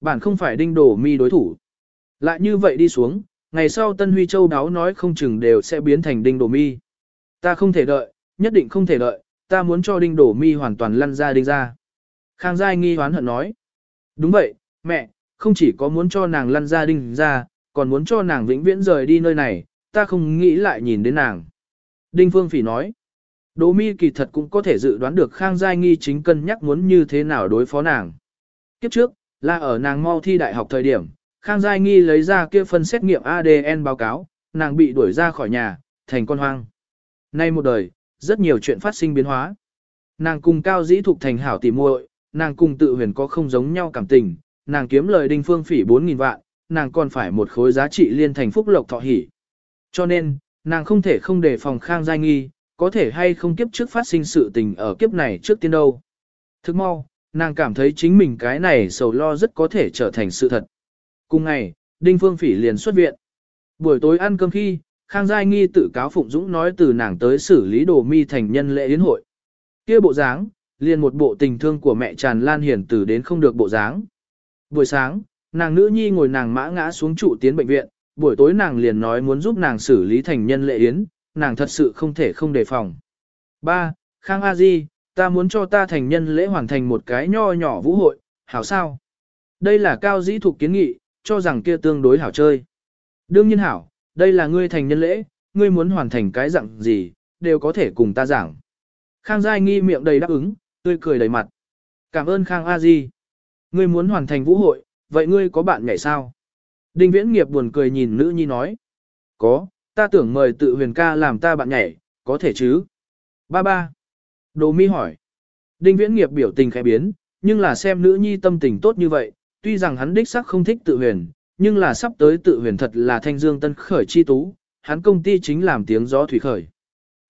bản không phải đinh đổ mi đối thủ. Lại như vậy đi xuống, ngày sau Tân Huy Châu đáo nói không chừng đều sẽ biến thành đinh đổ mi. Ta không thể đợi, nhất định không thể đợi, ta muốn cho đinh đổ mi hoàn toàn lăn ra đinh ra. Khang Giai nghi hoán hận nói. Đúng vậy, mẹ, không chỉ có muốn cho nàng lăn ra đinh ra, còn muốn cho nàng vĩnh viễn rời đi nơi này, ta không nghĩ lại nhìn đến nàng. Đinh Phương Phỉ nói. Đỗ mi kỳ thật cũng có thể dự đoán được Khang Giai nghi chính cân nhắc muốn như thế nào đối phó nàng. Kiếp trước, là ở nàng mau thi đại học thời điểm, Khang Giai nghi lấy ra kia phân xét nghiệm ADN báo cáo, nàng bị đuổi ra khỏi nhà, thành con hoang. Nay một đời, rất nhiều chuyện phát sinh biến hóa. Nàng cùng cao dĩ thục thành hảo tỉ muội, nàng cùng tự huyền có không giống nhau cảm tình, nàng kiếm lời đinh phương phỉ 4.000 vạn, nàng còn phải một khối giá trị liên thành phúc lộc thọ hỷ. Cho nên, nàng không thể không đề phòng khang giai nghi, có thể hay không kiếp trước phát sinh sự tình ở kiếp này trước tiên đâu. Thức mau, nàng cảm thấy chính mình cái này sầu lo rất có thể trở thành sự thật. Cùng ngày, Đinh Phương Phỉ liền xuất viện. Buổi tối ăn cơm khi, Khang Giai Nghi tự cáo Phụng Dũng nói từ nàng tới xử lý đồ mi thành nhân lễ yến hội. kia bộ dáng, liền một bộ tình thương của mẹ tràn lan hiển từ đến không được bộ dáng. Buổi sáng, nàng nữ nhi ngồi nàng mã ngã xuống trụ tiến bệnh viện, buổi tối nàng liền nói muốn giúp nàng xử lý thành nhân lệ yến, nàng thật sự không thể không đề phòng. 3. Khang A Di, ta muốn cho ta thành nhân lễ hoàn thành một cái nho nhỏ vũ hội, hảo sao? Đây là cao dĩ thuộc kiến nghị, cho rằng kia tương đối hảo chơi. Đương nhiên hảo, đây là ngươi thành nhân lễ, ngươi muốn hoàn thành cái dạng gì, đều có thể cùng ta giảng. Khang Giai nghi miệng đầy đáp ứng, tươi cười đầy mặt. Cảm ơn Khang A Di. Ngươi muốn hoàn thành vũ hội, vậy ngươi có bạn nhảy sao? Đinh Viễn Nghiệp buồn cười nhìn nữ nhi nói. Có, ta tưởng mời tự huyền ca làm ta bạn nhảy, có thể chứ? Ba ba. Đồ mi hỏi. Đinh Viễn Nghiệp biểu tình khẽ biến, nhưng là xem nữ nhi tâm tình tốt như vậy, tuy rằng hắn đích sắc không thích tự huyền, nhưng là sắp tới tự huyền thật là thanh dương tân khởi chi tú, hắn công ty chính làm tiếng gió thủy khởi.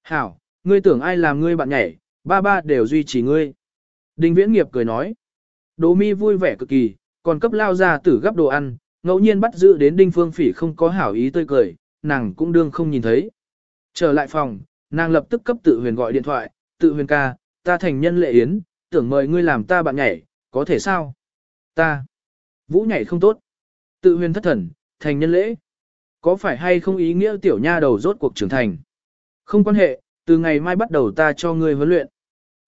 Hảo, ngươi tưởng ai làm ngươi bạn nhảy, ba ba đều duy trì ngươi. Đinh Viễn Nghiệp cười nói. Đỗ mi vui vẻ cực kỳ, còn cấp lao ra tử gấp đồ ăn, ngẫu nhiên bắt giữ đến Đinh Phương Phỉ không có hảo ý tươi cười, nàng cũng đương không nhìn thấy. Trở lại phòng, nàng lập tức cấp tự huyền gọi điện thoại, tự huyền ca, ta thành nhân lệ yến, tưởng mời ngươi làm ta bạn nhảy, có thể sao? Ta. Vũ nhảy không tốt. Tự huyền thất thần, thành nhân lễ. Có phải hay không ý nghĩa tiểu nha đầu rốt cuộc trưởng thành? Không quan hệ, từ ngày mai bắt đầu ta cho ngươi huấn luyện.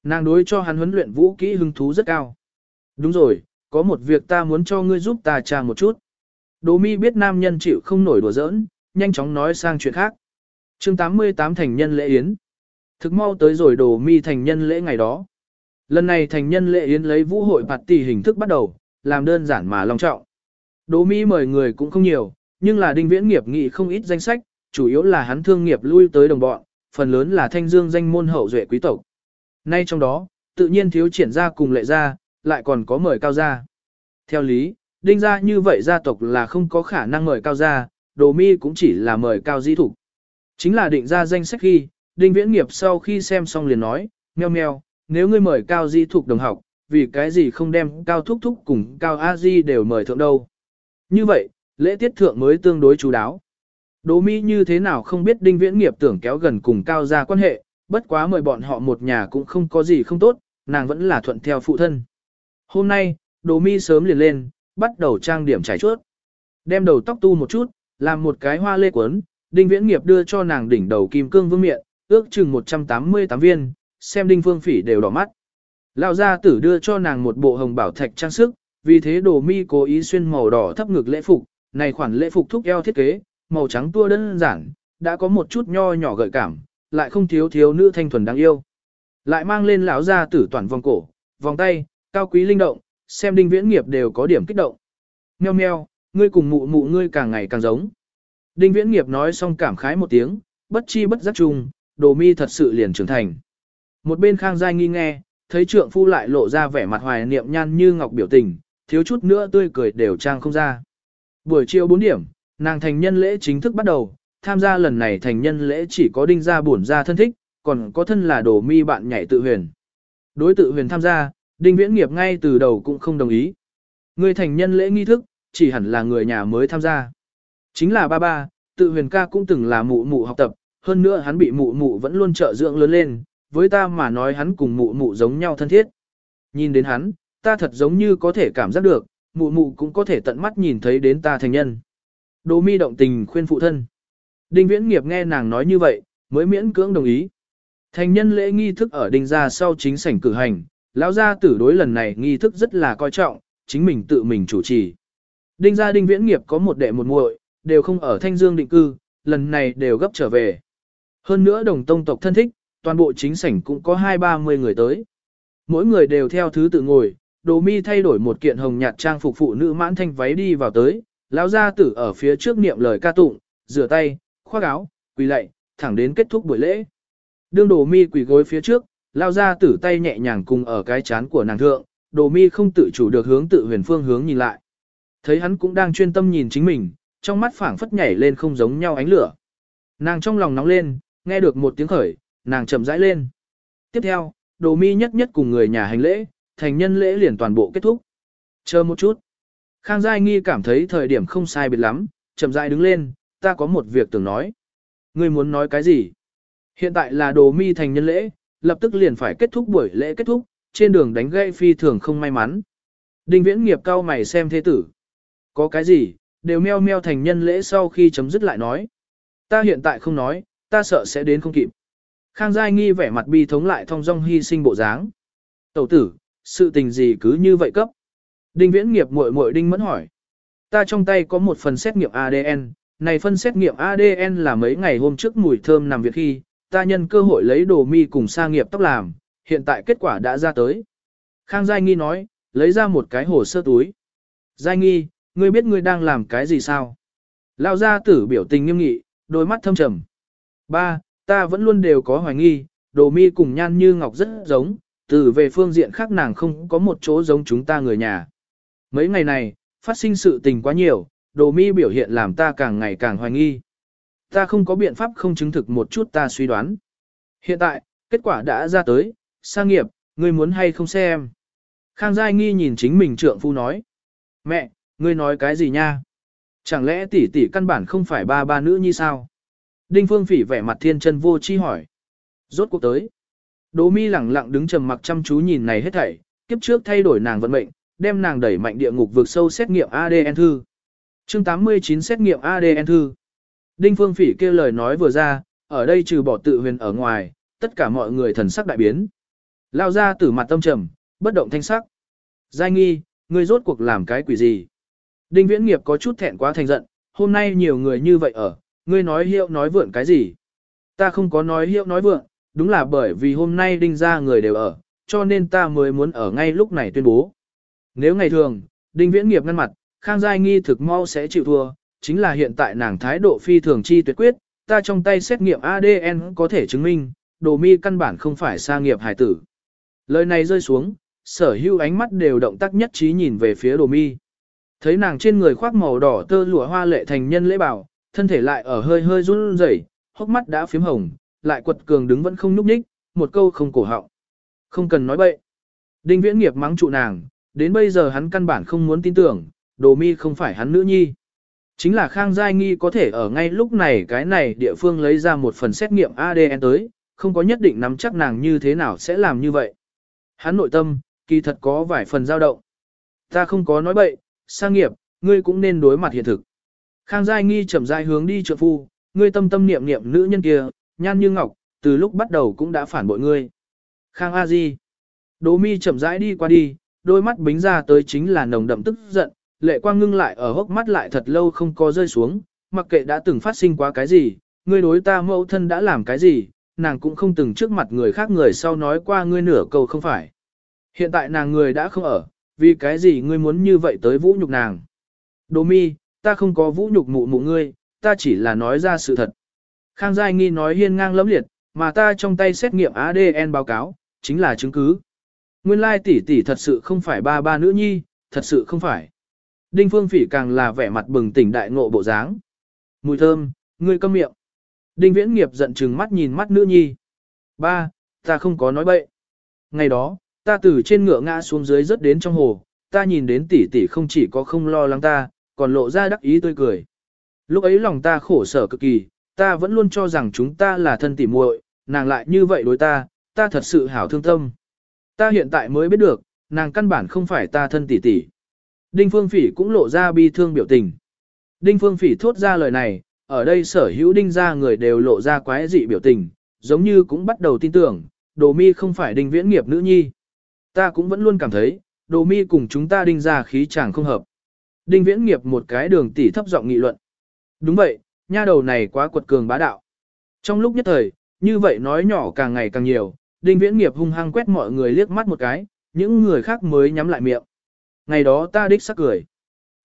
Nàng đối cho hắn huấn luyện vũ kỹ hứng thú rất cao. Đúng rồi, có một việc ta muốn cho ngươi giúp ta trà một chút. Đỗ mi biết nam nhân chịu không nổi đùa giỡn, nhanh chóng nói sang chuyện khác. chương 88 thành nhân lễ yến. Thực mau tới rồi đồ mi thành nhân lễ ngày đó. Lần này thành nhân lễ yến lấy vũ hội bạt tỷ hình thức bắt đầu, làm đơn giản mà long trọng. Đỗ mi mời người cũng không nhiều, nhưng là đinh viễn nghiệp nghị không ít danh sách, chủ yếu là hắn thương nghiệp lui tới đồng bọn, phần lớn là thanh dương danh môn hậu duệ quý tộc. Nay trong đó, tự nhiên thiếu triển ra cùng lệ ra, lại còn có mời cao gia. Theo lý, đinh gia như vậy gia tộc là không có khả năng mời cao gia, đồ mi cũng chỉ là mời cao di thủ. Chính là định ra danh sách khi, đinh viễn nghiệp sau khi xem xong liền nói, meo meo, nếu ngươi mời cao di thuộc đồng học, vì cái gì không đem cao thúc thúc cùng cao a di đều mời thượng đâu. Như vậy, lễ tiết thượng mới tương đối chú đáo. Đỗ mi như thế nào không biết đinh viễn nghiệp tưởng kéo gần cùng cao gia quan hệ, bất quá mời bọn họ một nhà cũng không có gì không tốt, nàng vẫn là thuận theo phụ thân. Hôm nay, Đỗ mi sớm liền lên, bắt đầu trang điểm trải chuốt. Đem đầu tóc tu một chút, làm một cái hoa lê cuốn, đinh viễn nghiệp đưa cho nàng đỉnh đầu kim cương vương miện, ước chừng 188 viên, xem đinh phương phỉ đều đỏ mắt. Lão gia tử đưa cho nàng một bộ hồng bảo thạch trang sức, vì thế đồ mi cố ý xuyên màu đỏ thấp ngực lễ phục, này khoản lễ phục thúc eo thiết kế, màu trắng tua đơn giản, đã có một chút nho nhỏ gợi cảm, lại không thiếu thiếu nữ thanh thuần đáng yêu. Lại mang lên lão gia tử toàn vòng cổ, vòng tay, cao quý linh động, xem đinh viễn nghiệp đều có điểm kích động. Meo meo, ngươi cùng mụ mụ ngươi càng ngày càng giống. Đinh viễn nghiệp nói xong cảm khái một tiếng, bất chi bất giác chung, đồ mi thật sự liền trưởng thành. Một bên khang giai nghi nghe, thấy trượng phu lại lộ ra vẻ mặt hoài niệm nhan như ngọc biểu tình, thiếu chút nữa tươi cười đều trang không ra. Buổi chiều 4 điểm, nàng thành nhân lễ chính thức bắt đầu, tham gia lần này thành nhân lễ chỉ có đinh gia bổn gia thân thích, còn có thân là đồ mi bạn nhảy tự huyền. Đối tự huyền tham gia, Đinh Viễn Nghiệp ngay từ đầu cũng không đồng ý. Người thành nhân lễ nghi thức, chỉ hẳn là người nhà mới tham gia. Chính là ba ba, tự huyền ca cũng từng là mụ mụ học tập, hơn nữa hắn bị mụ mụ vẫn luôn trợ dưỡng lớn lên, với ta mà nói hắn cùng mụ mụ giống nhau thân thiết. Nhìn đến hắn, ta thật giống như có thể cảm giác được, mụ mụ cũng có thể tận mắt nhìn thấy đến ta thành nhân. đỗ mi động tình khuyên phụ thân. Đinh viễn nghiệp nghe nàng nói như vậy, mới miễn cưỡng đồng ý. Thành nhân lễ nghi thức ở đinh gia sau chính sảnh cử hành, lão gia tử đối lần này nghi thức rất là coi trọng, chính mình tự mình chủ trì. Đinh gia đinh viễn nghiệp có một đệ một muội, đều không ở Thanh Dương định cư, lần này đều gấp trở về. Hơn nữa đồng tông tộc thân thích, toàn bộ chính sảnh cũng có hai ba mươi người tới. Mỗi người đều theo thứ tự ngồi, đồ mi thay đổi một kiện hồng nhạt trang phục phụ nữ mãn thanh váy đi vào tới, lão gia tử ở phía trước niệm lời ca tụng, rửa tay, khoác áo, quỳ lạy, thẳng đến kết thúc buổi lễ. Đương đồ mi quỳ gối phía trước, lao gia tử tay nhẹ nhàng cùng ở cái chán của nàng thượng, đồ mi không tự chủ được hướng tự huyền phương hướng nhìn lại. Thấy hắn cũng đang chuyên tâm nhìn chính mình, trong mắt phảng phất nhảy lên không giống nhau ánh lửa. Nàng trong lòng nóng lên, nghe được một tiếng khởi, nàng chậm rãi lên. Tiếp theo, đồ mi nhất nhất cùng người nhà hành lễ, thành nhân lễ liền toàn bộ kết thúc. Chờ một chút. Khang Giai Nghi cảm thấy thời điểm không sai biệt lắm, chậm rãi đứng lên, ta có một việc tưởng nói. Ngươi muốn nói cái gì? Hiện tại là đồ mi thành nhân lễ, lập tức liền phải kết thúc buổi lễ kết thúc, trên đường đánh gây phi thường không may mắn. Đinh viễn nghiệp cao mày xem thế tử. Có cái gì, đều meo meo thành nhân lễ sau khi chấm dứt lại nói. Ta hiện tại không nói, ta sợ sẽ đến không kịp. Khang Giai nghi vẻ mặt bi thống lại thong dong hy sinh bộ dáng. Tẩu tử, sự tình gì cứ như vậy cấp. Đinh viễn nghiệp muội muội đinh mẫn hỏi. Ta trong tay có một phần xét nghiệm ADN, này phân xét nghiệm ADN là mấy ngày hôm trước mùi thơm nằm việc khi, ta nhân cơ hội lấy đồ mi cùng sa nghiệp tóc làm, hiện tại kết quả đã ra tới. Khang Giai Nghi nói, lấy ra một cái hồ sơ túi. Giai Nghi, ngươi biết ngươi đang làm cái gì sao? Lao gia tử biểu tình nghiêm nghị, đôi mắt thâm trầm. Ba, ta vẫn luôn đều có hoài nghi, đồ mi cùng nhan như ngọc rất giống, từ về phương diện khác nàng không có một chỗ giống chúng ta người nhà. Mấy ngày này, phát sinh sự tình quá nhiều, đồ mi biểu hiện làm ta càng ngày càng hoài nghi. Ta không có biện pháp không chứng thực một chút ta suy đoán. Hiện tại, kết quả đã ra tới, sang nghiệp, ngươi muốn hay không xem. Khang Giai Nghi nhìn chính mình trượng phu nói. Mẹ, ngươi nói cái gì nha? Chẳng lẽ tỷ tỷ căn bản không phải ba ba nữ như sao? Đinh Phương Phỉ vẻ mặt thiên chân vô chi hỏi. Rốt cuộc tới. Đỗ mi lẳng lặng đứng trầm mặc chăm chú nhìn này hết thảy, kiếp trước thay đổi nàng vận mệnh, đem nàng đẩy mạnh địa ngục vượt sâu xét nghiệm ADN thư. Chương 89 xét nghiệm ADN thư. Đinh Phương Phỉ kêu lời nói vừa ra, ở đây trừ bỏ tự huyền ở ngoài, tất cả mọi người thần sắc đại biến. Lao ra tử mặt tâm trầm, bất động thanh sắc. Giai nghi, ngươi rốt cuộc làm cái quỷ gì? Đinh Viễn Nghiệp có chút thẹn quá thành giận, hôm nay nhiều người như vậy ở, ngươi nói hiệu nói vượn cái gì? Ta không có nói hiệu nói vượn, đúng là bởi vì hôm nay đinh ra người đều ở, cho nên ta mới muốn ở ngay lúc này tuyên bố. Nếu ngày thường, đinh viễn nghiệp ngăn mặt, Khang Giai nghi thực mau sẽ chịu thua, chính là hiện tại nàng thái độ phi thường chi tuyệt quyết, ta trong tay xét nghiệm ADN có thể chứng minh, đồ mi căn bản không phải sa nghiệp hải tử. Lời này rơi xuống, sở hữu ánh mắt đều động tác nhất trí nhìn về phía đồ mi. Thấy nàng trên người khoác màu đỏ tơ lụa hoa lệ thành nhân lễ bảo, thân thể lại ở hơi hơi run rẩy, hốc mắt đã phím hồng, lại quật cường đứng vẫn không nhúc nhích, một câu không cổ họng. Không cần nói bậy. Đinh viễn nghiệp mắng trụ nàng, đến bây giờ hắn căn bản không muốn tin tưởng, đồ mi không phải hắn nữ nhi. Chính là Khang Giai Nghi có thể ở ngay lúc này cái này địa phương lấy ra một phần xét nghiệm ADN tới, không có nhất định nắm chắc nàng như thế nào sẽ làm như vậy. Hắn nội tâm, kỳ thật có vài phần dao động. Ta không có nói bậy, sang nghiệp, ngươi cũng nên đối mặt hiện thực. Khang Giai Nghi chậm rãi hướng đi trượng phu, ngươi tâm tâm niệm niệm nữ nhân kia, nhan như ngọc, từ lúc bắt đầu cũng đã phản bội ngươi. Khang A Di. Đỗ mi chậm rãi đi qua đi, đôi mắt bính ra tới chính là nồng đậm tức giận, lệ quang ngưng lại ở hốc mắt lại thật lâu không có rơi xuống, mặc kệ đã từng phát sinh quá cái gì, ngươi đối ta mẫu thân đã làm cái gì, nàng cũng không từng trước mặt người khác người sau nói qua ngươi nửa câu không phải. Hiện tại nàng người đã không ở, vì cái gì ngươi muốn như vậy tới vũ nhục nàng. Đỗ mi, ta không có vũ nhục mụ mụ ngươi, ta chỉ là nói ra sự thật. Khang Giai Nghi nói hiên ngang lẫm liệt, mà ta trong tay xét nghiệm ADN báo cáo, chính là chứng cứ. Nguyên lai tỷ tỷ thật sự không phải ba ba nữ nhi, thật sự không phải. Đinh Phương Phỉ càng là vẻ mặt bừng tỉnh đại ngộ bộ dáng. Mùi thơm, ngươi câm miệng. Đinh Viễn Nghiệp giận chừng mắt nhìn mắt nữ nhi. Ba, ta không có nói bậy. Ngày đó, ta từ trên ngựa ngã xuống dưới rớt đến trong hồ, ta nhìn đến tỷ tỷ không chỉ có không lo lắng ta, còn lộ ra đắc ý tươi cười. Lúc ấy lòng ta khổ sở cực kỳ, ta vẫn luôn cho rằng chúng ta là thân tỉ muội, nàng lại như vậy đối ta, ta thật sự hảo thương tâm. Ta hiện tại mới biết được, nàng căn bản không phải ta thân tỷ tỷ. Đinh Phương Phỉ cũng lộ ra bi thương biểu tình. Đinh Phương Phỉ thốt ra lời này, ở đây sở hữu đinh gia người đều lộ ra quái dị biểu tình, giống như cũng bắt đầu tin tưởng, đồ mi không phải đinh viễn nghiệp nữ nhi. Ta cũng vẫn luôn cảm thấy, đồ mi cùng chúng ta đinh gia khí chàng không hợp. Đinh viễn nghiệp một cái đường tỉ thấp giọng nghị luận. Đúng vậy, nha đầu này quá quật cường bá đạo. Trong lúc nhất thời, như vậy nói nhỏ càng ngày càng nhiều, đinh viễn nghiệp hung hăng quét mọi người liếc mắt một cái, những người khác mới nhắm lại miệng. Ngày đó ta đích sắc cười.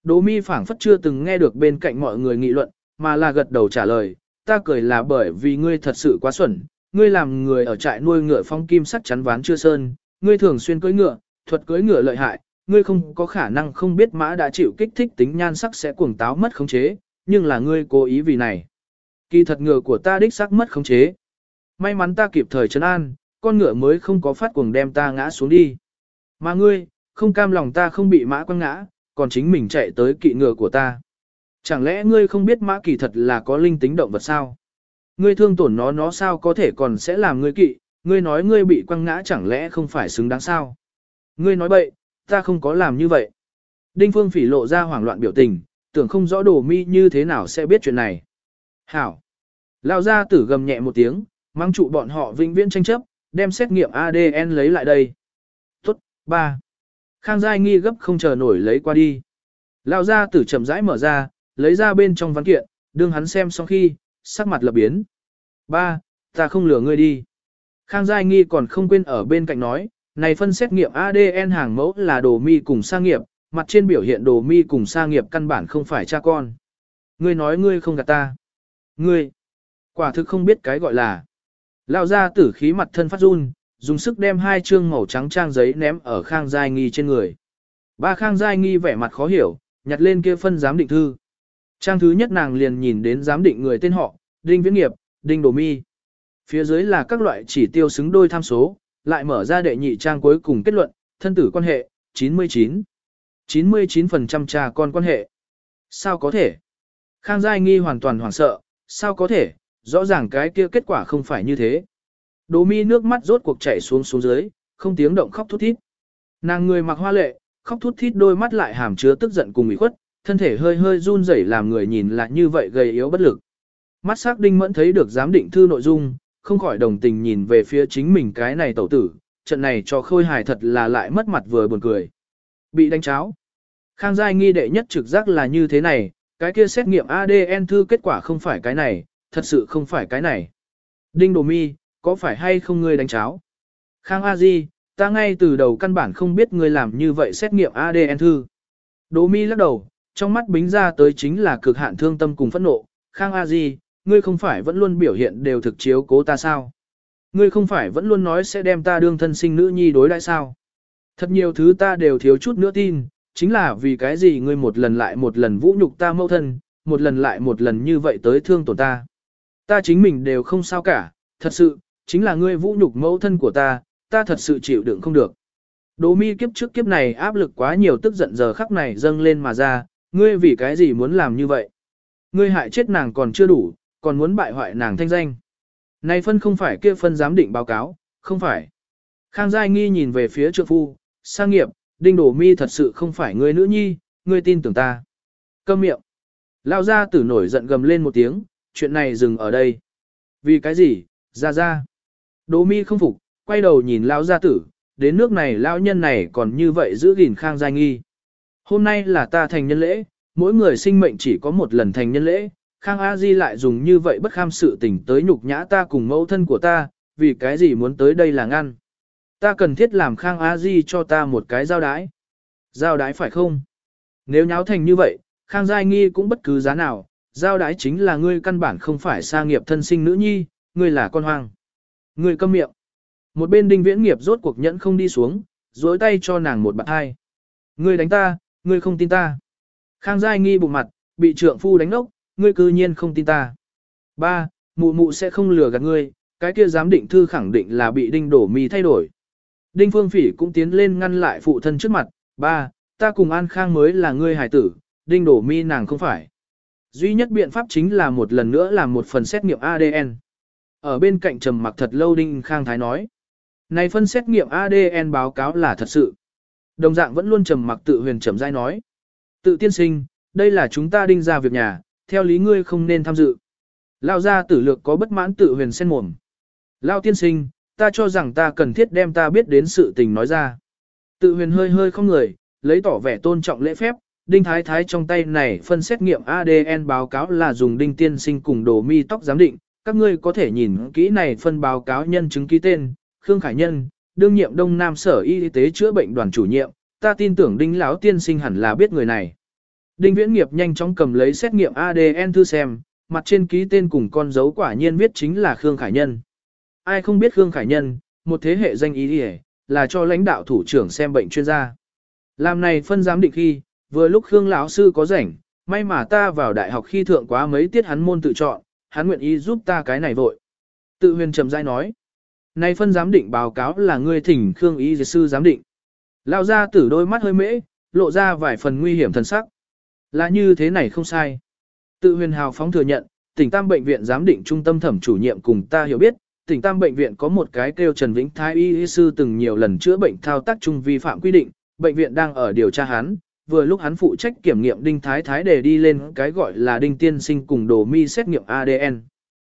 Đỗ mi phảng phất chưa từng nghe được bên cạnh mọi người nghị luận, mà là gật đầu trả lời, ta cười là bởi vì ngươi thật sự quá xuẩn, ngươi làm người ở trại nuôi ngựa phong kim sắt chắn ván chưa sơn, ngươi thường xuyên cưỡi ngựa, thuật cưỡi ngựa lợi hại, ngươi không có khả năng không biết mã đã chịu kích thích tính nhan sắc sẽ cuồng táo mất khống chế, nhưng là ngươi cố ý vì này. Kỳ thật ngựa của ta đích sắc mất khống chế. May mắn ta kịp thời trấn an, con ngựa mới không có phát cuồng đem ta ngã xuống đi. Mà ngươi, không cam lòng ta không bị mã quăng ngã, còn chính mình chạy tới kỵ ngựa của ta. Chẳng lẽ ngươi không biết mã kỳ thật là có linh tính động vật sao? Ngươi thương tổn nó nó sao có thể còn sẽ làm ngươi kỵ, ngươi nói ngươi bị quăng ngã chẳng lẽ không phải xứng đáng sao? Ngươi nói bậy, ta không có làm như vậy. Đinh Phương phỉ lộ ra hoảng loạn biểu tình, tưởng không rõ đồ mi như thế nào sẽ biết chuyện này. Hảo! Lao ra tử gầm nhẹ một tiếng, mang trụ bọn họ vĩnh viễn tranh chấp, đem xét nghiệm ADN lấy lại đây. Tốt, ba. Khang Giai nghi gấp không chờ nổi lấy qua đi. Lao ra tử chậm rãi mở ra, lấy ra bên trong văn kiện, đương hắn xem xong khi, sắc mặt lập biến. Ba, ta không lừa ngươi đi. Khang Giai nghi còn không quên ở bên cạnh nói, này phân xét nghiệm ADN hàng mẫu là đồ mi cùng sa nghiệp, mặt trên biểu hiện đồ mi cùng sa nghiệp căn bản không phải cha con. Ngươi nói ngươi không gạt ta. Ngươi, quả thực không biết cái gọi là. Lao ra tử khí mặt thân phát run, dùng sức đem hai chương màu trắng trang giấy ném ở Khang Giai Nghi trên người. Ba Khang Giai Nghi vẻ mặt khó hiểu, nhặt lên kia phân giám định thư. Trang thứ nhất nàng liền nhìn đến giám định người tên họ, Đinh Viễn Nghiệp, Đinh Đồ Mi. Phía dưới là các loại chỉ tiêu xứng đôi tham số, lại mở ra đệ nhị trang cuối cùng kết luận, thân tử quan hệ, 99. 99% cha con quan hệ. Sao có thể? Khang Giai Nghi hoàn toàn hoảng sợ, sao có thể, rõ ràng cái kia kết quả không phải như thế. Đỗ mi nước mắt rốt cuộc chảy xuống xuống dưới, không tiếng động khóc thút thít. Nàng người mặc hoa lệ, khóc thút thít đôi mắt lại hàm chứa tức giận cùng ủy khuất, thân thể hơi hơi run rẩy làm người nhìn lại như vậy gầy yếu bất lực. Mắt sắc đinh mẫn thấy được giám định thư nội dung, không khỏi đồng tình nhìn về phía chính mình cái này tẩu tử, trận này cho khôi hài thật là lại mất mặt vừa buồn cười. Bị đánh cháo. Khang Giai nghi đệ nhất trực giác là như thế này, cái kia xét nghiệm ADN thư kết quả không phải cái này, thật sự không phải cái này. Đinh Đồ Mi, có phải hay không ngươi đánh cháo? Khang A Di, ta ngay từ đầu căn bản không biết ngươi làm như vậy xét nghiệm ADN thư. Đồ Mi lắc đầu, trong mắt bính ra tới chính là cực hạn thương tâm cùng phẫn nộ. Khang A Di, ngươi không phải vẫn luôn biểu hiện đều thực chiếu cố ta sao? Ngươi không phải vẫn luôn nói sẽ đem ta đương thân sinh nữ nhi đối đãi sao? Thật nhiều thứ ta đều thiếu chút nữa tin, chính là vì cái gì ngươi một lần lại một lần vũ nhục ta mâu thân, một lần lại một lần như vậy tới thương tổn ta. Ta chính mình đều không sao cả, thật sự, chính là ngươi vũ nhục mẫu thân của ta, ta thật sự chịu đựng không được. Đỗ mi kiếp trước kiếp này áp lực quá nhiều tức giận giờ khắc này dâng lên mà ra, ngươi vì cái gì muốn làm như vậy? Ngươi hại chết nàng còn chưa đủ, còn muốn bại hoại nàng thanh danh. Này phân không phải kia phân giám định báo cáo, không phải. Khang Giai Nghi nhìn về phía trượng phu, sang nghiệp, đinh đổ mi thật sự không phải người nữ nhi, ngươi tin tưởng ta. Câm miệng. Lao ra tử nổi giận gầm lên một tiếng, chuyện này dừng ở đây. Vì cái gì, ra ra. Đỗ mi không phục, quay đầu nhìn Lao gia tử, đến nước này Lao nhân này còn như vậy giữ gìn khang giai nghi. Hôm nay là ta thành nhân lễ, mỗi người sinh mệnh chỉ có một lần thành nhân lễ, Khang A Di lại dùng như vậy bất kham sự tình tới nhục nhã ta cùng mẫu thân của ta, vì cái gì muốn tới đây là ngăn. Ta cần thiết làm Khang A Di cho ta một cái giao đái. Giao đái phải không? Nếu nháo thành như vậy, Khang Giai Nghi cũng bất cứ giá nào, giao đái chính là ngươi căn bản không phải sa nghiệp thân sinh nữ nhi, ngươi là con hoang. Ngươi câm miệng. Một bên đinh viễn nghiệp rốt cuộc nhẫn không đi xuống, dối tay cho nàng một bạn hai. Ngươi đánh ta, ngươi không tin ta. Khang Giai Nghi bụng mặt, bị trượng phu đánh ốc, ngươi cư nhiên không tin ta. Ba, mụ mụ sẽ không lừa gạt ngươi, cái kia giám định thư khẳng định là bị đinh đổ mì thay đổi. Đinh Phương Phỉ cũng tiến lên ngăn lại phụ thân trước mặt, ba, ta cùng An Khang mới là ngươi hài tử, đinh đổ mi nàng không phải. Duy nhất biện pháp chính là một lần nữa làm một phần xét nghiệm ADN. Ở bên cạnh trầm mặc thật lâu Đinh Khang Thái nói. Này phân xét nghiệm ADN báo cáo là thật sự. Đồng dạng vẫn luôn trầm mặc tự huyền trầm dai nói. Tự tiên sinh, đây là chúng ta đinh ra việc nhà, theo lý ngươi không nên tham dự. Lao ra tử lược có bất mãn tự huyền sen mồm. Lao tiên sinh, ta cho rằng ta cần thiết đem ta biết đến sự tình nói ra. Tự huyền hơi hơi không người, lấy tỏ vẻ tôn trọng lễ phép, đinh thái thái trong tay này phân xét nghiệm ADN báo cáo là dùng đinh tiên sinh cùng đồ mi tóc giám định, các ngươi có thể nhìn kỹ này phân báo cáo nhân chứng ký tên, Khương Khải Nhân, đương nhiệm Đông Nam Sở Y tế chữa bệnh đoàn chủ nhiệm, ta tin tưởng đinh lão tiên sinh hẳn là biết người này. Đinh Viễn Nghiệp nhanh chóng cầm lấy xét nghiệm ADN thư xem, mặt trên ký tên cùng con dấu quả nhiên viết chính là Khương Khải Nhân. Ai không biết Khương Khải Nhân, một thế hệ danh ý đi là cho lãnh đạo thủ trưởng xem bệnh chuyên gia. Làm này phân giám định khi, vừa lúc Khương lão sư có rảnh, may mà ta vào đại học khi thượng quá mấy tiết hắn môn tự chọn, hắn nguyện ý giúp ta cái này vội. Tự huyền trầm dai nói. Này phân giám định báo cáo là ngươi thỉnh Khương y sư giám định. Lao ra tử đôi mắt hơi mễ, lộ ra vài phần nguy hiểm thần sắc. Là như thế này không sai. Tự huyền hào phóng thừa nhận, tỉnh Tam Bệnh viện giám định trung tâm thẩm chủ nhiệm cùng ta hiểu biết, tỉnh Tam Bệnh viện có một cái kêu Trần Vĩnh Thái y sư từng nhiều lần chữa bệnh thao tác chung vi phạm quy định, bệnh viện đang ở điều tra hắn, vừa lúc hắn phụ trách kiểm nghiệm đinh thái thái để đi lên cái gọi là đinh tiên sinh cùng đồ mi xét nghiệm ADN.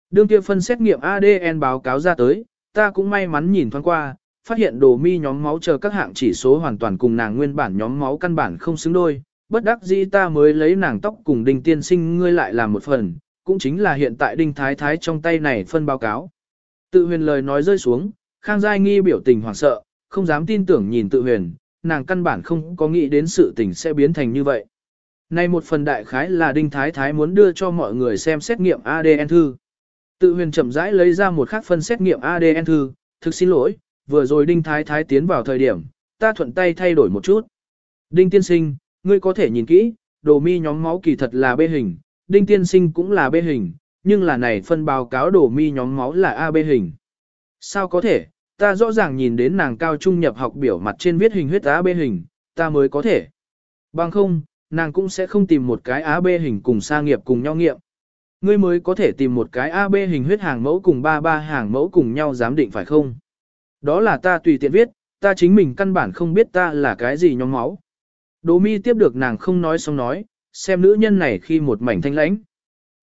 Đương kia phân xét nghiệm ADN báo cáo ra tới, ta cũng may mắn nhìn thoáng qua, phát hiện đồ mi nhóm máu chờ các hạng chỉ số hoàn toàn cùng nàng nguyên bản nhóm máu căn bản không xứng đôi, bất đắc dĩ ta mới lấy nàng tóc cùng đinh tiên sinh ngươi lại làm một phần, cũng chính là hiện tại đinh thái thái trong tay này phân báo cáo. Tự huyền lời nói rơi xuống, Khang Giai nghi biểu tình hoảng sợ, không dám tin tưởng nhìn tự huyền, nàng căn bản không có nghĩ đến sự tình sẽ biến thành như vậy. Này một phần đại khái là Đinh Thái Thái muốn đưa cho mọi người xem xét nghiệm ADN thư. Tự huyền chậm rãi lấy ra một khác phân xét nghiệm ADN thư, thực xin lỗi, vừa rồi Đinh Thái Thái tiến vào thời điểm, ta thuận tay thay đổi một chút. Đinh tiên sinh, ngươi có thể nhìn kỹ, đồ mi nhóm máu kỳ thật là B hình, Đinh tiên sinh cũng là B hình, nhưng là này phân báo cáo đồ mi nhóm máu là AB hình. Sao có thể, ta rõ ràng nhìn đến nàng cao trung nhập học biểu mặt trên viết hình huyết á bê hình, ta mới có thể. Bằng không, nàng cũng sẽ không tìm một cái A bê hình cùng sa nghiệp cùng nhau nghiệm. Ngươi mới có thể tìm một cái AB hình huyết hàng mẫu cùng ba ba hàng mẫu cùng nhau giám định phải không? Đó là ta tùy tiện viết, ta chính mình căn bản không biết ta là cái gì nhóm máu. Đỗ mi tiếp được nàng không nói xong nói, xem nữ nhân này khi một mảnh thanh lãnh.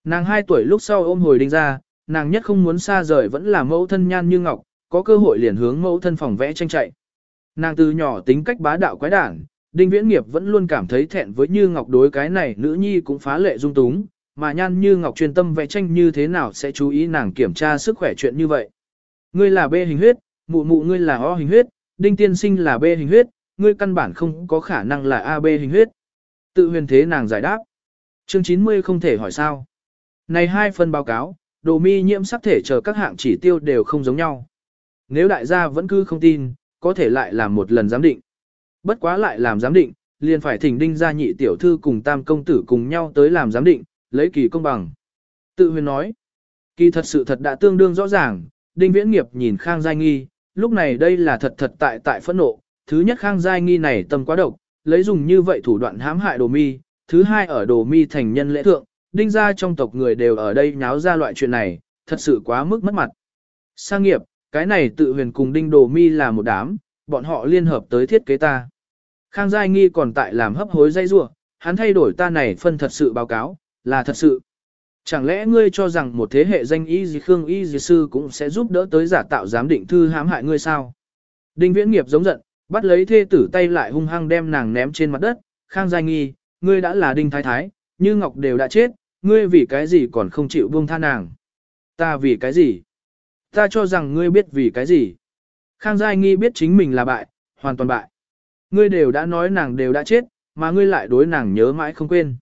Nàng 2 tuổi lúc sau ôm hồi đinh ra, nàng nhất không muốn xa rời vẫn là mẫu thân nhan như ngọc, có cơ hội liền hướng mẫu thân phòng vẽ tranh chạy. Nàng từ nhỏ tính cách bá đạo quái đản, Đinh Viễn Nghiệp vẫn luôn cảm thấy thẹn với Như Ngọc đối cái này nữ nhi cũng phá lệ dung túng, mà nhan Như Ngọc chuyên tâm vẽ tranh như thế nào sẽ chú ý nàng kiểm tra sức khỏe chuyện như vậy. Ngươi là B hình huyết, mụ mụ ngươi là O hình huyết, Đinh Tiên Sinh là B hình huyết, ngươi căn bản không có khả năng là AB hình huyết. Tự huyền thế nàng giải đáp. Chương 90 không thể hỏi sao. Này hai phần báo cáo, đồ mi nhiễm sắc thể chờ các hạng chỉ tiêu đều không giống nhau. Nếu đại gia vẫn cứ không tin, có thể lại làm một lần giám định. Bất quá lại làm giám định, liền phải thỉnh đinh gia nhị tiểu thư cùng tam công tử cùng nhau tới làm giám định, lấy kỳ công bằng. Tự huyền nói, kỳ thật sự thật đã tương đương rõ ràng, đinh viễn nghiệp nhìn Khang Giai Nghi, lúc này đây là thật thật tại tại phẫn nộ, thứ nhất Khang Giai Nghi này tâm quá độc, lấy dùng như vậy thủ đoạn hãm hại đồ mi, thứ hai ở đồ mi thành nhân lễ thượng, đinh gia trong tộc người đều ở đây nháo ra loại chuyện này, thật sự quá mức mất mặt. Sang nghiệp, cái này tự huyền cùng đinh đồ mi là một đám, bọn họ liên hợp tới thiết kế ta. Khang Giai Nghi còn tại làm hấp hối dây rua, hắn thay đổi ta này phân thật sự báo cáo, là thật sự. Chẳng lẽ ngươi cho rằng một thế hệ danh y gì khương y gì sư cũng sẽ giúp đỡ tới giả tạo giám định thư hãm hại ngươi sao? Đinh viễn nghiệp giống giận, bắt lấy thê tử tay lại hung hăng đem nàng ném trên mặt đất. Khang Giai Nghi, ngươi đã là đinh thái thái, như ngọc đều đã chết, ngươi vì cái gì còn không chịu buông tha nàng? Ta vì cái gì? Ta cho rằng ngươi biết vì cái gì. Khang Giai Nghi biết chính mình là bại, hoàn toàn bại. Ngươi đều đã nói nàng đều đã chết, mà ngươi lại đối nàng nhớ mãi không quên.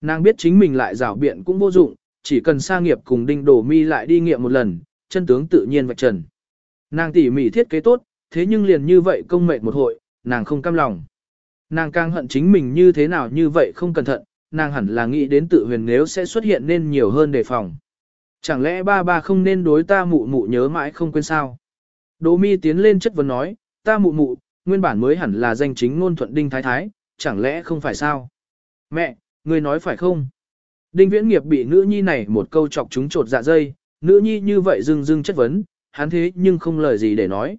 Nàng biết chính mình lại rảo biện cũng vô dụng, chỉ cần sa nghiệp cùng đinh đổ mi lại đi nghiệm một lần, chân tướng tự nhiên vạch trần. Nàng tỉ mỉ thiết kế tốt, thế nhưng liền như vậy công mệnh một hội, nàng không cam lòng. Nàng càng hận chính mình như thế nào như vậy không cẩn thận, nàng hẳn là nghĩ đến tự huyền nếu sẽ xuất hiện nên nhiều hơn đề phòng. Chẳng lẽ ba ba không nên đối ta mụ mụ nhớ mãi không quên sao? Đỗ mi tiến lên chất vấn nói, ta mụ mụ, nguyên bản mới hẳn là danh chính ngôn thuận đinh thái thái, chẳng lẽ không phải sao? Mẹ, người nói phải không? Đinh viễn nghiệp bị nữ nhi này một câu chọc chúng trột dạ dây, nữ nhi như vậy dưng dưng chất vấn, hắn thế nhưng không lời gì để nói.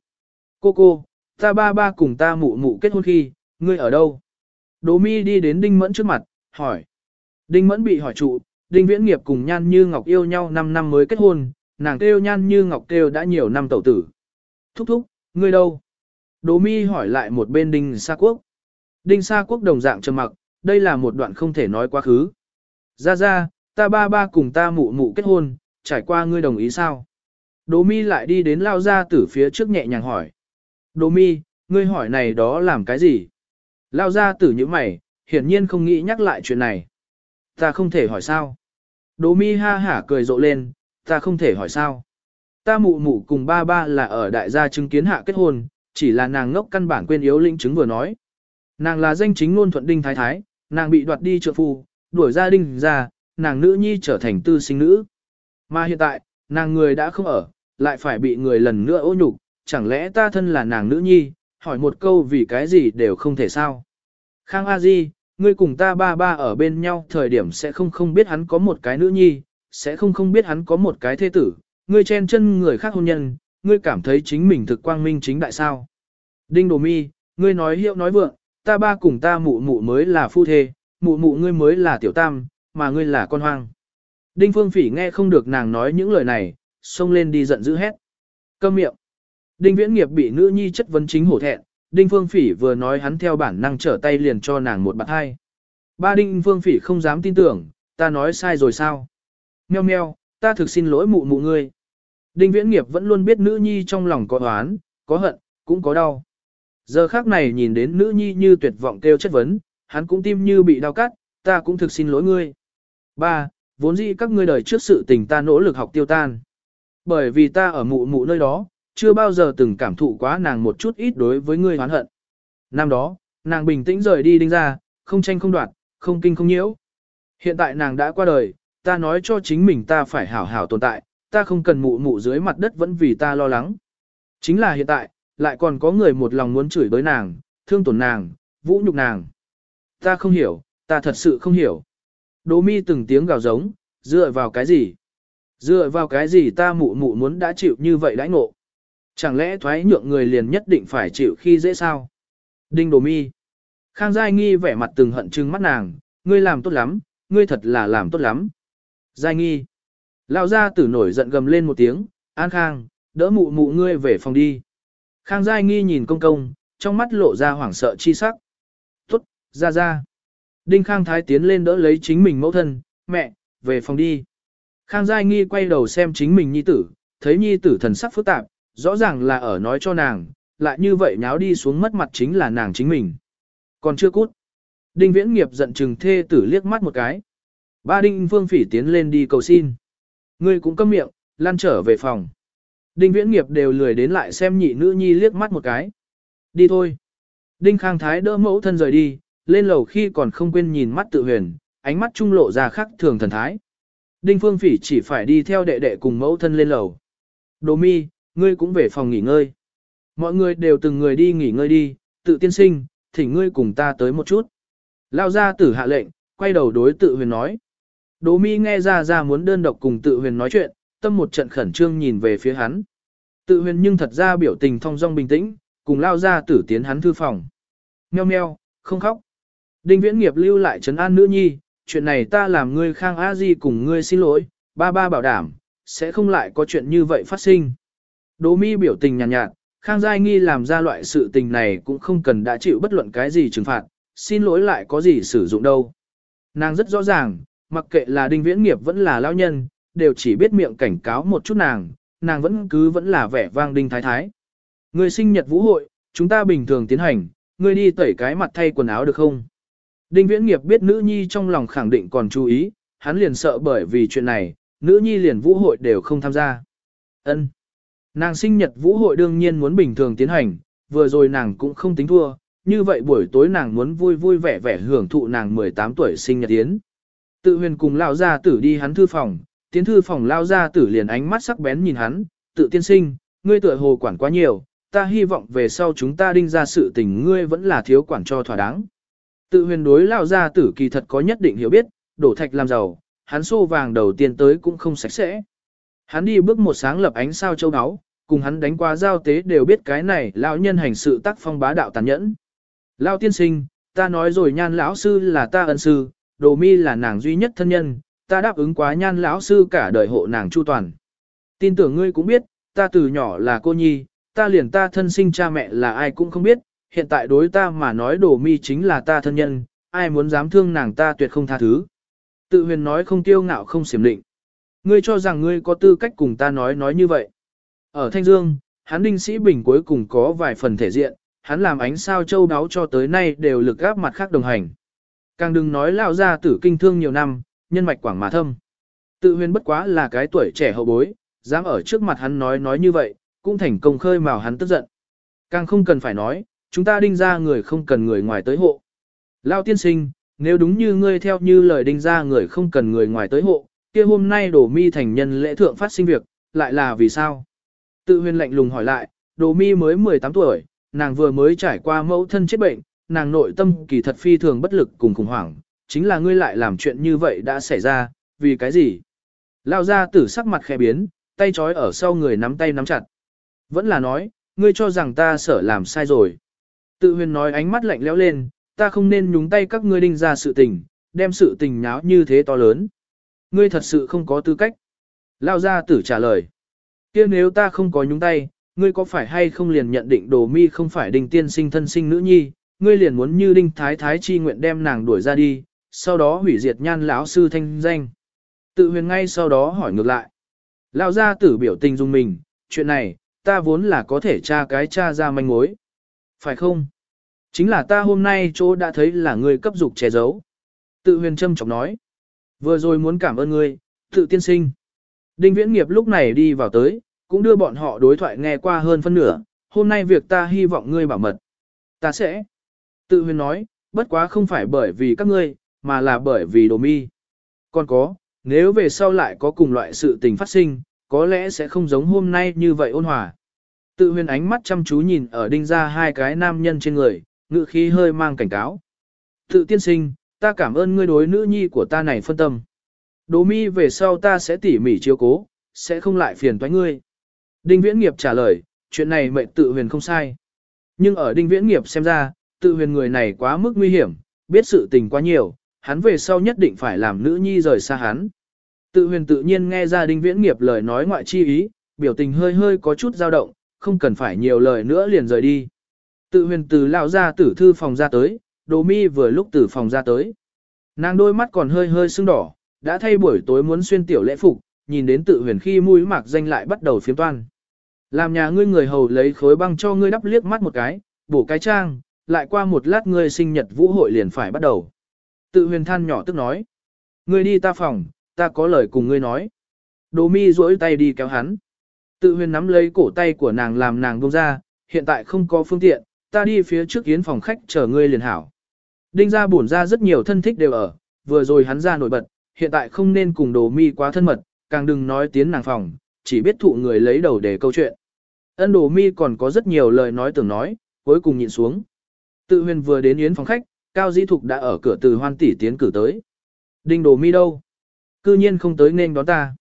Cô cô, ta ba ba cùng ta mụ mụ kết hôn khi, ngươi ở đâu? Đỗ mi đi đến Đinh Mẫn trước mặt, hỏi. Đinh Mẫn bị hỏi trụ, Đinh Viễn Nghiệp cùng Nhan Như Ngọc yêu nhau 5 năm mới kết hôn, nàng kêu Nhan Như Ngọc kêu đã nhiều năm tẩu tử. Thúc thúc, ngươi đâu? Đỗ mi hỏi lại một bên Đinh Sa Quốc. Đinh Sa Quốc đồng dạng trầm mặc, đây là một đoạn không thể nói quá khứ. Ra ra, ta ba ba cùng ta mụ mụ kết hôn, trải qua ngươi đồng ý sao? Đỗ mi lại đi đến lao ra tử phía trước nhẹ nhàng hỏi. Đồ mi, ngươi hỏi này đó làm cái gì? Lao ra tử như mày, hiển nhiên không nghĩ nhắc lại chuyện này. Ta không thể hỏi sao. Đỗ mi ha hả cười rộ lên, ta không thể hỏi sao. Ta mụ mụ cùng ba ba là ở đại gia chứng kiến hạ kết hôn, chỉ là nàng ngốc căn bản quên yếu lĩnh chứng vừa nói. Nàng là danh chính ngôn thuận đinh thái thái, nàng bị đoạt đi trợ phu, đuổi gia đình ra, nàng nữ nhi trở thành tư sinh nữ. Mà hiện tại, nàng người đã không ở, lại phải bị người lần nữa ô nhục, chẳng lẽ ta thân là nàng nữ nhi, hỏi một câu vì cái gì đều không thể sao. Khang A Di, ngươi cùng ta ba ba ở bên nhau thời điểm sẽ không không biết hắn có một cái nữ nhi, sẽ không không biết hắn có một cái thế tử, ngươi chen chân người khác hôn nhân, ngươi cảm thấy chính mình thực quang minh chính đại sao. Đinh Đồ Mi, ngươi nói hiệu nói vượng, ta ba cùng ta mụ mụ mới là phu thê, mụ mụ ngươi mới là tiểu tam, mà ngươi là con hoang. Đinh Phương Phỉ nghe không được nàng nói những lời này, xông lên đi giận dữ hét. Câm miệng. Đinh Viễn Nghiệp bị nữ nhi chất vấn chính hổ thẹn, Đinh Phương Phỉ vừa nói hắn theo bản năng trở tay liền cho nàng một bạt hai. Ba Đinh Phương Phỉ không dám tin tưởng, ta nói sai rồi sao? Meo meo, ta thực xin lỗi mụ mụ ngươi. Đinh Viễn Nghiệp vẫn luôn biết nữ nhi trong lòng có oán, có hận, cũng có đau. Giờ khác này nhìn đến nữ nhi như tuyệt vọng kêu chất vấn, hắn cũng tim như bị đau cắt, ta cũng thực xin lỗi ngươi. Ba, vốn dĩ các ngươi đời trước sự tình ta nỗ lực học tiêu tan. Bởi vì ta ở mụ mụ nơi đó, chưa bao giờ từng cảm thụ quá nàng một chút ít đối với ngươi hoán hận. Năm đó, nàng bình tĩnh rời đi đinh ra, không tranh không đoạt, không kinh không nhiễu. Hiện tại nàng đã qua đời, ta nói cho chính mình ta phải hảo hảo tồn tại, ta không cần mụ mụ dưới mặt đất vẫn vì ta lo lắng. Chính là hiện tại, lại còn có người một lòng muốn chửi bới nàng, thương tổn nàng, vũ nhục nàng. Ta không hiểu, ta thật sự không hiểu. Đỗ mi từng tiếng gào giống, dựa vào cái gì? Dựa vào cái gì ta mụ mụ muốn đã chịu như vậy đãi ngộ? Chẳng lẽ thoái nhượng người liền nhất định phải chịu khi dễ sao? Đinh Đồ Mi. Khang Giai Nghi vẻ mặt từng hận trừng mắt nàng, ngươi làm tốt lắm, ngươi thật là làm tốt lắm. Giai Nghi. Lão gia tử nổi giận gầm lên một tiếng, An Khang, đỡ mụ mụ ngươi về phòng đi. Khang Giai Nghi nhìn công công, trong mắt lộ ra hoảng sợ chi sắc. Tốt, ra ra. Đinh Khang Thái tiến lên đỡ lấy chính mình mẫu thân, mẹ, về phòng đi. Khang Giai Nghi quay đầu xem chính mình nhi tử, thấy nhi tử thần sắc phức tạp, rõ ràng là ở nói cho nàng, lại như vậy nháo đi xuống mất mặt chính là nàng chính mình. Còn chưa cút. Đinh Viễn Nghiệp giận chừng thê tử liếc mắt một cái. Ba Đinh Phương Phỉ tiến lên đi cầu xin. Ngươi cũng câm miệng, lan trở về phòng. Đinh Viễn Nghiệp đều lười đến lại xem nhị nữ nhi liếc mắt một cái. Đi thôi. Đinh Khang Thái đỡ mẫu thân rời đi, lên lầu khi còn không quên nhìn mắt tự huyền, ánh mắt trung lộ ra khắc thường thần thái. Đinh Phương Phỉ chỉ phải đi theo đệ đệ cùng mẫu thân lên lầu. Đồ mi, ngươi cũng về phòng nghỉ ngơi. Mọi người đều từng người đi nghỉ ngơi đi, tự tiên sinh, thỉnh ngươi cùng ta tới một chút. Lao ra tử hạ lệnh, quay đầu đối tự huyền nói. Đỗ mi nghe ra ra muốn đơn độc cùng tự huyền nói chuyện, tâm một trận khẩn trương nhìn về phía hắn. Tự huyền nhưng thật ra biểu tình thong dong bình tĩnh, cùng lao ra tử tiến hắn thư phòng. Meo meo, không khóc. Đinh viễn nghiệp lưu lại trấn an nữ nhi, chuyện này ta làm ngươi khang a di cùng ngươi xin lỗi, ba ba bảo đảm, sẽ không lại có chuyện như vậy phát sinh. Đỗ mi biểu tình nhàn nhạt, nhạt, khang giai nghi làm ra loại sự tình này cũng không cần đã chịu bất luận cái gì trừng phạt, xin lỗi lại có gì sử dụng đâu. Nàng rất rõ ràng, mặc kệ là đinh viễn nghiệp vẫn là lao nhân, đều chỉ biết miệng cảnh cáo một chút nàng, nàng vẫn cứ vẫn là vẻ vang đinh thái thái. Người sinh nhật vũ hội, chúng ta bình thường tiến hành, ngươi đi tẩy cái mặt thay quần áo được không? Đinh Viễn Nghiệp biết nữ nhi trong lòng khẳng định còn chú ý, hắn liền sợ bởi vì chuyện này, nữ nhi liền vũ hội đều không tham gia. Ân. Nàng sinh nhật vũ hội đương nhiên muốn bình thường tiến hành, vừa rồi nàng cũng không tính thua, như vậy buổi tối nàng muốn vui vui vẻ vẻ hưởng thụ nàng 18 tuổi sinh nhật tiến. Tự huyền cùng lao gia tử đi hắn thư phòng, tiến thư phòng lao gia tử liền ánh mắt sắc bén nhìn hắn, tự tiên sinh, ngươi tựa hồ quản quá nhiều, ta hy vọng về sau chúng ta đinh ra sự tình ngươi vẫn là thiếu quản cho thỏa đáng. Tự huyền đối lao gia tử kỳ thật có nhất định hiểu biết, đổ thạch làm giàu, hắn xô vàng đầu tiên tới cũng không sạch sẽ. Hắn đi bước một sáng lập ánh sao châu áo, cùng hắn đánh qua giao tế đều biết cái này lão nhân hành sự tác phong bá đạo tàn nhẫn. Lão tiên sinh, ta nói rồi nhan lão sư là ta ân sư, đồ mi là nàng duy nhất thân nhân, ta đáp ứng quá nhan lão sư cả đời hộ nàng chu toàn. Tin tưởng ngươi cũng biết, ta từ nhỏ là cô nhi, ta liền ta thân sinh cha mẹ là ai cũng không biết, hiện tại đối ta mà nói đồ mi chính là ta thân nhân, ai muốn dám thương nàng ta tuyệt không tha thứ. Tự huyền nói không tiêu ngạo không xiểm định. Ngươi cho rằng ngươi có tư cách cùng ta nói nói như vậy. Ở Thanh Dương, hắn đinh sĩ bình cuối cùng có vài phần thể diện, hắn làm ánh sao châu đáo cho tới nay đều lực gáp mặt khác đồng hành. Càng đừng nói lao ra tử kinh thương nhiều năm, nhân mạch quảng mà thâm. Tự huyền bất quá là cái tuổi trẻ hậu bối, dám ở trước mặt hắn nói nói như vậy, cũng thành công khơi mào hắn tức giận. Càng không cần phải nói, chúng ta đinh ra người không cần người ngoài tới hộ. Lao tiên sinh, nếu đúng như ngươi theo như lời đinh ra người không cần người ngoài tới hộ, kia hôm nay đổ mi thành nhân lễ thượng phát sinh việc, lại là vì sao? Tự huyền lạnh lùng hỏi lại, đồ mi mới 18 tuổi, nàng vừa mới trải qua mẫu thân chết bệnh, nàng nội tâm kỳ thật phi thường bất lực cùng khủng hoảng, chính là ngươi lại làm chuyện như vậy đã xảy ra, vì cái gì? Lao ra tử sắc mặt khẽ biến, tay trói ở sau người nắm tay nắm chặt. Vẫn là nói, ngươi cho rằng ta sợ làm sai rồi. Tự huyền nói ánh mắt lạnh lẽo lên, ta không nên nhúng tay các ngươi đinh ra sự tình, đem sự tình nháo như thế to lớn. Ngươi thật sự không có tư cách. Lao gia tử trả lời kia nếu ta không có nhúng tay, ngươi có phải hay không liền nhận định đồ mi không phải đình tiên sinh thân sinh nữ nhi, ngươi liền muốn như đinh thái thái chi nguyện đem nàng đuổi ra đi, sau đó hủy diệt nhan lão sư thanh danh. Tự huyền ngay sau đó hỏi ngược lại. Lão gia tử biểu tình dung mình, chuyện này, ta vốn là có thể tra cái tra ra manh mối. Phải không? Chính là ta hôm nay chỗ đã thấy là ngươi cấp dục che giấu. Tự huyền châm trọng nói. Vừa rồi muốn cảm ơn ngươi, tự tiên sinh. Đinh viễn nghiệp lúc này đi vào tới, cũng đưa bọn họ đối thoại nghe qua hơn phân nửa, hôm nay việc ta hy vọng ngươi bảo mật. Ta sẽ. Tự huyền nói, bất quá không phải bởi vì các ngươi, mà là bởi vì đồ mi. Còn có, nếu về sau lại có cùng loại sự tình phát sinh, có lẽ sẽ không giống hôm nay như vậy ôn hòa. Tự huyền ánh mắt chăm chú nhìn ở đinh ra hai cái nam nhân trên người, ngự khí hơi mang cảnh cáo. Tự tiên sinh, ta cảm ơn ngươi đối nữ nhi của ta này phân tâm. Đỗ mi về sau ta sẽ tỉ mỉ chiếu cố, sẽ không lại phiền toái ngươi. Đinh Viễn Nghiệp trả lời, chuyện này mệnh tự huyền không sai. Nhưng ở Đinh Viễn Nghiệp xem ra, tự huyền người này quá mức nguy hiểm, biết sự tình quá nhiều, hắn về sau nhất định phải làm nữ nhi rời xa hắn. Tự huyền tự nhiên nghe ra Đinh Viễn Nghiệp lời nói ngoại chi ý, biểu tình hơi hơi có chút dao động, không cần phải nhiều lời nữa liền rời đi. Tự huyền từ lao ra tử thư phòng ra tới, đồ mi vừa lúc từ phòng ra tới. Nàng đôi mắt còn hơi hơi sưng đỏ, đã thay buổi tối muốn xuyên tiểu lễ phục, nhìn đến tự huyền khi mũi mạc danh lại bắt đầu phiếm toan. Làm nhà ngươi người hầu lấy khối băng cho ngươi đắp liếc mắt một cái, bổ cái trang, lại qua một lát ngươi sinh nhật vũ hội liền phải bắt đầu. Tự huyền than nhỏ tức nói. Ngươi đi ta phòng, ta có lời cùng ngươi nói. Đồ mi duỗi tay đi kéo hắn. Tự huyền nắm lấy cổ tay của nàng làm nàng buông ra, hiện tại không có phương tiện, ta đi phía trước yến phòng khách chờ ngươi liền hảo. Đinh ra bổn ra rất nhiều thân thích đều ở, vừa rồi hắn ra nổi bật, hiện tại không nên cùng đồ mi quá thân mật, càng đừng nói tiến nàng phòng, chỉ biết thụ người lấy đầu để câu chuyện. Ân đồ mi còn có rất nhiều lời nói tưởng nói, cuối cùng nhịn xuống. Tự huyền vừa đến yến phòng khách, Cao Dĩ Thục đã ở cửa từ hoan tỷ tiến cử tới. Đinh đồ mi đâu? Cư nhiên không tới nên đón ta.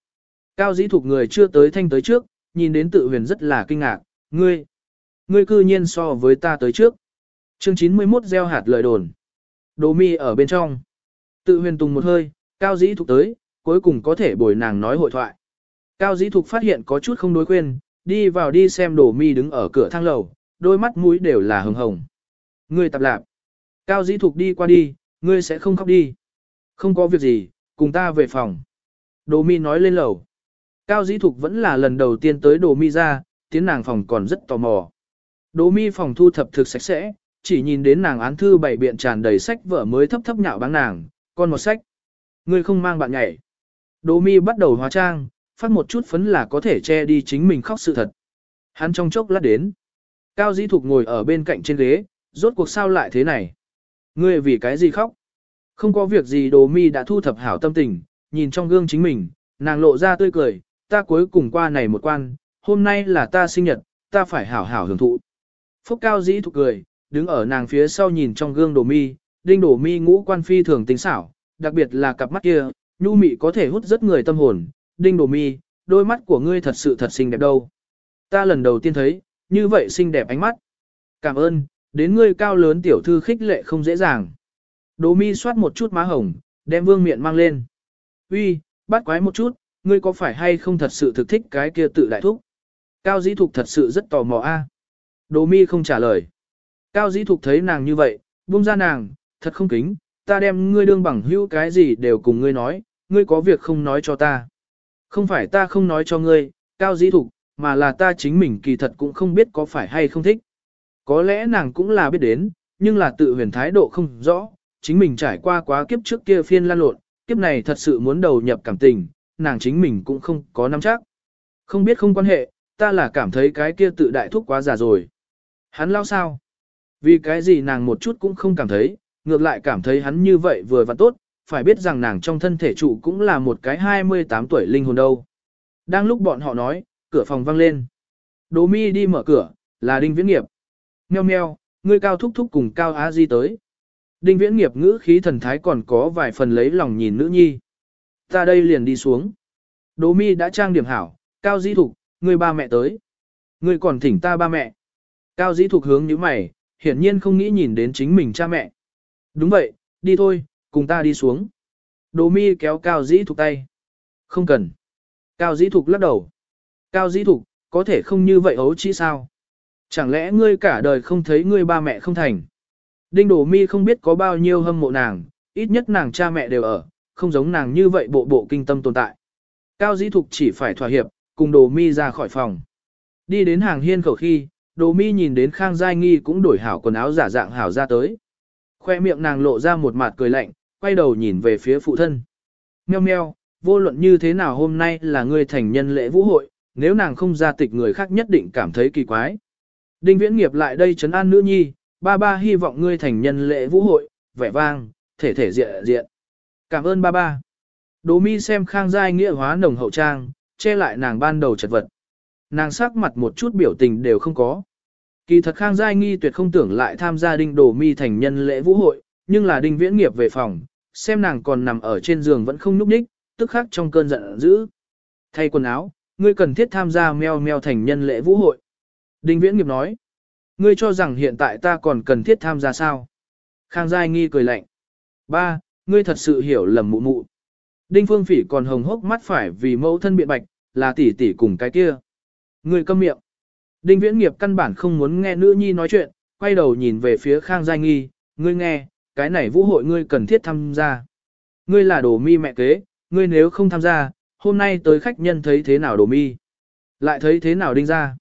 Cao Dĩ Thục người chưa tới thanh tới trước, nhìn đến tự huyền rất là kinh ngạc. Ngươi, ngươi cư nhiên so với ta tới trước. Chương 91 gieo hạt lời đồn. Đồ mi ở bên trong. Tự huyền tùng một hơi, Cao Dĩ Thục tới, cuối cùng có thể bồi nàng nói hội thoại. Cao Dĩ Thục phát hiện có chút không đối quên, đi vào đi xem đồ mi đứng ở cửa thang lầu, đôi mắt mũi đều là hồng hồng. Ngươi tạp lạp. Cao dĩ thục đi qua đi, ngươi sẽ không khóc đi. Không có việc gì, cùng ta về phòng. Đồ mi nói lên lầu. Cao dĩ thục vẫn là lần đầu tiên tới đồ mi ra, tiến nàng phòng còn rất tò mò. Đồ mi phòng thu thập thực sạch sẽ, chỉ nhìn đến nàng án thư bảy biện tràn đầy sách vở mới thấp thấp nhạo báng nàng, còn một sách. Ngươi không mang bạn nhảy. Đỗ mi bắt đầu hóa trang, phát một chút phấn là có thể che đi chính mình khóc sự thật. Hắn trong chốc lát đến. Cao Dĩ Thục ngồi ở bên cạnh trên ghế, rốt cuộc sao lại thế này? Ngươi vì cái gì khóc? Không có việc gì đồ mi đã thu thập hảo tâm tình, nhìn trong gương chính mình, nàng lộ ra tươi cười, ta cuối cùng qua này một quan, hôm nay là ta sinh nhật, ta phải hảo hảo hưởng thụ. Phúc Cao Dĩ Thục cười, đứng ở nàng phía sau nhìn trong gương đồ mi, đinh đồ mi ngũ quan phi thường tính xảo, đặc biệt là cặp mắt kia, nhu mị có thể hút rất người tâm hồn, đinh đồ mi, đôi mắt của ngươi thật sự thật xinh đẹp đâu. Ta lần đầu tiên thấy, như vậy xinh đẹp ánh mắt. Cảm ơn, Đến ngươi cao lớn tiểu thư khích lệ không dễ dàng. Đỗ mi soát một chút má hồng, đem vương miện mang lên. Uy, bắt quái một chút, ngươi có phải hay không thật sự thực thích cái kia tự đại thúc? Cao dĩ thục thật sự rất tò mò a. À? Đỗ mi không trả lời. Cao dĩ thục thấy nàng như vậy, buông ra nàng, thật không kính, ta đem ngươi đương bằng hữu cái gì đều cùng ngươi nói, ngươi có việc không nói cho ta. Không phải ta không nói cho ngươi, cao dĩ thục, mà là ta chính mình kỳ thật cũng không biết có phải hay không thích. Có lẽ nàng cũng là biết đến, nhưng là tự huyền thái độ không rõ, chính mình trải qua quá kiếp trước kia phiên lan lộn, kiếp này thật sự muốn đầu nhập cảm tình, nàng chính mình cũng không có nắm chắc. Không biết không quan hệ, ta là cảm thấy cái kia tự đại thúc quá già rồi. Hắn lao sao? Vì cái gì nàng một chút cũng không cảm thấy, ngược lại cảm thấy hắn như vậy vừa và tốt, phải biết rằng nàng trong thân thể trụ cũng là một cái 28 tuổi linh hồn đâu. Đang lúc bọn họ nói, cửa phòng vang lên. Đỗ mi đi mở cửa, là đinh viễn nghiệp. Meo meo, ngươi cao thúc thúc cùng cao á di tới. Đinh viễn nghiệp ngữ khí thần thái còn có vài phần lấy lòng nhìn nữ nhi. Ta đây liền đi xuống. Đỗ mi đã trang điểm hảo, cao di thục, ngươi ba mẹ tới. Ngươi còn thỉnh ta ba mẹ. Cao di thục hướng như mày, hiển nhiên không nghĩ nhìn đến chính mình cha mẹ. Đúng vậy, đi thôi, cùng ta đi xuống. Đồ mi kéo cao dĩ thục tay. Không cần. Cao dĩ thục lắc đầu. Cao dĩ thục, có thể không như vậy ấu chỉ sao? Chẳng lẽ ngươi cả đời không thấy ngươi ba mẹ không thành? Đinh Đồ Mi không biết có bao nhiêu hâm mộ nàng, ít nhất nàng cha mẹ đều ở, không giống nàng như vậy bộ bộ kinh tâm tồn tại. Cao Dĩ Thục chỉ phải thỏa hiệp, cùng Đồ Mi ra khỏi phòng. Đi đến hàng hiên khẩu khi, Đỗ Mi nhìn đến Khang Giai Nghi cũng đổi hảo quần áo giả dạng hảo ra tới. Khoe miệng nàng lộ ra một mặt cười lạnh, quay đầu nhìn về phía phụ thân. Meo meo, vô luận như thế nào hôm nay là ngươi thành nhân lễ vũ hội, nếu nàng không ra tịch người khác nhất định cảm thấy kỳ quái. Đinh viễn nghiệp lại đây trấn an nữ nhi, ba ba hy vọng ngươi thành nhân lễ vũ hội, vẻ vang, thể thể diện diện. Cảm ơn ba ba. Đỗ mi xem khang giai nghĩa hóa nồng hậu trang, che lại nàng ban đầu chật vật. Nàng sắc mặt một chút biểu tình đều không có. Kỳ thật khang giai nghi tuyệt không tưởng lại tham gia đinh đồ mi thành nhân lễ vũ hội, nhưng là đinh viễn nghiệp về phòng, xem nàng còn nằm ở trên giường vẫn không nhúc nhích, tức khắc trong cơn giận dữ. Thay quần áo, ngươi cần thiết tham gia meo meo thành nhân lễ vũ hội. Đinh viễn nghiệp nói, ngươi cho rằng hiện tại ta còn cần thiết tham gia sao? Khang Giai nghi cười lạnh. Ba, ngươi thật sự hiểu lầm mụ mụ. Đinh phương phỉ còn hồng hốc mắt phải vì mẫu thân biện bạch, là tỷ tỷ cùng cái kia. Ngươi câm miệng. Đinh viễn nghiệp căn bản không muốn nghe nữ nhi nói chuyện, quay đầu nhìn về phía Khang Giai nghi, ngươi nghe, cái này vũ hội ngươi cần thiết tham gia. Ngươi là đồ mi mẹ kế, ngươi nếu không tham gia, hôm nay tới khách nhân thấy thế nào đồ mi. Lại thấy thế nào đinh ra.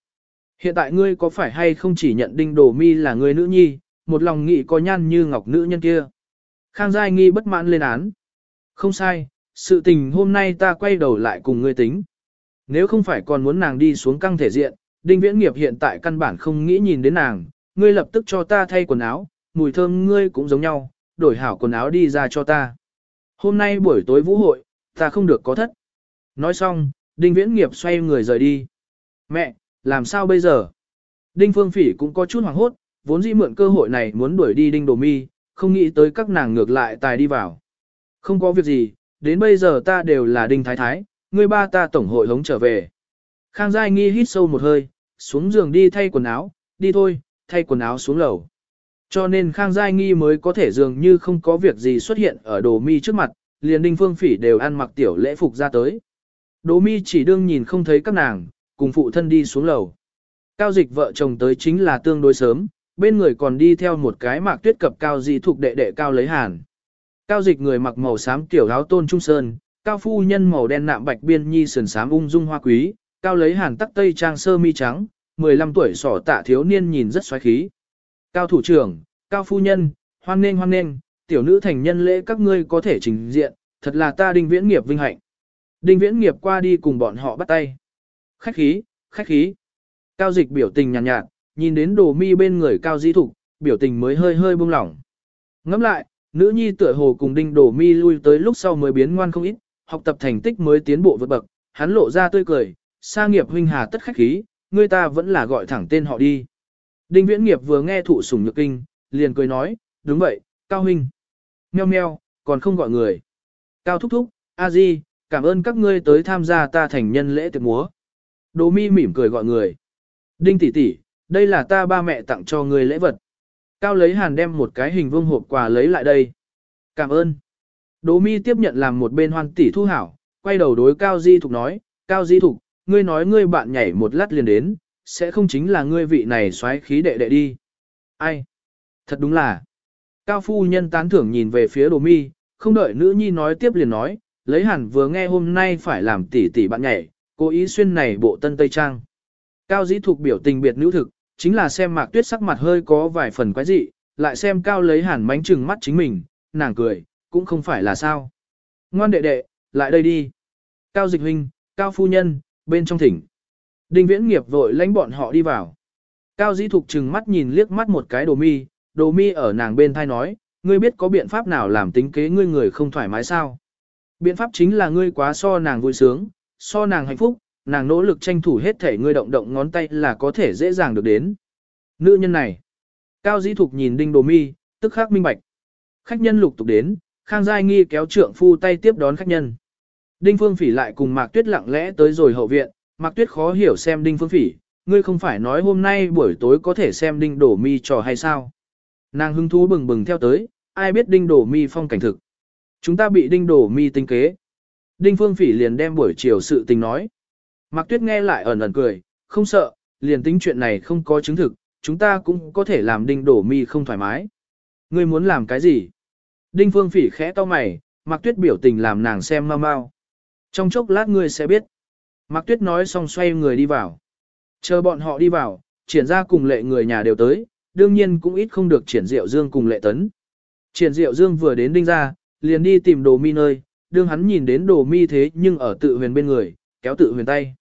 Hiện tại ngươi có phải hay không chỉ nhận đinh đồ mi là người nữ nhi, một lòng nghị có nhan như ngọc nữ nhân kia. Khang Giai nghi bất mãn lên án. Không sai, sự tình hôm nay ta quay đầu lại cùng ngươi tính. Nếu không phải còn muốn nàng đi xuống căng thể diện, đinh viễn nghiệp hiện tại căn bản không nghĩ nhìn đến nàng, ngươi lập tức cho ta thay quần áo, mùi thơm ngươi cũng giống nhau, đổi hảo quần áo đi ra cho ta. Hôm nay buổi tối vũ hội, ta không được có thất. Nói xong, đinh viễn nghiệp xoay người rời đi. Mẹ, làm sao bây giờ? Đinh Phương Phỉ cũng có chút hoảng hốt, vốn dĩ mượn cơ hội này muốn đuổi đi Đinh Đồ Mi, không nghĩ tới các nàng ngược lại tài đi vào. Không có việc gì, đến bây giờ ta đều là Đinh Thái Thái, Ngươi ba ta tổng hội hống trở về. Khang Giai Nghi hít sâu một hơi, xuống giường đi thay quần áo, đi thôi, thay quần áo xuống lầu. Cho nên Khang Giai Nghi mới có thể dường như không có việc gì xuất hiện ở Đồ Mi trước mặt, liền Đinh Phương Phỉ đều ăn mặc tiểu lễ phục ra tới. Đồ Mi chỉ đương nhìn không thấy các nàng, cùng phụ thân đi xuống lầu. Cao dịch vợ chồng tới chính là tương đối sớm, bên người còn đi theo một cái mạc tuyết cập cao dị thuộc đệ đệ cao lấy hàn. Cao dịch người mặc màu xám tiểu áo tôn trung sơn, cao phu nhân màu đen nạm bạch biên nhi sườn xám ung dung hoa quý, cao lấy hàn tắc tây trang sơ mi trắng, 15 tuổi sỏ tạ thiếu niên nhìn rất xoáy khí. Cao thủ trưởng, cao phu nhân, hoan nghênh hoan nghênh, tiểu nữ thành nhân lễ các ngươi có thể trình diện, thật là ta đinh viễn nghiệp vinh hạnh. Đinh viễn nghiệp qua đi cùng bọn họ bắt tay. Khách khí, khách khí. Cao dịch biểu tình nhàn nhạt, nhạt, nhìn đến đồ mi bên người cao di thục, biểu tình mới hơi hơi buông lỏng. Ngắm lại, nữ nhi tựa hồ cùng đinh đồ mi lui tới lúc sau mới biến ngoan không ít, học tập thành tích mới tiến bộ vượt bậc, hắn lộ ra tươi cười, sa nghiệp huynh hà tất khách khí, người ta vẫn là gọi thẳng tên họ đi. Đinh viễn nghiệp vừa nghe thụ sủng nhược kinh, liền cười nói, đúng vậy, cao huynh. Meo meo, còn không gọi người. Cao thúc thúc, a di, cảm ơn các ngươi tới tham gia ta thành nhân lễ tiệc múa. Đỗ mi mỉm cười gọi người. Đinh tỷ tỷ, đây là ta ba mẹ tặng cho ngươi lễ vật. Cao lấy hàn đem một cái hình vuông hộp quà lấy lại đây. Cảm ơn. Đỗ mi tiếp nhận làm một bên hoan tỷ thu hảo, quay đầu đối Cao Di Thục nói, Cao Di Thục, ngươi nói ngươi bạn nhảy một lát liền đến, sẽ không chính là ngươi vị này xoáy khí đệ đệ đi. Ai? Thật đúng là. Cao phu nhân tán thưởng nhìn về phía đồ mi, không đợi nữ nhi nói tiếp liền nói, lấy hẳn vừa nghe hôm nay phải làm tỷ tỷ bạn nhảy, cố ý xuyên này bộ tân tây trang. Cao dĩ thuộc biểu tình biệt nữ thực, chính là xem mạc tuyết sắc mặt hơi có vài phần quái dị, lại xem cao lấy hẳn mánh trừng mắt chính mình, nàng cười, cũng không phải là sao. Ngoan đệ đệ, lại đây đi. Cao dịch huynh, cao phu nhân, bên trong thỉnh. Đinh viễn nghiệp vội lãnh bọn họ đi vào. Cao dĩ thục trừng mắt nhìn liếc mắt một cái đồ mi, đồ mi ở nàng bên thai nói, ngươi biết có biện pháp nào làm tính kế ngươi người không thoải mái sao? Biện pháp chính là ngươi quá so nàng vui sướng, so nàng hạnh phúc, nàng nỗ lực tranh thủ hết thể ngươi động động ngón tay là có thể dễ dàng được đến. Nữ nhân này. Cao dĩ thục nhìn đinh đồ mi, tức khắc minh bạch. Khách nhân lục tục đến, Khang Giai Nghi kéo trượng phu tay tiếp đón khách nhân. Đinh Phương Phỉ lại cùng Mạc Tuyết lặng lẽ tới rồi hậu viện, Mạc Tuyết khó hiểu xem Đinh Phương Phỉ, ngươi không phải nói hôm nay buổi tối có thể xem Đinh Đổ Mi trò hay sao? Nàng hứng thú bừng bừng theo tới, ai biết Đinh Đổ Mi phong cảnh thực. Chúng ta bị Đinh Đổ Mi tinh kế. Đinh Phương Phỉ liền đem buổi chiều sự tình nói. Mạc Tuyết nghe lại ẩn ẩn cười, không sợ, liền tính chuyện này không có chứng thực, chúng ta cũng có thể làm Đinh Đổ Mi không thoải mái. Ngươi muốn làm cái gì? Đinh Phương Phỉ khẽ to mày, Mạc Tuyết biểu tình làm nàng xem mau mau. Trong chốc lát ngươi sẽ biết. Mạc Tuyết nói xong xoay người đi vào. Chờ bọn họ đi vào, triển ra cùng lệ người nhà đều tới, đương nhiên cũng ít không được triển diệu dương cùng lệ tấn. Triển diệu dương vừa đến đinh ra, liền đi tìm đồ mi nơi, đương hắn nhìn đến đồ mi thế nhưng ở tự huyền bên người, kéo tự huyền tay.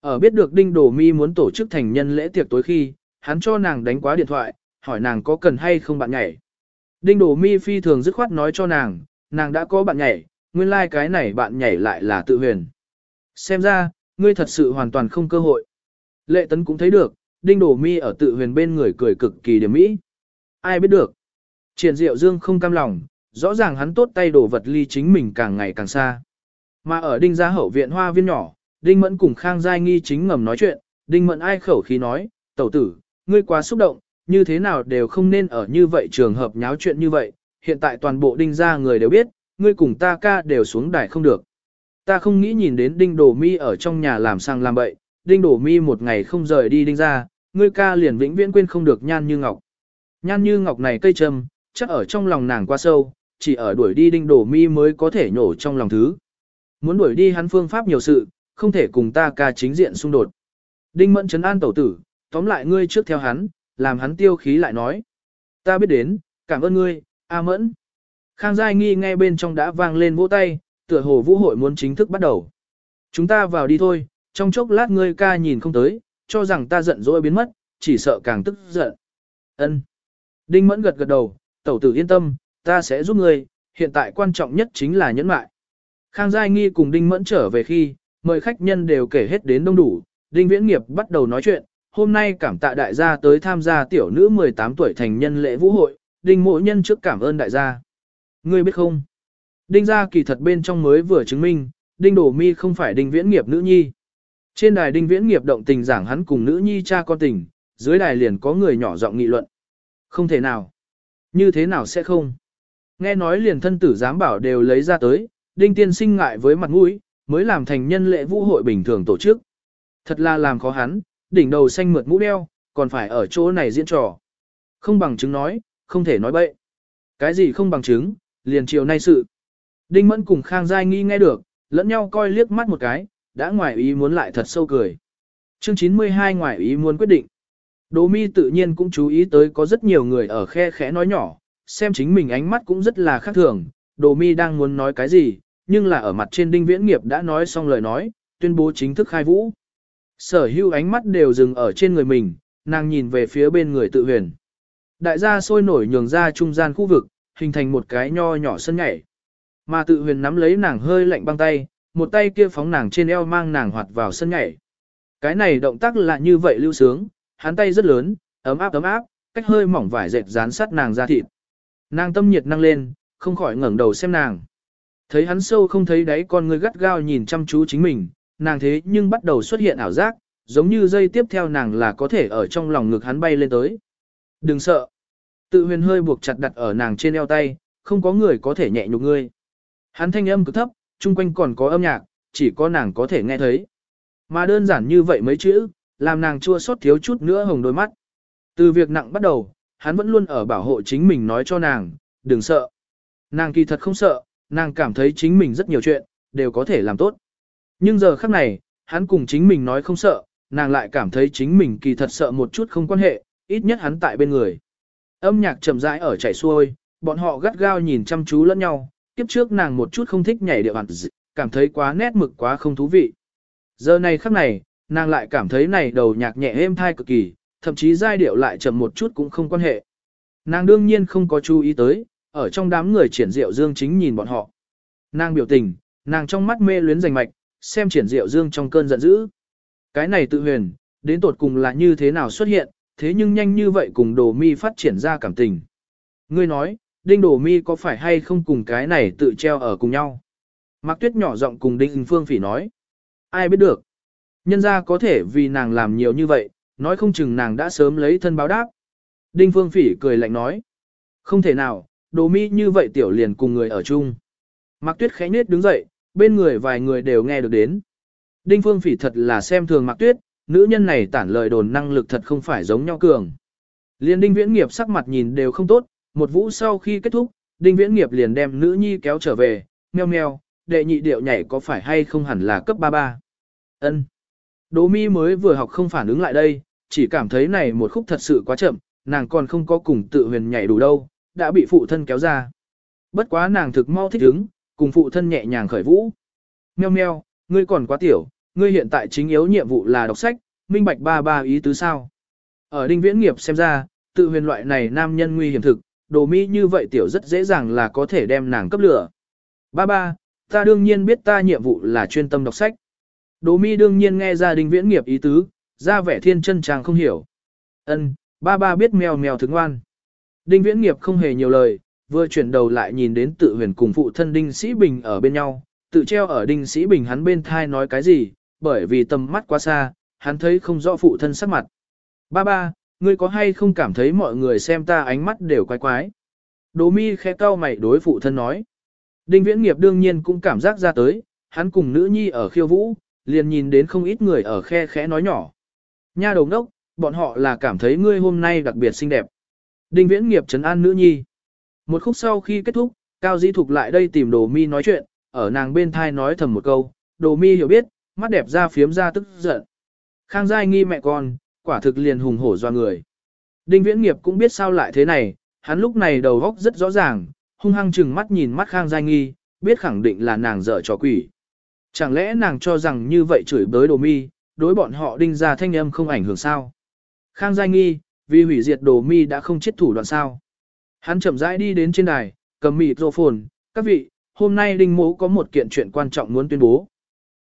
Ở biết được đinh đồ mi muốn tổ chức thành nhân lễ tiệc tối khi, hắn cho nàng đánh quá điện thoại, hỏi nàng có cần hay không bạn nhảy. Đinh Đổ mi phi thường dứt khoát nói cho nàng, nàng đã có bạn nhảy, nguyên lai like cái này bạn nhảy lại là tự huyền. Xem ra, ngươi thật sự hoàn toàn không cơ hội. Lệ tấn cũng thấy được, đinh đổ mi ở tự huyền bên người cười cực kỳ điểm mỹ. Ai biết được. Triển diệu dương không cam lòng, rõ ràng hắn tốt tay đổ vật ly chính mình càng ngày càng xa. Mà ở đinh gia hậu viện hoa viên nhỏ, đinh mẫn cùng khang giai nghi chính ngầm nói chuyện, đinh mẫn ai khẩu khí nói, tẩu tử, ngươi quá xúc động, như thế nào đều không nên ở như vậy trường hợp nháo chuyện như vậy, hiện tại toàn bộ đinh gia người đều biết, ngươi cùng ta ca đều xuống đài không được. Ta không nghĩ nhìn đến đinh đồ mi ở trong nhà làm sang làm bậy, đinh đồ mi một ngày không rời đi đinh gia, ngươi ca liền vĩnh viễn quên không được nhan như ngọc. Nhan như ngọc này cây trầm, chắc ở trong lòng nàng quá sâu, chỉ ở đuổi đi đinh đồ mi mới có thể nhổ trong lòng thứ. Muốn đuổi đi hắn phương pháp nhiều sự, không thể cùng ta ca chính diện xung đột. Đinh mẫn chấn an tẩu tử, tóm lại ngươi trước theo hắn, làm hắn tiêu khí lại nói. Ta biết đến, cảm ơn ngươi, A mẫn. Khang Giai Nghi nghe bên trong đã vang lên vỗ tay, tựa hồ vũ hội muốn chính thức bắt đầu. Chúng ta vào đi thôi, trong chốc lát ngươi ca nhìn không tới, cho rằng ta giận dỗi biến mất, chỉ sợ càng tức giận. Ân. Đinh Mẫn gật gật đầu, tẩu tử yên tâm, ta sẽ giúp ngươi, hiện tại quan trọng nhất chính là nhẫn mại. Khang Giai Nghi cùng Đinh Mẫn trở về khi, mời khách nhân đều kể hết đến đông đủ, Đinh Viễn Nghiệp bắt đầu nói chuyện, hôm nay cảm tạ đại gia tới tham gia tiểu nữ 18 tuổi thành nhân lễ vũ hội, Đinh mộ nhân trước cảm ơn đại gia. Ngươi biết không? Đinh gia kỳ thật bên trong mới vừa chứng minh, Đinh Đổ Mi không phải Đinh Viễn Nghiệp nữ nhi. Trên đài Đinh Viễn Nghiệp động tình giảng hắn cùng nữ nhi cha con tình, dưới đài liền có người nhỏ giọng nghị luận. Không thể nào. Như thế nào sẽ không? Nghe nói liền thân tử giám bảo đều lấy ra tới, Đinh Tiên sinh ngại với mặt mũi, mới làm thành nhân lễ vũ hội bình thường tổ chức. Thật là làm khó hắn, đỉnh đầu xanh mượt mũ đeo, còn phải ở chỗ này diễn trò. Không bằng chứng nói, không thể nói bậy. Cái gì không bằng chứng, liền chiều nay sự. Đinh Mẫn cùng Khang Giai nghi nghe được, lẫn nhau coi liếc mắt một cái, đã ngoài ý muốn lại thật sâu cười. Chương 92 ngoài ý muốn quyết định. Đỗ mi tự nhiên cũng chú ý tới có rất nhiều người ở khe khẽ nói nhỏ, xem chính mình ánh mắt cũng rất là khác thường. Đỗ mi đang muốn nói cái gì, nhưng là ở mặt trên đinh viễn nghiệp đã nói xong lời nói, tuyên bố chính thức khai vũ. Sở hữu ánh mắt đều dừng ở trên người mình, nàng nhìn về phía bên người tự huyền. Đại gia sôi nổi nhường ra trung gian khu vực, hình thành một cái nho nhỏ sân nhảy. Mà tự huyền nắm lấy nàng hơi lạnh băng tay, một tay kia phóng nàng trên eo mang nàng hoạt vào sân nhảy. Cái này động tác là như vậy lưu sướng, hắn tay rất lớn, ấm áp ấm áp, cách hơi mỏng vải dệt dán sát nàng ra thịt. Nàng tâm nhiệt năng lên, không khỏi ngẩng đầu xem nàng. Thấy hắn sâu không thấy đáy con người gắt gao nhìn chăm chú chính mình, nàng thế nhưng bắt đầu xuất hiện ảo giác, giống như dây tiếp theo nàng là có thể ở trong lòng ngực hắn bay lên tới. Đừng sợ. Tự huyền hơi buộc chặt đặt ở nàng trên eo tay, không có người có thể nhẹ nhục ngươi. Hắn thanh âm cực thấp, chung quanh còn có âm nhạc, chỉ có nàng có thể nghe thấy. Mà đơn giản như vậy mấy chữ, làm nàng chua xót thiếu chút nữa hồng đôi mắt. Từ việc nặng bắt đầu, hắn vẫn luôn ở bảo hộ chính mình nói cho nàng, đừng sợ. Nàng kỳ thật không sợ, nàng cảm thấy chính mình rất nhiều chuyện, đều có thể làm tốt. Nhưng giờ khắc này, hắn cùng chính mình nói không sợ, nàng lại cảm thấy chính mình kỳ thật sợ một chút không quan hệ, ít nhất hắn tại bên người. Âm nhạc chậm rãi ở chảy xuôi, bọn họ gắt gao nhìn chăm chú lẫn nhau, kiếp trước nàng một chút không thích nhảy điệu hẳn cảm thấy quá nét mực quá không thú vị. Giờ này khắc này, nàng lại cảm thấy này đầu nhạc nhẹ êm thai cực kỳ, thậm chí giai điệu lại chậm một chút cũng không quan hệ. Nàng đương nhiên không có chú ý tới, ở trong đám người triển diệu dương chính nhìn bọn họ. Nàng biểu tình, nàng trong mắt mê luyến rành mạch, xem triển diệu dương trong cơn giận dữ. Cái này tự huyền, đến tột cùng là như thế nào xuất hiện, thế nhưng nhanh như vậy cùng đồ mi phát triển ra cảm tình. Ngươi nói, đinh đồ mi có phải hay không cùng cái này tự treo ở cùng nhau? Mạc tuyết nhỏ giọng cùng đinh phương phỉ nói. Ai biết được? Nhân ra có thể vì nàng làm nhiều như vậy, nói không chừng nàng đã sớm lấy thân báo đáp. Đinh phương phỉ cười lạnh nói. Không thể nào, đồ mi như vậy tiểu liền cùng người ở chung. Mạc tuyết khẽ nết đứng dậy, bên người vài người đều nghe được đến. Đinh phương phỉ thật là xem thường Mạc tuyết, nữ nhân này tản lời đồn năng lực thật không phải giống nhau cường. Liên đinh viễn nghiệp sắc mặt nhìn đều không tốt, một vũ sau khi kết thúc, đinh viễn nghiệp liền đem nữ nhi kéo trở về, meo meo, đệ nhị điệu nhảy có phải hay không hẳn là cấp 33. ân Đỗ mi mới vừa học không phản ứng lại đây, chỉ cảm thấy này một khúc thật sự quá chậm, nàng còn không có cùng tự huyền nhảy đủ đâu, đã bị phụ thân kéo ra. Bất quá nàng thực mau thích ứng, cùng phụ thân nhẹ nhàng khởi vũ. Meo meo, ngươi còn quá tiểu, ngươi hiện tại chính yếu nhiệm vụ là đọc sách, minh bạch ba ba ý tứ sao. Ở đinh viễn nghiệp xem ra, tự huyền loại này nam nhân nguy hiểm thực, đồ mi như vậy tiểu rất dễ dàng là có thể đem nàng cấp lửa. Ba ba, ta đương nhiên biết ta nhiệm vụ là chuyên tâm đọc sách. Đồ mi đương nhiên nghe ra đinh viễn nghiệp ý tứ, ra vẻ thiên chân chàng không hiểu. Ân, ba ba biết mèo mèo thức ngoan. Đinh viễn nghiệp không hề nhiều lời, vừa chuyển đầu lại nhìn đến tự huyền cùng phụ thân đinh sĩ bình ở bên nhau, tự treo ở đinh sĩ bình hắn bên thai nói cái gì, bởi vì tầm mắt quá xa, hắn thấy không rõ phụ thân sắc mặt. Ba ba, ngươi có hay không cảm thấy mọi người xem ta ánh mắt đều quái quái? Đỗ mi khẽ cau mày đối phụ thân nói. Đinh viễn nghiệp đương nhiên cũng cảm giác ra tới, hắn cùng nữ nhi ở khiêu vũ, liền nhìn đến không ít người ở khe khẽ nói nhỏ. Nha đầu ngốc, bọn họ là cảm thấy ngươi hôm nay đặc biệt xinh đẹp. Đinh viễn nghiệp trấn an nữ nhi. Một khúc sau khi kết thúc, Cao Dĩ Thục lại đây tìm Đồ Mi nói chuyện, ở nàng bên thai nói thầm một câu, Đồ Mi hiểu biết, mắt đẹp ra phiếm ra tức giận. Khang Giai nghi mẹ con, quả thực liền hùng hổ do người. Đinh Viễn Nghiệp cũng biết sao lại thế này, hắn lúc này đầu góc rất rõ ràng, hung hăng chừng mắt nhìn mắt Khang Giai nghi, biết khẳng định là nàng dở trò quỷ. Chẳng lẽ nàng cho rằng như vậy chửi bới đồ mi, đối bọn họ đinh ra thanh âm không ảnh hưởng sao? Khang Giai nghi, vì hủy diệt đồ mi đã không chết thủ đoạn sao? Hắn chậm rãi đi đến trên đài, cầm mịt rô phồn, các vị, hôm nay đinh mố có một kiện chuyện quan trọng muốn tuyên bố.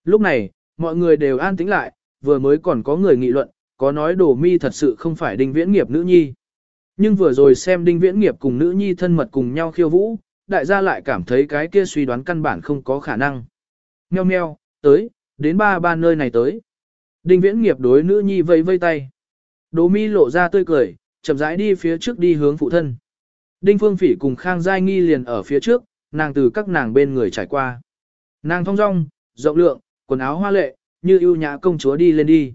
Lúc này, mọi người đều an tĩnh lại, vừa mới còn có người nghị luận, có nói đồ mi thật sự không phải đinh viễn nghiệp nữ nhi. Nhưng vừa rồi xem đinh viễn nghiệp cùng nữ nhi thân mật cùng nhau khiêu vũ, đại gia lại cảm thấy cái kia suy đoán căn bản không có khả năng. Meo meo, tới, đến ba ba nơi này tới. Đinh viễn nghiệp đối nữ nhi vây vây tay. Đồ mi lộ ra tươi cười, chậm rãi đi phía trước đi hướng phụ thân. Đinh phương phỉ cùng Khang Giai Nghi liền ở phía trước, nàng từ các nàng bên người trải qua. Nàng thong dong, rộng lượng, quần áo hoa lệ, như yêu nhã công chúa đi lên đi.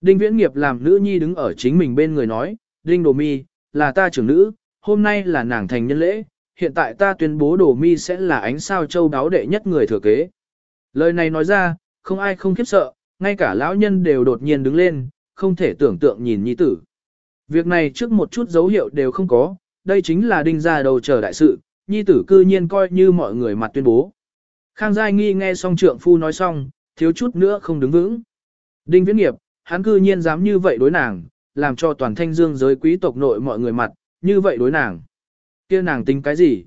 Đinh Viễn Nghiệp làm nữ nhi đứng ở chính mình bên người nói, Đinh Đồ Mi, là ta trưởng nữ, hôm nay là nàng thành nhân lễ, hiện tại ta tuyên bố Đồ Mi sẽ là ánh sao châu đáo đệ nhất người thừa kế. Lời này nói ra, không ai không khiếp sợ, ngay cả lão nhân đều đột nhiên đứng lên, không thể tưởng tượng nhìn nhi tử. Việc này trước một chút dấu hiệu đều không có, đây chính là đinh gia đầu chờ đại sự, nhi tử cư nhiên coi như mọi người mặt tuyên bố. Khang Giai Nghi nghe xong trượng phu nói xong, thiếu chút nữa không đứng vững. Đinh Viễn Nghiệp, hắn cư nhiên dám như vậy đối nàng, làm cho toàn thanh dương giới quý tộc nội mọi người mặt, như vậy đối nàng. kia nàng tính cái gì?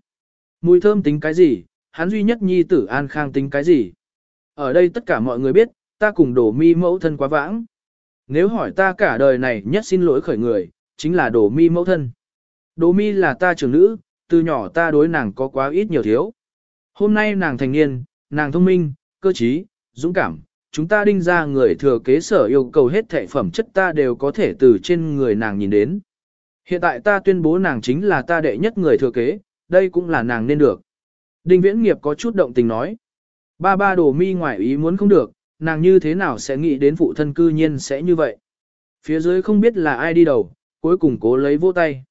Mùi thơm tính cái gì? Hắn duy nhất nhi tử An Khang tính cái gì? Ở đây tất cả mọi người biết, ta cùng đổ mi mẫu thân quá vãng. Nếu hỏi ta cả đời này nhất xin lỗi khởi người, chính là đổ mi mẫu thân. Đỗ mi là ta trưởng nữ, từ nhỏ ta đối nàng có quá ít nhiều thiếu. Hôm nay nàng thành niên, nàng thông minh, cơ trí, dũng cảm, chúng ta đinh ra người thừa kế sở yêu cầu hết thệ phẩm chất ta đều có thể từ trên người nàng nhìn đến. Hiện tại ta tuyên bố nàng chính là ta đệ nhất người thừa kế, đây cũng là nàng nên được. Đinh Viễn Nghiệp có chút động tình nói. Ba ba đồ mi ngoại ý muốn không được, nàng như thế nào sẽ nghĩ đến phụ thân cư nhiên sẽ như vậy. Phía dưới không biết là ai đi đầu, cuối cùng cố lấy vô tay.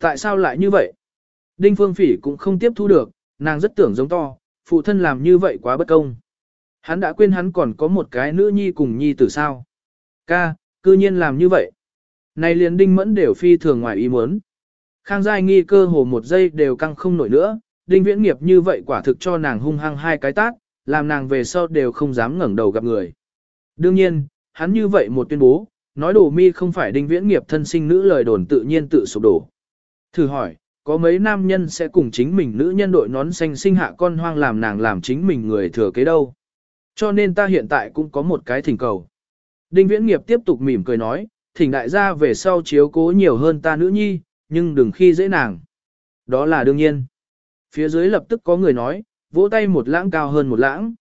Tại sao lại như vậy? Đinh Phương Phỉ cũng không tiếp thu được, nàng rất tưởng giống to, phụ thân làm như vậy quá bất công. Hắn đã quên hắn còn có một cái nữ nhi cùng nhi tử sao. Ca, cư nhiên làm như vậy. Này liền đinh mẫn đều phi thường ngoài ý muốn. Khang Giai nghi cơ hồ một giây đều căng không nổi nữa, đinh viễn nghiệp như vậy quả thực cho nàng hung hăng hai cái tát, làm nàng về sau đều không dám ngẩng đầu gặp người. Đương nhiên, hắn như vậy một tuyên bố, nói đồ mi không phải đinh viễn nghiệp thân sinh nữ lời đồn tự nhiên tự sụp đổ. Thử hỏi, có mấy nam nhân sẽ cùng chính mình nữ nhân đội nón xanh sinh hạ con hoang làm nàng làm chính mình người thừa kế đâu. Cho nên ta hiện tại cũng có một cái thỉnh cầu. Đinh viễn nghiệp tiếp tục mỉm cười nói, thỉnh đại gia về sau chiếu cố nhiều hơn ta nữ nhi, nhưng đừng khi dễ nàng. Đó là đương nhiên. Phía dưới lập tức có người nói, vỗ tay một lãng cao hơn một lãng.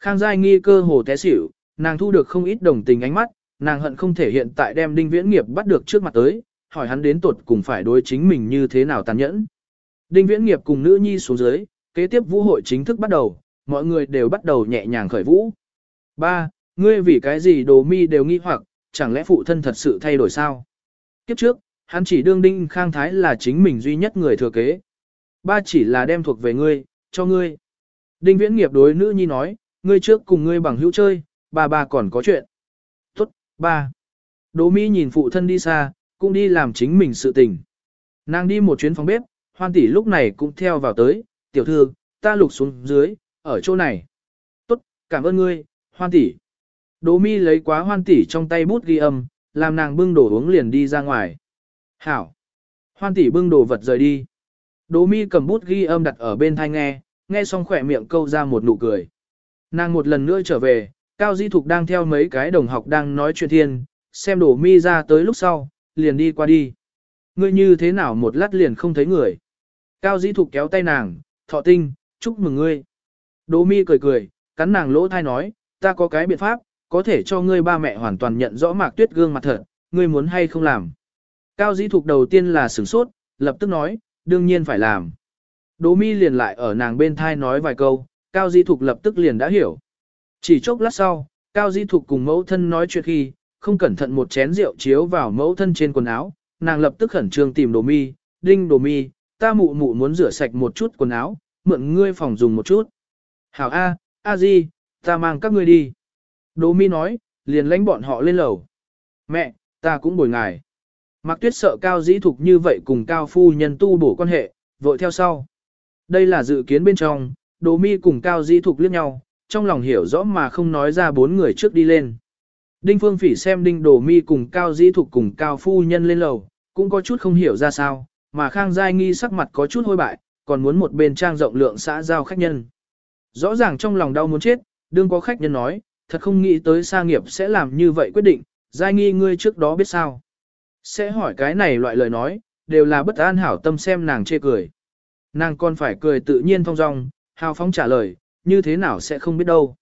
Khang Giai nghi cơ hồ té xỉu, nàng thu được không ít đồng tình ánh mắt, nàng hận không thể hiện tại đem đinh viễn nghiệp bắt được trước mặt tới, hỏi hắn đến tuột cùng phải đối chính mình như thế nào tàn nhẫn. Đinh viễn nghiệp cùng nữ nhi xuống dưới, kế tiếp vũ hội chính thức bắt đầu, mọi người đều bắt đầu nhẹ nhàng khởi vũ. Ba, ngươi vì cái gì đồ mi đều nghi hoặc, chẳng lẽ phụ thân thật sự thay đổi sao? Kiếp trước, hắn chỉ đương đinh khang thái là chính mình duy nhất người thừa kế. Ba chỉ là đem thuộc về ngươi, cho ngươi. Đinh viễn nghiệp đối nữ nhi nói, ngươi trước cùng ngươi bằng hữu chơi, ba ba còn có chuyện. Tốt, ba. Đỗ Mỹ nhìn phụ thân đi xa, cũng đi làm chính mình sự tình. Nàng đi một chuyến phòng bếp, hoan tỷ lúc này cũng theo vào tới, tiểu thư, ta lục xuống dưới, ở chỗ này. Tốt, cảm ơn ngươi, hoan tỷ. Đỗ mi lấy quá hoan tỷ trong tay bút ghi âm, làm nàng bưng đồ uống liền đi ra ngoài. Hảo. Hoan tỷ bưng đồ vật rời đi. Đỗ mi cầm bút ghi âm đặt ở bên thai nghe, nghe xong khỏe miệng câu ra một nụ cười. Nàng một lần nữa trở về, Cao Di Thục đang theo mấy cái đồng học đang nói chuyện thiên, xem đổ mi ra tới lúc sau, liền đi qua đi. Ngươi như thế nào một lát liền không thấy người. Cao Dĩ Thục kéo tay nàng, thọ tinh, chúc mừng ngươi. Đỗ mi cười cười, cắn nàng lỗ thai nói, ta có cái biện pháp, có thể cho ngươi ba mẹ hoàn toàn nhận rõ mạc tuyết gương mặt thật, ngươi muốn hay không làm. Cao Dĩ Thục đầu tiên là sửng sốt, lập tức nói, đương nhiên phải làm. Đỗ mi liền lại ở nàng bên thai nói vài câu, Cao Dĩ Thục lập tức liền đã hiểu. Chỉ chốc lát sau, Cao Dĩ Thục cùng mẫu thân nói chuyện khi, không cẩn thận một chén rượu chiếu vào mẫu thân trên quần áo, nàng lập tức khẩn trương tìm đồ mi, đinh đồ mi, ta mụ mụ muốn rửa sạch một chút quần áo, mượn ngươi phòng dùng một chút. Hảo A, A Di, ta mang các ngươi đi. Đồ mi nói, liền lãnh bọn họ lên lầu. Mẹ, ta cũng bồi ngài. Mạc Tuyết sợ Cao Dĩ Thục như vậy cùng Cao Phu nhân tu bổ quan hệ, vội theo sau. Đây là dự kiến bên trong, Đồ Mi cùng Cao Dĩ Thục liếc nhau, trong lòng hiểu rõ mà không nói ra bốn người trước đi lên. Đinh Phương Phỉ xem Đinh Đồ Mi cùng Cao Dĩ Thục cùng Cao Phu Nhân lên lầu, cũng có chút không hiểu ra sao, mà Khang Giai Nghi sắc mặt có chút hôi bại, còn muốn một bên trang rộng lượng xã giao khách nhân. Rõ ràng trong lòng đau muốn chết, đương có khách nhân nói, thật không nghĩ tới sa nghiệp sẽ làm như vậy quyết định, Giai Nghi ngươi trước đó biết sao. Sẽ hỏi cái này loại lời nói, đều là bất an hảo tâm xem nàng chê cười. Nàng còn phải cười tự nhiên thong dong, hào phóng trả lời, như thế nào sẽ không biết đâu.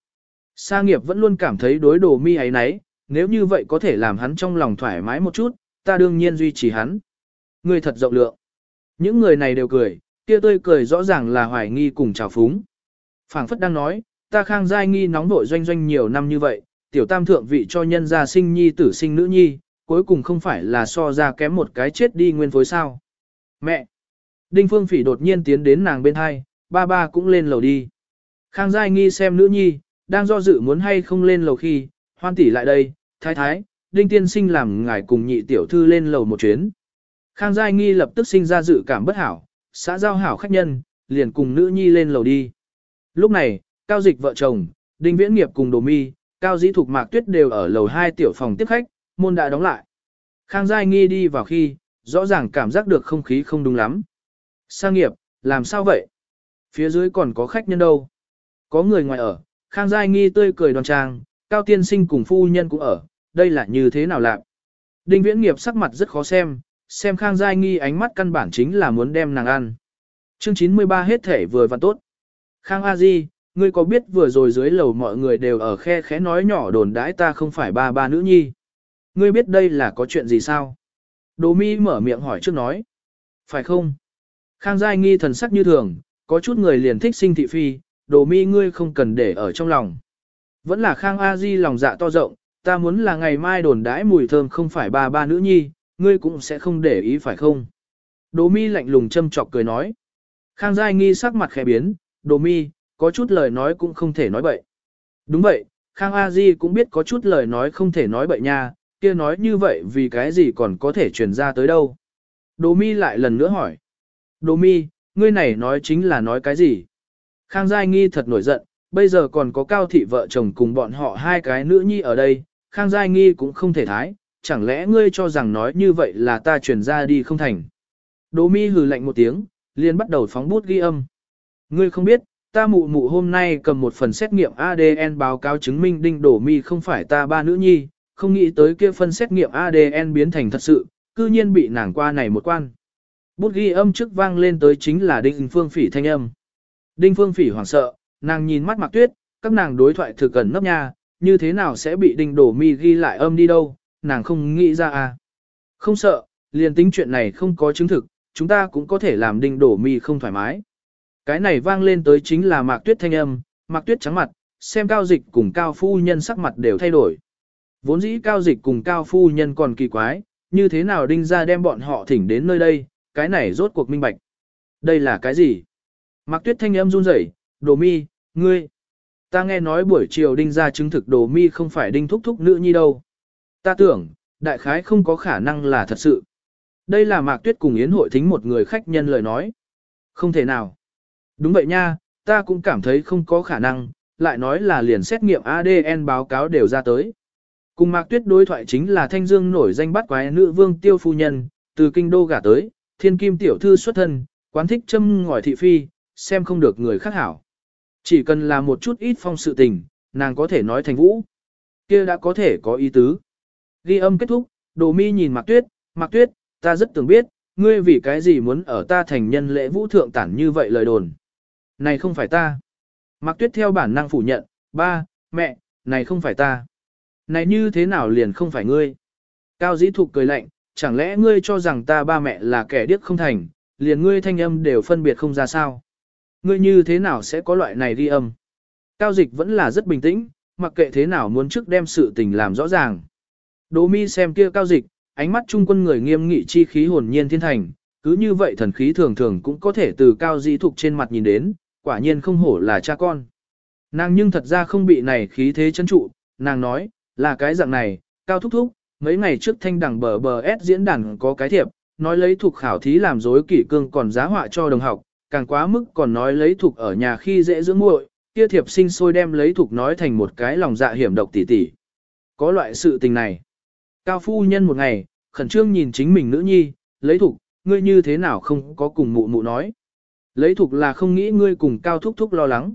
Sa nghiệp vẫn luôn cảm thấy đối đồ mi ấy nấy, nếu như vậy có thể làm hắn trong lòng thoải mái một chút, ta đương nhiên duy trì hắn. Người thật rộng lượng. Những người này đều cười, kia tươi cười rõ ràng là hoài nghi cùng trào phúng. phảng phất đang nói, ta khang giai nghi nóng vội doanh doanh nhiều năm như vậy, tiểu tam thượng vị cho nhân gia sinh nhi tử sinh nữ nhi, cuối cùng không phải là so ra kém một cái chết đi nguyên phối sao. Mẹ! Đinh Phương Phỉ đột nhiên tiến đến nàng bên hai, ba ba cũng lên lầu đi. Khang Giai nghi xem nữ nhi, đang do dự muốn hay không lên lầu khi, hoan tỷ lại đây, thái thái, Đinh Tiên Sinh làm ngài cùng nhị tiểu thư lên lầu một chuyến. Khang Giai nghi lập tức sinh ra dự cảm bất hảo, xã giao hảo khách nhân, liền cùng nữ nhi lên lầu đi. Lúc này, Cao Dịch vợ chồng, Đinh Viễn Nghiệp cùng Đồ Mi, Cao Dĩ Thục Mạc Tuyết đều ở lầu 2 tiểu phòng tiếp khách, môn đã đóng lại. Khang Giai nghi đi vào khi, rõ ràng cảm giác được không khí không đúng lắm. Sang nghiệp, làm sao vậy? Phía dưới còn có khách nhân đâu? Có người ngoài ở, Khang Giai nghi tươi cười đoan trang, Cao Tiên Sinh cùng phu nhân cũng ở, đây là như thế nào lạc? Đinh Viễn Nghiệp sắc mặt rất khó xem, xem Khang Giai nghi ánh mắt căn bản chính là muốn đem nàng ăn. Chương 93 hết thể vừa và tốt. Khang A Di, ngươi có biết vừa rồi dưới lầu mọi người đều ở khe khẽ nói nhỏ đồn đãi ta không phải ba ba nữ nhi. Ngươi biết đây là có chuyện gì sao? Đồ mi mở miệng hỏi trước nói. Phải không? Khang Giai nghi thần sắc như thường, có chút người liền thích sinh thị phi, đồ mi ngươi không cần để ở trong lòng. Vẫn là Khang A Di lòng dạ to rộng, ta muốn là ngày mai đồn đãi mùi thơm không phải ba ba nữ nhi, ngươi cũng sẽ không để ý phải không? Đồ mi lạnh lùng châm chọc cười nói. Khang Giai nghi sắc mặt khẽ biến, đồ mi, có chút lời nói cũng không thể nói bậy. Đúng vậy, Khang A Di cũng biết có chút lời nói không thể nói bậy nha, kia nói như vậy vì cái gì còn có thể truyền ra tới đâu. Đồ mi lại lần nữa hỏi. Đồ mi, ngươi này nói chính là nói cái gì? Khang Giai nghi thật nổi giận, bây giờ còn có cao thị vợ chồng cùng bọn họ hai cái nữ nhi ở đây, Khang Giai nghi cũng không thể thái, chẳng lẽ ngươi cho rằng nói như vậy là ta truyền ra đi không thành. đỗ mi hừ lạnh một tiếng, liền bắt đầu phóng bút ghi âm. Ngươi không biết, ta mụ mụ hôm nay cầm một phần xét nghiệm ADN báo cáo chứng minh đinh đổ mi không phải ta ba nữ nhi, không nghĩ tới kia phân xét nghiệm ADN biến thành thật sự, cư nhiên bị nàng qua này một quan. Bút ghi âm trước vang lên tới chính là Đinh Phương Phỉ thanh âm. Đinh Phương Phỉ hoảng sợ, nàng nhìn mắt Mạc Tuyết, các nàng đối thoại thực cần nấp nha, như thế nào sẽ bị Đinh Đổ Mi ghi lại âm đi đâu, nàng không nghĩ ra à. Không sợ, liền tính chuyện này không có chứng thực, chúng ta cũng có thể làm Đinh Đổ Mi không thoải mái. Cái này vang lên tới chính là Mạc Tuyết thanh âm, Mạc Tuyết trắng mặt, xem cao dịch cùng cao phu nhân sắc mặt đều thay đổi. Vốn dĩ cao dịch cùng cao phu nhân còn kỳ quái, như thế nào đinh ra đem bọn họ thỉnh đến nơi đây, cái này rốt cuộc minh bạch. Đây là cái gì? Mạc tuyết thanh âm run rẩy, đồ mi, ngươi. Ta nghe nói buổi chiều đinh ra chứng thực đồ mi không phải đinh thúc thúc nữ nhi đâu. Ta tưởng, đại khái không có khả năng là thật sự. Đây là Mạc Tuyết cùng Yến hội thính một người khách nhân lời nói. Không thể nào. Đúng vậy nha, ta cũng cảm thấy không có khả năng, lại nói là liền xét nghiệm ADN báo cáo đều ra tới. Cùng Mạc Tuyết đối thoại chính là thanh dương nổi danh bắt quái nữ vương tiêu phu nhân, từ kinh đô gả tới, thiên kim tiểu thư xuất thân, quán thích châm ngòi thị phi, xem không được người khác hảo. Chỉ cần là một chút ít phong sự tình, nàng có thể nói thành vũ. kia đã có thể có ý tứ. Ghi âm kết thúc, đồ mi nhìn Mạc Tuyết, Mạc Tuyết, ta rất tưởng biết, ngươi vì cái gì muốn ở ta thành nhân lễ vũ thượng tản như vậy lời đồn. Này không phải ta. Mạc Tuyết theo bản năng phủ nhận, ba, mẹ, này không phải ta. Này như thế nào liền không phải ngươi? Cao dĩ thục cười lạnh, chẳng lẽ ngươi cho rằng ta ba mẹ là kẻ điếc không thành, liền ngươi thanh âm đều phân biệt không ra sao? Ngươi như thế nào sẽ có loại này ghi âm? Cao dịch vẫn là rất bình tĩnh, mặc kệ thế nào muốn trước đem sự tình làm rõ ràng. Đỗ mi xem kia cao dịch, ánh mắt trung quân người nghiêm nghị chi khí hồn nhiên thiên thành, cứ như vậy thần khí thường thường cũng có thể từ cao dĩ thục trên mặt nhìn đến, quả nhiên không hổ là cha con. Nàng nhưng thật ra không bị này khí thế chân trụ, nàng nói, là cái dạng này, cao thúc thúc, mấy ngày trước thanh đẳng bờ bờ S diễn đàn có cái thiệp, nói lấy thuộc khảo thí làm dối kỷ cương còn giá họa cho đồng học, càng quá mức còn nói lấy thuộc ở nhà khi dễ dưỡng muội, kia thiệp sinh sôi đem lấy thuộc nói thành một cái lòng dạ hiểm độc tỉ tỉ. Có loại sự tình này. Cao phu nhân một ngày, khẩn trương nhìn chính mình nữ nhi, lấy thuộc, ngươi như thế nào không có cùng mụ mụ nói. Lấy thuộc là không nghĩ ngươi cùng cao thúc thúc lo lắng.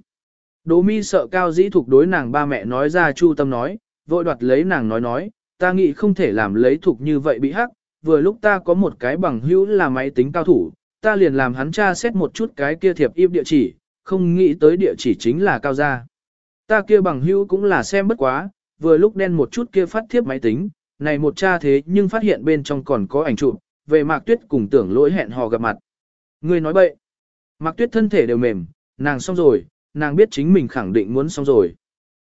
Đỗ mi sợ cao dĩ thuộc đối nàng ba mẹ nói ra chu tâm nói, vội đoạt lấy nàng nói nói, ta nghĩ không thể làm lấy thuộc như vậy bị hắc, vừa lúc ta có một cái bằng hữu là máy tính cao thủ, ta liền làm hắn tra xét một chút cái kia thiệp im địa chỉ, không nghĩ tới địa chỉ chính là cao gia. Ta kia bằng hữu cũng là xem bất quá, vừa lúc đen một chút kia phát thiếp máy tính, này một cha thế nhưng phát hiện bên trong còn có ảnh chụp, về Mạc Tuyết cùng tưởng lỗi hẹn hò gặp mặt. Người nói bậy. Mạc Tuyết thân thể đều mềm, nàng xong rồi, nàng biết chính mình khẳng định muốn xong rồi.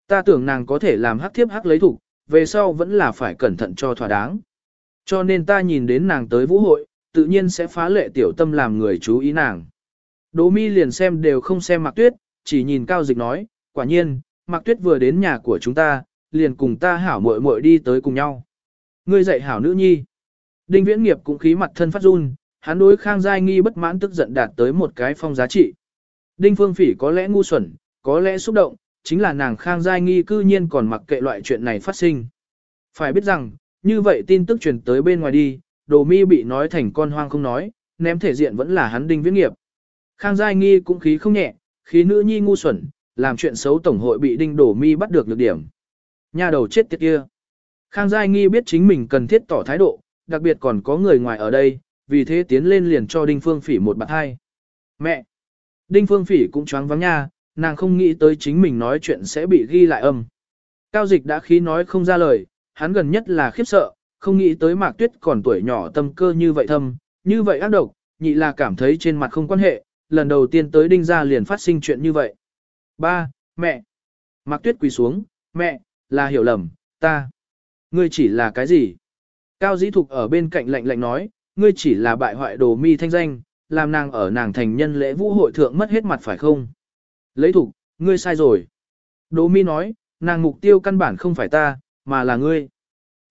Ta tưởng nàng có thể làm hắc thiếp hắc lấy thủ, về sau vẫn là phải cẩn thận cho thỏa đáng. Cho nên ta nhìn đến nàng tới vũ hội, tự nhiên sẽ phá lệ tiểu tâm làm người chú ý nàng. Đỗ mi liền xem đều không xem Mạc Tuyết, chỉ nhìn Cao Dịch nói, quả nhiên, Mạc Tuyết vừa đến nhà của chúng ta, liền cùng ta hảo muội muội đi tới cùng nhau. Ngươi dạy hảo nữ nhi. Đinh Viễn Nghiệp cũng khí mặt thân phát run, hắn đối Khang Giai Nghi bất mãn tức giận đạt tới một cái phong giá trị. Đinh Phương Phỉ có lẽ ngu xuẩn, có lẽ xúc động, chính là nàng Khang Giai Nghi cư nhiên còn mặc kệ loại chuyện này phát sinh. Phải biết rằng, như vậy tin tức truyền tới bên ngoài đi, đồ mi bị nói thành con hoang không nói, ném thể diện vẫn là hắn đinh viễn nghiệp. Khang Giai Nghi cũng khí không nhẹ, khí nữ nhi ngu xuẩn, làm chuyện xấu tổng hội bị đinh đồ mi bắt được lược điểm. Nhà đầu chết tiệt kia. Khang Giai Nghi biết chính mình cần thiết tỏ thái độ, đặc biệt còn có người ngoài ở đây, vì thế tiến lên liền cho Đinh Phương Phỉ một bạc hai. Mẹ! Đinh Phương Phỉ cũng choáng vắng nha, nàng không nghĩ tới chính mình nói chuyện sẽ bị ghi lại âm. Cao dịch đã khí nói không ra lời, hắn gần nhất là khiếp sợ, không nghĩ tới Mạc Tuyết còn tuổi nhỏ tâm cơ như vậy thâm, như vậy ác độc, nhị là cảm thấy trên mặt không quan hệ, lần đầu tiên tới đinh ra liền phát sinh chuyện như vậy. Ba, mẹ. Mạc Tuyết quỳ xuống, mẹ, là hiểu lầm, ta. Ngươi chỉ là cái gì? Cao dĩ thục ở bên cạnh lạnh lạnh nói, ngươi chỉ là bại hoại đồ mi thanh danh, làm nàng ở nàng thành nhân lễ vũ hội thượng mất hết mặt phải không? Lấy thục, ngươi sai rồi. Đồ mi nói, nàng mục tiêu căn bản không phải ta, mà là ngươi.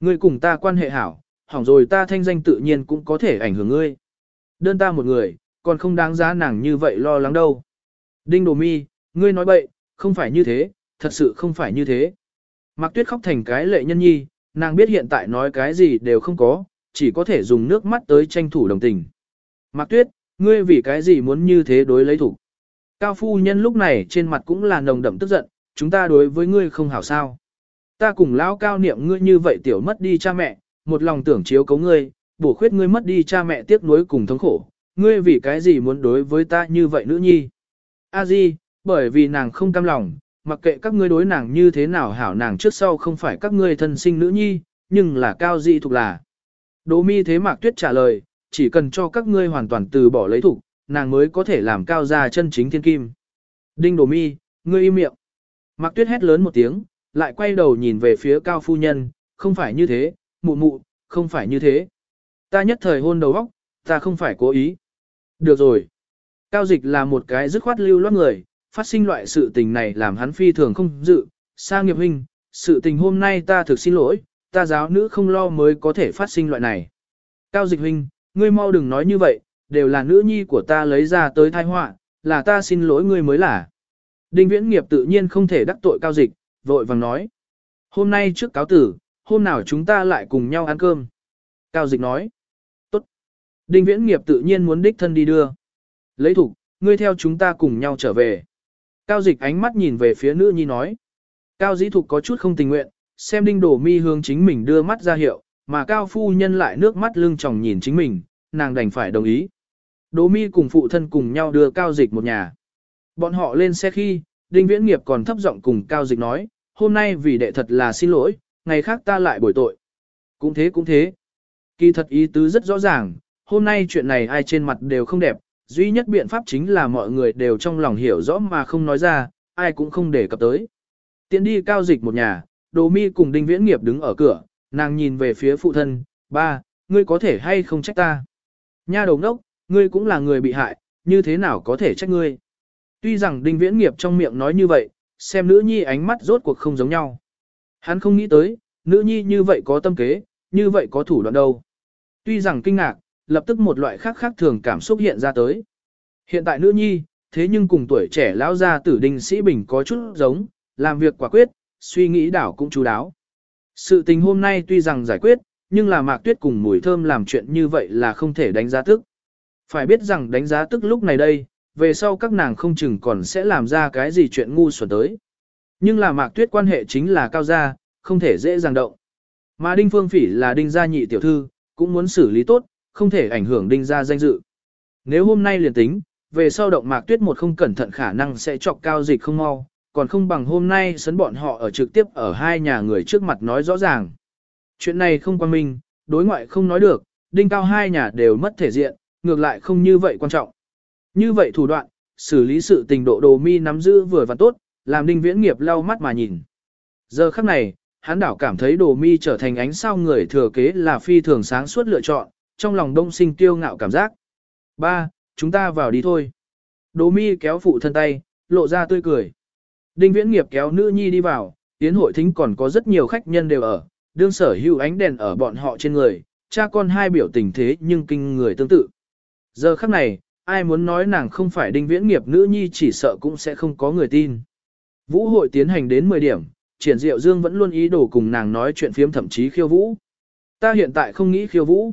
Ngươi cùng ta quan hệ hảo, hỏng rồi ta thanh danh tự nhiên cũng có thể ảnh hưởng ngươi. Đơn ta một người, còn không đáng giá nàng như vậy lo lắng đâu. Đinh đồ mi, ngươi nói bậy, không phải như thế, thật sự không phải như thế. Mạc Tuyết khóc thành cái lệ nhân nhi, nàng biết hiện tại nói cái gì đều không có, chỉ có thể dùng nước mắt tới tranh thủ đồng tình. Mạc Tuyết, ngươi vì cái gì muốn như thế đối lấy thủ? Cao phu nhân lúc này trên mặt cũng là nồng đậm tức giận, chúng ta đối với ngươi không hảo sao. Ta cùng lão cao niệm ngươi như vậy tiểu mất đi cha mẹ, một lòng tưởng chiếu cấu ngươi, bổ khuyết ngươi mất đi cha mẹ tiếc nuối cùng thống khổ, ngươi vì cái gì muốn đối với ta như vậy nữ nhi? A Di, bởi vì nàng không cam lòng, mặc kệ các ngươi đối nàng như thế nào hảo nàng trước sau không phải các ngươi thân sinh nữ nhi, nhưng là cao di thuộc là. Đỗ mi thế mạc tuyết trả lời, chỉ cần cho các ngươi hoàn toàn từ bỏ lấy thủ, nàng mới có thể làm cao ra chân chính thiên kim. Đinh Đỗ mi, ngươi im miệng. Mạc tuyết hét lớn một tiếng, lại quay đầu nhìn về phía cao phu nhân, không phải như thế, mụ mụ, không phải như thế. Ta nhất thời hôn đầu óc, ta không phải cố ý. Được rồi. Cao dịch là một cái dứt khoát lưu loát người, phát sinh loại sự tình này làm hắn phi thường không dự. Sa nghiệp huynh, sự tình hôm nay ta thực xin lỗi, ta giáo nữ không lo mới có thể phát sinh loại này. Cao dịch huynh, ngươi mau đừng nói như vậy, đều là nữ nhi của ta lấy ra tới thai họa, là ta xin lỗi ngươi mới là. Đinh viễn nghiệp tự nhiên không thể đắc tội cao dịch, vội vàng nói. Hôm nay trước cáo tử, hôm nào chúng ta lại cùng nhau ăn cơm. Cao dịch nói. Tốt. Đinh viễn nghiệp tự nhiên muốn đích thân đi đưa. Lấy thủ, ngươi theo chúng ta cùng nhau trở về. Cao dịch ánh mắt nhìn về phía nữ nhi nói. Cao dĩ thục có chút không tình nguyện, xem đinh đổ mi hướng chính mình đưa mắt ra hiệu, mà cao phu nhân lại nước mắt lưng tròng nhìn chính mình, nàng đành phải đồng ý. Đỗ mi cùng phụ thân cùng nhau đưa cao dịch một nhà. Bọn họ lên xe khi, đinh viễn nghiệp còn thấp giọng cùng cao dịch nói, hôm nay vì đệ thật là xin lỗi, ngày khác ta lại bồi tội. Cũng thế cũng thế. Kỳ thật ý tứ rất rõ ràng, hôm nay chuyện này ai trên mặt đều không đẹp, duy nhất biện pháp chính là mọi người đều trong lòng hiểu rõ mà không nói ra, ai cũng không để cập tới. Tiến đi cao dịch một nhà, đồ mi cùng đinh viễn nghiệp đứng ở cửa, nàng nhìn về phía phụ thân, ba, ngươi có thể hay không trách ta. Nha đầu ngốc, ngươi cũng là người bị hại, như thế nào có thể trách ngươi. Tuy rằng đinh viễn nghiệp trong miệng nói như vậy, xem nữ nhi ánh mắt rốt cuộc không giống nhau. Hắn không nghĩ tới, nữ nhi như vậy có tâm kế, như vậy có thủ đoạn đâu. Tuy rằng kinh ngạc, lập tức một loại khác khác thường cảm xúc hiện ra tới. Hiện tại nữ nhi, thế nhưng cùng tuổi trẻ lão gia tử đinh sĩ bình có chút giống, làm việc quả quyết, suy nghĩ đảo cũng chú đáo. Sự tình hôm nay tuy rằng giải quyết, nhưng là mạc tuyết cùng mùi thơm làm chuyện như vậy là không thể đánh giá tức. Phải biết rằng đánh giá tức lúc này đây, về sau các nàng không chừng còn sẽ làm ra cái gì chuyện ngu xuẩn tới. Nhưng là mạc tuyết quan hệ chính là cao gia, không thể dễ dàng động. Mà đinh phương phỉ là đinh gia nhị tiểu thư, cũng muốn xử lý tốt, không thể ảnh hưởng đinh gia danh dự. Nếu hôm nay liền tính, về sau động mạc tuyết một không cẩn thận khả năng sẽ chọc cao dịch không mau, còn không bằng hôm nay sấn bọn họ ở trực tiếp ở hai nhà người trước mặt nói rõ ràng. Chuyện này không quan minh, đối ngoại không nói được, đinh cao hai nhà đều mất thể diện, ngược lại không như vậy quan trọng. Như vậy thủ đoạn, xử lý sự tình độ đồ mi nắm giữ vừa và tốt, làm đinh viễn nghiệp lau mắt mà nhìn. Giờ khắc này, hắn đảo cảm thấy đồ mi trở thành ánh sao người thừa kế là phi thường sáng suốt lựa chọn, trong lòng đông sinh tiêu ngạo cảm giác. Ba, chúng ta vào đi thôi. Đồ mi kéo phụ thân tay, lộ ra tươi cười. Đinh viễn nghiệp kéo nữ nhi đi vào, tiến hội thính còn có rất nhiều khách nhân đều ở, đương sở hữu ánh đèn ở bọn họ trên người, cha con hai biểu tình thế nhưng kinh người tương tự. Giờ khắc này, ai muốn nói nàng không phải đinh viễn nghiệp nữ nhi chỉ sợ cũng sẽ không có người tin. Vũ hội tiến hành đến 10 điểm, triển diệu dương vẫn luôn ý đồ cùng nàng nói chuyện phiếm thậm chí khiêu vũ. Ta hiện tại không nghĩ khiêu vũ.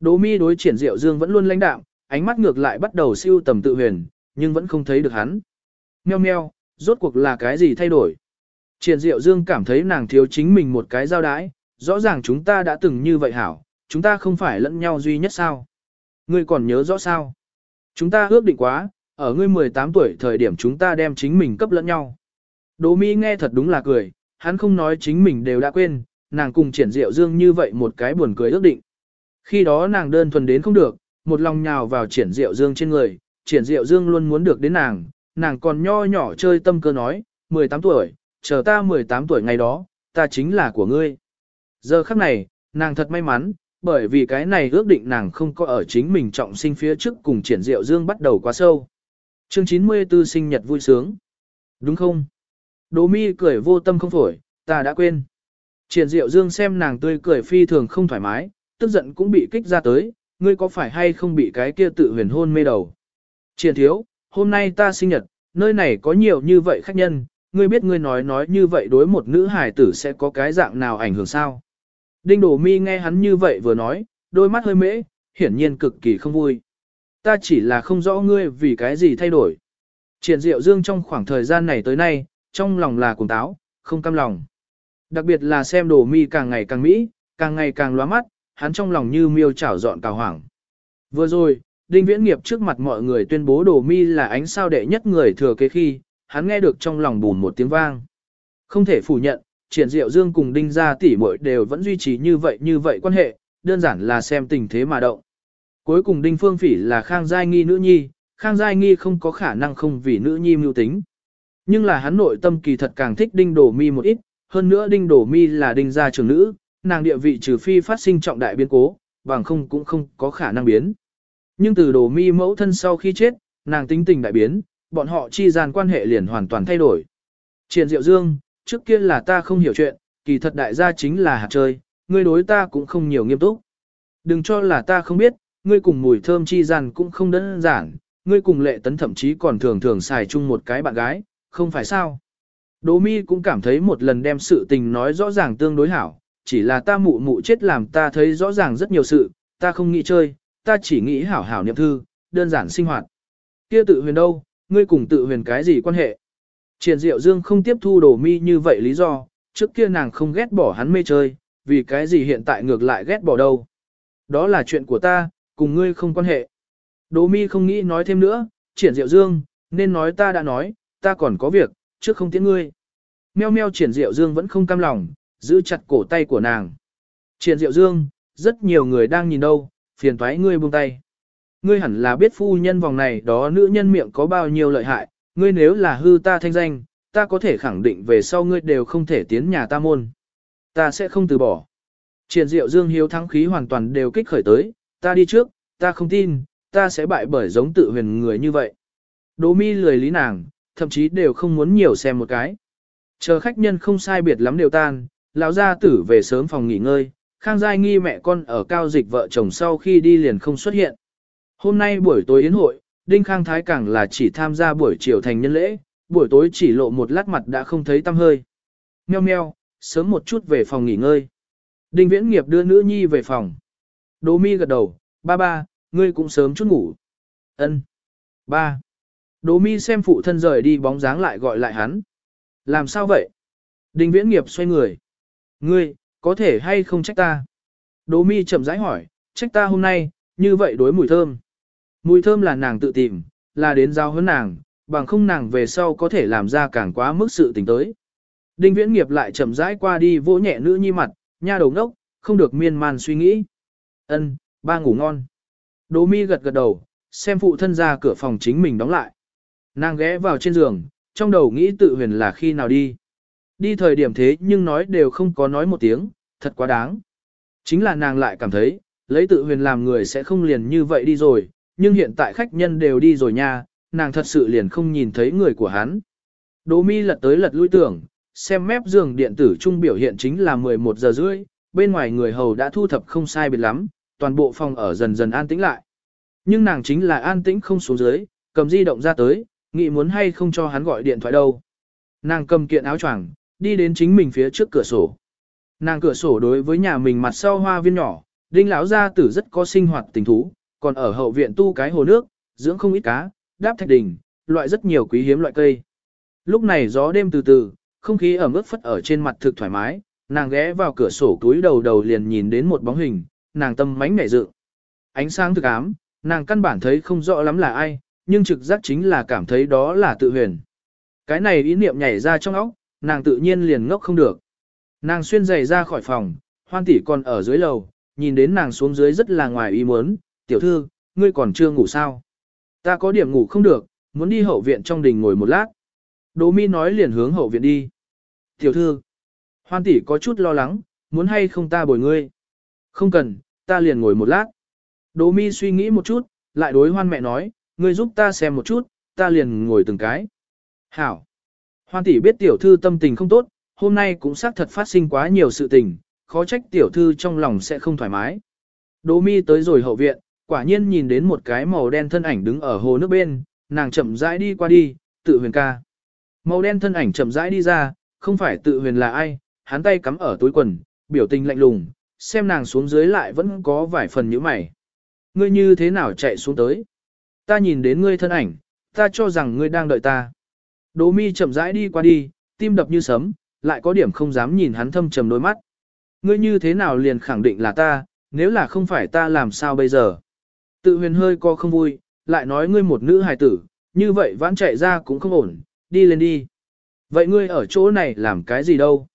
Đỗ mi đối triển diệu dương vẫn luôn lãnh đạm, ánh mắt ngược lại bắt đầu siêu tầm tự huyền, nhưng vẫn không thấy được hắn. Meo meo, rốt cuộc là cái gì thay đổi? Triển diệu dương cảm thấy nàng thiếu chính mình một cái giao đái, rõ ràng chúng ta đã từng như vậy hảo, chúng ta không phải lẫn nhau duy nhất sao? Ngươi còn nhớ rõ sao? Chúng ta ước định quá, ở ngươi 18 tuổi thời điểm chúng ta đem chính mình cấp lẫn nhau. Đỗ Mi nghe thật đúng là cười, hắn không nói chính mình đều đã quên, nàng cùng triển diệu dương như vậy một cái buồn cười ước định. Khi đó nàng đơn thuần đến không được, một lòng nhào vào triển diệu dương trên người, triển diệu dương luôn muốn được đến nàng, nàng còn nho nhỏ chơi tâm cơ nói, 18 tuổi, chờ ta 18 tuổi ngày đó, ta chính là của ngươi. Giờ khắc này, nàng thật may mắn, bởi vì cái này ước định nàng không có ở chính mình trọng sinh phía trước cùng triển diệu dương bắt đầu quá sâu. Chương 94 sinh nhật vui sướng. Đúng không? Đỗ mi cười vô tâm không phổi, ta đã quên. Triển diệu dương xem nàng tươi cười phi thường không thoải mái, tức giận cũng bị kích ra tới, ngươi có phải hay không bị cái kia tự huyền hôn mê đầu. Triển thiếu, hôm nay ta sinh nhật, nơi này có nhiều như vậy khách nhân, ngươi biết ngươi nói nói như vậy đối một nữ hài tử sẽ có cái dạng nào ảnh hưởng sao. Đinh đổ mi nghe hắn như vậy vừa nói, đôi mắt hơi mễ, hiển nhiên cực kỳ không vui. Ta chỉ là không rõ ngươi vì cái gì thay đổi. Triển diệu dương trong khoảng thời gian này tới nay, trong lòng là cuồng táo, không cam lòng. Đặc biệt là xem Đổ mi càng ngày càng mỹ, càng ngày càng lóa mắt, hắn trong lòng như miêu chảo dọn cào hoảng. Vừa rồi, Đinh Viễn Nghiệp trước mặt mọi người tuyên bố đồ mi là ánh sao đệ nhất người thừa kế khi, hắn nghe được trong lòng bùn một tiếng vang. Không thể phủ nhận, triển diệu dương cùng Đinh gia tỷ muội đều vẫn duy trì như vậy như vậy quan hệ, đơn giản là xem tình thế mà động. Cuối cùng Đinh Phương Phỉ là Khang Giai Nghi nữ nhi, Khang Giai Nghi không có khả năng không vì nữ nhi mưu tính. Nhưng là hắn nội tâm kỳ thật càng thích Đinh Đổ Mi một ít, hơn nữa Đinh Đổ Mi là Đinh gia trưởng nữ, nàng địa vị trừ phi phát sinh trọng đại biến cố, bằng không cũng không có khả năng biến. Nhưng từ Đổ Mi mẫu thân sau khi chết, nàng tính tình đại biến, bọn họ chi gian quan hệ liền hoàn toàn thay đổi. Triển Diệu Dương, trước kia là ta không hiểu chuyện, kỳ thật đại gia chính là hạt chơi, ngươi đối ta cũng không nhiều nghiêm túc. Đừng cho là ta không biết, ngươi cùng mùi thơm chi rằng cũng không đơn giản, ngươi cùng lệ tấn thậm chí còn thường thường xài chung một cái bạn gái, không phải sao. Đỗ mi cũng cảm thấy một lần đem sự tình nói rõ ràng tương đối hảo, chỉ là ta mụ mụ chết làm ta thấy rõ ràng rất nhiều sự, ta không nghĩ chơi, ta chỉ nghĩ hảo hảo niệm thư, đơn giản sinh hoạt. Kia tự huyền đâu, ngươi cùng tự huyền cái gì quan hệ? Triển Diệu Dương không tiếp thu Đỗ mi như vậy lý do, trước kia nàng không ghét bỏ hắn mê chơi, vì cái gì hiện tại ngược lại ghét bỏ đâu. Đó là chuyện của ta, cùng ngươi không quan hệ. Đỗ mi không nghĩ nói thêm nữa, triển diệu dương, nên nói ta đã nói, ta còn có việc, trước không tiễn ngươi. Meo meo triển diệu dương vẫn không cam lòng, giữ chặt cổ tay của nàng. Triển diệu dương, rất nhiều người đang nhìn đâu, phiền toái ngươi buông tay. Ngươi hẳn là biết phu nhân vòng này đó nữ nhân miệng có bao nhiêu lợi hại, ngươi nếu là hư ta thanh danh, ta có thể khẳng định về sau ngươi đều không thể tiến nhà ta môn. Ta sẽ không từ bỏ. Triển diệu dương hiếu thắng khí hoàn toàn đều kích khởi tới, ta đi trước, ta không tin, ta sẽ bại bởi giống tự huyền người như vậy. Đỗ mi lười lý nàng, thậm chí đều không muốn nhiều xem một cái. Chờ khách nhân không sai biệt lắm đều tan, lão gia tử về sớm phòng nghỉ ngơi, Khang Giai nghi mẹ con ở cao dịch vợ chồng sau khi đi liền không xuất hiện. Hôm nay buổi tối yến hội, Đinh Khang Thái càng là chỉ tham gia buổi chiều thành nhân lễ, buổi tối chỉ lộ một lát mặt đã không thấy tâm hơi. Meo meo, sớm một chút về phòng nghỉ ngơi. Đinh Viễn Nghiệp đưa nữ nhi về phòng. Đỗ mi gật đầu, ba ba, ngươi cũng sớm chút ngủ. Ân. Ba. Đỗ mi xem phụ thân rời đi bóng dáng lại gọi lại hắn. Làm sao vậy? Đinh Viễn Nghiệp xoay người. Ngươi, có thể hay không trách ta? Đỗ mi chậm rãi hỏi, trách ta hôm nay, như vậy đối mùi thơm. Mùi thơm là nàng tự tìm, là đến giao hơn nàng, bằng không nàng về sau có thể làm ra càng quá mức sự tình tới. Đinh Viễn Nghiệp lại chậm rãi qua đi vỗ nhẹ nữ nhi mặt, nha đầu ngốc, không được miên man suy nghĩ. Ân, ba ngủ ngon. Đỗ mi gật gật đầu, xem phụ thân ra cửa phòng chính mình đóng lại. Nàng ghé vào trên giường, trong đầu nghĩ tự huyền là khi nào đi. Đi thời điểm thế nhưng nói đều không có nói một tiếng, thật quá đáng. Chính là nàng lại cảm thấy, lấy tự huyền làm người sẽ không liền như vậy đi rồi, nhưng hiện tại khách nhân đều đi rồi nha, nàng thật sự liền không nhìn thấy người của hắn. Đỗ mi lật tới lật lui tưởng, xem mép giường điện tử trung biểu hiện chính là 11 giờ rưỡi, bên ngoài người hầu đã thu thập không sai biệt lắm, toàn bộ phòng ở dần dần an tĩnh lại. Nhưng nàng chính là an tĩnh không xuống dưới, cầm di động ra tới, nghĩ muốn hay không cho hắn gọi điện thoại đâu. Nàng cầm kiện áo choàng, đi đến chính mình phía trước cửa sổ. Nàng cửa sổ đối với nhà mình mặt sau hoa viên nhỏ, đinh lão gia tử rất có sinh hoạt tình thú, còn ở hậu viện tu cái hồ nước, dưỡng không ít cá, đáp thạch đỉnh, loại rất nhiều quý hiếm loại cây. Lúc này gió đêm từ từ, không khí ẩm ướt phất ở trên mặt thực thoải mái, nàng ghé vào cửa sổ túi đầu đầu liền nhìn đến một bóng hình, nàng tâm mánh nhảy dự. Ánh sáng thực ám, nàng căn bản thấy không rõ lắm là ai, nhưng trực giác chính là cảm thấy đó là tự huyền. Cái này ý niệm nhảy ra trong óc, nàng tự nhiên liền ngốc không được. Nàng xuyên giày ra khỏi phòng, hoan tỷ còn ở dưới lầu, nhìn đến nàng xuống dưới rất là ngoài ý muốn, tiểu thư, ngươi còn chưa ngủ sao? Ta có điểm ngủ không được, muốn đi hậu viện trong đình ngồi một lát. Đỗ mi nói liền hướng hậu viện đi. Tiểu thư, hoan tỷ có chút lo lắng, muốn hay không ta bồi ngươi? Không cần, ta liền ngồi một lát. Đỗ mi suy nghĩ một chút, lại đối hoan mẹ nói, ngươi giúp ta xem một chút, ta liền ngồi từng cái. Hảo. Hoan tỷ biết tiểu thư tâm tình không tốt, hôm nay cũng xác thật phát sinh quá nhiều sự tình, khó trách tiểu thư trong lòng sẽ không thoải mái. Đỗ mi tới rồi hậu viện, quả nhiên nhìn đến một cái màu đen thân ảnh đứng ở hồ nước bên, nàng chậm rãi đi qua đi, tự huyền ca. Màu đen thân ảnh chậm rãi đi ra, không phải tự huyền là ai, hắn tay cắm ở túi quần, biểu tình lạnh lùng, xem nàng xuống dưới lại vẫn có vài phần nhíu mày. Ngươi như thế nào chạy xuống tới? Ta nhìn đến ngươi thân ảnh, ta cho rằng ngươi đang đợi ta. Đỗ mi chậm rãi đi qua đi, tim đập như sấm, lại có điểm không dám nhìn hắn thâm trầm đôi mắt. Ngươi như thế nào liền khẳng định là ta, nếu là không phải ta làm sao bây giờ? Tự huyền hơi co không vui, lại nói ngươi một nữ hài tử, như vậy vãn chạy ra cũng không ổn, đi lên đi. Vậy ngươi ở chỗ này làm cái gì đâu?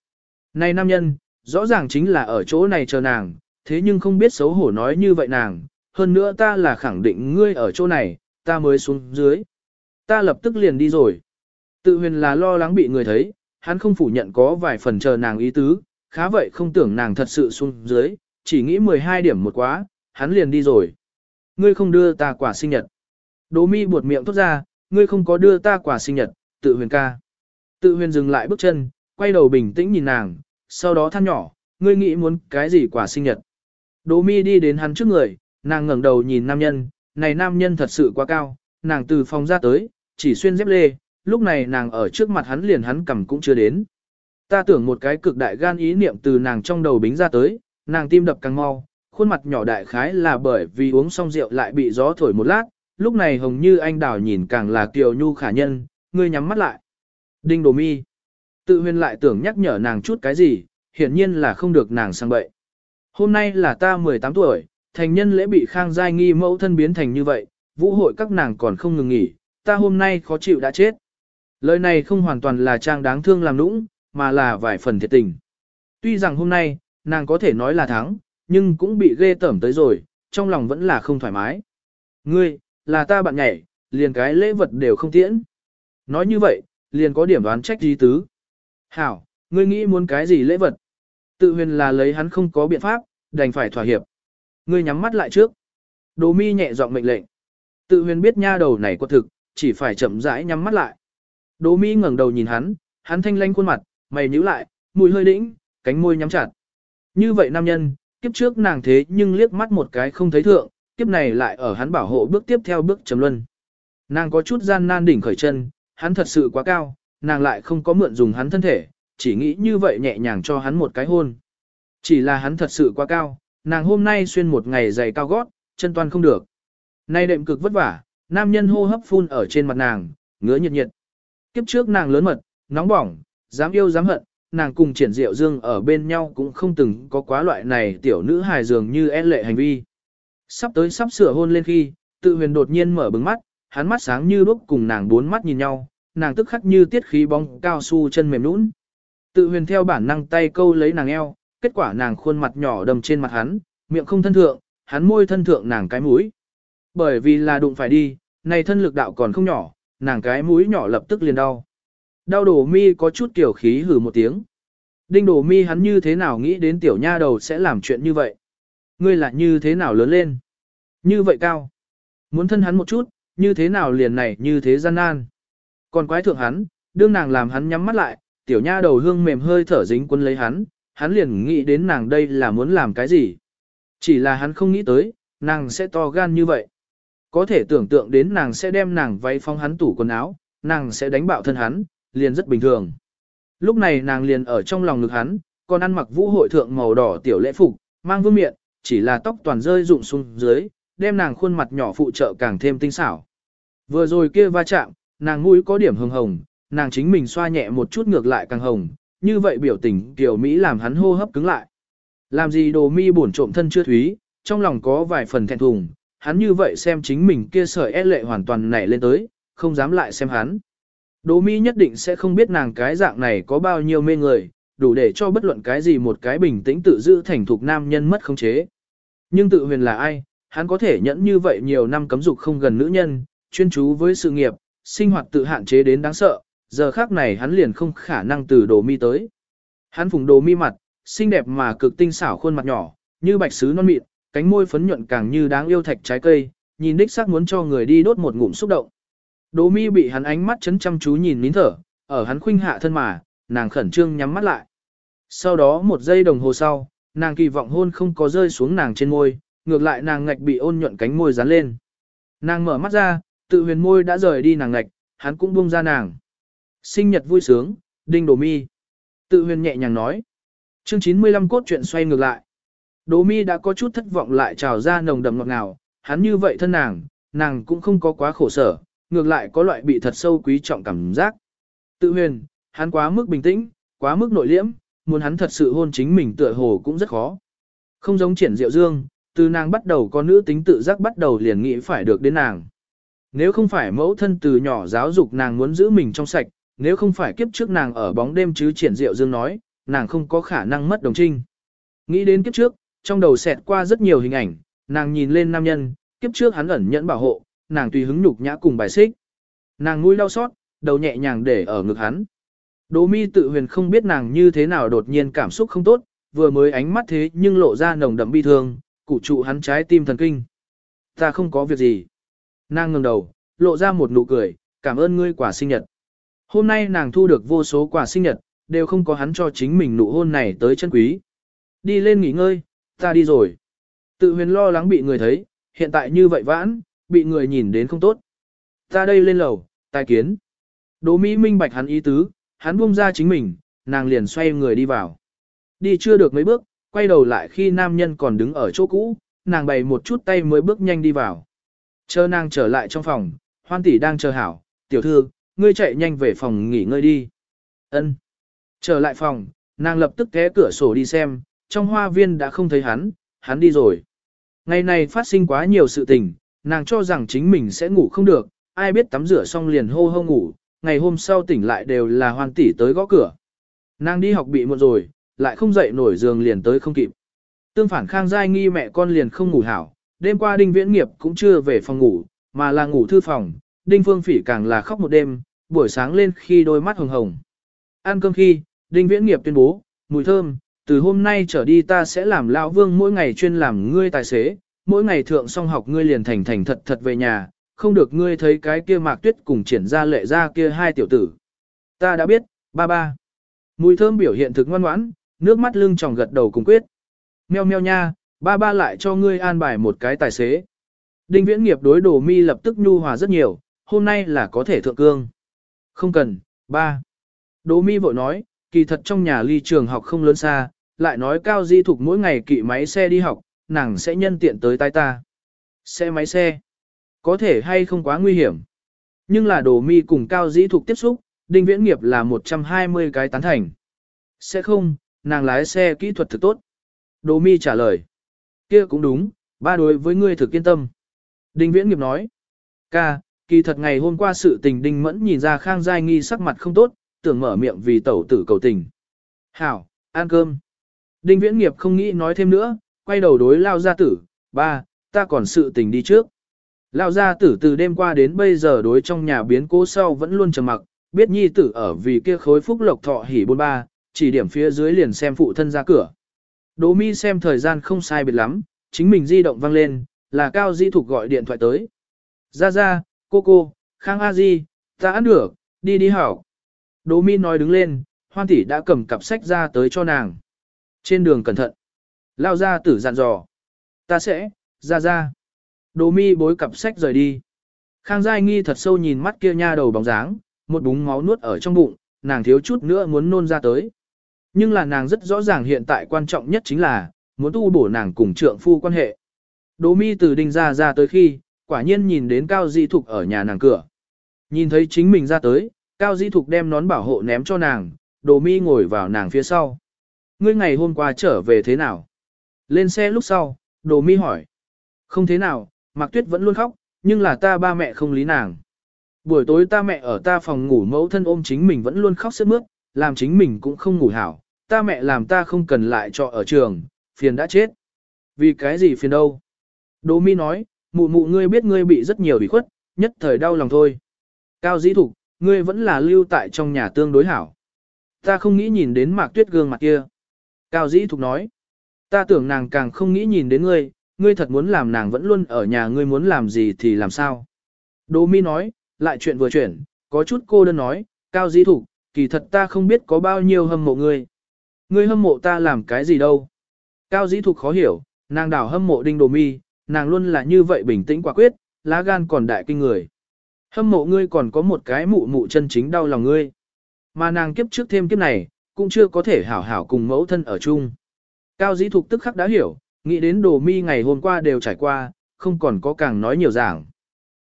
Này nam nhân, rõ ràng chính là ở chỗ này chờ nàng, thế nhưng không biết xấu hổ nói như vậy nàng, hơn nữa ta là khẳng định ngươi ở chỗ này, ta mới xuống dưới. Ta lập tức liền đi rồi. Tự huyền là lo lắng bị người thấy, hắn không phủ nhận có vài phần chờ nàng ý tứ, khá vậy không tưởng nàng thật sự xuống dưới, chỉ nghĩ 12 điểm một quá, hắn liền đi rồi. Ngươi không đưa ta quả sinh nhật. Đỗ mi buột miệng thốt ra, ngươi không có đưa ta quả sinh nhật, tự huyền ca. Tự huyền dừng lại bước chân, quay đầu bình tĩnh nhìn nàng, sau đó than nhỏ, ngươi nghĩ muốn cái gì quả sinh nhật. Đỗ mi đi đến hắn trước người, nàng ngẩng đầu nhìn nam nhân, này nam nhân thật sự quá cao, nàng từ phòng ra tới, chỉ xuyên dép lê, lúc này nàng ở trước mặt hắn liền hắn cầm cũng chưa đến. Ta tưởng một cái cực đại gan ý niệm từ nàng trong đầu bính ra tới, nàng tim đập càng mau, khuôn mặt nhỏ đại khái là bởi vì uống xong rượu lại bị gió thổi một lát, lúc này hồng như anh đào nhìn càng là kiều nhu khả nhân, ngươi nhắm mắt lại. Đinh đồ mi. Tự huyền lại tưởng nhắc nhở nàng chút cái gì, hiển nhiên là không được nàng sang bậy. Hôm nay là ta 18 tuổi, thành nhân lễ bị khang giai nghi mẫu thân biến thành như vậy, vũ hội các nàng còn không ngừng nghỉ, ta hôm nay khó chịu đã chết. Lời này không hoàn toàn là trang đáng thương làm nũng, mà là vài phần thiệt tình. Tuy rằng hôm nay, nàng có thể nói là thắng, nhưng cũng bị ghê tởm tới rồi, trong lòng vẫn là không thoải mái. Ngươi, là ta bạn nhảy, liền cái lễ vật đều không tiễn. Nói như vậy, liền có điểm đoán trách gì tứ. Hảo, ngươi nghĩ muốn cái gì lễ vật? Tự huyền là lấy hắn không có biện pháp, đành phải thỏa hiệp. Ngươi nhắm mắt lại trước. Đồ mi nhẹ giọng mệnh lệnh. Tự huyền biết nha đầu này có thực, chỉ phải chậm rãi nhắm mắt lại. Đồ mi ngẩng đầu nhìn hắn, hắn thanh lanh khuôn mặt, mày nhíu lại, mùi hơi đĩnh, cánh môi nhắm chặt. Như vậy nam nhân, kiếp trước nàng thế nhưng liếc mắt một cái không thấy thượng, kiếp này lại ở hắn bảo hộ bước tiếp theo bước trầm luân. Nàng có chút gian nan đỉnh khởi chân, hắn thật sự quá cao, nàng lại không có mượn dùng hắn thân thể, chỉ nghĩ như vậy nhẹ nhàng cho hắn một cái hôn. Chỉ là hắn thật sự quá cao, nàng hôm nay xuyên một ngày giày cao gót, chân toàn không được. Nay đệm cực vất vả, nam nhân hô hấp phun ở trên mặt nàng, ngứa nhiệt nhiệt. Kiếp trước nàng lớn mật, nóng bỏng, dám yêu dám hận, nàng cùng triển diệu dương ở bên nhau cũng không từng có quá loại này tiểu nữ hài dường như e lệ hành vi. Sắp tới sắp sửa hôn lên khi, tự huyền đột nhiên mở bừng mắt, hắn mắt sáng như đúc cùng nàng bốn mắt nhìn nhau, nàng tức khắc như tiết khí bóng cao su chân mềm nũng. Tự huyền theo bản năng tay câu lấy nàng eo, kết quả nàng khuôn mặt nhỏ đầm trên mặt hắn, miệng không thân thượng, hắn môi thân thượng nàng cái mũi. Bởi vì là đụng phải đi, này thân lực đạo còn không nhỏ, nàng cái mũi nhỏ lập tức liền đau. Đau đổ mi có chút kiểu khí hử một tiếng. Đinh đổ mi hắn như thế nào nghĩ đến tiểu nha đầu sẽ làm chuyện như vậy. Ngươi là như thế nào lớn lên. Như vậy cao. Muốn thân hắn một chút, như thế nào liền này như thế gian nan. Còn quái thượng hắn, đương nàng làm hắn nhắm mắt lại, tiểu nha đầu hương mềm hơi thở dính quân lấy hắn, hắn liền nghĩ đến nàng đây là muốn làm cái gì. Chỉ là hắn không nghĩ tới, nàng sẽ to gan như vậy. Có thể tưởng tượng đến nàng sẽ đem nàng váy phong hắn tủ quần áo, nàng sẽ đánh bạo thân hắn, liền rất bình thường. Lúc này nàng liền ở trong lòng ngực hắn, còn ăn mặc vũ hội thượng màu đỏ tiểu lễ phục, mang vương miệng, chỉ là tóc toàn rơi rụng xuống dưới, đem nàng khuôn mặt nhỏ phụ trợ càng thêm tinh xảo. Vừa rồi kia va chạm, nàng mũi có điểm hồng hồng, nàng chính mình xoa nhẹ một chút ngược lại càng hồng, như vậy biểu tình tiểu Mỹ làm hắn hô hấp cứng lại. Làm gì đồ mi buồn trộm thân chưa thúy, trong lòng có vài phần thẹn thùng, hắn như vậy xem chính mình kia sợi e lệ hoàn toàn nảy lên tới, không dám lại xem hắn. Đỗ mi nhất định sẽ không biết nàng cái dạng này có bao nhiêu mê người, đủ để cho bất luận cái gì một cái bình tĩnh tự giữ thành thục nam nhân mất khống chế. Nhưng tự huyền là ai, hắn có thể nhẫn như vậy nhiều năm cấm dục không gần nữ nhân, chuyên chú với sự nghiệp, sinh hoạt tự hạn chế đến đáng sợ, giờ khác này hắn liền không khả năng từ đồ mi tới. Hắn phùng đồ mi mặt, xinh đẹp mà cực tinh xảo khuôn mặt nhỏ, như bạch sứ non mịn, cánh môi phấn nhuận càng như đáng yêu thạch trái cây, nhìn đích xác muốn cho người đi đốt một ngụm xúc động. Đỗ mi bị hắn ánh mắt chấn chăm chú nhìn nín thở, ở hắn khuynh hạ thân mà, nàng khẩn trương nhắm mắt lại. Sau đó một giây đồng hồ sau, nàng kỳ vọng hôn không có rơi xuống nàng trên môi, ngược lại nàng ngạch bị ôn nhuận cánh môi dán lên. Nàng mở mắt ra, tự huyền môi đã rời đi nàng ngạch, hắn cũng buông ra nàng. Sinh nhật vui sướng, đinh đồ mi. Tự huyền nhẹ nhàng nói. Chương 95 cốt chuyện xoay ngược lại. Đồ mi đã có chút thất vọng lại trào ra nồng đậm ngọt ngào, hắn như vậy thân nàng, nàng cũng không có quá khổ sở, ngược lại có loại bị thật sâu quý trọng cảm giác. Tự huyền, hắn quá mức bình tĩnh, quá mức nội liễm, muốn hắn thật sự hôn chính mình tựa hồ cũng rất khó. Không giống triển diệu dương, từ nàng bắt đầu có nữ tính tự giác bắt đầu liền nghĩ phải được đến nàng. Nếu không phải mẫu thân từ nhỏ giáo dục nàng muốn giữ mình trong sạch, nếu không phải kiếp trước nàng ở bóng đêm chứ triển diệu dương nói, nàng không có khả năng mất đồng trinh. Nghĩ đến kiếp trước, trong đầu xẹt qua rất nhiều hình ảnh, nàng nhìn lên nam nhân, kiếp trước hắn ẩn nhẫn bảo hộ, nàng tùy hứng nhục nhã cùng bài xích. Nàng nuôi đau xót, đầu nhẹ nhàng để ở ngực hắn. Đỗ mi tự huyền không biết nàng như thế nào đột nhiên cảm xúc không tốt, vừa mới ánh mắt thế nhưng lộ ra nồng đậm bi thương, cụ trụ hắn trái tim thần kinh. Ta không có việc gì. Nàng ngẩng đầu, lộ ra một nụ cười, cảm ơn ngươi quả sinh nhật. Hôm nay nàng thu được vô số quà sinh nhật, đều không có hắn cho chính mình nụ hôn này tới chân quý. Đi lên nghỉ ngơi, ta đi rồi. Tự huyền lo lắng bị người thấy, hiện tại như vậy vãn, bị người nhìn đến không tốt. Ta đây lên lầu, tài kiến. Đỗ Mỹ minh bạch hắn ý tứ, hắn buông ra chính mình, nàng liền xoay người đi vào. Đi chưa được mấy bước, quay đầu lại khi nam nhân còn đứng ở chỗ cũ, nàng bày một chút tay mới bước nhanh đi vào. Chờ nàng trở lại trong phòng, hoan tỷ đang chờ hảo, tiểu thư, ngươi chạy nhanh về phòng nghỉ ngơi đi. Ân. Trở lại phòng, nàng lập tức té cửa sổ đi xem, trong hoa viên đã không thấy hắn, hắn đi rồi. Ngày này phát sinh quá nhiều sự tình, nàng cho rằng chính mình sẽ ngủ không được, ai biết tắm rửa xong liền hô hô ngủ, ngày hôm sau tỉnh lại đều là hoan tỷ tới gõ cửa. Nàng đi học bị muộn rồi, lại không dậy nổi giường liền tới không kịp. Tương phản Khang Giai nghi mẹ con liền không ngủ hảo, đêm qua Đinh Viễn Nghiệp cũng chưa về phòng ngủ, mà là ngủ thư phòng, Đinh Phương Phỉ càng là khóc một đêm, buổi sáng lên khi đôi mắt hồng hồng. Ăn cơm khi, Đinh Viễn Nghiệp tuyên bố, mùi thơm, từ hôm nay trở đi ta sẽ làm lão vương mỗi ngày chuyên làm ngươi tài xế, mỗi ngày thượng xong học ngươi liền thành thành thật thật về nhà, không được ngươi thấy cái kia mạc tuyết cùng triển ra lệ ra kia hai tiểu tử. Ta đã biết, ba ba. Mùi thơm biểu hiện thực ngoan ngoãn, nước mắt lưng tròng gật đầu cùng quyết. Meo meo nha, ba ba lại cho ngươi an bài một cái tài xế. Đinh viễn nghiệp đối đồ mi lập tức nhu hòa rất nhiều, hôm nay là có thể thượng cương. Không cần, ba. Đồ mi vội nói, kỳ thật trong nhà ly trường học không lớn xa, lại nói cao di thục mỗi ngày kỵ máy xe đi học, nàng sẽ nhân tiện tới tay ta. Xe máy xe. Có thể hay không quá nguy hiểm. Nhưng là đồ mi cùng cao dĩ thục tiếp xúc, đinh viễn nghiệp là 120 cái tán thành. Sẽ không, nàng lái xe kỹ thuật thực tốt. Đồ mi trả lời. kia cũng đúng, ba đối với ngươi thực yên tâm. Đinh viễn nghiệp nói. Ca, kỳ thật ngày hôm qua sự tình đinh mẫn nhìn ra khang giai nghi sắc mặt không tốt, tưởng mở miệng vì tẩu tử cầu tình. Hảo, ăn cơm. Đinh viễn nghiệp không nghĩ nói thêm nữa, quay đầu đối lao gia tử, ba, ta còn sự tình đi trước. Lao gia tử từ đêm qua đến bây giờ đối trong nhà biến cố sau vẫn luôn trầm mặc, biết nhi tử ở vì kia khối phúc lộc thọ hỉ bôn ba, chỉ điểm phía dưới liền xem phụ thân ra cửa. Đỗ mi xem thời gian không sai biệt lắm, chính mình di động vang lên, là Cao Di Thục gọi điện thoại tới. Ra ra, cô cô, Khang A Di, ta ăn được, đi đi hảo. Đỗ mi nói đứng lên, hoan tỷ đã cầm cặp sách ra tới cho nàng. Trên đường cẩn thận. Lao ra tử dặn dò. Ta sẽ, ra ra. Đồ mi bối cặp sách rời đi. Khang Giai Nghi thật sâu nhìn mắt kia nha đầu bóng dáng, một búng máu nuốt ở trong bụng, nàng thiếu chút nữa muốn nôn ra tới. Nhưng là nàng rất rõ ràng hiện tại quan trọng nhất chính là, muốn tu bổ nàng cùng trượng phu quan hệ. Đỗ mi từ đinh ra ra tới khi, quả nhiên nhìn đến Cao Di Thục ở nhà nàng cửa. Nhìn thấy chính mình ra tới, Cao Di Thục đem nón bảo hộ ném cho nàng, Đỗ mi ngồi vào nàng phía sau. Ngươi ngày hôm qua trở về thế nào? Lên xe lúc sau, đồ mi hỏi. Không thế nào, Mạc Tuyết vẫn luôn khóc, nhưng là ta ba mẹ không lý nàng. Buổi tối ta mẹ ở ta phòng ngủ mẫu thân ôm chính mình vẫn luôn khóc sướt mướt, làm chính mình cũng không ngủ hảo, ta mẹ làm ta không cần lại trọ ở trường, phiền đã chết. Vì cái gì phiền đâu? Đỗ mi nói, mụ mụ ngươi biết ngươi bị rất nhiều bị khuất, nhất thời đau lòng thôi. Cao dĩ thục, ngươi vẫn là lưu tại trong nhà tương đối hảo. Ta không nghĩ nhìn đến mạc tuyết gương mặt kia. Cao dĩ thục nói, ta tưởng nàng càng không nghĩ nhìn đến ngươi, ngươi thật muốn làm nàng vẫn luôn ở nhà ngươi muốn làm gì thì làm sao. Đỗ mi nói, lại chuyện vừa chuyển, có chút cô đơn nói, cao dĩ thủ, kỳ thật ta không biết có bao nhiêu hâm mộ ngươi. Ngươi hâm mộ ta làm cái gì đâu. Cao dĩ thục khó hiểu, nàng đảo hâm mộ đinh đồ mi, nàng luôn là như vậy bình tĩnh quả quyết, lá gan còn đại kinh người. Hâm mộ ngươi còn có một cái mụ mụ chân chính đau lòng ngươi. Mà nàng kiếp trước thêm kiếp này, cũng chưa có thể hảo hảo cùng mẫu thân ở chung. Cao dĩ thục tức khắc đã hiểu, nghĩ đến đồ mi ngày hôm qua đều trải qua, không còn có càng nói nhiều giảng.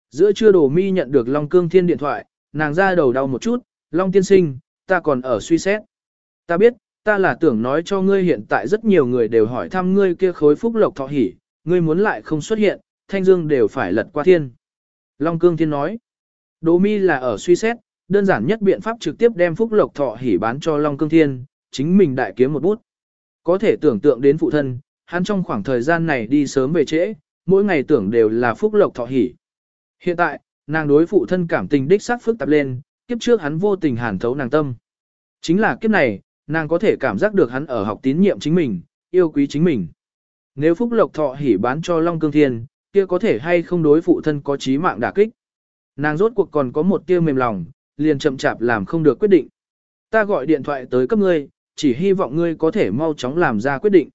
Giữa trưa đồ mi nhận được Long Cương Thiên điện thoại, nàng ra đầu đau một chút, Long tiên sinh, ta còn ở suy xét. Ta biết, ta là tưởng nói cho ngươi hiện tại rất nhiều người đều hỏi thăm ngươi kia khối phúc lộc thọ hỉ, ngươi muốn lại không xuất hiện, thanh dương đều phải lật qua thiên. Long Cương Thiên nói, Đồ Mi là ở suy xét, đơn giản nhất biện pháp trực tiếp đem phúc lộc thọ hỉ bán cho Long Cương Thiên, chính mình đại kiếm một bút. Có thể tưởng tượng đến phụ thân, hắn trong khoảng thời gian này đi sớm về trễ, mỗi ngày tưởng đều là phúc lộc thọ hỉ. Hiện tại, nàng đối phụ thân cảm tình đích xác phức tạp lên, kiếp trước hắn vô tình hàn thấu nàng tâm. Chính là kiếp này, nàng có thể cảm giác được hắn ở học tín nhiệm chính mình, yêu quý chính mình. Nếu phúc lộc thọ hỉ bán cho Long Cương Thiên, kia có thể hay không đối phụ thân có chí mạng đả kích. Nàng rốt cuộc còn có một tia mềm lòng, liền chậm chạp làm không được quyết định. Ta gọi điện thoại tới cấp ngươi, chỉ hy vọng ngươi có thể mau chóng làm ra quyết định.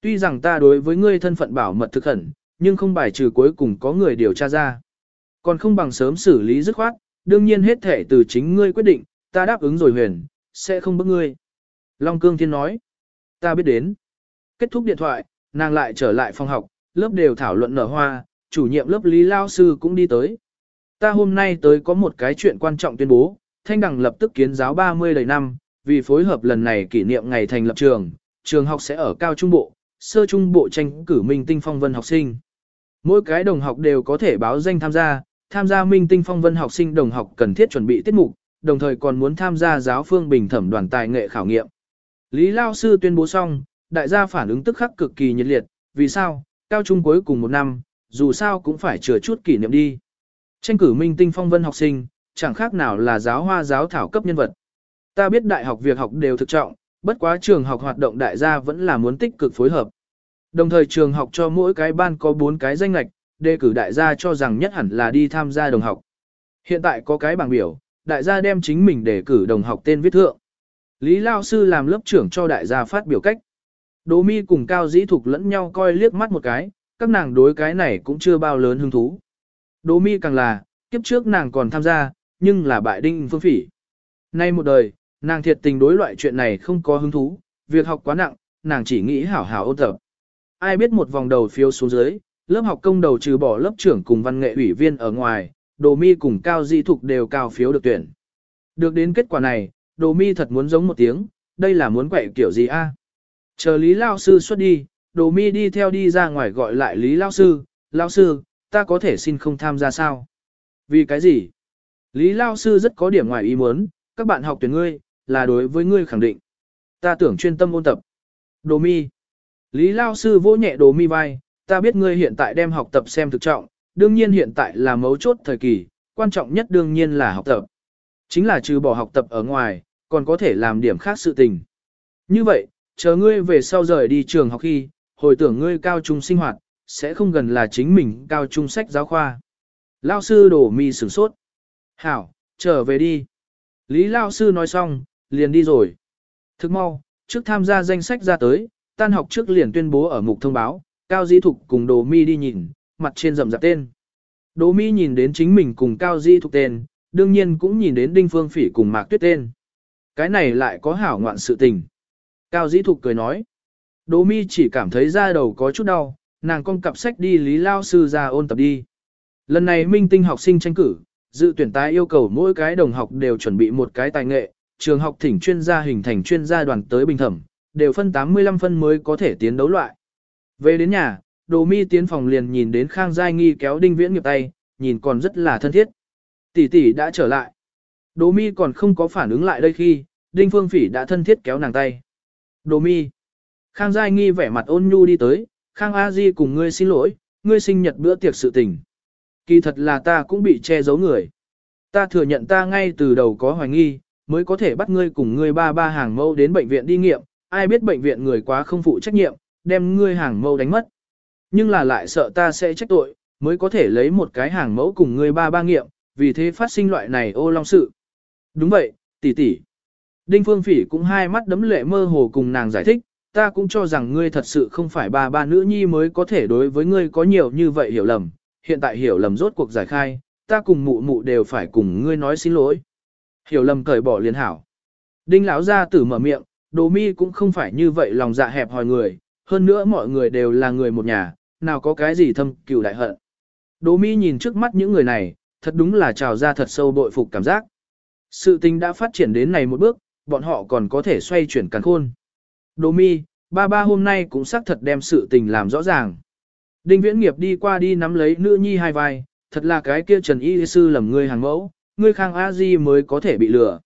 Tuy rằng ta đối với ngươi thân phận bảo mật thực khẩn, nhưng không bài trừ cuối cùng có người điều tra ra. Còn không bằng sớm xử lý dứt khoát, đương nhiên hết thể từ chính ngươi quyết định, ta đáp ứng rồi huyền, sẽ không bức ngươi. Long Cương Thiên nói, ta biết đến. Kết thúc điện thoại, nàng lại trở lại phòng học, lớp đều thảo luận nở hoa, chủ nhiệm lớp Lý Lao Sư cũng đi tới. Ta hôm nay tới có một cái chuyện quan trọng tuyên bố, Thanh Đằng lập tức kiến giáo 30 đầy năm, vì phối hợp lần này kỷ niệm ngày thành lập trường, trường học sẽ ở cao trung bộ, sơ trung bộ tranh cử minh tinh phong vân học sinh. Mỗi cái đồng học đều có thể báo danh tham gia, tham gia minh tinh phong vân học sinh đồng học cần thiết chuẩn bị tiết mục, đồng thời còn muốn tham gia giáo phương bình thẩm đoàn tài nghệ khảo nghiệm. Lý Lao Sư tuyên bố xong, đại gia phản ứng tức khắc cực kỳ nhiệt liệt, vì sao, cao trung cuối cùng một năm, dù sao cũng phải chừa chút kỷ niệm đi. Tranh cử minh tinh phong vân học sinh, chẳng khác nào là giáo hoa giáo thảo cấp nhân vật. Ta biết đại học việc học đều thực trọng, bất quá trường học hoạt động đại gia vẫn là muốn tích cực phối hợp. Đồng thời trường học cho mỗi cái ban có 4 cái danh lạch, đề cử đại gia cho rằng nhất hẳn là đi tham gia đồng học. Hiện tại có cái bảng biểu, đại gia đem chính mình đề cử đồng học tên viết thượng. Lý Lao Sư làm lớp trưởng cho đại gia phát biểu cách. Đỗ mi cùng Cao Dĩ Thục lẫn nhau coi liếc mắt một cái, các nàng đối cái này cũng chưa bao lớn hứng thú. Đỗ mi càng là, kiếp trước nàng còn tham gia, nhưng là bại đinh phương phỉ. Nay một đời, nàng thiệt tình đối loại chuyện này không có hứng thú, việc học quá nặng, nàng chỉ nghĩ hảo hảo ôn tập. Ai biết một vòng đầu phiếu xuống dưới, lớp học công đầu trừ bỏ lớp trưởng cùng văn nghệ ủy viên ở ngoài, Đồ Mi cùng Cao Di Thục đều cao phiếu được tuyển. Được đến kết quả này, Đồ Mi thật muốn giống một tiếng, đây là muốn quậy kiểu gì a? Chờ Lý Lao Sư xuất đi, Đồ Mi đi theo đi ra ngoài gọi lại Lý Lao Sư, Lao Sư, ta có thể xin không tham gia sao? Vì cái gì? Lý Lao Sư rất có điểm ngoài ý muốn, các bạn học tuyển ngươi, là đối với ngươi khẳng định. Ta tưởng chuyên tâm ôn tập. Đồ Mi. Lý Lao Sư vỗ nhẹ Đồ Mi vai, ta biết ngươi hiện tại đem học tập xem thực trọng, đương nhiên hiện tại là mấu chốt thời kỳ, quan trọng nhất đương nhiên là học tập. Chính là trừ bỏ học tập ở ngoài, còn có thể làm điểm khác sự tình. Như vậy, chờ ngươi về sau rời đi trường học khi, hồi tưởng ngươi cao trung sinh hoạt, sẽ không gần là chính mình cao trung sách giáo khoa. Lao sư đổ mi sửng sốt. Hảo, trở về đi. Lý Lao sư nói xong, liền đi rồi. Thức mau, trước tham gia danh sách ra tới, tan học trước liền tuyên bố ở mục thông báo, Cao Di Thục cùng Đồ Mi đi nhìn, mặt trên rầm rạp tên. Đồ Mi nhìn đến chính mình cùng Cao Di Thục tên, đương nhiên cũng nhìn đến Đinh Phương Phỉ cùng Mạc Tuyết tên. Cái này lại có hảo ngoạn sự tình. Cao Di Thục cười nói. Đồ Mi chỉ cảm thấy da đầu có chút đau, nàng con cặp sách đi Lý Lao Sư ra ôn tập đi. Lần này minh tinh học sinh tranh cử, dự tuyển tái yêu cầu mỗi cái đồng học đều chuẩn bị một cái tài nghệ, trường học thỉnh chuyên gia hình thành chuyên gia đoàn tới bình thẩm, đều phân 85 phân mới có thể tiến đấu loại. Về đến nhà, đồ mi tiến phòng liền nhìn đến Khang Giai Nghi kéo đinh viễn nghiệp tay, nhìn còn rất là thân thiết. Tỷ tỷ đã trở lại. Đồ mi còn không có phản ứng lại đây khi, đinh phương phỉ đã thân thiết kéo nàng tay. Đồ mi. Khang Giai nghi vẻ mặt ôn nhu đi tới, Khang A Di cùng ngươi xin lỗi, ngươi sinh nhật bữa tiệc sự tình. Kỳ thật là ta cũng bị che giấu người. Ta thừa nhận ta ngay từ đầu có hoài nghi, mới có thể bắt ngươi cùng ngươi ba ba hàng mâu đến bệnh viện đi nghiệm, ai biết bệnh viện người quá không phụ trách nhiệm, đem ngươi hàng mâu đánh mất. Nhưng là lại sợ ta sẽ trách tội, mới có thể lấy một cái hàng mẫu cùng ngươi ba ba nghiệm, vì thế phát sinh loại này ô long sự. Đúng vậy, tỷ tỷ. Đinh Phương Phỉ cũng hai mắt đấm lệ mơ hồ cùng nàng giải thích, ta cũng cho rằng ngươi thật sự không phải ba ba nữ nhi mới có thể đối với ngươi có nhiều như vậy hiểu lầm, hiện tại hiểu lầm rốt cuộc giải khai, ta cùng mụ mụ đều phải cùng ngươi nói xin lỗi. Hiểu lầm cởi bỏ liền hảo. Đinh lão gia tử mở miệng, đồ mi cũng không phải như vậy lòng dạ hẹp hòi người, hơn nữa mọi người đều là người một nhà, nào có cái gì thâm cừu đại hận. Đồ mi nhìn trước mắt những người này, thật đúng là trào ra thật sâu bội phục cảm giác. Sự tình đã phát triển đến này một bước, bọn họ còn có thể xoay chuyển càn khôn. Đồ mi, ba ba hôm nay cũng xác thật đem sự tình làm rõ ràng. Đinh viễn nghiệp đi qua đi nắm lấy nữ nhi hai vai, thật là cái kia trần y sư lầm ngươi hàng mẫu, ngươi khang a di mới có thể bị lừa.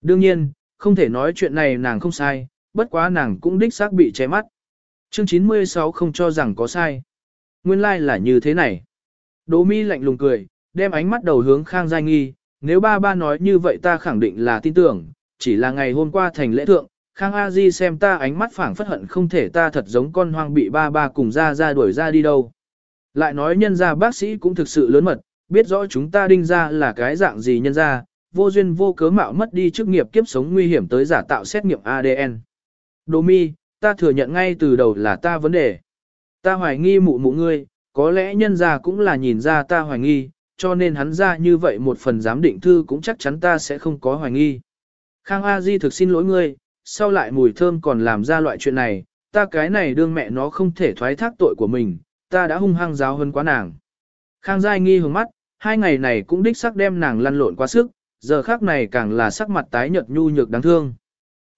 Đương nhiên, không thể nói chuyện này nàng không sai, bất quá nàng cũng đích xác bị che mắt. Chương 96 không cho rằng có sai. Nguyên lai like là như thế này. Đỗ mi lạnh lùng cười, đem ánh mắt đầu hướng Khang Giai Nghi, nếu ba ba nói như vậy ta khẳng định là tin tưởng, chỉ là ngày hôm qua thành lễ thượng, Khang A Di xem ta ánh mắt phảng phất hận không thể ta thật giống con hoang bị ba ba cùng ra ra đuổi ra đi đâu. Lại nói nhân gia bác sĩ cũng thực sự lớn mật, biết rõ chúng ta đinh ra là cái dạng gì nhân ra vô duyên vô cớ mạo mất đi chức nghiệp kiếp sống nguy hiểm tới giả tạo xét nghiệm ADN. Đồ mi, ta thừa nhận ngay từ đầu là ta vấn đề. Ta hoài nghi mụ mụ ngươi, có lẽ nhân ra cũng là nhìn ra ta hoài nghi, cho nên hắn ra như vậy một phần giám định thư cũng chắc chắn ta sẽ không có hoài nghi. Khang A Di thực xin lỗi ngươi, sau lại mùi thơm còn làm ra loại chuyện này, ta cái này đương mẹ nó không thể thoái thác tội của mình, ta đã hung hăng giáo hơn quá nàng. Khang Giai nghi hướng mắt, hai ngày này cũng đích sắc đem nàng lăn lộn quá sức, giờ khác này càng là sắc mặt tái nhợt nhu nhược đáng thương.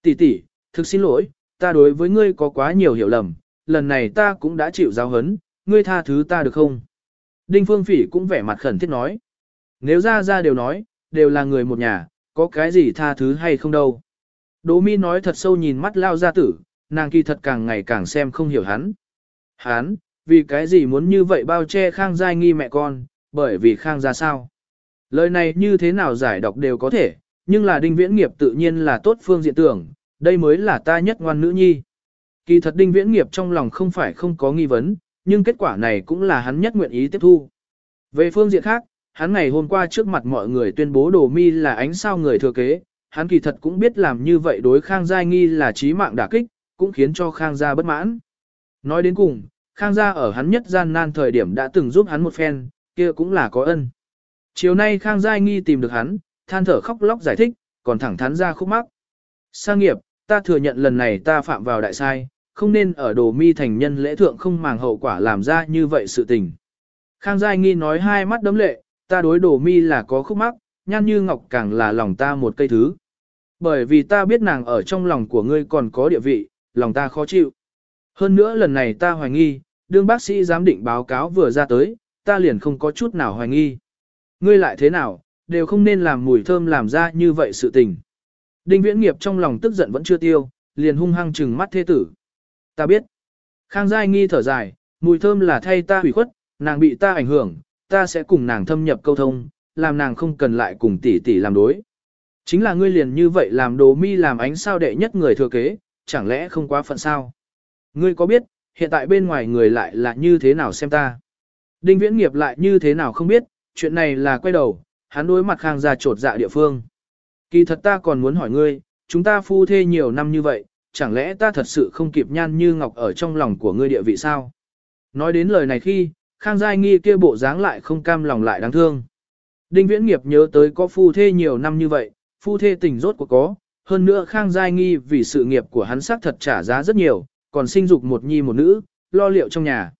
Tỷ tỷ, thực xin lỗi, ta đối với ngươi có quá nhiều hiểu lầm, lần này ta cũng đã chịu giáo hấn, ngươi tha thứ ta được không? Đinh Phương Phỉ cũng vẻ mặt khẩn thiết nói. Nếu ra ra đều nói, đều là người một nhà, có cái gì tha thứ hay không đâu. Đỗ Mi nói thật sâu nhìn mắt lao gia tử, nàng kỳ thật càng ngày càng xem không hiểu hắn. Hắn, vì cái gì muốn như vậy bao che Khang Giai nghi mẹ con, bởi vì Khang gia sao? Lời này như thế nào giải đọc đều có thể, nhưng là đinh viễn nghiệp tự nhiên là tốt phương diện tưởng, đây mới là ta nhất ngoan nữ nhi. Kỳ thật đinh viễn nghiệp trong lòng không phải không có nghi vấn, nhưng kết quả này cũng là hắn nhất nguyện ý tiếp thu. Về phương diện khác, hắn ngày hôm qua trước mặt mọi người tuyên bố đồ mi là ánh sao người thừa kế, hắn kỳ thật cũng biết làm như vậy đối Khang Gia nghi là trí mạng đả kích, cũng khiến cho Khang Gia bất mãn. Nói đến cùng, Khang Gia ở hắn nhất gian nan thời điểm đã từng giúp hắn một phen, kia cũng là có ân. Chiều nay Khang Giai nghi tìm được hắn, than thở khóc lóc giải thích, còn thẳng thắn ra khúc mắc. Sang nghiệp, ta thừa nhận lần này ta phạm vào đại sai, không nên ở đồ mi thành nhân lễ thượng không màng hậu quả làm ra như vậy sự tình. Khang Giai Nghi nói hai mắt đấm lệ, ta đối đồ mi là có khúc mắc, nhan như ngọc càng là lòng ta một cây thứ. Bởi vì ta biết nàng ở trong lòng của ngươi còn có địa vị, lòng ta khó chịu. Hơn nữa lần này ta hoài nghi, đương bác sĩ giám định báo cáo vừa ra tới, ta liền không có chút nào hoài nghi. Ngươi lại thế nào, đều không nên làm mùi thơm làm ra như vậy sự tình. Đinh viễn nghiệp trong lòng tức giận vẫn chưa tiêu, liền hung hăng trừng mắt thế tử. Ta biết. Khang Giai nghi thở dài, mùi thơm là thay ta hủy khuất, nàng bị ta ảnh hưởng, ta sẽ cùng nàng thâm nhập câu thông, làm nàng không cần lại cùng tỷ tỷ làm đối. Chính là ngươi liền như vậy làm đồ mi làm ánh sao đệ nhất người thừa kế, chẳng lẽ không quá phận sao? Ngươi có biết, hiện tại bên ngoài người lại là như thế nào xem ta? Đinh viễn nghiệp lại như thế nào không biết, chuyện này là quay đầu, hắn đối mặt khang Gia trột dạ địa phương. Kỳ thật ta còn muốn hỏi ngươi, chúng ta phu thê nhiều năm như vậy, chẳng lẽ ta thật sự không kịp nhan như ngọc ở trong lòng của ngươi địa vị sao? Nói đến lời này khi, Khang Giai Nghi kia bộ dáng lại không cam lòng lại đáng thương. Đinh Viễn Nghiệp nhớ tới có phu thê nhiều năm như vậy, phu thê tình rốt của có, hơn nữa Khang Giai Nghi vì sự nghiệp của hắn xác thật trả giá rất nhiều, còn sinh dục một nhi một nữ, lo liệu trong nhà.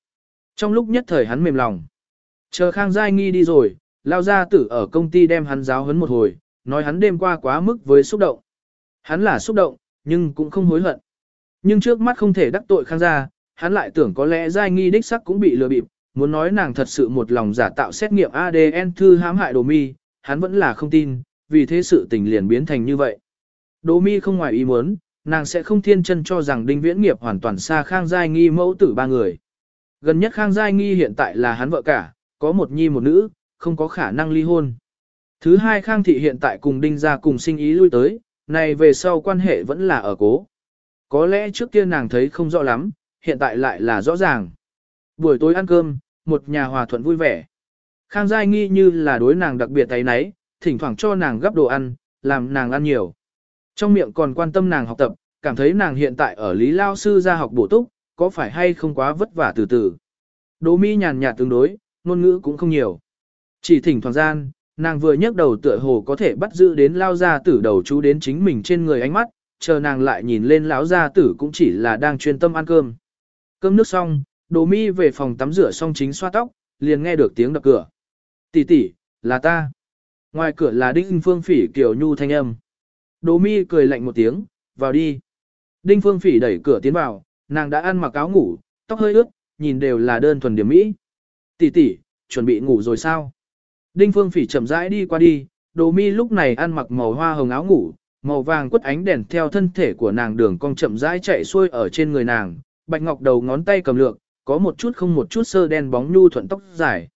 Trong lúc nhất thời hắn mềm lòng. Chờ Khang Giai Nghi đi rồi, lao ra tử ở công ty đem hắn giáo hấn một hồi, nói hắn đêm qua quá mức với xúc động. Hắn là xúc động, nhưng cũng không hối hận. Nhưng trước mắt không thể đắc tội Khang gia, hắn lại tưởng có lẽ Giai Nghi đích sắc cũng bị lừa bịp, muốn nói nàng thật sự một lòng giả tạo xét nghiệm ADN thư hãm hại Đồ Mi, hắn vẫn là không tin, vì thế sự tình liền biến thành như vậy. Đồ Mi không ngoài ý muốn, nàng sẽ không thiên chân cho rằng đinh viễn nghiệp hoàn toàn xa khang giai nghi mẫu tử ba người. Gần nhất khang giai nghi hiện tại là hắn vợ cả, có một nhi một nữ, không có khả năng ly hôn. Thứ hai khang thị hiện tại cùng đinh gia cùng sinh ý lui tới, này về sau quan hệ vẫn là ở cố. Có lẽ trước kia nàng thấy không rõ lắm, hiện tại lại là rõ ràng. Buổi tối ăn cơm, một nhà hòa thuận vui vẻ. Khang Giai nghi như là đối nàng đặc biệt thấy nấy, thỉnh thoảng cho nàng gấp đồ ăn, làm nàng ăn nhiều. Trong miệng còn quan tâm nàng học tập, cảm thấy nàng hiện tại ở Lý Lao Sư ra học bổ túc, có phải hay không quá vất vả từ từ. Đỗ mi nhàn nhạt tương đối, ngôn ngữ cũng không nhiều. Chỉ thỉnh thoảng gian, nàng vừa nhấc đầu tựa hồ có thể bắt giữ đến lao gia tử đầu chú đến chính mình trên người ánh mắt, chờ nàng lại nhìn lên lão gia tử cũng chỉ là đang chuyên tâm ăn cơm. Cơm nước xong, Đỗ Mi về phòng tắm rửa xong chính xoa tóc, liền nghe được tiếng đập cửa. "Tỷ tỷ, là ta." Ngoài cửa là Đinh Phương Phỉ kiểu nhu thanh âm. Đỗ Mi cười lạnh một tiếng, "Vào đi." Đinh Phương Phỉ đẩy cửa tiến vào, nàng đã ăn mặc áo ngủ, tóc hơi ướt, nhìn đều là đơn thuần điểm mỹ. "Tỷ tỷ, chuẩn bị ngủ rồi sao?" Đinh Phương Phỉ chậm rãi đi qua đi, Đồ Mi lúc này ăn mặc màu hoa hồng áo ngủ, màu vàng quất ánh đèn theo thân thể của nàng đường cong chậm rãi chạy xuôi ở trên người nàng, bạch ngọc đầu ngón tay cầm lược, có một chút không một chút sơ đen bóng nhu thuận tóc dài.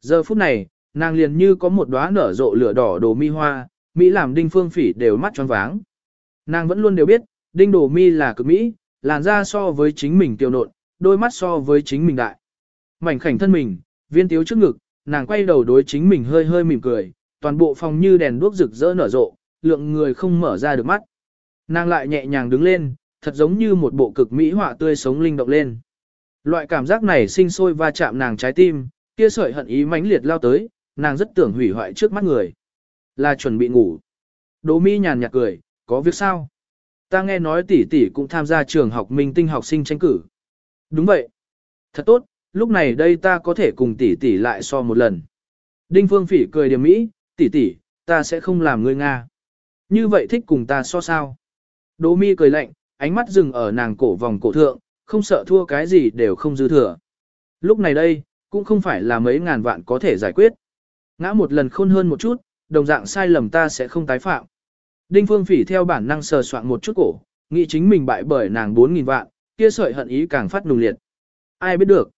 Giờ phút này, nàng liền như có một đóa nở rộ lửa đỏ đồ mi hoa, Mỹ làm đinh phương phỉ đều mắt tròn váng. Nàng vẫn luôn đều biết, đinh đồ mi là cực Mỹ, làn da so với chính mình tiêu nộn, đôi mắt so với chính mình đại. Mảnh khảnh thân mình, viên tiếu trước ngực, nàng quay đầu đối chính mình hơi hơi mỉm cười, toàn bộ phòng như đèn đuốc rực rỡ nở rộ, lượng người không mở ra được mắt. Nàng lại nhẹ nhàng đứng lên, thật giống như một bộ cực mỹ họa tươi sống linh động lên. Loại cảm giác này sinh sôi va chạm nàng trái tim, kia sợi hận ý mãnh liệt lao tới, nàng rất tưởng hủy hoại trước mắt người. Là chuẩn bị ngủ. Đỗ mi nhàn nhạt cười, có việc sao? Ta nghe nói tỷ tỷ cũng tham gia trường học minh tinh học sinh tranh cử. Đúng vậy. Thật tốt, lúc này đây ta có thể cùng tỷ tỷ lại so một lần. Đinh Phương Phỉ cười điểm mỹ, tỷ tỷ, ta sẽ không làm ngươi Nga. Như vậy thích cùng ta so sao? Đỗ mi cười lạnh, ánh mắt dừng ở nàng cổ vòng cổ thượng, không sợ thua cái gì đều không dư thừa. Lúc này đây, cũng không phải là mấy ngàn vạn có thể giải quyết. Ngã một lần khôn hơn một chút, đồng dạng sai lầm ta sẽ không tái phạm. Đinh Phương Phỉ theo bản năng sờ soạn một chút cổ, nghĩ chính mình bại bởi nàng 4.000 vạn, kia sợi hận ý càng phát nùng liệt. Ai biết được.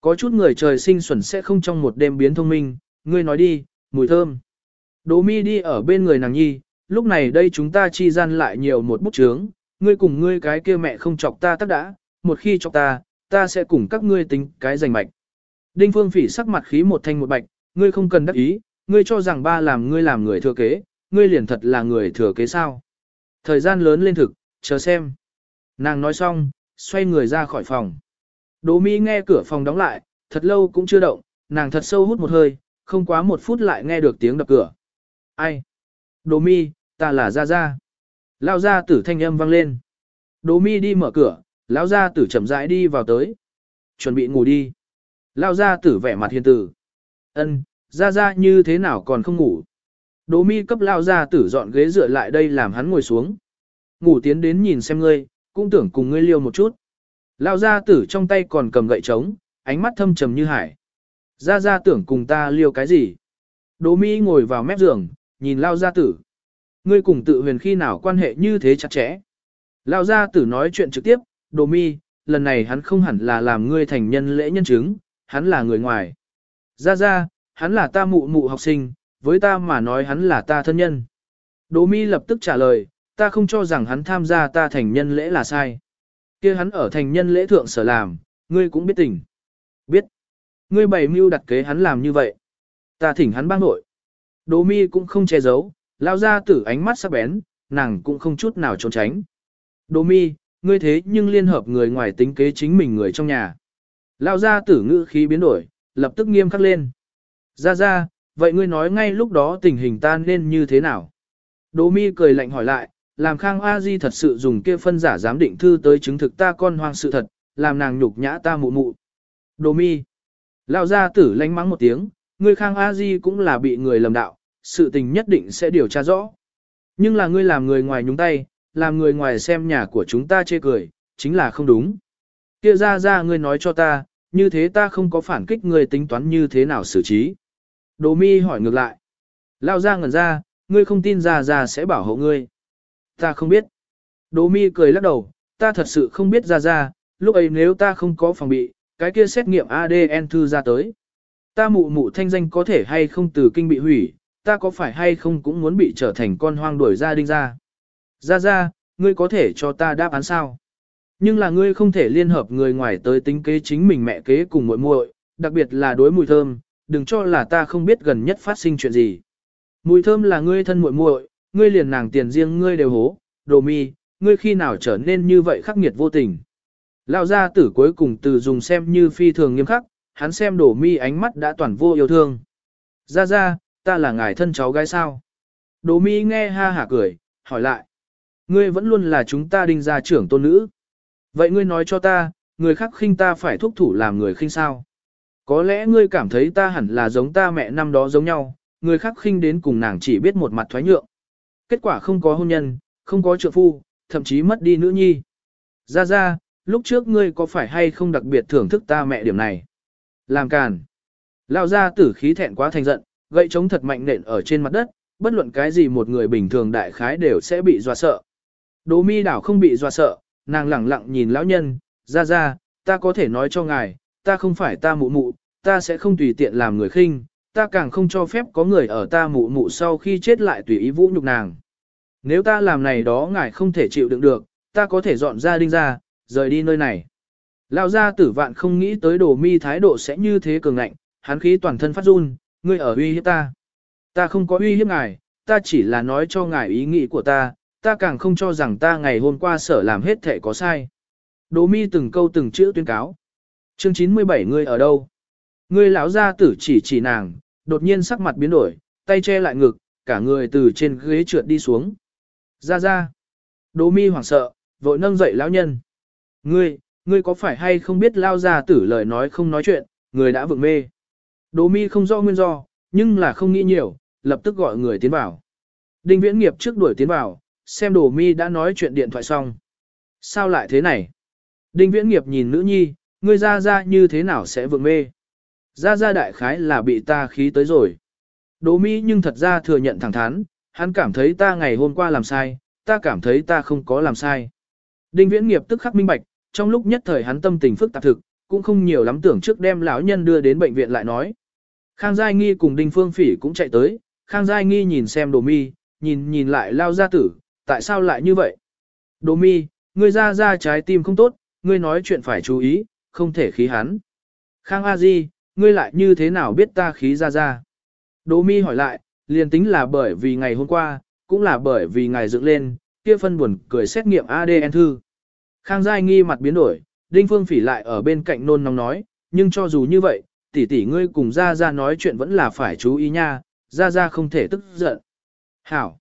Có chút người trời sinh xuẩn sẽ không trong một đêm biến thông minh, ngươi nói đi, mùi thơm. Đỗ mi đi ở bên người nàng nhi, lúc này đây chúng ta chi gian lại nhiều một bút chướng, ngươi cùng ngươi cái kia mẹ không chọc ta tất đã, một khi chọc ta, ta sẽ cùng các ngươi tính cái giành mạch. Đinh Phương Phỉ sắc mặt khí một thanh một bạch, ngươi không cần đắc ý, ngươi cho rằng ba làm ngươi làm người thừa kế, ngươi liền thật là người thừa kế sao. Thời gian lớn lên thực, chờ xem. Nàng nói xong, xoay người ra khỏi phòng. Đỗ Mỹ nghe cửa phòng đóng lại, thật lâu cũng chưa động, nàng thật sâu hút một hơi, không quá một phút lại nghe được tiếng đập cửa. Ai? Đỗ Mi, ta là Gia Gia. Lao Gia tử thanh âm vang lên. Đỗ Mi đi mở cửa, Lão Gia tử chậm rãi đi vào tới. Chuẩn bị ngủ đi. Lao Gia tử vẻ mặt hiền tử. Ân, Gia Gia như thế nào còn không ngủ. Đỗ Mi cấp Lao Gia tử dọn ghế dựa lại đây làm hắn ngồi xuống. Ngủ tiến đến nhìn xem ngươi, cũng tưởng cùng ngươi liêu một chút. Lao Gia tử trong tay còn cầm gậy trống, ánh mắt thâm trầm như hải. Gia Gia tưởng cùng ta liêu cái gì? Đỗ Mi ngồi vào mép giường, nhìn Lao Gia tử. Ngươi cùng tự huyền khi nào quan hệ như thế chặt chẽ. Lao Gia tử nói chuyện trực tiếp, Đồ Mi, lần này hắn không hẳn là làm ngươi thành nhân lễ nhân chứng, hắn là người ngoài. Gia Gia, hắn là ta mụ mụ học sinh, với ta mà nói hắn là ta thân nhân. đỗ Mi lập tức trả lời, ta không cho rằng hắn tham gia ta thành nhân lễ là sai. kia hắn ở thành nhân lễ thượng sở làm, ngươi cũng biết tình. Biết. Ngươi bày mưu đặt kế hắn làm như vậy. Ta thỉnh hắn bang nội. Đỗ mi cũng không che giấu, lao ra tử ánh mắt sắc bén, nàng cũng không chút nào trốn tránh. Đỗ mi, ngươi thế nhưng liên hợp người ngoài tính kế chính mình người trong nhà. Lao ra tử ngữ khí biến đổi, lập tức nghiêm khắc lên. Ra ra, vậy ngươi nói ngay lúc đó tình hình ta nên như thế nào? Đỗ mi cười lạnh hỏi lại, làm Khang A Di thật sự dùng kia phân giả giám định thư tới chứng thực ta con hoang sự thật, làm nàng nhục nhã ta mụ mụ. Đỗ mi. lão gia tử lánh mắng một tiếng, ngươi Khang A Di cũng là bị người lầm đạo, sự tình nhất định sẽ điều tra rõ. Nhưng là ngươi làm người ngoài nhúng tay, làm người ngoài xem nhà của chúng ta chê cười, chính là không đúng. Kia ra ra ngươi nói cho ta, như thế ta không có phản kích ngươi tính toán như thế nào xử trí. Đồ mi hỏi ngược lại. Lao ra ngẩn ra, ngươi không tin ra ra sẽ bảo hộ ngươi. Ta không biết. Đỗ mi cười lắc đầu, ta thật sự không biết ra ra, lúc ấy nếu ta không có phòng bị, cái kia xét nghiệm ADN thư ra tới. Ta mụ mụ thanh danh có thể hay không từ kinh bị hủy, ta có phải hay không cũng muốn bị trở thành con hoang đuổi ra đinh ra. Ra ra, ngươi có thể cho ta đáp án sao? Nhưng là ngươi không thể liên hợp người ngoài tới tính kế chính mình mẹ kế cùng muội muội, đặc biệt là đối mùi thơm, đừng cho là ta không biết gần nhất phát sinh chuyện gì. Mùi thơm là ngươi thân muội muội, ngươi liền nàng tiền riêng ngươi đều hố, đồ mi, ngươi khi nào trở nên như vậy khắc nghiệt vô tình. Lão gia tử cuối cùng từ dùng xem như phi thường nghiêm khắc, hắn xem đổ mi ánh mắt đã toàn vô yêu thương. Ra ra, ta là ngài thân cháu gái sao? Đỗ mi nghe ha hả cười, hỏi lại. Ngươi vẫn luôn là chúng ta đinh gia trưởng tôn nữ. Vậy ngươi nói cho ta, người khác khinh ta phải thúc thủ làm người khinh sao? Có lẽ ngươi cảm thấy ta hẳn là giống ta mẹ năm đó giống nhau, người khác khinh đến cùng nàng chỉ biết một mặt thoái nhượng. Kết quả không có hôn nhân, không có trượng phu, thậm chí mất đi nữ nhi. Ra ra, lúc trước ngươi có phải hay không đặc biệt thưởng thức ta mẹ điểm này? Làm càn. Lao ra tử khí thẹn quá thành giận, gậy chống thật mạnh nện ở trên mặt đất, bất luận cái gì một người bình thường đại khái đều sẽ bị dọa sợ. Đỗ mi đảo không bị dọa sợ, nàng lẳng lặng nhìn lão nhân, ra ra, ta có thể nói cho ngài, ta không phải ta mụ mụ, ta sẽ không tùy tiện làm người khinh, ta càng không cho phép có người ở ta mụ mụ sau khi chết lại tùy ý vũ nhục nàng. Nếu ta làm này đó ngài không thể chịu đựng được, ta có thể dọn ra đinh ra, rời đi nơi này. Lão gia tử vạn không nghĩ tới đồ mi thái độ sẽ như thế cường ngạnh, hắn khí toàn thân phát run, ngươi ở uy hiếp ta. Ta không có uy hiếp ngài, ta chỉ là nói cho ngài ý nghĩ của ta, ta càng không cho rằng ta ngày hôm qua sở làm hết thể có sai. Đồ mi từng câu từng chữ tuyên cáo. Chương 97 ngươi ở đâu? Ngươi lão gia tử chỉ chỉ nàng, đột nhiên sắc mặt biến đổi, tay che lại ngực, cả người từ trên ghế trượt đi xuống. Ra ra. Đỗ mi hoảng sợ, vội nâng dậy lão nhân. Ngươi, ngươi có phải hay không biết lao gia tử lời nói không nói chuyện, người đã vượng mê. Đỗ mi không rõ nguyên do, nhưng là không nghĩ nhiều, lập tức gọi người tiến vào. Đinh viễn nghiệp trước đuổi tiến vào, xem đồ mi đã nói chuyện điện thoại xong. Sao lại thế này? Đinh viễn nghiệp nhìn nữ nhi, ngươi ra ra như thế nào sẽ vượng mê? Ra ra đại khái là bị ta khí tới rồi. đỗ mỹ nhưng thật ra thừa nhận thẳng thắn, hắn cảm thấy ta ngày hôm qua làm sai, ta cảm thấy ta không có làm sai. Đinh viễn nghiệp tức khắc minh bạch, trong lúc nhất thời hắn tâm tình phức tạp thực, cũng không nhiều lắm tưởng trước đem lão nhân đưa đến bệnh viện lại nói. Khang Giai Nghi cùng Đinh Phương Phỉ cũng chạy tới, Khang Giai Nghi nhìn xem đồ mi, nhìn nhìn lại lao gia tử, tại sao lại như vậy? Đồ mi, ngươi ra ra trái tim không tốt, ngươi nói chuyện phải chú ý, không thể khí hắn. Khang A Di, ngươi lại như thế nào biết ta khí ra ra? Đỗ mi hỏi lại, liền tính là bởi vì ngày hôm qua, cũng là bởi vì ngài dựng lên, kia phân buồn cười xét nghiệm ADN thư. Khang Giai nghi mặt biến đổi, Đinh Phương Phỉ lại ở bên cạnh nôn nóng nói, nhưng cho dù như vậy, tỷ tỷ ngươi cùng Gia Gia nói chuyện vẫn là phải chú ý nha, Gia Gia không thể tức giận. Hảo!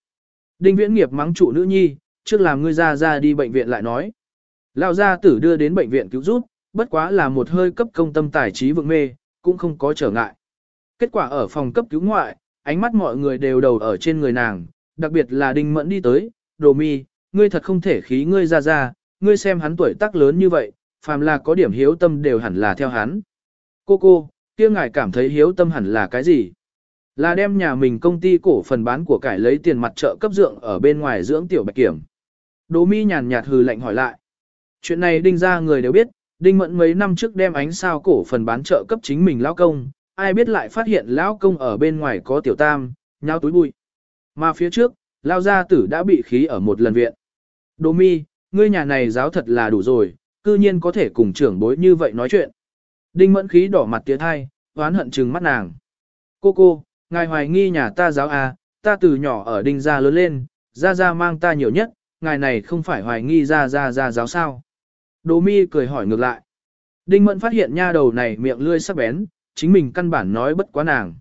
Đinh Viễn Nghiệp mắng trụ nữ nhi, trước làm ngươi Gia Gia đi bệnh viện lại nói. Lão gia tử đưa đến bệnh viện cứu giúp, bất quá là một hơi cấp công tâm tài trí vượng mê, cũng không có trở ngại. Kết quả ở phòng cấp cứu ngoại, ánh mắt mọi người đều đầu ở trên người nàng, đặc biệt là Đinh Mẫn đi tới, đồ mi, ngươi thật không thể khí ngươi ra ra, ngươi xem hắn tuổi tác lớn như vậy, phàm là có điểm hiếu tâm đều hẳn là theo hắn. Cô cô, kia ngài cảm thấy hiếu tâm hẳn là cái gì? Là đem nhà mình công ty cổ phần bán của cải lấy tiền mặt trợ cấp dưỡng ở bên ngoài dưỡng tiểu bạch kiểm. Đỗ mi nhàn nhạt hừ lạnh hỏi lại. Chuyện này đinh ra người đều biết, đinh mẫn mấy năm trước đem ánh sao cổ phần bán trợ cấp chính mình lão công, ai biết lại phát hiện lão công ở bên ngoài có tiểu tam, nhau túi bụi. Mà phía trước, lao gia tử đã bị khí ở một lần viện. Đỗ mi, ngươi nhà này giáo thật là đủ rồi, cư nhiên có thể cùng trưởng bối như vậy nói chuyện. Đinh mẫn khí đỏ mặt tiến thai, oán hận trừng mắt nàng. Cô cô, ngài hoài nghi nhà ta giáo à, ta từ nhỏ ở đinh gia lớn lên, gia gia mang ta nhiều nhất, ngài này không phải hoài nghi gia gia gia giáo sao. Đồ mi cười hỏi ngược lại. Đinh mẫn phát hiện nha đầu này miệng lươi sắc bén, chính mình căn bản nói bất quá nàng.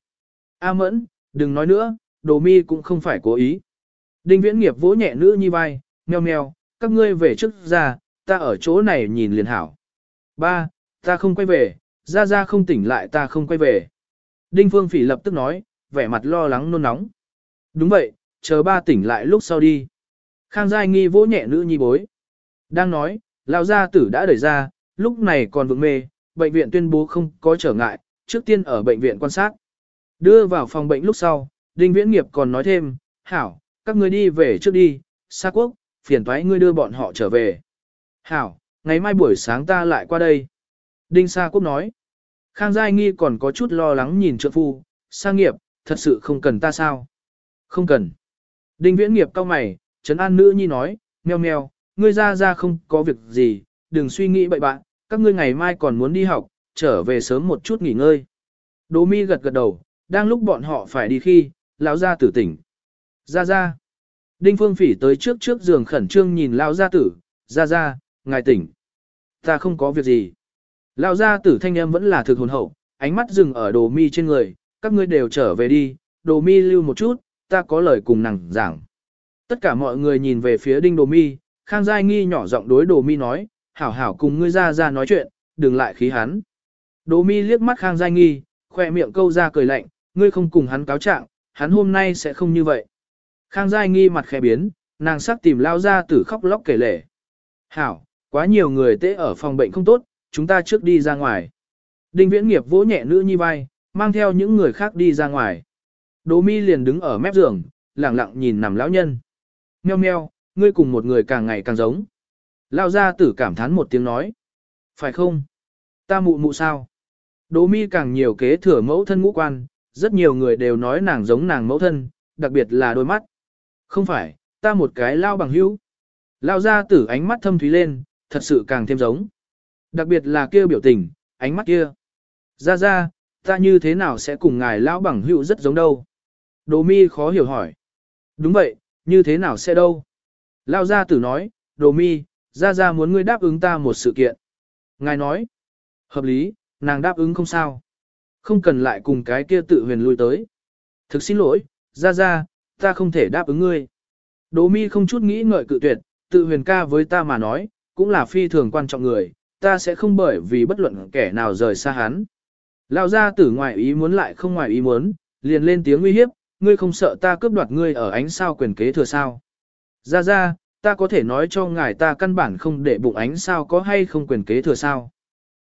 A mẫn, đừng nói nữa, đồ mi cũng không phải cố ý. Đinh viễn nghiệp vỗ nhẹ nữ nhi vai, meo meo, các ngươi về trước ra, ta ở chỗ này nhìn liền hảo. Ba, ta không quay về, ra ra không tỉnh lại ta không quay về. Đinh Phương Phỉ lập tức nói, vẻ mặt lo lắng nôn nóng. Đúng vậy, chờ ba tỉnh lại lúc sau đi. Khang Giai nghi vỗ nhẹ nữ nhi bối. Đang nói, lão gia tử đã đẩy ra, lúc này còn vượng mê, bệnh viện tuyên bố không có trở ngại, trước tiên ở bệnh viện quan sát. Đưa vào phòng bệnh lúc sau, Đinh Viễn Nghiệp còn nói thêm, hảo, các người đi về trước đi, xa quốc, phiền toái ngươi đưa bọn họ trở về. Hảo, ngày mai buổi sáng ta lại qua đây. Đinh Sa Quốc nói. Khang Giai Nghi còn có chút lo lắng nhìn trượng phu, sang nghiệp, thật sự không cần ta sao? Không cần. Đinh Viễn Nghiệp cao mày, Trấn An Nữ Nhi nói, meo meo, ngươi ra ra không có việc gì, đừng suy nghĩ bậy bạn, các ngươi ngày mai còn muốn đi học, trở về sớm một chút nghỉ ngơi. Đỗ mi gật gật đầu, đang lúc bọn họ phải đi khi, lão gia tử tỉnh. Ra ra. Đinh Phương Phỉ tới trước trước giường khẩn trương nhìn lão gia tử, ra ra, ngài tỉnh. Ta không có việc gì. Lão gia tử thanh em vẫn là thực hồn hậu, ánh mắt dừng ở đồ mi trên người, các ngươi đều trở về đi, đồ mi lưu một chút, ta có lời cùng nàng giảng. Tất cả mọi người nhìn về phía đinh đồ mi, Khang Giai Nghi nhỏ giọng đối đồ mi nói, hảo hảo cùng ngươi ra ra nói chuyện, đừng lại khí hắn. Đồ mi liếc mắt Khang Giai Nghi, khoe miệng câu ra cười lạnh, ngươi không cùng hắn cáo trạng, hắn hôm nay sẽ không như vậy. Khang Giai Nghi mặt khẽ biến, nàng sắc tìm lao ra tử khóc lóc kể lể. Hảo, quá nhiều người tễ ở phòng bệnh không tốt, chúng ta trước đi ra ngoài. Đinh viễn nghiệp vỗ nhẹ nữ nhi vai, mang theo những người khác đi ra ngoài. Đỗ mi liền đứng ở mép giường, lặng lặng nhìn nằm lão nhân. Meo meo, ngươi cùng một người càng ngày càng giống. Lao gia tử cảm thán một tiếng nói. Phải không? Ta mụ mụ sao? Đỗ mi càng nhiều kế thừa mẫu thân ngũ quan, rất nhiều người đều nói nàng giống nàng mẫu thân, đặc biệt là đôi mắt. Không phải, ta một cái lao bằng hữu. Lao gia tử ánh mắt thâm thúy lên, thật sự càng thêm giống. Đặc biệt là kia biểu tình, ánh mắt kia. Ra ra, ta như thế nào sẽ cùng ngài lão bằng hữu rất giống đâu? Đỗ mi khó hiểu hỏi. Đúng vậy, như thế nào sẽ đâu? Lao gia tử nói, đồ mi, gia gia muốn ngươi đáp ứng ta một sự kiện. Ngài nói, hợp lý, nàng đáp ứng không sao. Không cần lại cùng cái kia tự huyền lui tới. Thực xin lỗi, gia gia, ta không thể đáp ứng ngươi. Đỗ mi không chút nghĩ ngợi cự tuyệt, tự huyền ca với ta mà nói, cũng là phi thường quan trọng người, ta sẽ không bởi vì bất luận kẻ nào rời xa hắn. Lao gia tử ngoài ý muốn lại không ngoài ý muốn, liền lên tiếng uy hiếp, ngươi không sợ ta cướp đoạt ngươi ở ánh sao quyền kế thừa sao. Ra ra, ta có thể nói cho ngài ta căn bản không để bụng ánh sao có hay không quyền kế thừa sao.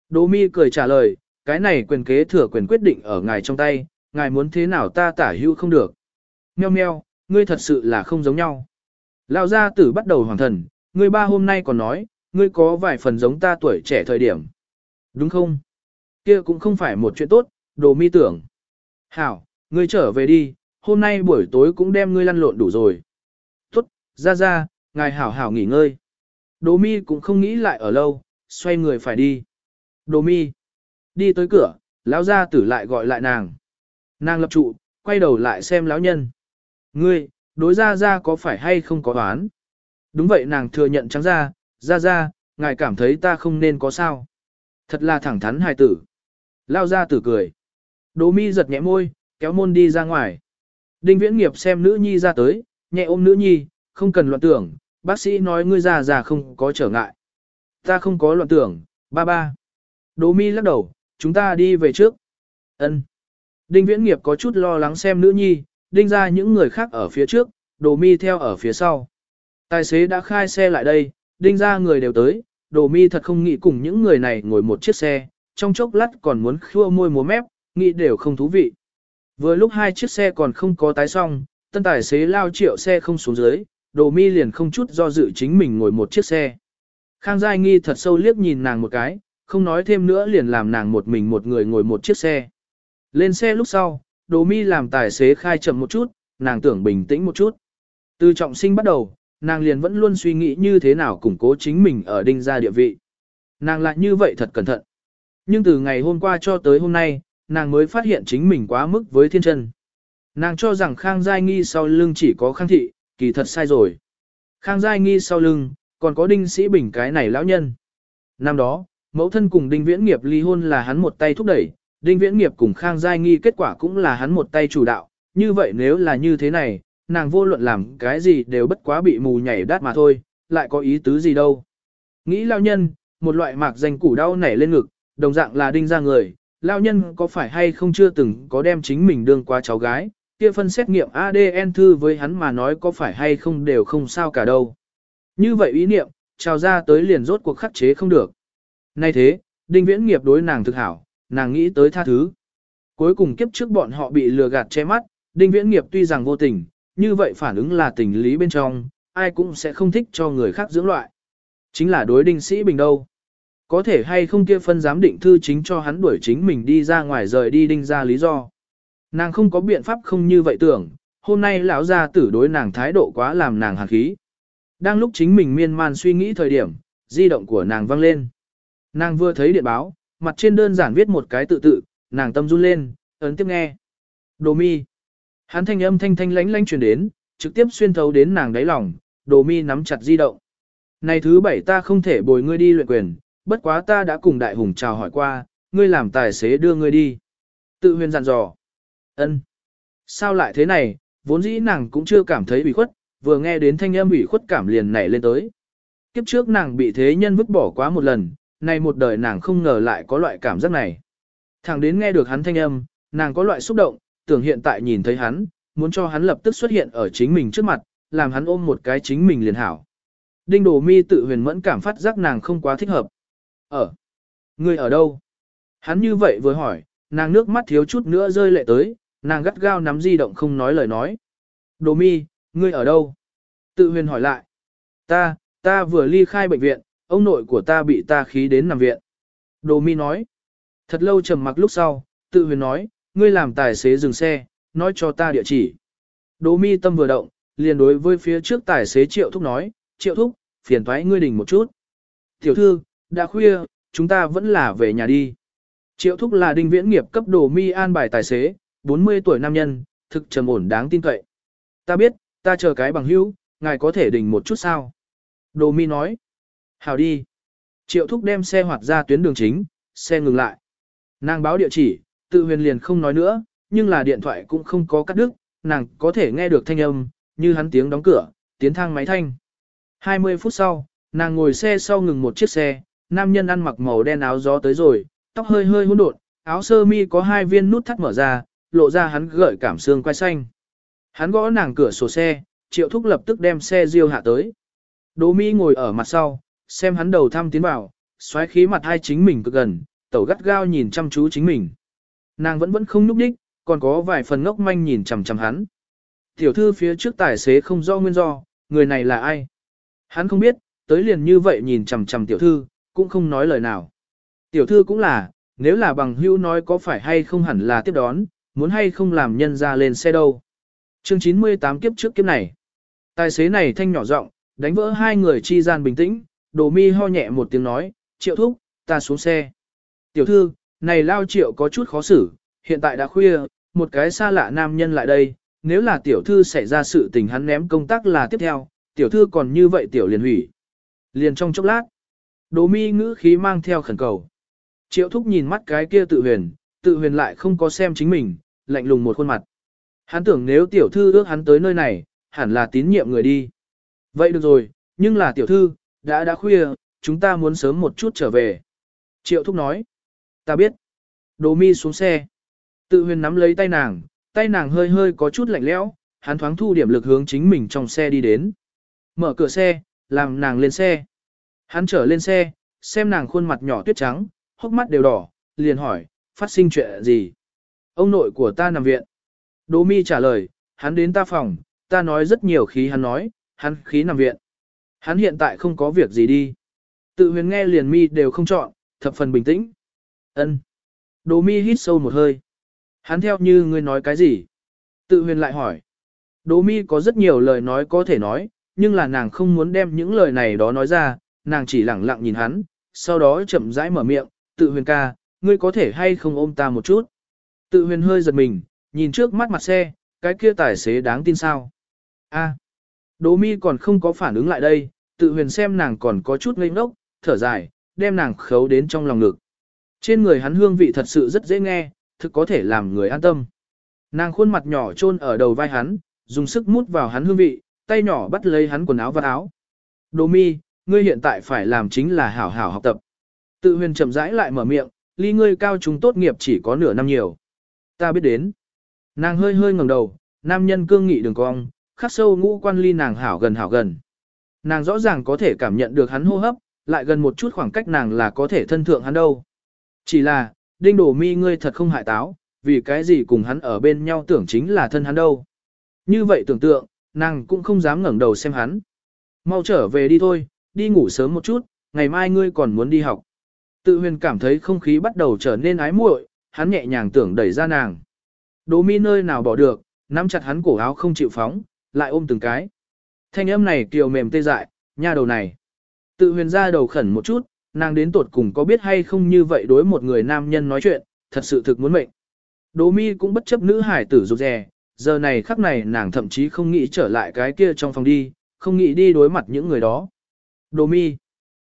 Đỗ mi cười trả lời, cái này quyền kế thừa quyền quyết định ở ngài trong tay, ngài muốn thế nào ta tả hữu không được. Meo meo, ngươi thật sự là không giống nhau. Lão gia tử bắt đầu hoàng thần, ngươi ba hôm nay còn nói, ngươi có vài phần giống ta tuổi trẻ thời điểm. Đúng không? Kia cũng không phải một chuyện tốt, đồ mi tưởng. Hảo, ngươi trở về đi, hôm nay buổi tối cũng đem ngươi lăn lộn đủ rồi. Ra ra, ngài hảo hảo nghỉ ngơi. Đồ mi cũng không nghĩ lại ở lâu, xoay người phải đi. Đồ mi. Đi tới cửa, lão gia tử lại gọi lại nàng. Nàng lập trụ, quay đầu lại xem lão nhân. Ngươi, đối ra ra có phải hay không có đoán? Đúng vậy nàng thừa nhận trắng ra, ra ra, ngài cảm thấy ta không nên có sao. Thật là thẳng thắn hài tử. Lao gia tử cười. Đỗ mi giật nhẹ môi, kéo môn đi ra ngoài. Đinh viễn nghiệp xem nữ nhi ra tới, nhẹ ôm nữ nhi, không cần loạn tưởng, bác sĩ nói ngươi già già không có trở ngại. Ta không có loạn tưởng, ba ba. Đỗ mi lắc đầu, chúng ta đi về trước. Ân. Đinh viễn nghiệp có chút lo lắng xem nữ nhi, đinh ra những người khác ở phía trước, đồ mi theo ở phía sau. Tài xế đã khai xe lại đây, đinh ra người đều tới, đồ mi thật không nghĩ cùng những người này ngồi một chiếc xe, trong chốc lát còn muốn khua môi múa mép, nghĩ đều không thú vị. Vừa lúc hai chiếc xe còn không có tái xong, tân tài xế lao triệu xe không xuống dưới, đồ mi liền không chút do dự chính mình ngồi một chiếc xe. Khang Giai Nghi thật sâu liếc nhìn nàng một cái, không nói thêm nữa liền làm nàng một mình một người ngồi một chiếc xe. Lên xe lúc sau, đồ mi làm tài xế khai chậm một chút, nàng tưởng bình tĩnh một chút. Từ trọng sinh bắt đầu, nàng liền vẫn luôn suy nghĩ như thế nào củng cố chính mình ở đinh gia địa vị. Nàng lại như vậy thật cẩn thận. Nhưng từ ngày hôm qua cho tới hôm nay, nàng mới phát hiện chính mình quá mức với thiên chân. Nàng cho rằng Khang Giai Nghi sau lưng chỉ có Khang Thị, kỳ thật sai rồi. Khang Giai Nghi sau lưng, còn có Đinh Sĩ Bình cái này lão nhân. Năm đó, mẫu thân cùng Đinh Viễn Nghiệp ly hôn là hắn một tay thúc đẩy, Đinh Viễn Nghiệp cùng Khang Giai Nghi kết quả cũng là hắn một tay chủ đạo. Như vậy nếu là như thế này, nàng vô luận làm cái gì đều bất quá bị mù nhảy đát mà thôi, lại có ý tứ gì đâu. Nghĩ lao nhân, một loại mạc danh củ đau nảy lên ngực, đồng dạng là đinh ra người, lao nhân có phải hay không chưa từng có đem chính mình đương qua cháu gái, kia phân xét nghiệm ADN thư với hắn mà nói có phải hay không đều không sao cả đâu. Như vậy ý niệm, trào ra tới liền rốt cuộc khắc chế không được. Nay thế, đinh viễn nghiệp đối nàng thực hảo, nàng nghĩ tới tha thứ. Cuối cùng kiếp trước bọn họ bị lừa gạt che mắt, đinh viễn nghiệp tuy rằng vô tình, như vậy phản ứng là tình lý bên trong, ai cũng sẽ không thích cho người khác dưỡng loại. Chính là đối đinh sĩ bình đâu. Có thể hay không kia phân giám định thư chính cho hắn đuổi chính mình đi ra ngoài rời đi đinh ra lý do. Nàng không có biện pháp không như vậy tưởng, hôm nay lão gia tử đối nàng thái độ quá làm nàng hàn khí. Đang lúc chính mình miên man suy nghĩ thời điểm, di động của nàng vang lên. Nàng vừa thấy điện báo, mặt trên đơn giản viết một cái tự tự, nàng tâm run lên, ấn tiếp nghe. Đồ mi. Hắn thanh âm thanh thanh lánh lánh truyền đến, trực tiếp xuyên thấu đến nàng đáy lòng, đồ mi nắm chặt di động. Này thứ bảy ta không thể bồi ngươi đi luyện quyền, bất quá ta đã cùng đại hùng chào hỏi qua, ngươi làm tài xế đưa ngươi đi. Tự huyền dặn dò ân Sao lại thế này, vốn dĩ nàng cũng chưa cảm thấy ủy khuất, vừa nghe đến thanh âm ủy khuất cảm liền nảy lên tới. Kiếp trước nàng bị thế nhân vứt bỏ quá một lần, nay một đời nàng không ngờ lại có loại cảm giác này. Thẳng đến nghe được hắn thanh âm, nàng có loại xúc động, tưởng hiện tại nhìn thấy hắn, muốn cho hắn lập tức xuất hiện ở chính mình trước mặt, làm hắn ôm một cái chính mình liền hảo. Đinh Đồ Mi tự huyền mẫn cảm phát giác nàng không quá thích hợp. Ở. Ngươi ở đâu? Hắn như vậy vừa hỏi, nàng nước mắt thiếu chút nữa rơi lệ tới, nàng gắt gao nắm di động không nói lời nói. Đồ Mi, ngươi ở đâu? Tự huyền hỏi lại. Ta, ta vừa ly khai bệnh viện, ông nội của ta bị ta khí đến nằm viện. Đồ Mi nói. Thật lâu trầm mặc lúc sau, tự huyền nói, ngươi làm tài xế dừng xe, nói cho ta địa chỉ. Đồ Mi tâm vừa động, liền đối với phía trước tài xế Triệu Thúc nói, Triệu Thúc, phiền thoái ngươi đình một chút. Tiểu thư, đã khuya, chúng ta vẫn là về nhà đi. Triệu Thúc là đinh viễn nghiệp cấp đồ mi an bài tài xế, 40 tuổi nam nhân, thực trầm ổn đáng tin cậy. Ta biết, ta chờ cái bằng hữu, ngài có thể đình một chút sao? Đồ mi nói. Hào đi. Triệu Thúc đem xe hoạt ra tuyến đường chính, xe ngừng lại. Nàng báo địa chỉ, tự huyền liền không nói nữa, nhưng là điện thoại cũng không có cắt đứt, nàng có thể nghe được thanh âm, như hắn tiếng đóng cửa, tiến thang máy thanh. 20 phút sau, nàng ngồi xe sau ngừng một chiếc xe, nam nhân ăn mặc màu đen áo gió tới rồi, tóc hơi hơi hỗn độn, áo sơ mi có hai viên nút thắt mở ra, lộ ra hắn gợi cảm xương quai xanh. Hắn gõ nàng cửa sổ xe, triệu thúc lập tức đem xe riêu hạ tới. Đỗ mi ngồi ở mặt sau, xem hắn đầu thăm tiến vào, xoáy khí mặt hai chính mình cực gần, tẩu gắt gao nhìn chăm chú chính mình. Nàng vẫn vẫn không nhúc đích, còn có vài phần ngốc manh nhìn chằm chằm hắn. Tiểu thư phía trước tài xế không do nguyên do, người này là ai? Hắn không biết, tới liền như vậy nhìn chằm chằm tiểu thư, cũng không nói lời nào. Tiểu thư cũng là, nếu là bằng hữu nói có phải hay không hẳn là tiếp đón, muốn hay không làm nhân ra lên xe đâu. Chương 98 kiếp trước kiếp này. Tài xế này thanh nhỏ giọng, đánh vỡ hai người chi gian bình tĩnh, đồ mi ho nhẹ một tiếng nói, triệu thúc, ta xuống xe. Tiểu thư, này lao triệu có chút khó xử, hiện tại đã khuya, một cái xa lạ nam nhân lại đây, nếu là tiểu thư xảy ra sự tình hắn ném công tác là tiếp theo, tiểu thư còn như vậy tiểu liền hủy. Liền trong chốc lát, Đỗ mi ngữ khí mang theo khẩn cầu. Triệu thúc nhìn mắt cái kia tự huyền, tự huyền lại không có xem chính mình, lạnh lùng một khuôn mặt. Hắn tưởng nếu tiểu thư ước hắn tới nơi này, hẳn là tín nhiệm người đi. Vậy được rồi, nhưng là tiểu thư, đã đã khuya, chúng ta muốn sớm một chút trở về. Triệu thúc nói. Ta biết. Đồ mi xuống xe. Tự huyền nắm lấy tay nàng, tay nàng hơi hơi có chút lạnh lẽo, hắn thoáng thu điểm lực hướng chính mình trong xe đi đến. Mở cửa xe, làm nàng lên xe. Hắn trở lên xe, xem nàng khuôn mặt nhỏ tuyết trắng, hốc mắt đều đỏ, liền hỏi, phát sinh chuyện gì? Ông nội của ta nằm viện. Đỗ mi trả lời, hắn đến ta phòng, ta nói rất nhiều khí hắn nói, hắn khí nằm viện. Hắn hiện tại không có việc gì đi. Tự huyền nghe liền mi đều không chọn, thập phần bình tĩnh. ân Đỗ mi hít sâu một hơi. Hắn theo như ngươi nói cái gì? Tự huyền lại hỏi. Đỗ mi có rất nhiều lời nói có thể nói, nhưng là nàng không muốn đem những lời này đó nói ra, nàng chỉ lẳng lặng nhìn hắn, sau đó chậm rãi mở miệng, tự huyền ca, ngươi có thể hay không ôm ta một chút. Tự huyền hơi giật mình, nhìn trước mắt mặt xe, cái kia tài xế đáng tin sao. a Đỗ mi còn không có phản ứng lại đây, tự huyền xem nàng còn có chút ngây ngốc, thở dài, đem nàng khấu đến trong lòng ngực. Trên người hắn hương vị thật sự rất dễ nghe, thực có thể làm người an tâm. Nàng khuôn mặt nhỏ chôn ở đầu vai hắn, dùng sức mút vào hắn hương vị, tay nhỏ bắt lấy hắn quần áo và áo. Đỗ mi, ngươi hiện tại phải làm chính là hảo hảo học tập. Tự huyền chậm rãi lại mở miệng, ly ngươi cao chúng tốt nghiệp chỉ có nửa năm nhiều. Ta biết đến. Nàng hơi hơi ngẩng đầu, nam nhân cương nghị đường cong, khắc sâu ngũ quan ly nàng hảo gần hảo gần. Nàng rõ ràng có thể cảm nhận được hắn hô hấp, lại gần một chút khoảng cách nàng là có thể thân thượng hắn đâu. Chỉ là, đinh đổ mi ngươi thật không hại táo, vì cái gì cùng hắn ở bên nhau tưởng chính là thân hắn đâu. Như vậy tưởng tượng, nàng cũng không dám ngẩng đầu xem hắn. Mau trở về đi thôi, đi ngủ sớm một chút, ngày mai ngươi còn muốn đi học. Tự huyền cảm thấy không khí bắt đầu trở nên ái muội, hắn nhẹ nhàng tưởng đẩy ra nàng. Đỗ mi nơi nào bỏ được, nắm chặt hắn cổ áo không chịu phóng, lại ôm từng cái. Thanh âm này kiều mềm tê dại, nha đầu này. Tự huyền ra đầu khẩn một chút, nàng đến tột cùng có biết hay không như vậy đối một người nam nhân nói chuyện, thật sự thực muốn mệnh. Đỗ mi cũng bất chấp nữ hải tử rụt rè, giờ này khắc này nàng thậm chí không nghĩ trở lại cái kia trong phòng đi, không nghĩ đi đối mặt những người đó. Đỗ mi.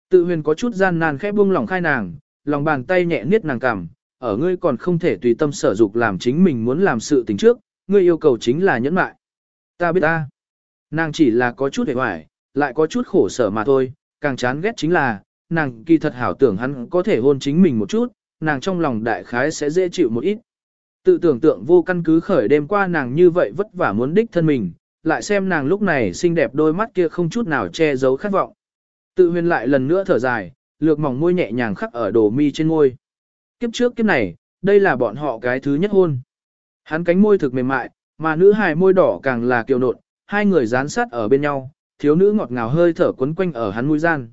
Tự huyền có chút gian nan khẽ buông lòng khai nàng, lòng bàn tay nhẹ niết nàng cằm, ở ngươi còn không thể tùy tâm sở dục làm chính mình muốn làm sự tình trước, ngươi yêu cầu chính là nhẫn mại. Ta biết ta. Nàng chỉ là có chút hề hoài, lại có chút khổ sở mà thôi, càng chán ghét chính là, nàng kỳ thật hảo tưởng hắn có thể hôn chính mình một chút, nàng trong lòng đại khái sẽ dễ chịu một ít. Tự tưởng tượng vô căn cứ khởi đêm qua nàng như vậy vất vả muốn đích thân mình, lại xem nàng lúc này xinh đẹp đôi mắt kia không chút nào che giấu khát vọng. Tự huyền lại lần nữa thở dài, lược mỏng môi nhẹ nhàng khắc ở đồ mi trên môi. Kiếp trước kiếp này, đây là bọn họ cái thứ nhất hôn. Hắn cánh môi thực mềm mại, mà nữ hài môi đỏ càng là kiều nộn, hai người dán sát ở bên nhau, thiếu nữ ngọt ngào hơi thở quấn quanh ở hắn mũi gian.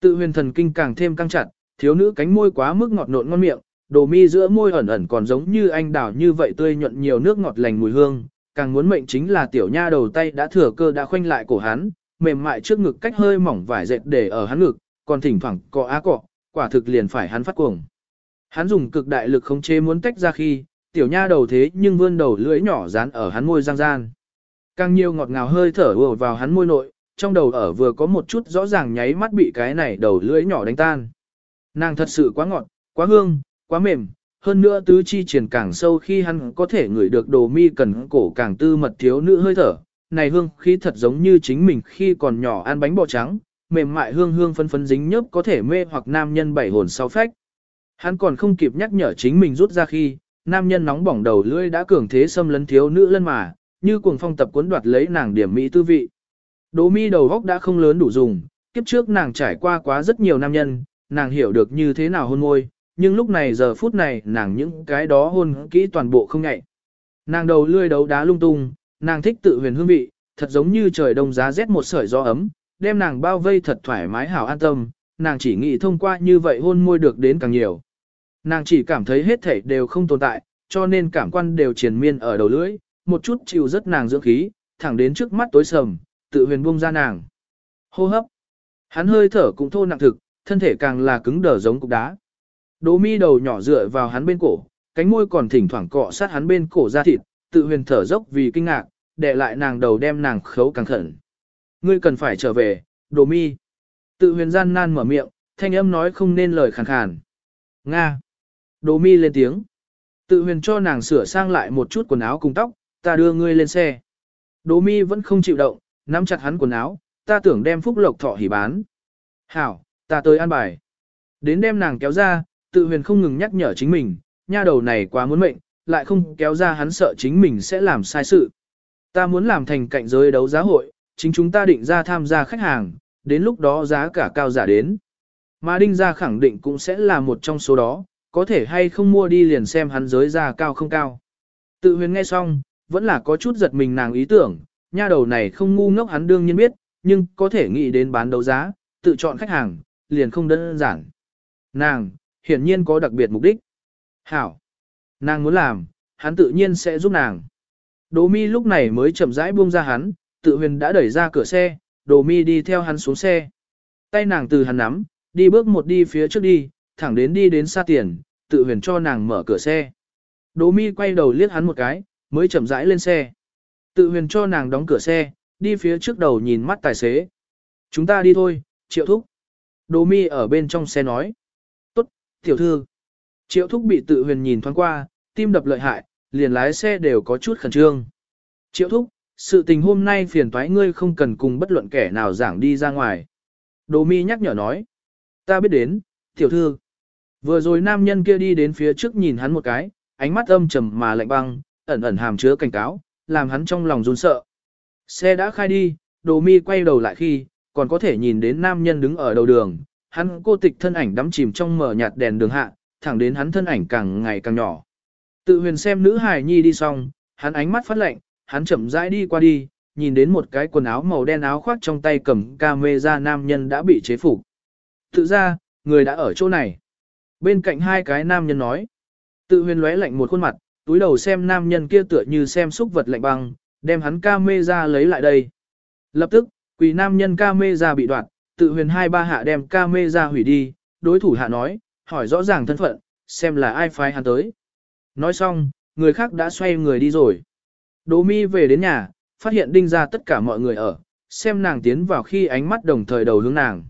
Tự huyền thần kinh càng thêm căng chặt, thiếu nữ cánh môi quá mức ngọt nộn ngon miệng, đồ mi giữa môi ẩn ẩn còn giống như anh đào như vậy tươi nhuận nhiều nước ngọt lành mùi hương, càng muốn mệnh chính là tiểu nha đầu tay đã thừa cơ đã khoanh lại cổ hắn, mềm mại trước ngực cách hơi mỏng vải dệt để ở hắn ngực, còn thỉnh thoảng cọ á cọ, quả thực liền phải hắn phát cuồng. Hắn dùng cực đại lực khống chế muốn tách ra khi, tiểu nha đầu thế nhưng vươn đầu lưỡi nhỏ dán ở hắn môi răng gian. Càng nhiều ngọt ngào hơi thở ùa vào hắn môi nội, trong đầu ở vừa có một chút rõ ràng nháy mắt bị cái này đầu lưỡi nhỏ đánh tan. Nàng thật sự quá ngọt, quá hương, quá mềm, hơn nữa tứ chi triển càng sâu khi hắn có thể ngửi được đồ mi cần cổ càng tư mật thiếu nữ hơi thở. Này hương khí thật giống như chính mình khi còn nhỏ ăn bánh bò trắng, mềm mại hương hương phân phấn dính nhớp có thể mê hoặc nam nhân bảy hồn sau phách. Hắn còn không kịp nhắc nhở chính mình rút ra khi, nam nhân nóng bỏng đầu lưỡi đã cường thế xâm lấn thiếu nữ lân mà, như cuồng phong tập cuốn đoạt lấy nàng điểm mỹ tư vị. Đỗ mi đầu góc đã không lớn đủ dùng, kiếp trước nàng trải qua quá rất nhiều nam nhân, nàng hiểu được như thế nào hôn môi, nhưng lúc này giờ phút này nàng những cái đó hôn kỹ toàn bộ không ngại. Nàng đầu lươi đấu đá lung tung, nàng thích tự huyền hương vị, thật giống như trời đông giá rét một sợi gió ấm, đem nàng bao vây thật thoải mái hảo an tâm, nàng chỉ nghĩ thông qua như vậy hôn môi được đến càng nhiều. Nàng chỉ cảm thấy hết thảy đều không tồn tại, cho nên cảm quan đều triền miên ở đầu lưỡi, một chút chịu rất nàng dưỡng khí, thẳng đến trước mắt tối sầm, tự huyền buông ra nàng. Hô hấp. Hắn hơi thở cũng thô nặng thực, thân thể càng là cứng đờ giống cục đá. Đỗ mi đầu nhỏ dựa vào hắn bên cổ, cánh môi còn thỉnh thoảng cọ sát hắn bên cổ ra thịt, tự huyền thở dốc vì kinh ngạc, đè lại nàng đầu đem nàng khấu càng khẩn. Ngươi cần phải trở về, Đỗ mi. Tự huyền gian nan mở miệng, thanh âm nói không nên lời khàn khàn. Nga. Đỗ mi lên tiếng. Tự huyền cho nàng sửa sang lại một chút quần áo cùng tóc, ta đưa ngươi lên xe. Đỗ mi vẫn không chịu động, nắm chặt hắn quần áo, ta tưởng đem phúc lộc thọ hỉ bán. Hảo, ta tới an bài. Đến đem nàng kéo ra, tự huyền không ngừng nhắc nhở chính mình, nha đầu này quá muốn mệnh, lại không kéo ra hắn sợ chính mình sẽ làm sai sự. Ta muốn làm thành cạnh giới đấu giá hội, chính chúng ta định ra tham gia khách hàng, đến lúc đó giá cả cao giả đến. Mà đinh ra khẳng định cũng sẽ là một trong số đó, có thể hay không mua đi liền xem hắn giới ra cao không cao. Tự huyền nghe xong, vẫn là có chút giật mình nàng ý tưởng, nha đầu này không ngu ngốc hắn đương nhiên biết, nhưng có thể nghĩ đến bán đấu giá, tự chọn khách hàng, liền không đơn giản. Nàng, hiển nhiên có đặc biệt mục đích. Hảo. Nàng muốn làm, hắn tự nhiên sẽ giúp nàng. Đồ mi lúc này mới chậm rãi buông ra hắn, tự huyền đã đẩy ra cửa xe, đồ mi đi theo hắn xuống xe. Tay nàng từ hắn nắm, đi bước một đi phía trước đi, thẳng đến đi đến xa tiền, tự huyền cho nàng mở cửa xe. Đỗ mi quay đầu liếc hắn một cái, mới chậm rãi lên xe. Tự huyền cho nàng đóng cửa xe, đi phía trước đầu nhìn mắt tài xế. Chúng ta đi thôi, triệu thúc. Đỗ mi ở bên trong xe nói. Tốt, tiểu thư. Triệu thúc bị tự huyền nhìn thoáng qua, tim đập lợi hại, liền lái xe đều có chút khẩn trương. Triệu thúc, sự tình hôm nay phiền toái ngươi không cần cùng bất luận kẻ nào giảng đi ra ngoài. Đỗ mi nhắc nhở nói. Ta biết đến, tiểu thư. Vừa rồi nam nhân kia đi đến phía trước nhìn hắn một cái, ánh mắt âm trầm mà lạnh băng, ẩn ẩn hàm chứa cảnh cáo, làm hắn trong lòng run sợ. Xe đã khai đi, đồ mi quay đầu lại khi, còn có thể nhìn đến nam nhân đứng ở đầu đường, hắn cô tịch thân ảnh đắm chìm trong mở nhạt đèn đường hạ, thẳng đến hắn thân ảnh càng ngày càng nhỏ. Tự huyền xem nữ hài nhi đi xong, hắn ánh mắt phát lạnh, hắn chậm rãi đi qua đi, nhìn đến một cái quần áo màu đen áo khoác trong tay cầm camera nam nhân đã bị chế phục. Tự ra, người đã ở chỗ này. Bên cạnh hai cái nam nhân nói. Tự huyền lóe lạnh một khuôn mặt, túi đầu xem nam nhân kia tựa như xem xúc vật lạnh băng, đem hắn camera lấy lại đây. Lập tức, quỳ nam nhân camera bị đoạt, tự huyền hai ba hạ đem camera hủy đi, đối thủ hạ nói, hỏi rõ ràng thân phận, xem là ai phái hắn tới. Nói xong, người khác đã xoay người đi rồi. Đỗ mi về đến nhà, phát hiện đinh ra tất cả mọi người ở, xem nàng tiến vào khi ánh mắt đồng thời đầu hướng nàng.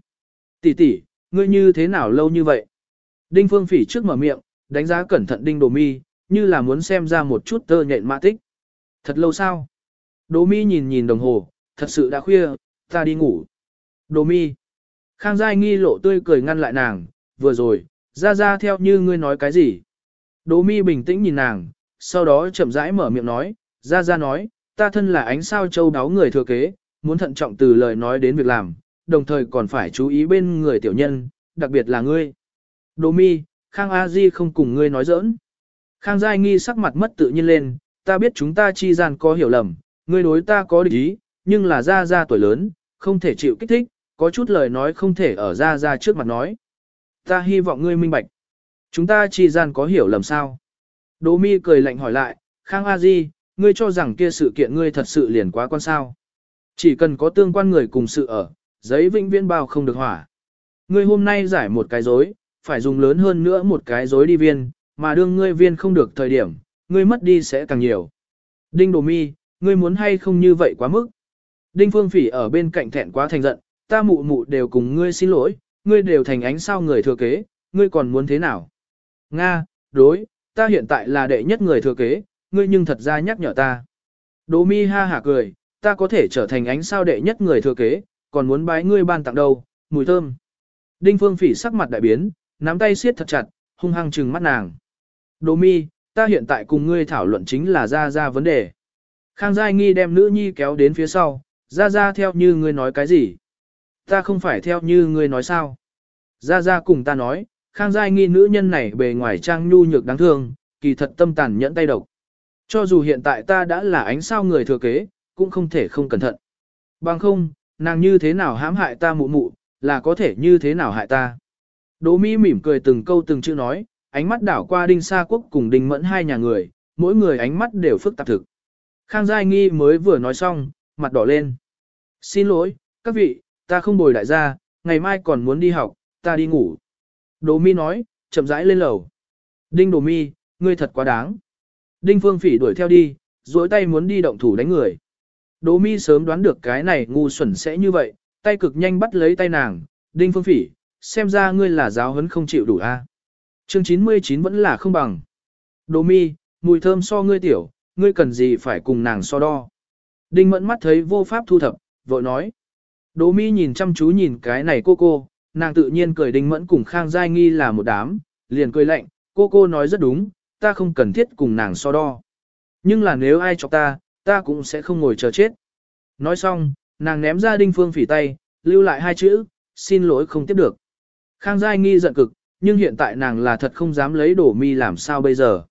Tỷ tỷ, ngươi như thế nào lâu như vậy? Đinh phương phỉ trước mở miệng, đánh giá cẩn thận đinh đồ mi, như là muốn xem ra một chút tơ nhện mã tích. Thật lâu sao? Đồ mi nhìn nhìn đồng hồ, thật sự đã khuya, ta đi ngủ. Đồ mi. Khang Giai nghi lộ tươi cười ngăn lại nàng, vừa rồi, ra ra theo như ngươi nói cái gì. Đồ mi bình tĩnh nhìn nàng, sau đó chậm rãi mở miệng nói, ra ra nói, ta thân là ánh sao châu đáo người thừa kế, muốn thận trọng từ lời nói đến việc làm, đồng thời còn phải chú ý bên người tiểu nhân, đặc biệt là ngươi. Đồ mi, Khang A Di không cùng ngươi nói giỡn. Khang Giai nghi sắc mặt mất tự nhiên lên, ta biết chúng ta chi gian có hiểu lầm, ngươi đối ta có địch ý, nhưng là ra ra tuổi lớn, không thể chịu kích thích, có chút lời nói không thể ở ra ra trước mặt nói. Ta hy vọng ngươi minh bạch. Chúng ta chi gian có hiểu lầm sao? Đỗ mi cười lạnh hỏi lại, Khang A Di, ngươi cho rằng kia sự kiện ngươi thật sự liền quá quan sao? Chỉ cần có tương quan người cùng sự ở, giấy vĩnh viễn bao không được hỏa. Ngươi hôm nay giải một cái dối, phải dùng lớn hơn nữa một cái dối đi viên, mà đương ngươi viên không được thời điểm, ngươi mất đi sẽ càng nhiều. Đinh Đồ Mi, ngươi muốn hay không như vậy quá mức. Đinh Phương Phỉ ở bên cạnh thẹn quá thành giận, ta mụ mụ đều cùng ngươi xin lỗi, ngươi đều thành ánh sao người thừa kế, ngươi còn muốn thế nào? Nga, đối, ta hiện tại là đệ nhất người thừa kế, ngươi nhưng thật ra nhắc nhở ta. Đỗ mi ha hả cười, ta có thể trở thành ánh sao đệ nhất người thừa kế, còn muốn bái ngươi ban tặng đâu, mùi thơm. Đinh Phương Phỉ sắc mặt đại biến, nắm tay siết thật chặt, hung hăng trừng mắt nàng. Đỗ mi, ta hiện tại cùng ngươi thảo luận chính là ra ra vấn đề. Khang Giai Nghi đem nữ nhi kéo đến phía sau, ra ra theo như ngươi nói cái gì. Ta không phải theo như ngươi nói sao. Ra ra cùng ta nói, Khang Giai Nghi nữ nhân này bề ngoài trang nhu nhược đáng thương, kỳ thật tâm tàn nhẫn tay độc. Cho dù hiện tại ta đã là ánh sao người thừa kế, cũng không thể không cẩn thận. Bằng không, nàng như thế nào hãm hại ta mụ mụ, là có thể như thế nào hại ta. Đỗ Mi mỉm cười từng câu từng chữ nói, ánh mắt đảo qua Đinh Sa Quốc cùng Đinh Mẫn hai nhà người, mỗi người ánh mắt đều phức tạp thực. Khang Giai Nghi mới vừa nói xong, mặt đỏ lên. Xin lỗi, các vị, ta không bồi đại gia, ngày mai còn muốn đi học, ta đi ngủ. Đỗ mi nói, chậm rãi lên lầu. Đinh Đỗ mi, ngươi thật quá đáng. Đinh phương phỉ đuổi theo đi, duỗi tay muốn đi động thủ đánh người. Đỗ mi sớm đoán được cái này ngu xuẩn sẽ như vậy, tay cực nhanh bắt lấy tay nàng. Đinh phương phỉ, xem ra ngươi là giáo huấn không chịu đủ a. À? Chương 99 vẫn là không bằng. Đồ mi, mùi thơm so ngươi tiểu, ngươi cần gì phải cùng nàng so đo. Đinh mẫn mắt thấy vô pháp thu thập, vội nói. Đỗ mi nhìn chăm chú nhìn cái này cô cô, nàng tự nhiên cười đinh mẫn cùng Khang Giai Nghi là một đám, liền cười lạnh, cô cô nói rất đúng, ta không cần thiết cùng nàng so đo. Nhưng là nếu ai chọc ta, ta cũng sẽ không ngồi chờ chết. Nói xong, nàng ném ra đinh phương phỉ tay, lưu lại hai chữ, xin lỗi không tiếp được. Khang Giai Nghi giận cực, nhưng hiện tại nàng là thật không dám lấy đổ mi làm sao bây giờ.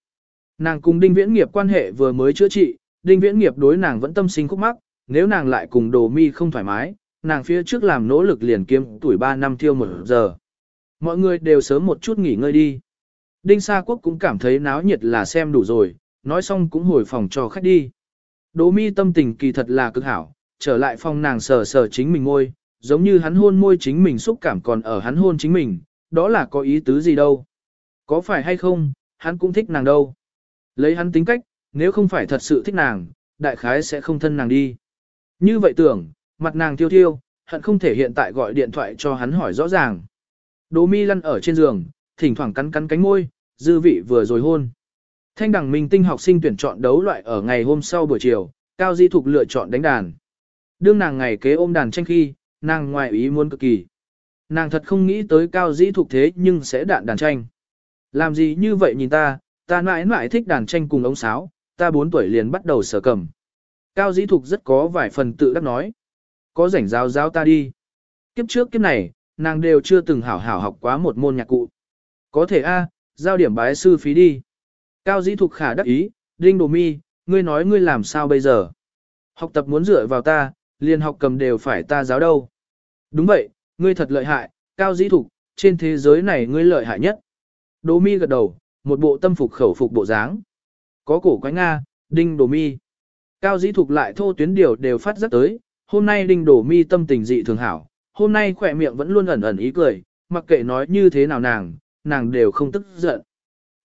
Nàng cùng đinh viễn nghiệp quan hệ vừa mới chữa trị, đinh viễn nghiệp đối nàng vẫn tâm sinh khúc mắc, nếu nàng lại cùng đồ mi không thoải mái, nàng phía trước làm nỗ lực liền kiếm tuổi 3 năm thiêu một giờ. Mọi người đều sớm một chút nghỉ ngơi đi. Đinh Sa Quốc cũng cảm thấy náo nhiệt là xem đủ rồi, nói xong cũng hồi phòng cho khách đi. Đỗ mi tâm tình kỳ thật là cực hảo, trở lại phòng nàng sờ sờ chính mình ngôi, giống như hắn hôn môi chính mình xúc cảm còn ở hắn hôn chính mình, đó là có ý tứ gì đâu. Có phải hay không, hắn cũng thích nàng đâu. Lấy hắn tính cách, nếu không phải thật sự thích nàng, đại khái sẽ không thân nàng đi. Như vậy tưởng, mặt nàng thiêu thiêu, hận không thể hiện tại gọi điện thoại cho hắn hỏi rõ ràng. Đỗ mi lăn ở trên giường, thỉnh thoảng cắn cắn cánh môi, dư vị vừa rồi hôn. Thanh đẳng minh tinh học sinh tuyển chọn đấu loại ở ngày hôm sau buổi chiều, Cao Di Thục lựa chọn đánh đàn. Đương nàng ngày kế ôm đàn tranh khi, nàng ngoài ý muốn cực kỳ. Nàng thật không nghĩ tới Cao dĩ thuộc thế nhưng sẽ đạn đàn tranh. Làm gì như vậy nhìn ta, ta mãi mãi thích đàn tranh cùng ống sáo, ta 4 tuổi liền bắt đầu sở cầm. Cao dĩ thuộc rất có vài phần tự đắc nói. Có rảnh giáo giáo ta đi. Kiếp trước kiếp này, nàng đều chưa từng hảo hảo học quá một môn nhạc cụ. Có thể a, giao điểm bái sư phí đi. Cao dĩ thuộc khả đắc ý, đinh đồ mi, ngươi nói ngươi làm sao bây giờ? Học tập muốn dựa vào ta, liền học cầm đều phải ta giáo đâu. Đúng vậy, ngươi thật lợi hại, cao dĩ thục, trên thế giới này ngươi lợi hại nhất. Đỗ mi gật đầu, một bộ tâm phục khẩu phục bộ dáng. Có cổ quái Nga, đinh đỗ mi. Cao dĩ thục lại thô tuyến điều đều phát rất tới, hôm nay đinh đỗ mi tâm tình dị thường hảo, hôm nay khỏe miệng vẫn luôn ẩn ẩn ý cười, mặc kệ nói như thế nào nàng, nàng đều không tức giận.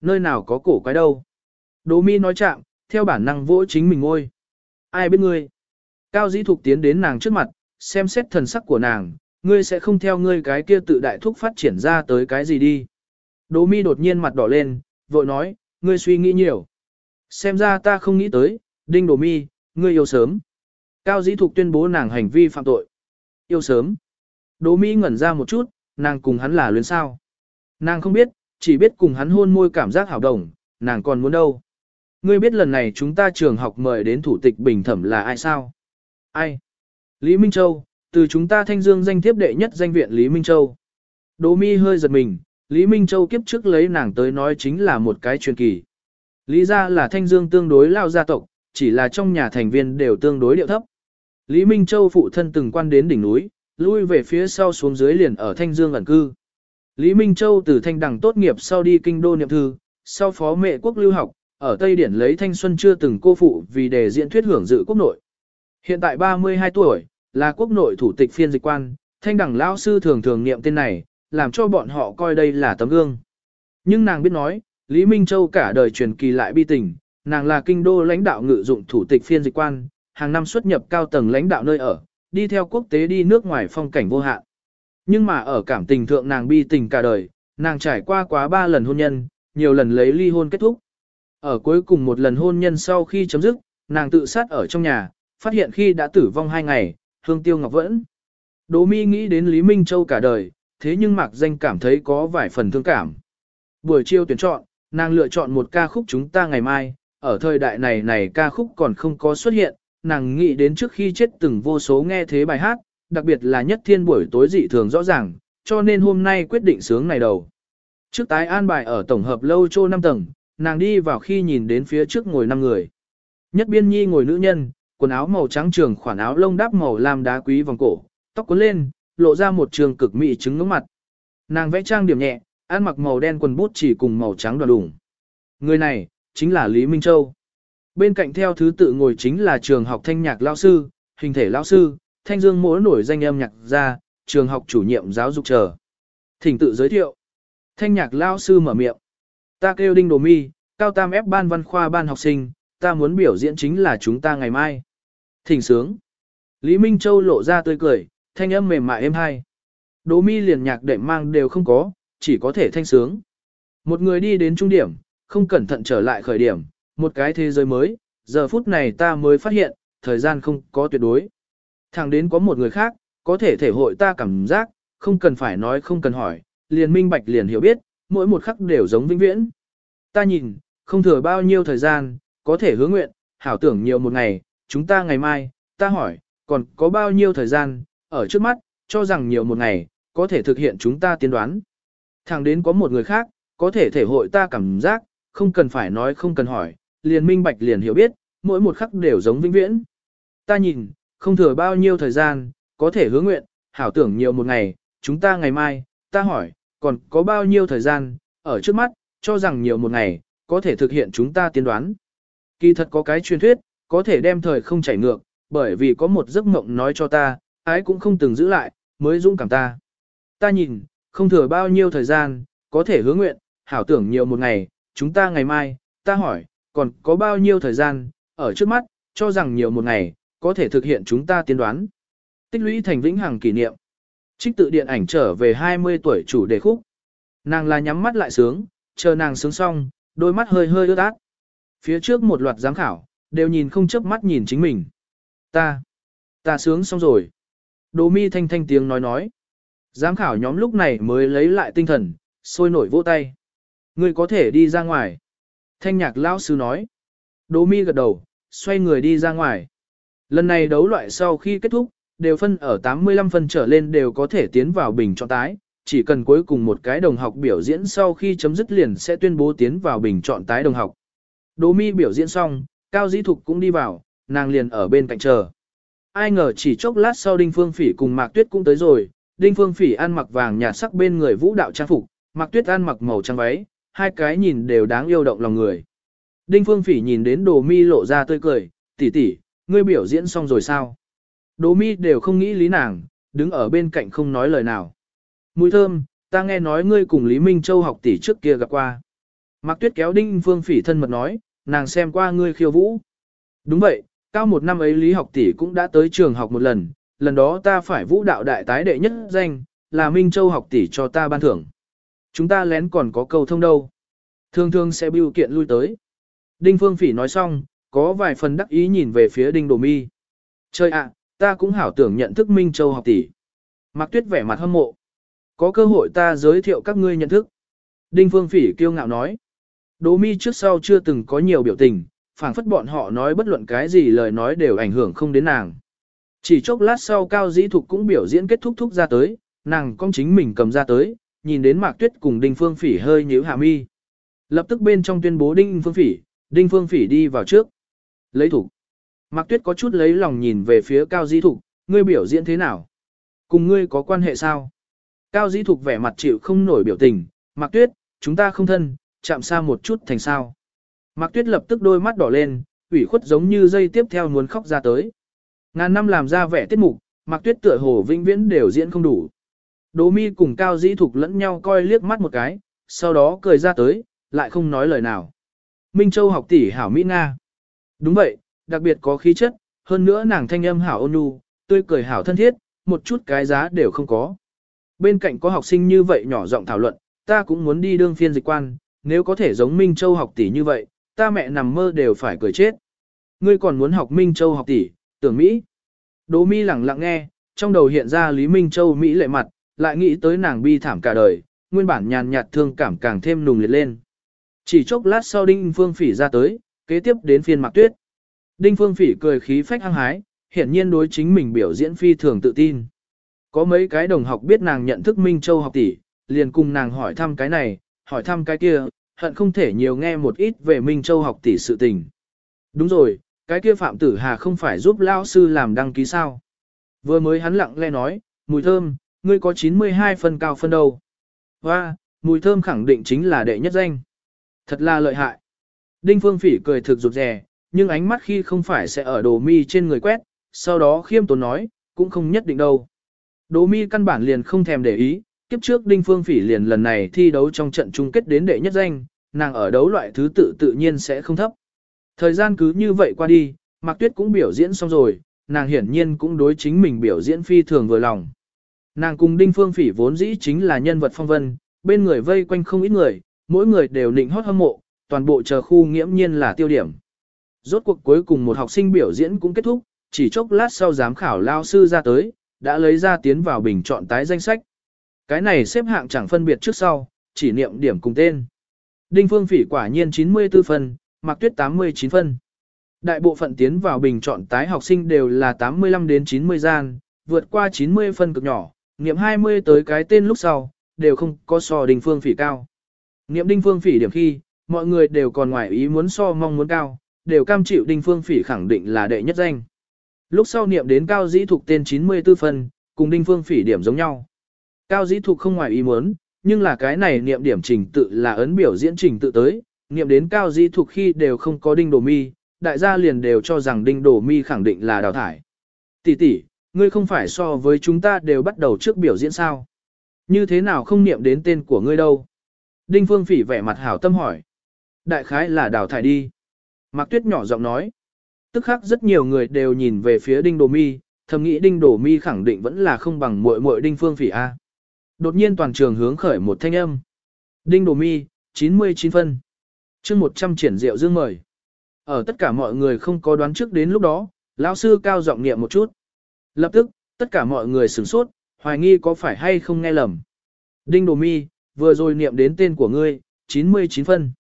Nơi nào có cổ quái đâu. Đỗ mi nói chạm, theo bản năng vỗ chính mình ngôi. Ai biết ngươi? Cao dĩ thục tiến đến nàng trước mặt, xem xét thần sắc của nàng, ngươi sẽ không theo ngươi cái kia tự đại thúc phát triển ra tới cái gì đi. Đỗ mi đột nhiên mặt đỏ lên, vội nói, ngươi suy nghĩ nhiều. Xem ra ta không nghĩ tới, đinh Đỗ mi, ngươi yêu sớm. Cao dĩ thục tuyên bố nàng hành vi phạm tội. Yêu sớm. Đỗ mi ngẩn ra một chút, nàng cùng hắn là luyến sao. Nàng không biết, chỉ biết cùng hắn hôn môi cảm giác hảo đồng, nàng còn muốn đâu. Ngươi biết lần này chúng ta trường học mời đến thủ tịch bình thẩm là ai sao? Ai? Lý Minh Châu, từ chúng ta thanh dương danh thiếp đệ nhất danh viện Lý Minh Châu. Đỗ mi hơi giật mình, Lý Minh Châu kiếp trước lấy nàng tới nói chính là một cái truyền kỳ. Lý ra là thanh dương tương đối lao gia tộc, chỉ là trong nhà thành viên đều tương đối điệu thấp. Lý Minh Châu phụ thân từng quan đến đỉnh núi, lui về phía sau xuống dưới liền ở thanh dương ẩn cư. Lý Minh Châu từ thanh đẳng tốt nghiệp sau đi kinh đô niệm thư, sau phó mẹ quốc lưu học, ở Tây Điển lấy thanh xuân chưa từng cô phụ vì đề diễn thuyết hưởng dự quốc nội. Hiện tại 32 tuổi, là quốc nội thủ tịch phiên dịch quan, thanh đẳng lão sư thường thường niệm tên này, làm cho bọn họ coi đây là tấm gương. Nhưng nàng biết nói, Lý Minh Châu cả đời truyền kỳ lại bi tình, nàng là kinh đô lãnh đạo ngự dụng thủ tịch phiên dịch quan, hàng năm xuất nhập cao tầng lãnh đạo nơi ở, đi theo quốc tế đi nước ngoài phong cảnh vô hạn. Nhưng mà ở cảm tình thượng nàng bi tình cả đời, nàng trải qua quá ba lần hôn nhân, nhiều lần lấy ly hôn kết thúc. Ở cuối cùng một lần hôn nhân sau khi chấm dứt, nàng tự sát ở trong nhà, phát hiện khi đã tử vong hai ngày, hương tiêu ngọc vẫn. Đỗ mi nghĩ đến Lý Minh Châu cả đời, thế nhưng mặc danh cảm thấy có vài phần thương cảm. Buổi chiều tuyển chọn, nàng lựa chọn một ca khúc chúng ta ngày mai, ở thời đại này này ca khúc còn không có xuất hiện, nàng nghĩ đến trước khi chết từng vô số nghe thế bài hát, đặc biệt là nhất thiên buổi tối dị thường rõ ràng, cho nên hôm nay quyết định sướng này đầu. Trước tái an bài ở tổng hợp lâu châu 5 tầng, nàng đi vào khi nhìn đến phía trước ngồi 5 người. Nhất biên nhi ngồi nữ nhân, quần áo màu trắng trường khoản áo lông đáp màu lam đá quý vòng cổ, tóc cuốn lên, lộ ra một trường cực mỹ trứng ngưỡng mặt. Nàng vẽ trang điểm nhẹ, ăn mặc màu đen quần bút chỉ cùng màu trắng đoàn đủng. Người này, chính là Lý Minh Châu. Bên cạnh theo thứ tự ngồi chính là trường học thanh nhạc lao sư, hình thể lao sư, thanh dương mỗi nổi danh âm nhạc gia, trường học chủ nhiệm giáo dục chờ. Thỉnh tự giới thiệu. Thanh nhạc lao sư mở miệng. Ta kêu Đinh Đồ Mi, cao tam ép ban văn khoa ban học sinh, ta muốn biểu diễn chính là chúng ta ngày mai. Thỉnh sướng. Lý Minh Châu lộ ra tươi cười, thanh âm mềm mại êm hay. Đỗ mi liền nhạc đệm mang đều không có, chỉ có thể thanh sướng. Một người đi đến trung điểm, không cẩn thận trở lại khởi điểm, một cái thế giới mới, giờ phút này ta mới phát hiện, thời gian không có tuyệt đối. Thẳng đến có một người khác, có thể thể hội ta cảm giác, không cần phải nói không cần hỏi, liền minh bạch liền hiểu biết, mỗi một khắc đều giống vĩnh viễn. Ta nhìn, không thừa bao nhiêu thời gian, có thể hứa nguyện, hảo tưởng nhiều một ngày, chúng ta ngày mai, ta hỏi, còn có bao nhiêu thời gian, ở trước mắt, cho rằng nhiều một ngày, có thể thực hiện chúng ta tiên đoán. Thẳng đến có một người khác, có thể thể hội ta cảm giác, không cần phải nói không cần hỏi, liền minh bạch liền hiểu biết, mỗi một khắc đều giống vĩnh viễn. Ta nhìn, không thừa bao nhiêu thời gian, có thể hứa nguyện, hảo tưởng nhiều một ngày, chúng ta ngày mai, ta hỏi, còn có bao nhiêu thời gian, ở trước mắt, cho rằng nhiều một ngày, có thể thực hiện chúng ta tiên đoán. Kỳ thật có cái truyền thuyết, có thể đem thời không chảy ngược, bởi vì có một giấc mộng nói cho ta, ái cũng không từng giữ lại, mới dũng cảm ta. Ta nhìn, không thừa bao nhiêu thời gian, có thể hứa nguyện, hảo tưởng nhiều một ngày, chúng ta ngày mai, ta hỏi, còn có bao nhiêu thời gian, ở trước mắt, cho rằng nhiều một ngày, có thể thực hiện chúng ta tiên đoán. Tích lũy thành vĩnh hằng kỷ niệm. Trích tự điện ảnh trở về 20 tuổi chủ đề khúc. Nàng là nhắm mắt lại sướng, chờ nàng sướng xong, đôi mắt hơi hơi ướt át. Phía trước một loạt giám khảo, đều nhìn không chớp mắt nhìn chính mình. Ta, ta sướng xong rồi. Đồ mi thanh thanh tiếng nói nói. Giám khảo nhóm lúc này mới lấy lại tinh thần, sôi nổi vỗ tay. người có thể đi ra ngoài. Thanh nhạc lão sư nói. Đồ mi gật đầu, xoay người đi ra ngoài. Lần này đấu loại sau khi kết thúc, đều phân ở 85 phân trở lên đều có thể tiến vào bình chọn tái, chỉ cần cuối cùng một cái đồng học biểu diễn sau khi chấm dứt liền sẽ tuyên bố tiến vào bình chọn tái đồng học. Đỗ mi biểu diễn xong, Cao Dĩ Thục cũng đi vào, nàng liền ở bên cạnh chờ. Ai ngờ chỉ chốc lát sau Đinh Phương Phỉ cùng Mạc Tuyết cũng tới rồi, Đinh Phương Phỉ ăn mặc vàng nhạt sắc bên người vũ đạo trang phục, Mạc Tuyết ăn mặc màu trắng váy, hai cái nhìn đều đáng yêu động lòng người. Đinh Phương Phỉ nhìn đến Đồ Mi lộ ra tươi cười, "Tỷ tỷ, ngươi biểu diễn xong rồi sao?" Đồ Mi đều không nghĩ lý nàng, đứng ở bên cạnh không nói lời nào. "Mùi thơm, ta nghe nói ngươi cùng Lý Minh Châu học tỷ trước kia gặp qua." Mạc Tuyết kéo Đinh Phương Phỉ thân mật nói, "Nàng xem qua ngươi khiêu vũ." "Đúng vậy, cao một năm ấy Lý học tỷ cũng đã tới trường học một lần, lần đó ta phải vũ đạo đại tái đệ nhất danh, là Minh Châu học tỷ cho ta ban thưởng." Chúng ta lén còn có câu thông đâu. Thường thường sẽ biểu kiện lui tới. Đinh Phương Phỉ nói xong, có vài phần đắc ý nhìn về phía Đinh Đồ Mi. Trời ạ, ta cũng hảo tưởng nhận thức Minh Châu học tỷ. Mạc Tuyết vẻ mặt hâm mộ. Có cơ hội ta giới thiệu các ngươi nhận thức. Đinh Phương Phỉ kiêu ngạo nói. Đỗ Mi trước sau chưa từng có nhiều biểu tình, phảng phất bọn họ nói bất luận cái gì lời nói đều ảnh hưởng không đến nàng. Chỉ chốc lát sau Cao Dĩ Thục cũng biểu diễn kết thúc thúc ra tới, nàng con chính mình cầm ra tới, nhìn đến Mạc Tuyết cùng Đinh Phương Phỉ hơi nhíu hạ mi. Lập tức bên trong tuyên bố Đinh Phương Phỉ, Đinh Phương Phỉ đi vào trước. Lấy thủ. Mạc Tuyết có chút lấy lòng nhìn về phía Cao Dĩ Thục, ngươi biểu diễn thế nào? Cùng ngươi có quan hệ sao? Cao Dĩ Thục vẻ mặt chịu không nổi biểu tình, Mạc Tuyết, chúng ta không thân, chạm xa một chút thành sao. Mạc Tuyết lập tức đôi mắt đỏ lên, ủy khuất giống như dây tiếp theo muốn khóc ra tới. Ngàn năm làm ra vẻ tiết mục, Mạc Tuyết tựa hồ vĩnh viễn đều diễn không đủ. Đỗ mi cùng Cao Dĩ Thục lẫn nhau coi liếc mắt một cái, sau đó cười ra tới, lại không nói lời nào. Minh Châu học tỷ hảo Mỹ Nga. Đúng vậy, đặc biệt có khí chất, hơn nữa nàng thanh âm hảo ôn nhu, tươi cười hảo thân thiết, một chút cái giá đều không có. Bên cạnh có học sinh như vậy nhỏ giọng thảo luận, ta cũng muốn đi đương phiên dịch quan, nếu có thể giống Minh Châu học tỷ như vậy, ta mẹ nằm mơ đều phải cười chết. Ngươi còn muốn học Minh Châu học tỷ, tưởng Mỹ. Đỗ mi lẳng lặng nghe, trong đầu hiện ra Lý Minh Châu Mỹ lệ mặt, lại nghĩ tới nàng bi thảm cả đời, nguyên bản nhàn nhạt thương cảm càng thêm nùng liệt lên. Chỉ chốc lát sau Đinh Phương Phỉ ra tới, kế tiếp đến phiên Mạc Tuyết. Đinh Phương Phỉ cười khí phách hăng hái, hiển nhiên đối chính mình biểu diễn phi thường tự tin. Có mấy cái đồng học biết nàng nhận thức Minh Châu học tỷ, liền cùng nàng hỏi thăm cái này, hỏi thăm cái kia, hận không thể nhiều nghe một ít về Minh Châu học tỷ sự tình. Đúng rồi, cái kia Phạm Tử Hà không phải giúp Lão sư làm đăng ký sao. Vừa mới hắn lặng lẽ nói, mùi thơm, ngươi có 92 phân cao phân đâu. Và, mùi thơm khẳng định chính là đệ nhất danh. Thật là lợi hại. Đinh Phương Phỉ cười thực rụt rè, nhưng ánh mắt khi không phải sẽ ở đồ mi trên người quét, sau đó khiêm tốn nói, cũng không nhất định đâu. Đồ mi căn bản liền không thèm để ý, kiếp trước Đinh Phương Phỉ liền lần này thi đấu trong trận chung kết đến đệ nhất danh, nàng ở đấu loại thứ tự tự nhiên sẽ không thấp. Thời gian cứ như vậy qua đi, Mạc Tuyết cũng biểu diễn xong rồi, nàng hiển nhiên cũng đối chính mình biểu diễn phi thường vừa lòng. Nàng cùng Đinh Phương Phỉ vốn dĩ chính là nhân vật phong vân, bên người vây quanh không ít người, mỗi người đều nịnh hót hâm mộ, toàn bộ chờ khu nghiễm nhiên là tiêu điểm. Rốt cuộc cuối cùng một học sinh biểu diễn cũng kết thúc, chỉ chốc lát sau giám khảo lao sư ra tới, đã lấy ra tiến vào bình chọn tái danh sách. Cái này xếp hạng chẳng phân biệt trước sau, chỉ niệm điểm cùng tên. Đinh Phương Phỉ quả nhiên 94 phân, Mạc Tuyết 89 phân. Đại bộ phận tiến vào bình chọn tái học sinh đều là 85 đến 90 gian, vượt qua 90 phân cực nhỏ, niệm 20 tới cái tên lúc sau, đều không có so đinh phương phỉ cao. Niệm đinh phương phỉ điểm khi, mọi người đều còn ngoài ý muốn so mong muốn cao, đều cam chịu đinh phương phỉ khẳng định là đệ nhất danh. Lúc sau niệm đến cao dĩ thuộc tên 94 phân, cùng đinh phương phỉ điểm giống nhau. Cao dĩ thục không ngoài ý muốn, nhưng là cái này niệm điểm trình tự là ấn biểu diễn trình tự tới, niệm đến cao dĩ thục khi đều không có đinh đồ mi, đại gia liền đều cho rằng đinh đồ mi khẳng định là đào thải. Tỷ tỷ, ngươi không phải so với chúng ta đều bắt đầu trước biểu diễn sao. Như thế nào không niệm đến tên của ngươi đâu? Đinh Phương Phỉ vẻ mặt hảo tâm hỏi. Đại khái là đào thải đi. Mạc Tuyết nhỏ giọng nói. Tức khắc rất nhiều người đều nhìn về phía Đinh Đồ Mi, thầm nghĩ Đinh Đồ Mi khẳng định vẫn là không bằng muội muội Đinh Phương Phỉ A. Đột nhiên toàn trường hướng khởi một thanh âm. Đinh Đồ Mi, 99 phân. chương 100 triển rượu dương mời. Ở tất cả mọi người không có đoán trước đến lúc đó, lão sư cao giọng niệm một chút. Lập tức, tất cả mọi người sửng sốt, hoài nghi có phải hay không nghe lầm. Đinh Đồ Mi, vừa rồi niệm đến tên của ngươi, 99 phân.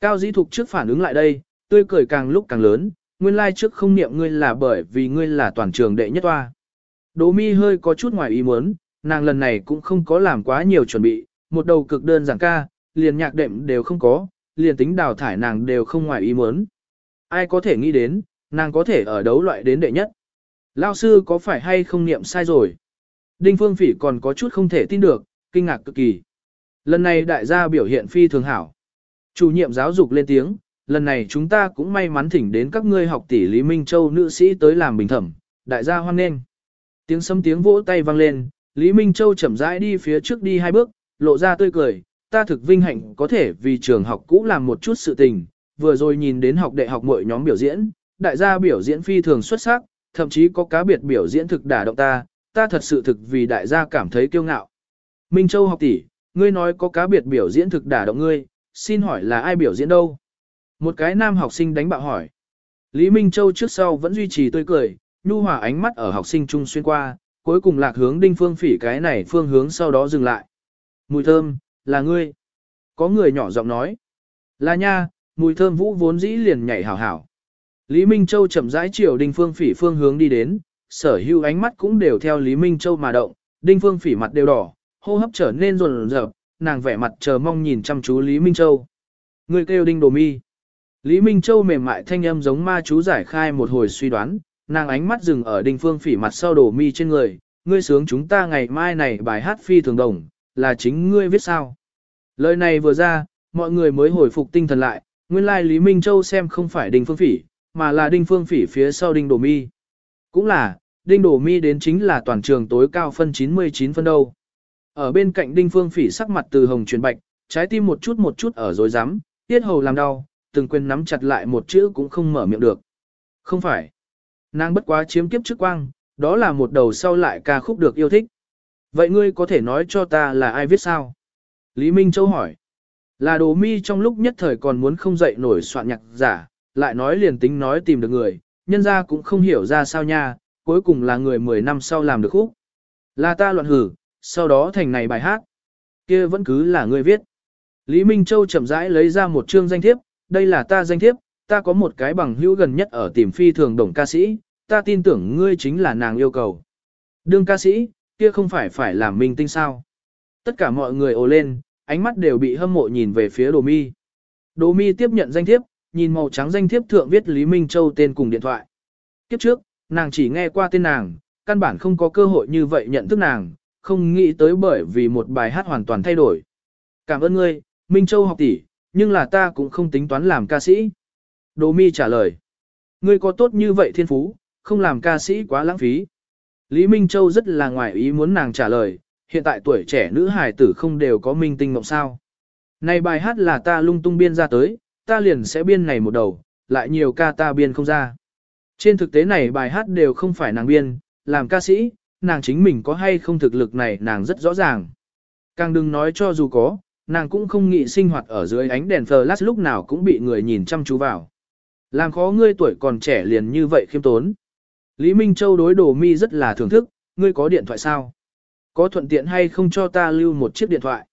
Cao Dĩ Thục trước phản ứng lại đây, tươi cười càng lúc càng lớn, nguyên lai trước không niệm ngươi là bởi vì ngươi là toàn trường đệ nhất toa. Đỗ Mi hơi có chút ngoài ý muốn, nàng lần này cũng không có làm quá nhiều chuẩn bị, một đầu cực đơn giản ca, liền nhạc đệm đều không có, liền tính đào thải nàng đều không ngoài ý muốn. Ai có thể nghĩ đến, nàng có thể ở đấu loại đến đệ nhất. Lao sư có phải hay không niệm sai rồi? Đinh Phương Phỉ còn có chút không thể tin được, kinh ngạc cực kỳ. Lần này đại gia biểu hiện phi thường hảo. Chủ nhiệm giáo dục lên tiếng, lần này chúng ta cũng may mắn thỉnh đến các ngươi học tỷ Lý Minh Châu nữ sĩ tới làm bình thẩm, đại gia hoan nghênh. Tiếng sấm tiếng vỗ tay vang lên, Lý Minh Châu chậm rãi đi phía trước đi hai bước, lộ ra tươi cười, ta thực vinh hạnh có thể vì trường học cũ làm một chút sự tình, vừa rồi nhìn đến học đệ học mọi nhóm biểu diễn, đại gia biểu diễn phi thường xuất sắc, thậm chí có cá biệt biểu diễn thực đả động ta, ta thật sự thực vì đại gia cảm thấy kiêu ngạo. Minh Châu học tỷ, ngươi nói có cá biệt biểu diễn thực đả động ngươi, xin hỏi là ai biểu diễn đâu? Một cái nam học sinh đánh bạo hỏi. Lý Minh Châu trước sau vẫn duy trì tươi cười, nhu hòa ánh mắt ở học sinh trung xuyên qua, cuối cùng lạc hướng đinh phương phỉ cái này phương hướng sau đó dừng lại. Mùi thơm, là ngươi. Có người nhỏ giọng nói. Là nha, mùi thơm vũ vốn dĩ liền nhảy hảo hảo. Lý Minh Châu chậm rãi chiều đinh phương phỉ phương hướng đi đến, sở hữu ánh mắt cũng đều theo Lý Minh Châu mà động, đinh phương phỉ mặt đều đỏ, hô hấp trở nên rồn rợp, nàng vẻ mặt chờ mong nhìn chăm chú Lý Minh Châu. Người kêu đinh đồ mi. Lý Minh Châu mềm mại thanh âm giống ma chú giải khai một hồi suy đoán, nàng ánh mắt dừng ở đinh phương phỉ mặt sau đồ mi trên người, ngươi sướng chúng ta ngày mai này bài hát phi thường đồng, là chính ngươi viết sao. Lời này vừa ra, mọi người mới hồi phục tinh thần lại, nguyên lai like Lý Minh Châu xem không phải đinh phương phỉ, mà là đinh phương phỉ phía sau đinh đồ mi. Cũng là, đinh đồ mi đến chính là toàn trường tối cao phân 99 phân đâu. Ở bên cạnh đinh phương phỉ sắc mặt từ hồng chuyển bạch, trái tim một chút một chút ở dối rắm tiết hầu làm đau, từng quên nắm chặt lại một chữ cũng không mở miệng được. Không phải. Nàng bất quá chiếm kiếp trước quang, đó là một đầu sau lại ca khúc được yêu thích. Vậy ngươi có thể nói cho ta là ai viết sao? Lý Minh Châu hỏi. Là đồ mi trong lúc nhất thời còn muốn không dậy nổi soạn nhạc giả, lại nói liền tính nói tìm được người, nhân ra cũng không hiểu ra sao nha, cuối cùng là người 10 năm sau làm được khúc. Là ta loạn hử, sau đó thành này bài hát. kia vẫn cứ là ngươi viết. Lý Minh Châu chậm rãi lấy ra một chương danh thiếp, đây là ta danh thiếp, ta có một cái bằng hữu gần nhất ở tìm phi thường đồng ca sĩ, ta tin tưởng ngươi chính là nàng yêu cầu. Đương ca sĩ, kia không phải phải làm minh tinh sao. Tất cả mọi người ồ lên, ánh mắt đều bị hâm mộ nhìn về phía Đồ Mi. Đồ Mi tiếp nhận danh thiếp, nhìn màu trắng danh thiếp thượng viết Lý Minh Châu tên cùng điện thoại. Kiếp trước, nàng chỉ nghe qua tên nàng, căn bản không có cơ hội như vậy nhận thức nàng, không nghĩ tới bởi vì một bài hát hoàn toàn thay đổi. Cảm ơn ngươi, Minh Châu học tỷ, nhưng là ta cũng không tính toán làm ca sĩ. Đồ Mi trả lời. Ngươi có tốt như vậy thiên phú, không làm ca sĩ quá lãng phí. Lý Minh Châu rất là ngoài ý muốn nàng trả lời, hiện tại tuổi trẻ nữ hài tử không đều có minh tinh mộng sao. Này bài hát là ta lung tung biên ra tới, ta liền sẽ biên này một đầu, lại nhiều ca ta biên không ra. Trên thực tế này bài hát đều không phải nàng biên, làm ca sĩ, nàng chính mình có hay không thực lực này nàng rất rõ ràng. Càng đừng nói cho dù có, nàng cũng không nghĩ sinh hoạt ở dưới ánh đèn flash lúc nào cũng bị người nhìn chăm chú vào. Làm khó ngươi tuổi còn trẻ liền như vậy khiêm tốn. Lý Minh Châu đối đồ mi rất là thưởng thức, ngươi có điện thoại sao? Có thuận tiện hay không cho ta lưu một chiếc điện thoại?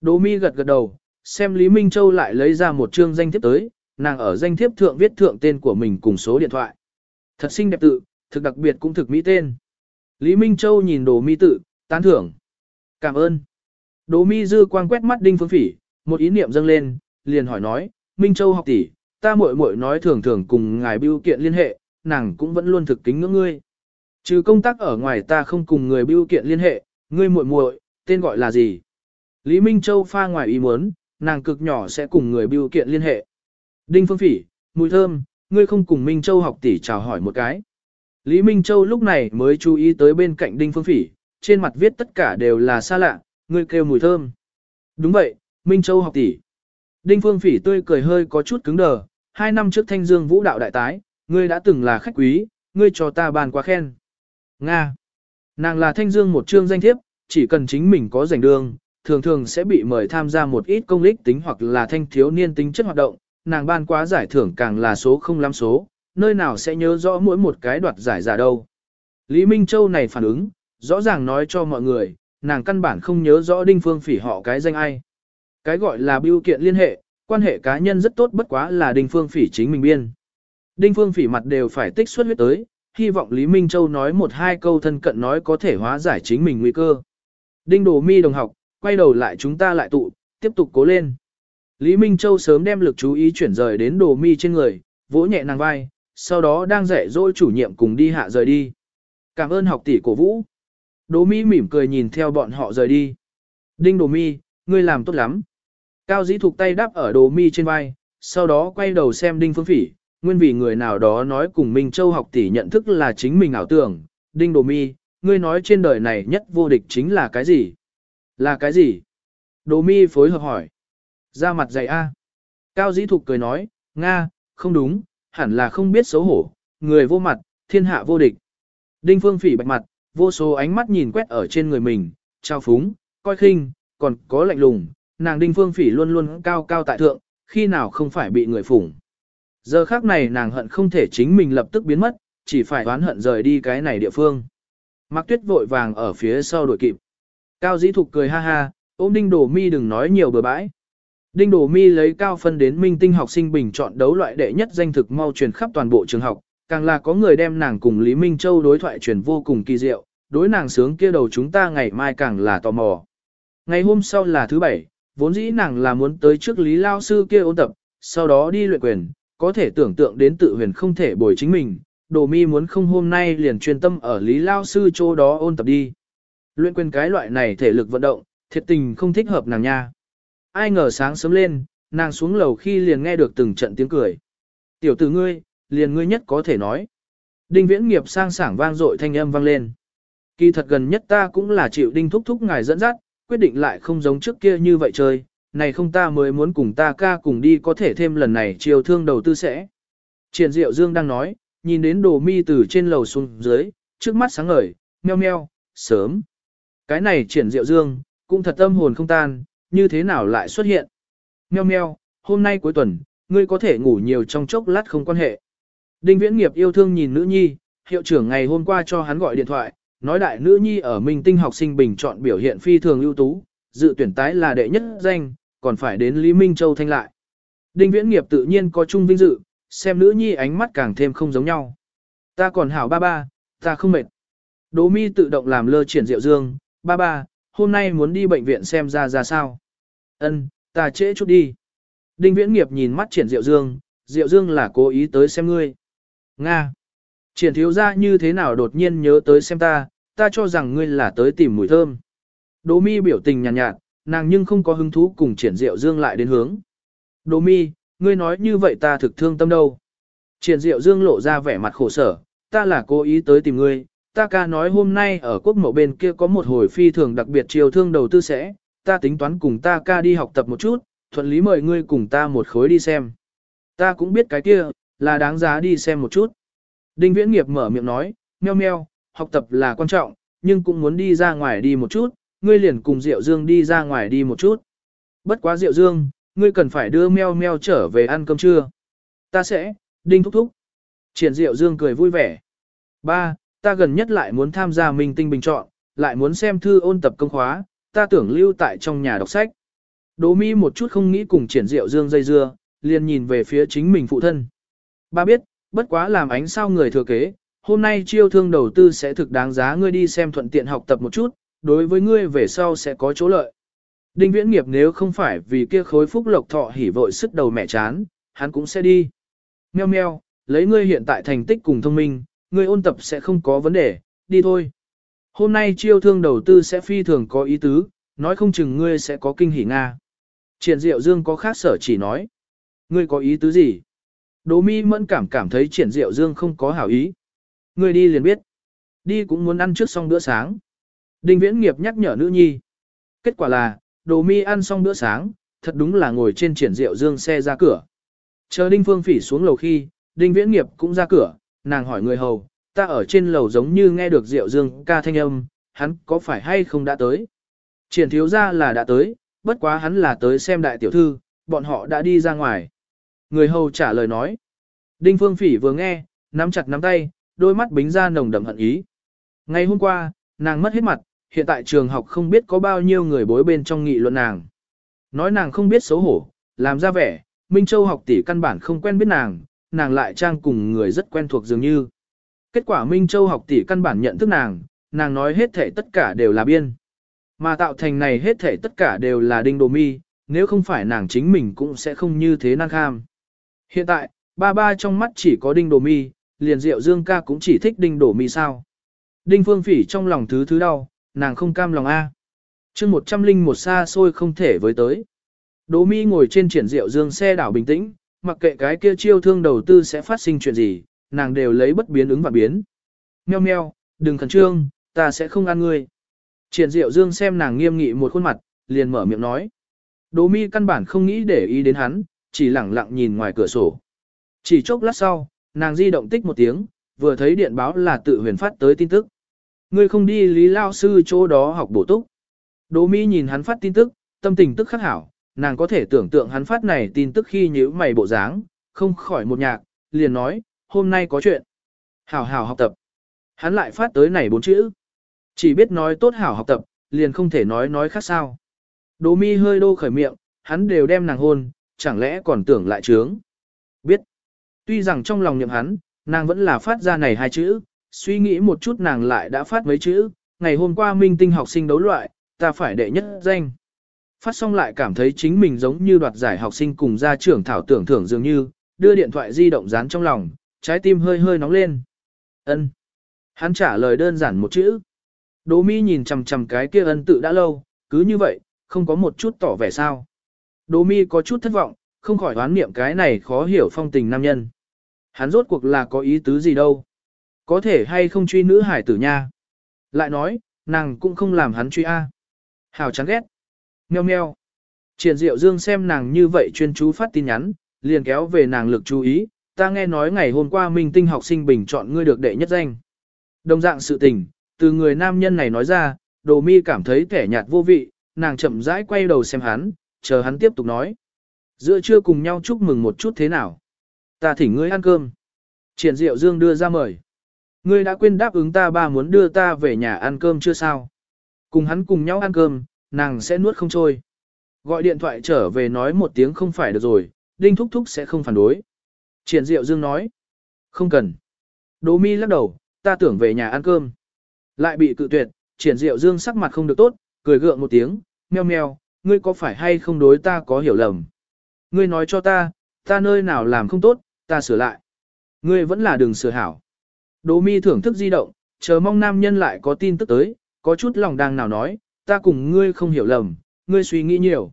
Đồ mi gật gật đầu, xem Lý Minh Châu lại lấy ra một chương danh thiếp tới, nàng ở danh thiếp thượng viết thượng tên của mình cùng số điện thoại. Thật xinh đẹp tự, thực đặc biệt cũng thực mỹ tên. Lý Minh Châu nhìn đồ mi tự, tán thưởng. Cảm ơn. Đồ mi dư quang quét mắt đinh phương phỉ, một ý niệm dâng lên, liền hỏi nói, Minh Châu học tỷ, ta muội muội nói thường thường cùng ngài bưu kiện liên hệ, nàng cũng vẫn luôn thực kính ngưỡng ngươi. Trừ công tác ở ngoài ta không cùng người bưu kiện liên hệ, ngươi muội muội, tên gọi là gì? Lý Minh Châu pha ngoài ý muốn, nàng cực nhỏ sẽ cùng người bưu kiện liên hệ. Đinh Phương Phỉ, mùi thơm, ngươi không cùng Minh Châu học tỷ chào hỏi một cái. Lý Minh Châu lúc này mới chú ý tới bên cạnh Đinh Phương Phỉ, trên mặt viết tất cả đều là xa lạ, ngươi kêu mùi thơm. Đúng vậy, Minh Châu học tỷ. Đinh Phương Phỉ tươi cười hơi có chút cứng đờ, hai năm trước Thanh Dương Vũ đạo đại tái, ngươi đã từng là khách quý, ngươi cho ta bàn quá khen. Nga. Nàng là Thanh Dương một chương danh thiếp, chỉ cần chính mình có giành đường, thường thường sẽ bị mời tham gia một ít công lích tính hoặc là thanh thiếu niên tính chất hoạt động, nàng ban quá giải thưởng càng là số không lắm số, nơi nào sẽ nhớ rõ mỗi một cái đoạt giải giả đâu. Lý Minh Châu này phản ứng, rõ ràng nói cho mọi người, nàng căn bản không nhớ rõ đinh phương phỉ họ cái danh ai. Cái gọi là biêu kiện liên hệ, quan hệ cá nhân rất tốt bất quá là đinh phương phỉ chính mình biên. Đinh phương phỉ mặt đều phải tích xuất huyết tới, hy vọng Lý Minh Châu nói một hai câu thân cận nói có thể hóa giải chính mình nguy cơ. Đinh đồ mi đồng học, quay đầu lại chúng ta lại tụ, tiếp tục cố lên. Lý Minh Châu sớm đem lực chú ý chuyển rời đến đồ mi trên người, vỗ nhẹ nàng vai, sau đó đang dạy dỗ chủ nhiệm cùng đi hạ rời đi. Cảm ơn học tỷ cổ vũ. đồ Mi mỉm cười nhìn theo bọn họ rời đi. Đinh đồ Mi, ngươi làm tốt lắm. Cao dĩ thục tay đáp ở Đỗ Mi trên vai, sau đó quay đầu xem Đinh Phương Phỉ, nguyên vì người nào đó nói cùng Minh Châu học tỷ nhận thức là chính mình ảo tưởng. Đinh Đỗ Mi, ngươi nói trên đời này nhất vô địch chính là cái gì? Là cái gì? Đỗ Mi phối hợp hỏi. Ra mặt dày a. Cao dĩ thục cười nói, Nga, không đúng, hẳn là không biết xấu hổ, người vô mặt, thiên hạ vô địch. Đinh Phương Phỉ bạch mặt, vô số ánh mắt nhìn quét ở trên người mình, trao phúng, coi khinh, còn có lạnh lùng, nàng Đinh Phương Phỉ luôn luôn cao cao tại thượng, khi nào không phải bị người phủng. Giờ khác này nàng hận không thể chính mình lập tức biến mất, chỉ phải oán hận rời đi cái này địa phương. Mạc Tuyết vội vàng ở phía sau đuổi kịp. Cao Dĩ Thục cười ha ha, ôm Đinh Đổ Mi đừng nói nhiều bừa bãi. Đinh Đổ Mi lấy cao phân đến minh tinh học sinh bình chọn đấu loại đệ nhất danh thực mau truyền khắp toàn bộ trường học, càng là có người đem nàng cùng Lý Minh Châu đối thoại truyền vô cùng kỳ diệu, đối nàng sướng kia đầu chúng ta ngày mai càng là tò mò. Ngày hôm sau là thứ bảy, vốn dĩ nàng là muốn tới trước Lý Lao Sư kia ôn tập, sau đó đi luyện quyền, có thể tưởng tượng đến tự huyền không thể bồi chính mình, Đồ Mi muốn không hôm nay liền chuyên tâm ở Lý Lao Sư chỗ đó ôn tập đi. Luyện quyền cái loại này thể lực vận động, thiệt tình không thích hợp nàng nha. Ai ngờ sáng sớm lên, nàng xuống lầu khi liền nghe được từng trận tiếng cười. Tiểu tử ngươi, liền ngươi nhất có thể nói. Đinh viễn nghiệp sang sảng vang dội thanh âm vang lên. Kỳ thật gần nhất ta cũng là chịu đinh thúc thúc ngài dẫn dắt, quyết định lại không giống trước kia như vậy chơi, này không ta mới muốn cùng ta ca cùng đi có thể thêm lần này chiều thương đầu tư sẽ. Triển Diệu Dương đang nói, nhìn đến đồ mi từ trên lầu xuống dưới, trước mắt sáng ngời, meo meo, sớm. Cái này triển Diệu Dương, cũng thật tâm hồn không tan, như thế nào lại xuất hiện. Meo meo, hôm nay cuối tuần, ngươi có thể ngủ nhiều trong chốc lát không quan hệ. Đinh Viễn Nghiệp yêu thương nhìn nữ nhi, hiệu trưởng ngày hôm qua cho hắn gọi điện thoại, nói đại nữ nhi ở Minh Tinh học sinh bình chọn biểu hiện phi thường ưu tú, dự tuyển tái là đệ nhất danh, còn phải đến Lý Minh Châu thanh lại. Đinh Viễn Nghiệp tự nhiên có chung vinh dự, xem nữ nhi ánh mắt càng thêm không giống nhau. Ta còn hảo ba ba, ta không mệt. Đỗ mi tự động làm lơ triển diệu dương, ba ba, hôm nay muốn đi bệnh viện xem ra ra sao. Ân, ta trễ chút đi. Đinh Viễn Nghiệp nhìn mắt triển diệu dương, diệu dương là cố ý tới xem ngươi. Nga. Triển thiếu ra như thế nào đột nhiên nhớ tới xem ta, ta cho rằng ngươi là tới tìm mùi thơm. Đỗ mi biểu tình nhàn nhạt, nhạt, nàng nhưng không có hứng thú cùng triển diệu dương lại đến hướng. Đỗ mi, ngươi nói như vậy ta thực thương tâm đâu. Triển diệu dương lộ ra vẻ mặt khổ sở, ta là cố ý tới tìm ngươi, ta ca nói hôm nay ở quốc mộ bên kia có một hồi phi thường đặc biệt chiều thương đầu tư sẽ, ta tính toán cùng ta ca đi học tập một chút, thuận lý mời ngươi cùng ta một khối đi xem. Ta cũng biết cái kia, là đáng giá đi xem một chút. Đinh Viễn Nghiệp mở miệng nói, meo meo, học tập là quan trọng, nhưng cũng muốn đi ra ngoài đi một chút, ngươi liền cùng Diệu Dương đi ra ngoài đi một chút. Bất quá Diệu Dương, ngươi cần phải đưa meo meo trở về ăn cơm trưa. Ta sẽ, Đinh thúc thúc. Triển Diệu Dương cười vui vẻ. Ba, ta gần nhất lại muốn tham gia minh tinh bình chọn, lại muốn xem thư ôn tập công khóa, ta tưởng lưu tại trong nhà đọc sách. Đỗ Mi một chút không nghĩ cùng Triển Diệu Dương dây dưa, liền nhìn về phía chính mình phụ thân. Ba biết, bất quá làm ánh sao người thừa kế, hôm nay chiêu thương đầu tư sẽ thực đáng giá ngươi đi xem thuận tiện học tập một chút, đối với ngươi về sau sẽ có chỗ lợi. Đinh viễn nghiệp nếu không phải vì kia khối phúc lộc thọ hỉ vội sức đầu mẹ chán, hắn cũng sẽ đi. Meo meo, lấy ngươi hiện tại thành tích cùng thông minh, ngươi ôn tập sẽ không có vấn đề, đi thôi. Hôm nay chiêu thương đầu tư sẽ phi thường có ý tứ, nói không chừng ngươi sẽ có kinh hỉ Nga. Triển Diệu Dương có khác sở chỉ nói. Ngươi có ý tứ gì? Đỗ mi mẫn cảm cảm thấy triển diệu dương không có hảo ý. người đi liền biết. Đi cũng muốn ăn trước xong bữa sáng. Đinh viễn nghiệp nhắc nhở nữ nhi. Kết quả là, đồ mi ăn xong bữa sáng, thật đúng là ngồi trên triển diệu dương xe ra cửa. Chờ đinh phương phỉ xuống lầu khi, đinh viễn nghiệp cũng ra cửa, nàng hỏi người hầu, ta ở trên lầu giống như nghe được diệu dương ca thanh âm, hắn có phải hay không đã tới? Triển thiếu ra là đã tới, bất quá hắn là tới xem đại tiểu thư, bọn họ đã đi ra ngoài. Người hầu trả lời nói. Đinh Phương Phỉ vừa nghe, nắm chặt nắm tay, đôi mắt bính ra nồng đậm hận ý. Ngày hôm qua, nàng mất hết mặt, hiện tại trường học không biết có bao nhiêu người bối bên trong nghị luận nàng. Nói nàng không biết xấu hổ, làm ra vẻ, Minh Châu học tỷ căn bản không quen biết nàng, nàng lại trang cùng người rất quen thuộc dường như. Kết quả Minh Châu học tỷ căn bản nhận thức nàng, nàng nói hết thể tất cả đều là biên. Mà tạo thành này hết thể tất cả đều là đinh đồ mi, nếu không phải nàng chính mình cũng sẽ không như thế năng kham. Hiện tại, ba ba trong mắt chỉ có đinh đồ mi, liền diệu dương ca cũng chỉ thích đinh đồ mi sao. Đinh phương phỉ trong lòng thứ thứ đau, nàng không cam lòng A. chương một trăm linh một xa xôi không thể với tới. Đỗ mi ngồi trên triển diệu dương xe đảo bình tĩnh, mặc kệ cái kia chiêu thương đầu tư sẽ phát sinh chuyện gì, nàng đều lấy bất biến ứng và biến. Meo meo, đừng khẩn trương, ta sẽ không ăn ngươi. Triển diệu dương xem nàng nghiêm nghị một khuôn mặt, liền mở miệng nói. Đỗ mi căn bản không nghĩ để ý đến hắn, chỉ lẳng lặng nhìn ngoài cửa sổ. Chỉ chốc lát sau, nàng di động tích một tiếng, vừa thấy điện báo là tự huyền phát tới tin tức. Ngươi không đi lý lao sư chỗ đó học bổ túc. Đỗ mi nhìn hắn phát tin tức, tâm tình tức khắc hảo, nàng có thể tưởng tượng hắn phát này tin tức khi nhíu mày bộ dáng, không khỏi một nhạc, liền nói, hôm nay có chuyện. Hảo hảo học tập. Hắn lại phát tới này bốn chữ. Chỉ biết nói tốt hảo học tập, liền không thể nói nói khác sao. Đỗ mi hơi đô khởi miệng, hắn đều đem nàng hôn, chẳng lẽ còn tưởng lại trướng. Biết. Tuy rằng trong lòng niệm hắn, nàng vẫn là phát ra này hai chữ, suy nghĩ một chút nàng lại đã phát mấy chữ, ngày hôm qua minh tinh học sinh đấu loại, ta phải đệ nhất danh. Phát xong lại cảm thấy chính mình giống như đoạt giải học sinh cùng gia trưởng thảo tưởng thưởng dường như, đưa điện thoại di động dán trong lòng, trái tim hơi hơi nóng lên. Ân. Hắn trả lời đơn giản một chữ. Đỗ mi nhìn chằm chằm cái kia ân tự đã lâu, cứ như vậy, không có một chút tỏ vẻ sao. Đỗ mi có chút thất vọng, không khỏi đoán niệm cái này khó hiểu phong tình nam nhân. Hắn rốt cuộc là có ý tứ gì đâu. Có thể hay không truy nữ hải tử nha. Lại nói, nàng cũng không làm hắn truy A. Hào chán ghét. Mèo mèo. Triển Diệu Dương xem nàng như vậy chuyên chú phát tin nhắn, liền kéo về nàng lực chú ý, ta nghe nói ngày hôm qua Minh Tinh học sinh bình chọn ngươi được đệ nhất danh. Đồng dạng sự tình, từ người nam nhân này nói ra, Đồ Mi cảm thấy kẻ nhạt vô vị, nàng chậm rãi quay đầu xem hắn, chờ hắn tiếp tục nói. Giữa trưa cùng nhau chúc mừng một chút thế nào? Ta thỉnh ngươi ăn cơm. Triển Diệu Dương đưa ra mời. Ngươi đã quên đáp ứng ta ba muốn đưa ta về nhà ăn cơm chưa sao? Cùng hắn cùng nhau ăn cơm, nàng sẽ nuốt không trôi. Gọi điện thoại trở về nói một tiếng không phải được rồi, Đinh Thúc Thúc sẽ không phản đối. Triển Diệu Dương nói. Không cần. Đỗ mi lắc đầu, ta tưởng về nhà ăn cơm. Lại bị cự tuyệt, Triển Diệu Dương sắc mặt không được tốt, cười gượng một tiếng, meo meo, ngươi có phải hay không đối ta có hiểu lầm? Ngươi nói cho ta, ta nơi nào làm không tốt, ta sửa lại. Ngươi vẫn là đường sửa hảo. Đỗ mi thưởng thức di động, chờ mong nam nhân lại có tin tức tới, có chút lòng đang nào nói, ta cùng ngươi không hiểu lầm, ngươi suy nghĩ nhiều.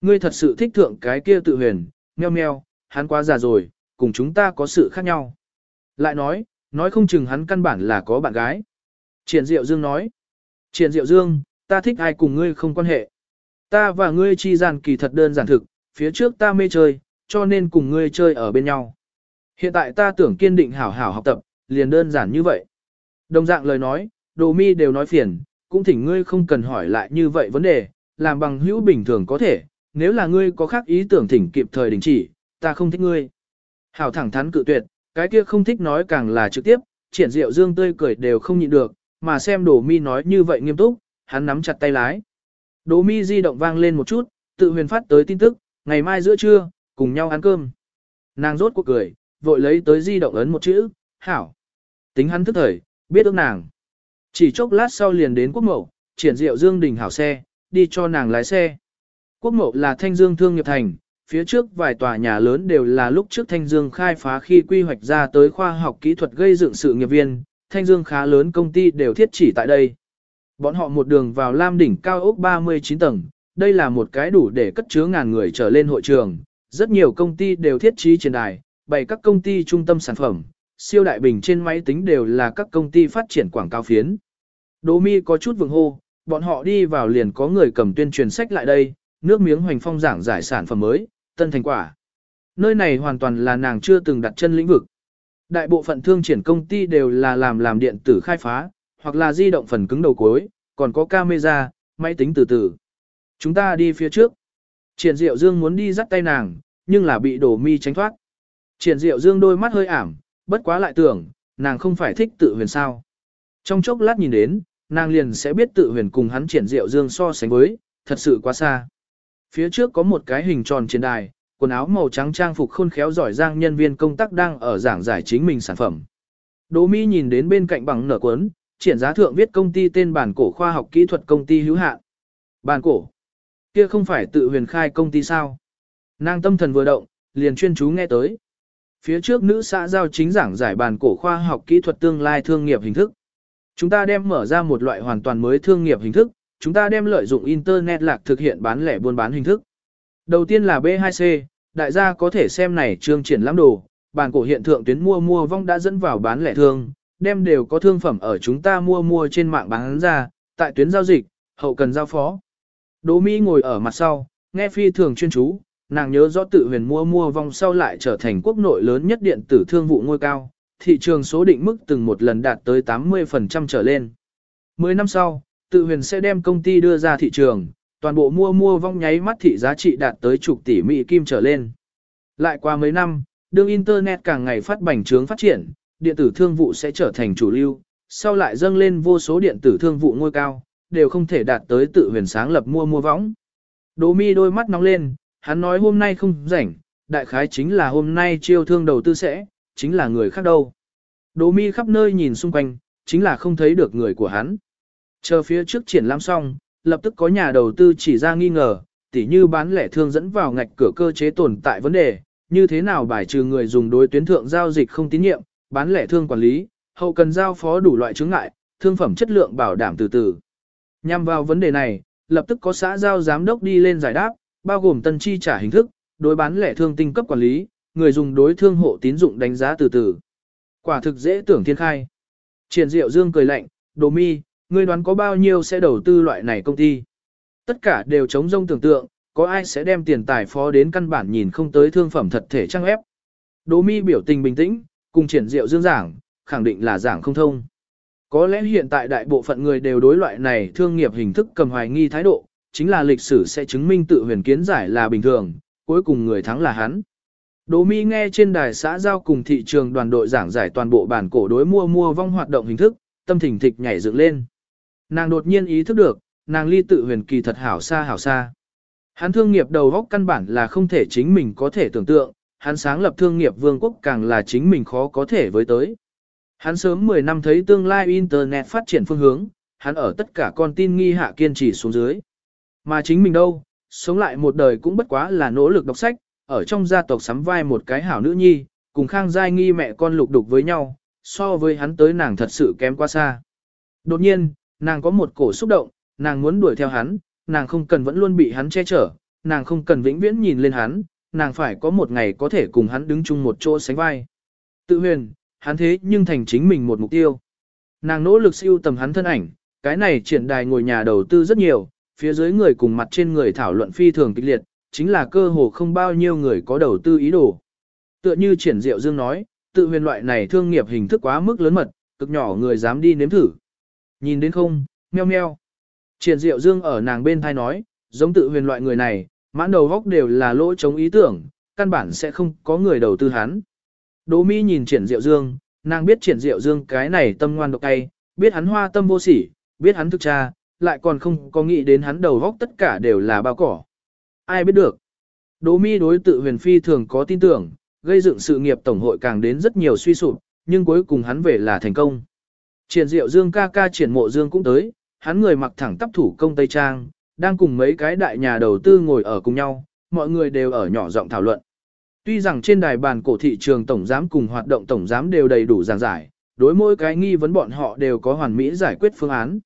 Ngươi thật sự thích thượng cái kia tự huyền, meo meo, hắn quá già rồi, cùng chúng ta có sự khác nhau. Lại nói, nói không chừng hắn căn bản là có bạn gái. Triển Diệu Dương nói, Triển Diệu Dương, ta thích ai cùng ngươi không quan hệ. Ta và ngươi chi gian kỳ thật đơn giản thực, phía trước ta mê chơi, cho nên cùng ngươi chơi ở bên nhau. Hiện tại ta tưởng kiên định hảo hảo học tập, liền đơn giản như vậy. Đồng dạng lời nói, đồ mi đều nói phiền, cũng thỉnh ngươi không cần hỏi lại như vậy vấn đề, làm bằng hữu bình thường có thể, nếu là ngươi có khác ý tưởng thỉnh kịp thời đình chỉ, ta không thích ngươi. Hảo thẳng thắn cự tuyệt, cái kia không thích nói càng là trực tiếp, triển diệu dương tươi cười đều không nhịn được, mà xem đồ mi nói như vậy nghiêm túc, hắn nắm chặt tay lái. Đỗ mi di động vang lên một chút, tự huyền phát tới tin tức, ngày mai giữa trưa, cùng nhau ăn cơm. Nàng rốt cuộc cười, vội lấy tới di động ấn một chữ, hảo. Tính hắn thức thời, biết ước nàng. Chỉ chốc lát sau liền đến quốc mậu, triển diệu dương đình hảo xe, đi cho nàng lái xe. Quốc mậu là thanh dương thương nghiệp thành, phía trước vài tòa nhà lớn đều là lúc trước thanh dương khai phá khi quy hoạch ra tới khoa học kỹ thuật gây dựng sự nghiệp viên, thanh dương khá lớn công ty đều thiết chỉ tại đây. Bọn họ một đường vào Lam đỉnh cao ốc 39 tầng, đây là một cái đủ để cất chứa ngàn người trở lên hội trường, rất nhiều công ty đều thiết trí trên đài, bày các công ty trung tâm sản phẩm, siêu đại bình trên máy tính đều là các công ty phát triển quảng cáo phiến. Đỗ mi có chút vừng hô, bọn họ đi vào liền có người cầm tuyên truyền sách lại đây, nước miếng hoành phong giảng giải sản phẩm mới, tân thành quả. Nơi này hoàn toàn là nàng chưa từng đặt chân lĩnh vực. Đại bộ phận thương triển công ty đều là làm làm điện tử khai phá, hoặc là di động phần cứng đầu cuối, còn có camera, máy tính từ từ. Chúng ta đi phía trước. Triển Diệu Dương muốn đi dắt tay nàng, nhưng là bị Đỗ mi tránh thoát. Triển Diệu Dương đôi mắt hơi ảm, bất quá lại tưởng, nàng không phải thích tự huyền sao. Trong chốc lát nhìn đến, nàng liền sẽ biết tự huyền cùng hắn Triển Diệu Dương so sánh với, thật sự quá xa. Phía trước có một cái hình tròn trên đài, quần áo màu trắng trang phục khôn khéo giỏi giang nhân viên công tác đang ở giảng giải chính mình sản phẩm. Đỗ Mi nhìn đến bên cạnh bằng nở cuốn, triển giá thượng viết công ty tên bản cổ khoa học kỹ thuật công ty hữu hạn. Bản cổ? Kia không phải tự huyền khai công ty sao? Nàng tâm thần vừa động, liền chuyên chú nghe tới. Phía trước nữ xã giao chính giảng giải bản cổ khoa học kỹ thuật tương lai thương nghiệp hình thức. Chúng ta đem mở ra một loại hoàn toàn mới thương nghiệp hình thức, chúng ta đem lợi dụng Internet lạc thực hiện bán lẻ buôn bán hình thức. Đầu tiên là B2C, đại gia có thể xem này chương triển lãm đồ, Bản cổ hiện thượng tuyến mua mua vong đã dẫn vào bán lẻ thương, đem đều có thương phẩm ở chúng ta mua mua trên mạng bán ra, tại tuyến giao dịch, hậu cần giao phó. Đỗ Mỹ ngồi ở mặt sau, nghe phi thường chuyên chú, nàng nhớ rõ tự huyền mua mua vong sau lại trở thành quốc nội lớn nhất điện tử thương vụ ngôi cao, thị trường số định mức từng một lần đạt tới 80% trở lên. Mười năm sau, tự huyền sẽ đem công ty đưa ra thị trường, toàn bộ mua mua vong nháy mắt thị giá trị đạt tới chục tỷ Mỹ kim trở lên. Lại qua mấy năm, đường Internet càng ngày phát bành trướng phát triển, điện tử thương vụ sẽ trở thành chủ lưu, sau lại dâng lên vô số điện tử thương vụ ngôi cao, đều không thể đạt tới tự huyền sáng lập mua mua võng. Đỗ mi đôi mắt nóng lên, hắn nói hôm nay không rảnh, đại khái chính là hôm nay chiêu thương đầu tư sẽ, chính là người khác đâu. Đỗ mi khắp nơi nhìn xung quanh, chính là không thấy được người của hắn. Chờ phía trước triển lãm xong, lập tức có nhà đầu tư chỉ ra nghi ngờ, tỉ như bán lẻ thương dẫn vào ngạch cửa cơ chế tồn tại vấn đề, như thế nào bài trừ người dùng đối tuyến thượng giao dịch không tín nhiệm, bán lẻ thương quản lý, hậu cần giao phó đủ loại chứng ngại, thương phẩm chất lượng bảo đảm từ từ. Nhằm vào vấn đề này, lập tức có xã giao giám đốc đi lên giải đáp, bao gồm tân chi trả hình thức, đối bán lẻ thương tinh cấp quản lý, người dùng đối thương hộ tín dụng đánh giá từ từ. Quả thực dễ tưởng thiên khai. Triển Diệu Dương cười lạnh, "Đồ Mi, ngươi đoán có bao nhiêu sẽ đầu tư loại này công ty?" Tất cả đều chống rông tưởng tượng, có ai sẽ đem tiền tài phó đến căn bản nhìn không tới thương phẩm thật thể trang ép. Đồ Mi biểu tình bình tĩnh, cùng Triển Diệu Dương giảng, khẳng định là giảng không thông. Có lẽ hiện tại đại bộ phận người đều đối loại này thương nghiệp hình thức cầm hoài nghi thái độ, chính là lịch sử sẽ chứng minh tự huyền kiến giải là bình thường, cuối cùng người thắng là hắn. Đỗ Mi nghe trên đài xã giao cùng thị trường đoàn đội giảng giải toàn bộ bản cổ đối mua mua vong hoạt động hình thức, tâm thỉnh thịch nhảy dựng lên. Nàng đột nhiên ý thức được, nàng ly tự huyền kỳ thật hảo xa hảo xa. Hắn thương nghiệp đầu góc căn bản là không thể chính mình có thể tưởng tượng, hắn sáng lập thương nghiệp vương quốc càng là chính mình khó có thể với tới. Hắn sớm 10 năm thấy tương lai Internet phát triển phương hướng, hắn ở tất cả con tin nghi hạ kiên trì xuống dưới. Mà chính mình đâu, sống lại một đời cũng bất quá là nỗ lực đọc sách, ở trong gia tộc sắm vai một cái hảo nữ nhi, cùng khang giai nghi mẹ con lục đục với nhau, so với hắn tới nàng thật sự kém quá xa. Đột nhiên, nàng có một cổ xúc động, nàng muốn đuổi theo hắn, nàng không cần vẫn luôn bị hắn che chở, nàng không cần vĩnh viễn nhìn lên hắn, nàng phải có một ngày có thể cùng hắn đứng chung một chỗ sánh vai. Tự huyền, hắn thế nhưng thành chính mình một mục tiêu. Nàng nỗ lực siêu tầm hắn thân ảnh, cái này triển đài ngồi nhà đầu tư rất nhiều, phía dưới người cùng mặt trên người thảo luận phi thường kịch liệt, chính là cơ hồ không bao nhiêu người có đầu tư ý đồ. Tựa như triển diệu dương nói, tự huyền loại này thương nghiệp hình thức quá mức lớn mật, cực nhỏ người dám đi nếm thử. Nhìn đến không, meo meo. Triển diệu dương ở nàng bên thai nói, giống tự huyền loại người này, mãn đầu góc đều là lỗ chống ý tưởng, căn bản sẽ không có người đầu tư hắn. Đỗ Mi nhìn triển diệu dương, nàng biết triển diệu dương cái này tâm ngoan độc tay, biết hắn hoa tâm vô sỉ, biết hắn thực cha, lại còn không có nghĩ đến hắn đầu góc tất cả đều là bao cỏ. Ai biết được. Đỗ Mi đối tự huyền phi thường có tin tưởng, gây dựng sự nghiệp tổng hội càng đến rất nhiều suy sụp, nhưng cuối cùng hắn về là thành công. Triển diệu dương ca ca triển mộ dương cũng tới, hắn người mặc thẳng tắp thủ công Tây Trang, đang cùng mấy cái đại nhà đầu tư ngồi ở cùng nhau, mọi người đều ở nhỏ giọng thảo luận. Tuy rằng trên đài bàn cổ thị trường tổng giám cùng hoạt động tổng giám đều đầy đủ giảng giải, đối mỗi cái nghi vấn bọn họ đều có hoàn mỹ giải quyết phương án.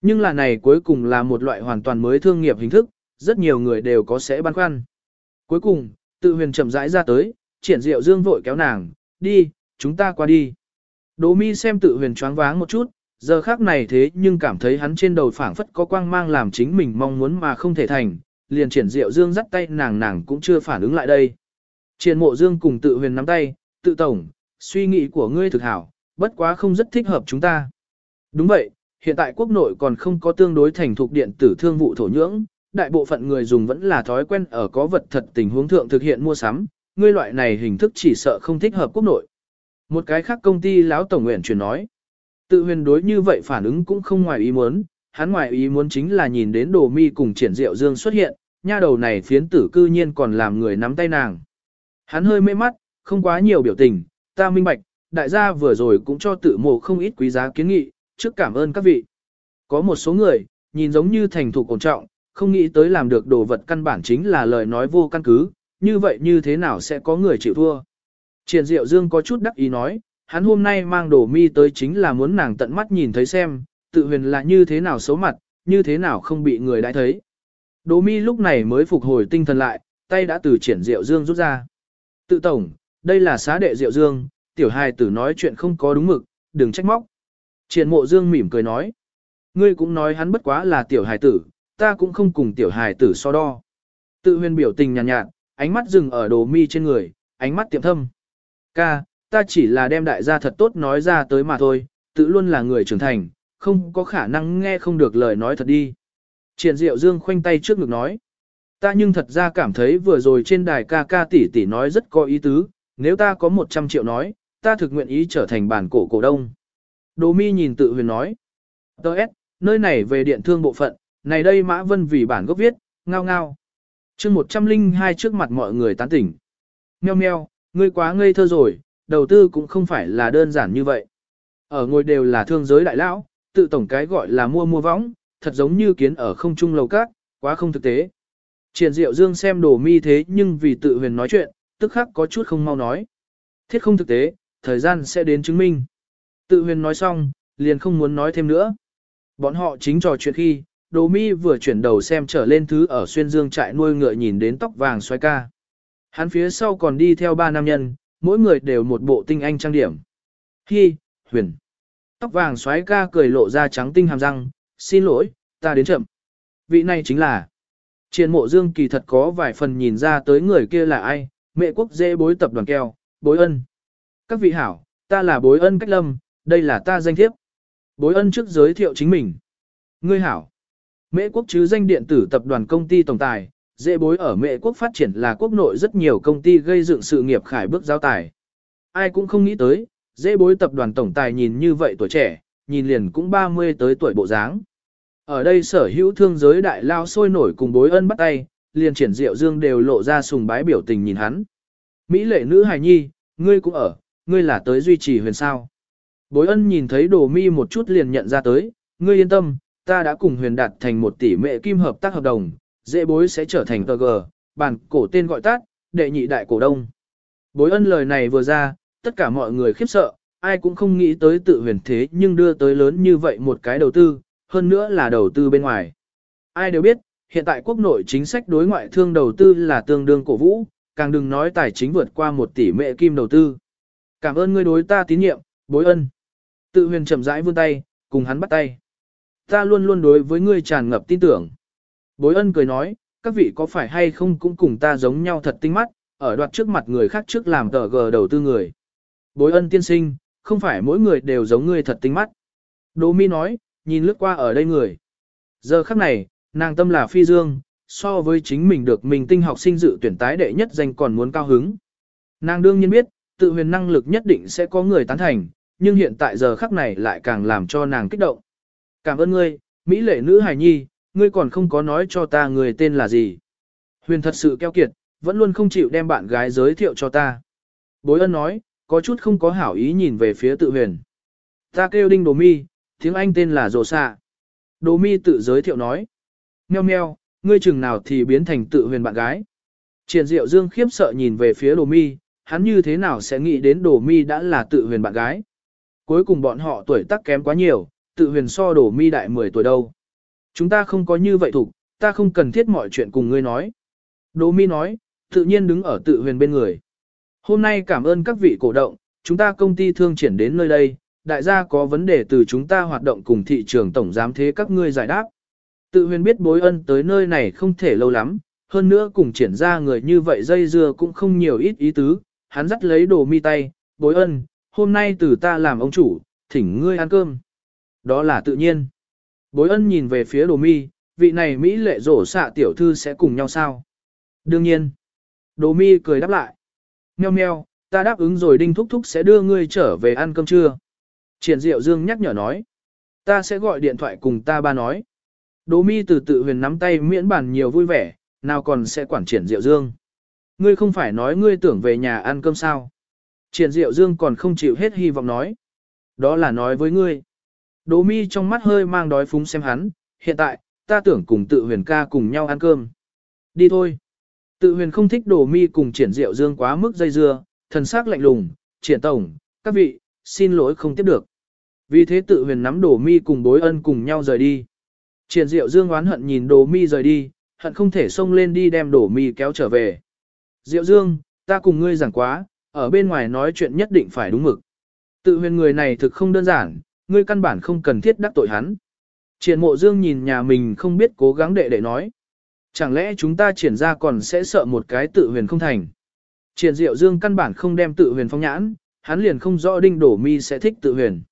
Nhưng là này cuối cùng là một loại hoàn toàn mới thương nghiệp hình thức, rất nhiều người đều có sẽ băn khoăn. Cuối cùng, tự huyền chậm rãi ra tới, triển diệu dương vội kéo nàng, đi, chúng ta qua đi. Đỗ mi xem tự huyền choáng váng một chút, giờ khác này thế nhưng cảm thấy hắn trên đầu phảng phất có quang mang làm chính mình mong muốn mà không thể thành, liền triển diệu dương dắt tay nàng nàng cũng chưa phản ứng lại đây. Triển mộ dương cùng tự huyền nắm tay, tự tổng, suy nghĩ của ngươi thực hảo, bất quá không rất thích hợp chúng ta. Đúng vậy, hiện tại quốc nội còn không có tương đối thành thục điện tử thương vụ thổ nhưỡng, đại bộ phận người dùng vẫn là thói quen ở có vật thật tình huống thượng thực hiện mua sắm, ngươi loại này hình thức chỉ sợ không thích hợp quốc nội. Một cái khác công ty lão tổng nguyện truyền nói, tự huyền đối như vậy phản ứng cũng không ngoài ý muốn, hắn ngoài ý muốn chính là nhìn đến đồ mi cùng triển diệu dương xuất hiện, nha đầu này phiến tử cư nhiên còn làm người nắm tay nàng. Hắn hơi mê mắt, không quá nhiều biểu tình, ta minh bạch, đại gia vừa rồi cũng cho tự mộ không ít quý giá kiến nghị, trước cảm ơn các vị. Có một số người, nhìn giống như thành thủ cổ trọng, không nghĩ tới làm được đồ vật căn bản chính là lời nói vô căn cứ, như vậy như thế nào sẽ có người chịu thua. Triển Diệu Dương có chút đắc ý nói, hắn hôm nay mang đồ mi tới chính là muốn nàng tận mắt nhìn thấy xem, tự huyền là như thế nào xấu mặt, như thế nào không bị người đã thấy. Đồ mi lúc này mới phục hồi tinh thần lại, tay đã từ triển Diệu Dương rút ra. Tự tổng, đây là xá đệ Diệu Dương, tiểu hài tử nói chuyện không có đúng mực, đừng trách móc. Triển mộ Dương mỉm cười nói. Ngươi cũng nói hắn bất quá là tiểu hài tử, ta cũng không cùng tiểu hài tử so đo. Tự huyền biểu tình nhàn nhạt, nhạt, ánh mắt dừng ở đồ mi trên người, ánh mắt tiệm thâm. Ca, ta chỉ là đem đại gia thật tốt nói ra tới mà thôi, tự luôn là người trưởng thành, không có khả năng nghe không được lời nói thật đi. Triển Diệu Dương khoanh tay trước ngực nói. Ta nhưng thật ra cảm thấy vừa rồi trên đài ca ca tỷ tỷ nói rất có ý tứ, nếu ta có 100 triệu nói, ta thực nguyện ý trở thành bản cổ cổ đông. Đồ mi nhìn tự huyền nói. Đợt, nơi này về điện thương bộ phận, này đây Mã Vân vì bản gốc viết, ngao ngao. chương 102 trước mặt mọi người tán tỉnh. Meo meo, ngươi quá ngây thơ rồi, đầu tư cũng không phải là đơn giản như vậy. Ở ngôi đều là thương giới đại lão, tự tổng cái gọi là mua mua võng, thật giống như kiến ở không trung lầu cát, quá không thực tế. Triển Diệu Dương xem đồ mi thế nhưng vì tự huyền nói chuyện, tức khắc có chút không mau nói. Thiết không thực tế, thời gian sẽ đến chứng minh. Tự huyền nói xong, liền không muốn nói thêm nữa. Bọn họ chính trò chuyện khi, đồ mi vừa chuyển đầu xem trở lên thứ ở xuyên dương trại nuôi ngựa nhìn đến tóc vàng xoay ca. Hắn phía sau còn đi theo ba nam nhân, mỗi người đều một bộ tinh anh trang điểm. Hi, huyền. Tóc vàng xoáy ca cười lộ ra trắng tinh hàm răng, xin lỗi, ta đến chậm. Vị này chính là. Triền mộ dương kỳ thật có vài phần nhìn ra tới người kia là ai, mẹ quốc dễ bối tập đoàn keo, bối ân. Các vị hảo, ta là bối ân cách lâm, đây là ta danh thiếp. Bối ân trước giới thiệu chính mình. Ngươi hảo. Mễ quốc chứ danh điện tử tập đoàn công ty tổng tài, dễ bối ở mệ quốc phát triển là quốc nội rất nhiều công ty gây dựng sự nghiệp khải bước giao tài. Ai cũng không nghĩ tới, dễ bối tập đoàn tổng tài nhìn như vậy tuổi trẻ, nhìn liền cũng 30 tới tuổi bộ dáng. Ở đây sở hữu thương giới đại lao sôi nổi cùng bối ân bắt tay, liền triển diệu dương đều lộ ra sùng bái biểu tình nhìn hắn. Mỹ lệ nữ hài nhi, ngươi cũng ở, ngươi là tới duy trì huyền sao. Bối ân nhìn thấy đồ mi một chút liền nhận ra tới, ngươi yên tâm, ta đã cùng huyền đạt thành một tỷ mệ kim hợp tác hợp đồng, dễ bối sẽ trở thành tờ gờ, bản cổ tên gọi tắt, đệ nhị đại cổ đông. Bối ân lời này vừa ra, tất cả mọi người khiếp sợ, ai cũng không nghĩ tới tự huyền thế nhưng đưa tới lớn như vậy một cái đầu tư, hơn nữa là đầu tư bên ngoài. Ai đều biết, hiện tại quốc nội chính sách đối ngoại thương đầu tư là tương đương cổ vũ, càng đừng nói tài chính vượt qua một tỷ mệ kim đầu tư. Cảm ơn ngươi đối ta tín nhiệm, bối ân. Tự huyền chậm rãi vươn tay, cùng hắn bắt tay. Ta luôn luôn đối với ngươi tràn ngập tin tưởng. Bối ân cười nói, các vị có phải hay không cũng cùng ta giống nhau thật tinh mắt, ở đoạt trước mặt người khác trước làm tờ gờ đầu tư người. Bối ân tiên sinh, không phải mỗi người đều giống ngươi thật tinh mắt. Đỗ mi nói, nhìn lướt qua ở đây người. Giờ khắc này, nàng tâm là phi dương, so với chính mình được mình tinh học sinh dự tuyển tái đệ nhất danh còn muốn cao hứng. Nàng đương nhiên biết, tự huyền năng lực nhất định sẽ có người tán thành, nhưng hiện tại giờ khắc này lại càng làm cho nàng kích động. Cảm ơn ngươi, Mỹ lệ nữ hài nhi, ngươi còn không có nói cho ta người tên là gì. Huyền thật sự keo kiệt, vẫn luôn không chịu đem bạn gái giới thiệu cho ta. Bối ân nói, có chút không có hảo ý nhìn về phía tự huyền. Ta kêu đinh đồ mi, tiếng Anh tên là Rồ Sạ. Đồ mi tự giới thiệu nói. Meo meo, ngươi chừng nào thì biến thành tự huyền bạn gái. Triển diệu dương khiếp sợ nhìn về phía đồ mi, hắn như thế nào sẽ nghĩ đến đồ mi đã là tự huyền bạn gái. Cuối cùng bọn họ tuổi tác kém quá nhiều, tự huyền so đồ mi đại 10 tuổi đâu. Chúng ta không có như vậy thủ, ta không cần thiết mọi chuyện cùng ngươi nói. Đỗ mi nói, tự nhiên đứng ở tự huyền bên người. Hôm nay cảm ơn các vị cổ động, chúng ta công ty thương triển đến nơi đây, đại gia có vấn đề từ chúng ta hoạt động cùng thị trường tổng giám thế các ngươi giải đáp. Tự huyền biết bối ân tới nơi này không thể lâu lắm, hơn nữa cùng triển ra người như vậy dây dưa cũng không nhiều ít ý tứ, hắn dắt lấy đồ mi tay, bối ân, hôm nay từ ta làm ông chủ, thỉnh ngươi ăn cơm. Đó là tự nhiên. Bối ân nhìn về phía đồ mi, vị này Mỹ lệ rổ xạ tiểu thư sẽ cùng nhau sao? Đương nhiên. Đồ mi cười đáp lại. Meo meo, ta đáp ứng rồi đinh thúc thúc sẽ đưa ngươi trở về ăn cơm trưa. Triển Diệu Dương nhắc nhở nói. Ta sẽ gọi điện thoại cùng ta ba nói. Đỗ mi từ tự huyền nắm tay miễn bàn nhiều vui vẻ, nào còn sẽ quản Triển Diệu Dương. Ngươi không phải nói ngươi tưởng về nhà ăn cơm sao. Triển Diệu Dương còn không chịu hết hy vọng nói. Đó là nói với ngươi. Đỗ mi trong mắt hơi mang đói phúng xem hắn, hiện tại, ta tưởng cùng tự huyền ca cùng nhau ăn cơm. Đi thôi. Tự huyền không thích Đổ mi cùng triển Diệu Dương quá mức dây dưa, thần sắc lạnh lùng, triển tổng, các vị, xin lỗi không tiếp được. Vì thế tự huyền nắm đồ mi cùng bối ân cùng nhau rời đi. Triển diệu dương oán hận nhìn đồ mi rời đi, hận không thể xông lên đi đem đồ mi kéo trở về. Diệu dương, ta cùng ngươi giảng quá, ở bên ngoài nói chuyện nhất định phải đúng mực. Tự huyền người này thực không đơn giản, ngươi căn bản không cần thiết đắc tội hắn. Triển mộ dương nhìn nhà mình không biết cố gắng đệ đệ nói. Chẳng lẽ chúng ta triển ra còn sẽ sợ một cái tự huyền không thành. Triển diệu dương căn bản không đem tự huyền phong nhãn, hắn liền không rõ đinh đổ mi sẽ thích tự huyền.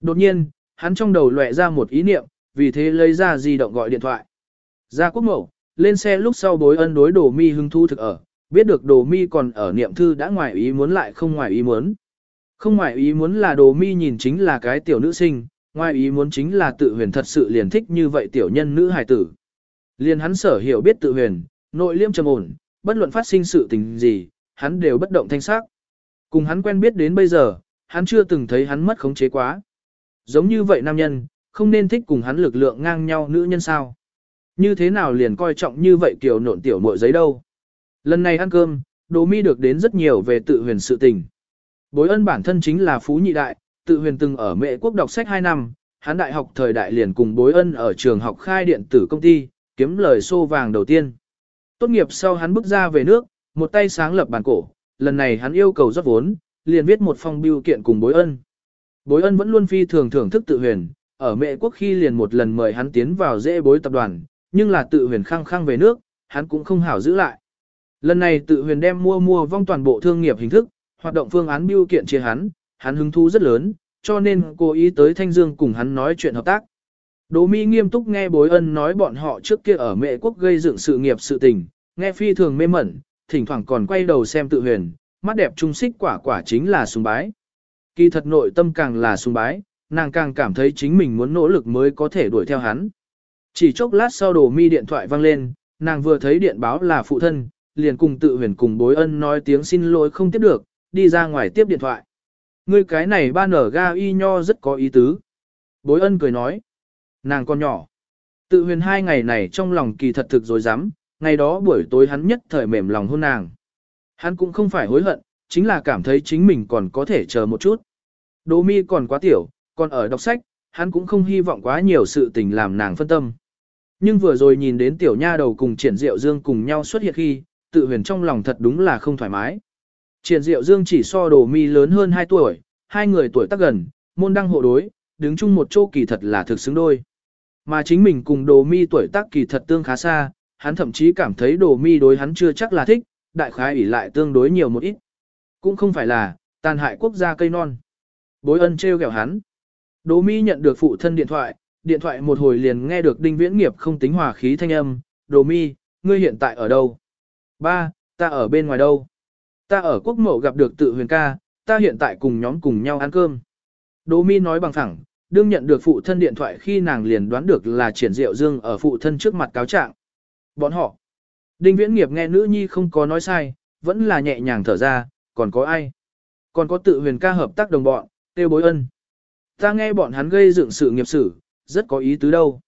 Đột nhiên, hắn trong đầu lóe ra một ý niệm, vì thế lấy ra di động gọi điện thoại. Ra quốc mẫu, lên xe lúc sau bối ân đối đổ mi hưng thu thực ở, biết được đồ mi còn ở niệm thư đã ngoài ý muốn lại không ngoài ý muốn. Không ngoài ý muốn là đồ mi nhìn chính là cái tiểu nữ sinh, ngoài ý muốn chính là tự huyền thật sự liền thích như vậy tiểu nhân nữ hài tử. Liền hắn sở hiểu biết tự huyền, nội liêm trầm ổn, bất luận phát sinh sự tình gì, hắn đều bất động thanh sắc. Cùng hắn quen biết đến bây giờ, hắn chưa từng thấy hắn mất khống chế quá. Giống như vậy nam nhân, không nên thích cùng hắn lực lượng ngang nhau nữ nhân sao. Như thế nào liền coi trọng như vậy kiểu nộn tiểu muội giấy đâu. Lần này ăn cơm, Đỗ Mi được đến rất nhiều về tự huyền sự tình. Bối ân bản thân chính là phú nhị đại, tự huyền từng ở mệ quốc đọc sách 2 năm, hắn đại học thời đại liền cùng bối ân ở trường học khai điện tử công ty, kiếm lời xô vàng đầu tiên. Tốt nghiệp sau hắn bước ra về nước, một tay sáng lập bản cổ, lần này hắn yêu cầu rót vốn, liền viết một phong biêu kiện cùng bối ân. Bối ân vẫn luôn phi thường thưởng thức tự huyền, ở mệ quốc khi liền một lần mời hắn tiến vào dễ bối tập đoàn, nhưng là tự huyền khăng khăng về nước, hắn cũng không hảo giữ lại. Lần này tự huyền đem mua mua vong toàn bộ thương nghiệp hình thức, hoạt động phương án biêu kiện chia hắn, hắn hứng thú rất lớn, cho nên cố ý tới Thanh Dương cùng hắn nói chuyện hợp tác. Đỗ Mi nghiêm túc nghe bối ân nói bọn họ trước kia ở mệ quốc gây dựng sự nghiệp sự tình, nghe phi thường mê mẩn, thỉnh thoảng còn quay đầu xem tự huyền, mắt đẹp trung xích quả quả chính là sùng bái. Kỳ thật nội tâm càng là sùng bái, nàng càng cảm thấy chính mình muốn nỗ lực mới có thể đuổi theo hắn. Chỉ chốc lát sau Đỗ Mi điện thoại vang lên, nàng vừa thấy điện báo là phụ thân, liền cùng tự huyền cùng bối ân nói tiếng xin lỗi không tiếp được, đi ra ngoài tiếp điện thoại. Ngươi cái này ba nở ga y nho rất có ý tứ. Bối ân cười nói. Nàng con nhỏ. Tự huyền hai ngày này trong lòng kỳ thật thực dối rắm ngày đó buổi tối hắn nhất thời mềm lòng hôn nàng. Hắn cũng không phải hối hận, chính là cảm thấy chính mình còn có thể chờ một chút. Đỗ mi còn quá tiểu, còn ở đọc sách, hắn cũng không hy vọng quá nhiều sự tình làm nàng phân tâm. Nhưng vừa rồi nhìn đến tiểu nha đầu cùng triển diệu dương cùng nhau xuất hiện khi, tự huyền trong lòng thật đúng là không thoải mái. Triển Diệu Dương chỉ so đồ mi lớn hơn 2 tuổi, hai người tuổi tác gần, môn đăng hộ đối, đứng chung một chỗ kỳ thật là thực xứng đôi. Mà chính mình cùng đồ mi tuổi tác kỳ thật tương khá xa, hắn thậm chí cảm thấy đồ mi đối hắn chưa chắc là thích, đại khái ủy lại tương đối nhiều một ít. Cũng không phải là, tàn hại quốc gia cây non. Bối ân treo gẹo hắn. Đồ mi nhận được phụ thân điện thoại, điện thoại một hồi liền nghe được đinh viễn nghiệp không tính hòa khí thanh âm. Đồ mi, ngươi hiện tại ở đâu? Ba, ta ở bên ngoài đâu? Ta ở quốc mộ gặp được tự huyền ca, ta hiện tại cùng nhóm cùng nhau ăn cơm. Đỗ mi nói bằng thẳng, đương nhận được phụ thân điện thoại khi nàng liền đoán được là triển diệu dương ở phụ thân trước mặt cáo trạng. Bọn họ. Đinh viễn nghiệp nghe nữ nhi không có nói sai, vẫn là nhẹ nhàng thở ra, còn có ai? Còn có tự huyền ca hợp tác đồng bọn, tiêu bối ân. Ta nghe bọn hắn gây dựng sự nghiệp sử, rất có ý tứ đâu.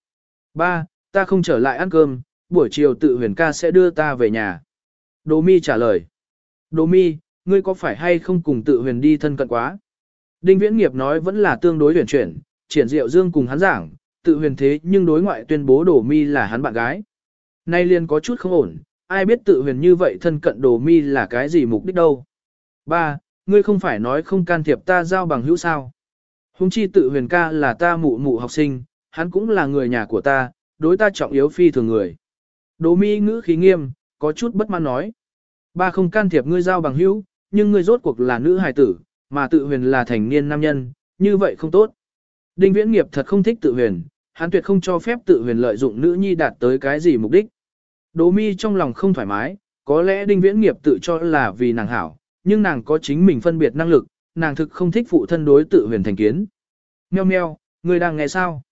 Ba, ta không trở lại ăn cơm, buổi chiều tự huyền ca sẽ đưa ta về nhà. Đỗ mi trả lời. Đỗ mi, ngươi có phải hay không cùng tự huyền đi thân cận quá? Đinh viễn nghiệp nói vẫn là tương đối huyền chuyển, triển diệu dương cùng hắn giảng, tự huyền thế nhưng đối ngoại tuyên bố Đỗ mi là hắn bạn gái. Nay liền có chút không ổn, ai biết tự huyền như vậy thân cận Đỗ mi là cái gì mục đích đâu. Ba, ngươi không phải nói không can thiệp ta giao bằng hữu sao. Hùng chi tự huyền ca là ta mụ mụ học sinh, hắn cũng là người nhà của ta, đối ta trọng yếu phi thường người. Đỗ mi ngữ khí nghiêm, có chút bất mãn nói. Ba không can thiệp ngươi giao bằng hữu, nhưng ngươi rốt cuộc là nữ hài tử, mà tự huyền là thành niên nam nhân, như vậy không tốt. Đinh viễn nghiệp thật không thích tự huyền, hắn tuyệt không cho phép tự huyền lợi dụng nữ nhi đạt tới cái gì mục đích. Đỗ mi trong lòng không thoải mái, có lẽ đinh viễn nghiệp tự cho là vì nàng hảo, nhưng nàng có chính mình phân biệt năng lực, nàng thực không thích phụ thân đối tự huyền thành kiến. Meo meo, ngươi đang nghe sao?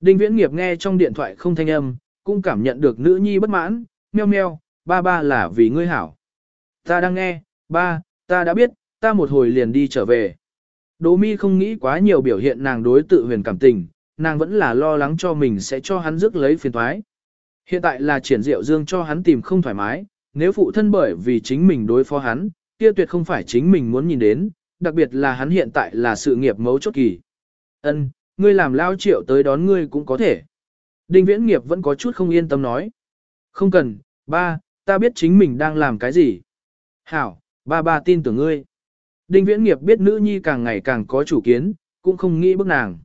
Đinh viễn nghiệp nghe trong điện thoại không thanh âm, cũng cảm nhận được nữ nhi bất mãn, meo meo, ba ba là vì ngươi hảo. Ta đang nghe, ba, ta đã biết, ta một hồi liền đi trở về. Đỗ mi không nghĩ quá nhiều biểu hiện nàng đối tự huyền cảm tình, nàng vẫn là lo lắng cho mình sẽ cho hắn rước lấy phiền thoái. Hiện tại là triển diệu dương cho hắn tìm không thoải mái, nếu phụ thân bởi vì chính mình đối phó hắn, kia tuyệt không phải chính mình muốn nhìn đến, đặc biệt là hắn hiện tại là sự nghiệp mấu chốt kỳ. Ân, ngươi làm lao triệu tới đón ngươi cũng có thể. Đinh viễn nghiệp vẫn có chút không yên tâm nói. Không cần, ba, ta biết chính mình đang làm cái gì. Hảo, ba ba tin tưởng ngươi. Đinh viễn nghiệp biết nữ nhi càng ngày càng có chủ kiến, cũng không nghĩ bức nàng.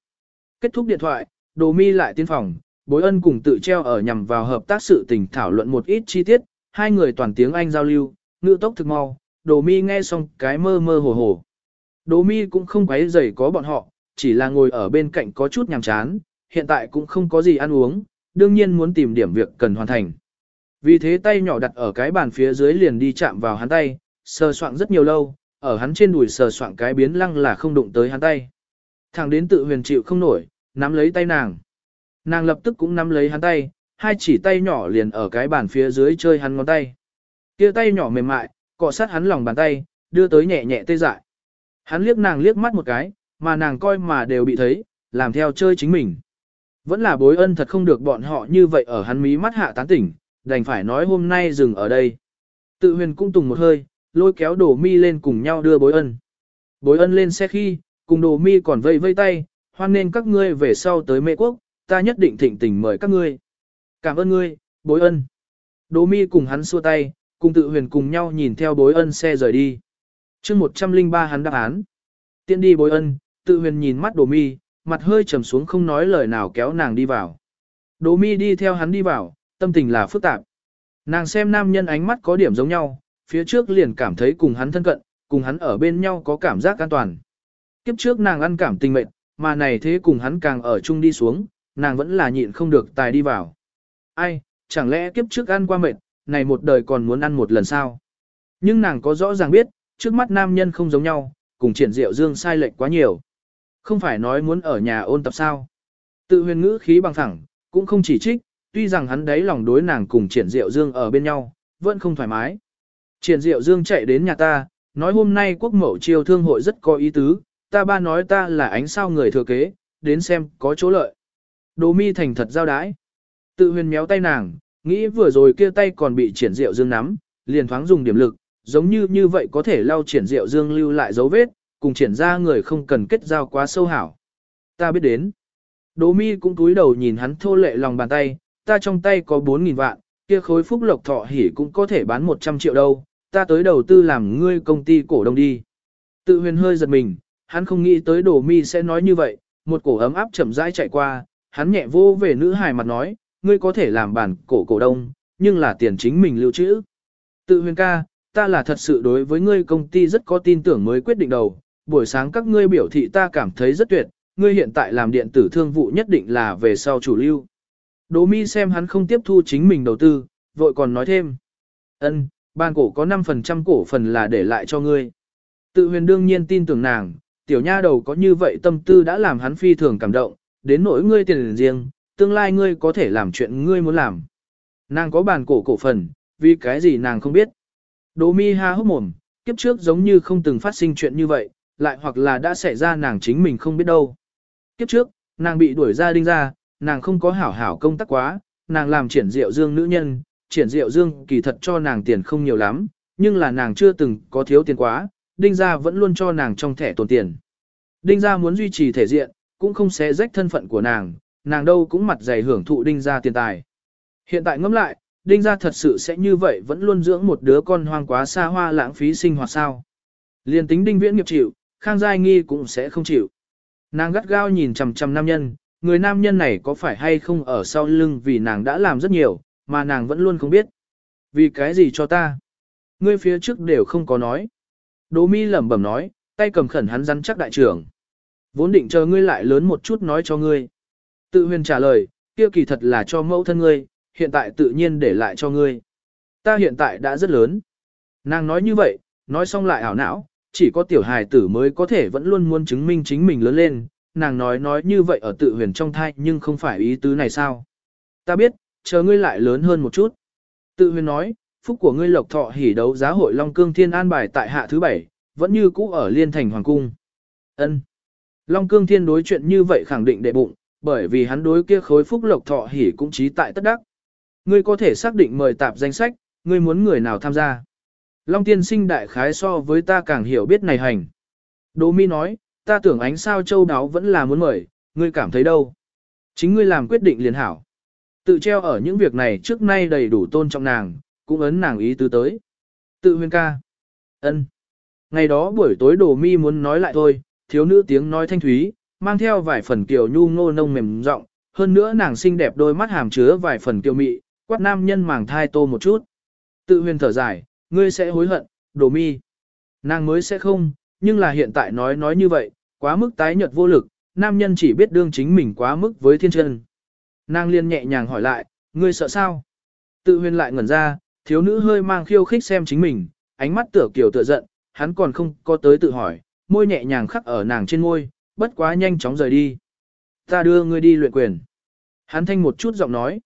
Kết thúc điện thoại, đồ mi lại tiến phòng, bối ân cùng tự treo ở nhằm vào hợp tác sự tình thảo luận một ít chi tiết, hai người toàn tiếng Anh giao lưu, ngữ tốc thực mau, đồ mi nghe xong cái mơ mơ hồ hồ. Đồ mi cũng không quấy rầy có bọn họ, chỉ là ngồi ở bên cạnh có chút nhàm chán, hiện tại cũng không có gì ăn uống, đương nhiên muốn tìm điểm việc cần hoàn thành. Vì thế tay nhỏ đặt ở cái bàn phía dưới liền đi chạm vào hắn tay, sờ soạn rất nhiều lâu, ở hắn trên đùi sờ soạn cái biến lăng là không đụng tới hắn tay. Thằng đến tự huyền chịu không nổi, nắm lấy tay nàng. Nàng lập tức cũng nắm lấy hắn tay, hai chỉ tay nhỏ liền ở cái bàn phía dưới chơi hắn ngón tay. Kia tay nhỏ mềm mại, cọ sát hắn lòng bàn tay, đưa tới nhẹ nhẹ tê dại. Hắn liếc nàng liếc mắt một cái, mà nàng coi mà đều bị thấy, làm theo chơi chính mình. Vẫn là bối ân thật không được bọn họ như vậy ở hắn mí mắt hạ tán tỉnh, đành phải nói hôm nay dừng ở đây. Tự huyền cũng tùng một hơi, lôi kéo đồ mi lên cùng nhau đưa bối ân. Bối ân lên xe khi, cùng đồ mi còn vây vây tay, hoan nên các ngươi về sau tới mê quốc, ta nhất định thịnh tình mời các ngươi. Cảm ơn ngươi, bối ân. Đồ mi cùng hắn xua tay, cùng tự huyền cùng nhau nhìn theo bối ân xe rời đi. chương 103 hắn đáp án. Tiện đi bối ân, tự huyền nhìn mắt đồ mi, mặt hơi trầm xuống không nói lời nào kéo nàng đi vào. Đồ mi đi theo hắn đi vào, tâm tình là phức tạp. Nàng xem nam nhân ánh mắt có điểm giống nhau, phía trước liền cảm thấy cùng hắn thân cận, cùng hắn ở bên nhau có cảm giác an toàn. Kiếp trước nàng ăn cảm tình mệnh, mà này thế cùng hắn càng ở chung đi xuống, nàng vẫn là nhịn không được tài đi vào. Ai, chẳng lẽ kiếp trước ăn qua mệt, này một đời còn muốn ăn một lần sao? Nhưng nàng có rõ ràng biết, trước mắt nam nhân không giống nhau, cùng triển diệu dương sai lệch quá nhiều. Không phải nói muốn ở nhà ôn tập sao. Tự huyền ngữ khí bằng thẳng, cũng không chỉ trích, tuy rằng hắn đấy lòng đối nàng cùng triển diệu dương ở bên nhau, vẫn không thoải mái. Triển diệu dương chạy đến nhà ta, nói hôm nay quốc mẫu triều thương hội rất có ý tứ, ta ba nói ta là ánh sao người thừa kế, đến xem có chỗ lợi. Đồ mi thành thật giao đái. Tự huyền méo tay nàng, nghĩ vừa rồi kia tay còn bị triển diệu dương nắm, liền thoáng dùng điểm lực, giống như như vậy có thể lau triển diệu dương lưu lại dấu vết, cùng triển ra người không cần kết giao quá sâu hảo. Ta biết đến. Đỗ mi cũng cúi đầu nhìn hắn thô lệ lòng bàn tay, ta trong tay có 4.000 vạn, kia khối phúc lộc thọ hỉ cũng có thể bán 100 triệu đâu, ta tới đầu tư làm ngươi công ty cổ đông đi. Tự huyền hơi giật mình, hắn không nghĩ tới đồ mi sẽ nói như vậy, một cổ ấm áp chậm rãi chạy qua, hắn nhẹ vô về nữ hài mặt nói, ngươi có thể làm bản cổ cổ đông, nhưng là tiền chính mình lưu trữ. Tự huyền ca, ta là thật sự đối với ngươi công ty rất có tin tưởng mới quyết định đầu, buổi sáng các ngươi biểu thị ta cảm thấy rất tuyệt, ngươi hiện tại làm điện tử thương vụ nhất định là về sau chủ lưu. Đỗ mi xem hắn không tiếp thu chính mình đầu tư, vội còn nói thêm. ân, ban cổ có 5% cổ phần là để lại cho ngươi. Tự huyền đương nhiên tin tưởng nàng, tiểu nha đầu có như vậy tâm tư đã làm hắn phi thường cảm động, đến nỗi ngươi tiền riêng, tương lai ngươi có thể làm chuyện ngươi muốn làm. Nàng có bàn cổ cổ phần, vì cái gì nàng không biết. Đỗ mi ha hốc mồm, kiếp trước giống như không từng phát sinh chuyện như vậy, lại hoặc là đã xảy ra nàng chính mình không biết đâu. Kiếp trước, nàng bị đuổi ra đinh ra, nàng không có hảo hảo công tác quá, nàng làm triển diệu dương nữ nhân, triển diệu dương kỳ thật cho nàng tiền không nhiều lắm, nhưng là nàng chưa từng có thiếu tiền quá, đinh gia vẫn luôn cho nàng trong thẻ tồn tiền. Đinh gia muốn duy trì thể diện, cũng không xé rách thân phận của nàng, nàng đâu cũng mặt dày hưởng thụ đinh gia tiền tài. Hiện tại ngẫm lại, đinh gia thật sự sẽ như vậy vẫn luôn dưỡng một đứa con hoang quá xa hoa lãng phí sinh hoạt sao. Liên tính đinh viễn nghiệp chịu, Khang Giai Nghi cũng sẽ không chịu. Nàng gắt gao nhìn chằm chằm nam nhân, người nam nhân này có phải hay không ở sau lưng vì nàng đã làm rất nhiều, mà nàng vẫn luôn không biết. Vì cái gì cho ta? Ngươi phía trước đều không có nói. Đỗ mi lẩm bẩm nói, tay cầm khẩn hắn rắn chắc đại trưởng. Vốn định chờ ngươi lại lớn một chút nói cho ngươi. Tự huyền trả lời, kia kỳ thật là cho mẫu thân ngươi, hiện tại tự nhiên để lại cho ngươi. Ta hiện tại đã rất lớn. Nàng nói như vậy, nói xong lại ảo não, chỉ có tiểu hài tử mới có thể vẫn luôn muốn chứng minh chính mình lớn lên, nàng nói nói như vậy ở tự huyền trong thai nhưng không phải ý tứ này sao. Ta biết, chờ ngươi lại lớn hơn một chút. Tự huyền nói, phúc của ngươi lộc thọ hỉ đấu giá hội Long Cương Thiên an bài tại hạ thứ bảy, vẫn như cũ ở liên thành hoàng cung. Ân. Long Cương Thiên đối chuyện như vậy khẳng định đệ bụng, bởi vì hắn đối kia khối phúc lộc thọ hỉ cũng trí tại tất đắc. Ngươi có thể xác định mời tạp danh sách, ngươi muốn người nào tham gia. Long tiên sinh đại khái so với ta càng hiểu biết này hành. Đỗ mi nói, ta tưởng ánh sao châu đáo vẫn là muốn mời, ngươi cảm thấy đâu? Chính ngươi làm quyết định liền hảo. Tự treo ở những việc này trước nay đầy đủ tôn trọng nàng, cũng ấn nàng ý tứ tới. Tự huyền ca. ân. Ngày đó buổi tối đồ mi muốn nói lại thôi, thiếu nữ tiếng nói thanh thúy, mang theo vài phần kiều nhu ngô nông mềm giọng hơn nữa nàng xinh đẹp đôi mắt hàm chứa vài phần kiều mị, quát nam nhân màng thai tô một chút. Tự huyền thở dài, ngươi sẽ hối hận, đồ mi. Nàng mới sẽ không, nhưng là hiện tại nói nói như vậy, quá mức tái nhợt vô lực, nam nhân chỉ biết đương chính mình quá mức với thiên chân. Nàng liên nhẹ nhàng hỏi lại, ngươi sợ sao? Tự huyền lại ngẩn ra, thiếu nữ hơi mang khiêu khích xem chính mình, ánh mắt tựa kiểu tựa giận, hắn còn không có tới tự hỏi, môi nhẹ nhàng khắc ở nàng trên môi, bất quá nhanh chóng rời đi. Ta đưa ngươi đi luyện quyền. Hắn thanh một chút giọng nói.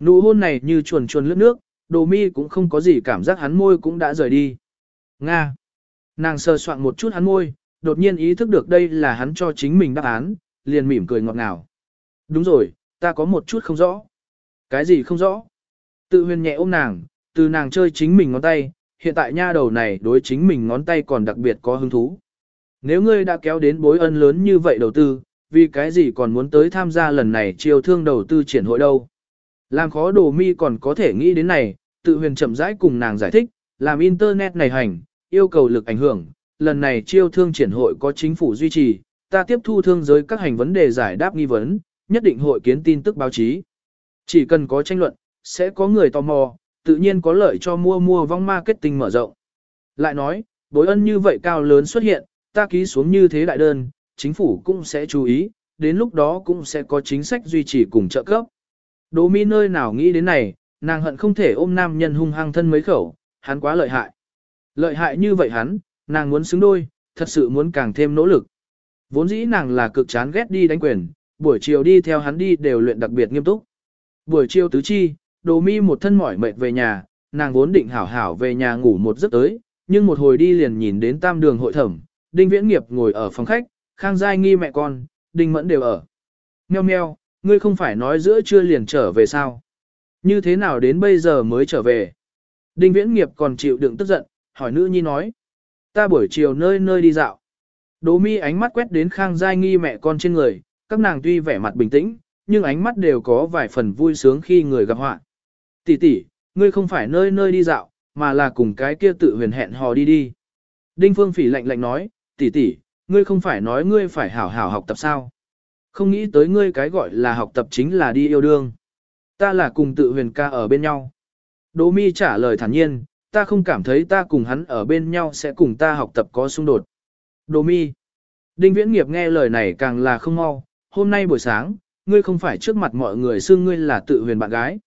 Nụ hôn này như chuồn chuồn lướt nước, đồ mi cũng không có gì cảm giác hắn môi cũng đã rời đi. Nga. Nàng sơ soạn một chút hắn môi, đột nhiên ý thức được đây là hắn cho chính mình đáp án, liền mỉm cười ngọt ngào. Đúng rồi, ta có một chút không rõ. Cái gì không rõ? Tự huyền nhẹ ôm nàng, từ nàng chơi chính mình ngón tay, hiện tại nha đầu này đối chính mình ngón tay còn đặc biệt có hứng thú. Nếu ngươi đã kéo đến bối ân lớn như vậy đầu tư, vì cái gì còn muốn tới tham gia lần này chiêu thương đầu tư triển hội đâu? Làm khó đồ mi còn có thể nghĩ đến này, tự huyền chậm rãi cùng nàng giải thích, làm internet này hành, yêu cầu lực ảnh hưởng, lần này chiêu thương triển hội có chính phủ duy trì, ta tiếp thu thương giới các hành vấn đề giải đáp nghi vấn, nhất định hội kiến tin tức báo chí. Chỉ cần có tranh luận, sẽ có người tò mò, tự nhiên có lợi cho mua mua vong marketing mở rộng. Lại nói, đối ân như vậy cao lớn xuất hiện, ta ký xuống như thế đại đơn, chính phủ cũng sẽ chú ý, đến lúc đó cũng sẽ có chính sách duy trì cùng trợ cấp. Đỗ mi nơi nào nghĩ đến này, nàng hận không thể ôm nam nhân hung hăng thân mấy khẩu, hắn quá lợi hại. Lợi hại như vậy hắn, nàng muốn xứng đôi, thật sự muốn càng thêm nỗ lực. Vốn dĩ nàng là cực chán ghét đi đánh quyền, buổi chiều đi theo hắn đi đều luyện đặc biệt nghiêm túc. Buổi chiều tứ chi, đồ mi một thân mỏi mệt về nhà, nàng vốn định hảo hảo về nhà ngủ một giấc tới, nhưng một hồi đi liền nhìn đến tam đường hội thẩm, đinh viễn nghiệp ngồi ở phòng khách, khang giai nghi mẹ con, đinh mẫn đều ở. Mèo mèo, ngươi không phải nói giữa trưa liền trở về sao? Như thế nào đến bây giờ mới trở về? Đinh viễn nghiệp còn chịu đựng tức giận, hỏi nữ nhi nói. Ta buổi chiều nơi nơi đi dạo. Đỗ mi ánh mắt quét đến khang giai nghi mẹ con trên người, các nàng tuy vẻ mặt bình tĩnh, nhưng ánh mắt đều có vài phần vui sướng khi người gặp họa. Tỷ tỷ, ngươi không phải nơi nơi đi dạo, mà là cùng cái kia tự huyền hẹn hò đi đi. Đinh Phương Phỉ lạnh lạnh nói, tỷ tỷ, ngươi không phải nói ngươi phải hảo hảo học tập sao? Không nghĩ tới ngươi cái gọi là học tập chính là đi yêu đương. Ta là cùng tự huyền ca ở bên nhau. Đỗ mi trả lời thản nhiên, ta không cảm thấy ta cùng hắn ở bên nhau sẽ cùng ta học tập có xung đột. Đồ mi. Đinh viễn nghiệp nghe lời này càng là không mau, hôm nay buổi sáng, ngươi không phải trước mặt mọi người xưng ngươi là tự huyền bạn gái.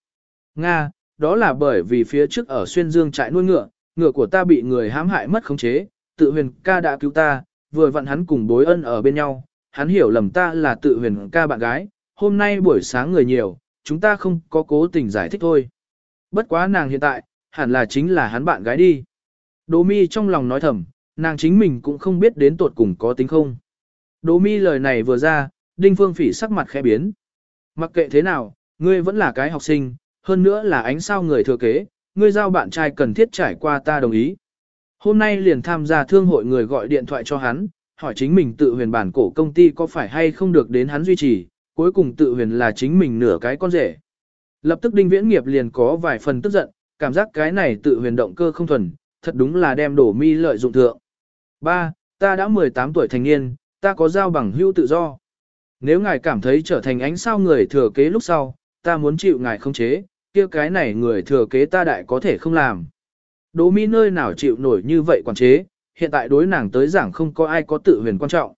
Nga, đó là bởi vì phía trước ở xuyên dương trại nuôi ngựa, ngựa của ta bị người hãm hại mất khống chế, tự huyền ca đã cứu ta, vừa vặn hắn cùng bối ân ở bên nhau, hắn hiểu lầm ta là tự huyền ca bạn gái, hôm nay buổi sáng người nhiều, chúng ta không có cố tình giải thích thôi. Bất quá nàng hiện tại, hẳn là chính là hắn bạn gái đi. Đỗ mi trong lòng nói thầm, nàng chính mình cũng không biết đến tột cùng có tính không. Đỗ mi lời này vừa ra, đinh phương phỉ sắc mặt khẽ biến. Mặc kệ thế nào, ngươi vẫn là cái học sinh, hơn nữa là ánh sao người thừa kế, ngươi giao bạn trai cần thiết trải qua ta đồng ý. Hôm nay liền tham gia thương hội người gọi điện thoại cho hắn, hỏi chính mình tự huyền bản cổ công ty có phải hay không được đến hắn duy trì, cuối cùng tự huyền là chính mình nửa cái con rể. Lập tức đinh viễn nghiệp liền có vài phần tức giận, cảm giác cái này tự huyền động cơ không thuần, thật đúng là đem đổ mi lợi dụng thượng. Ba, Ta đã 18 tuổi thành niên, ta có giao bằng hữu tự do. Nếu ngài cảm thấy trở thành ánh sao người thừa kế lúc sau, ta muốn chịu ngài không chế, kia cái này người thừa kế ta đại có thể không làm. Đỗ mi nơi nào chịu nổi như vậy quản chế, hiện tại đối nàng tới giảng không có ai có tự huyền quan trọng.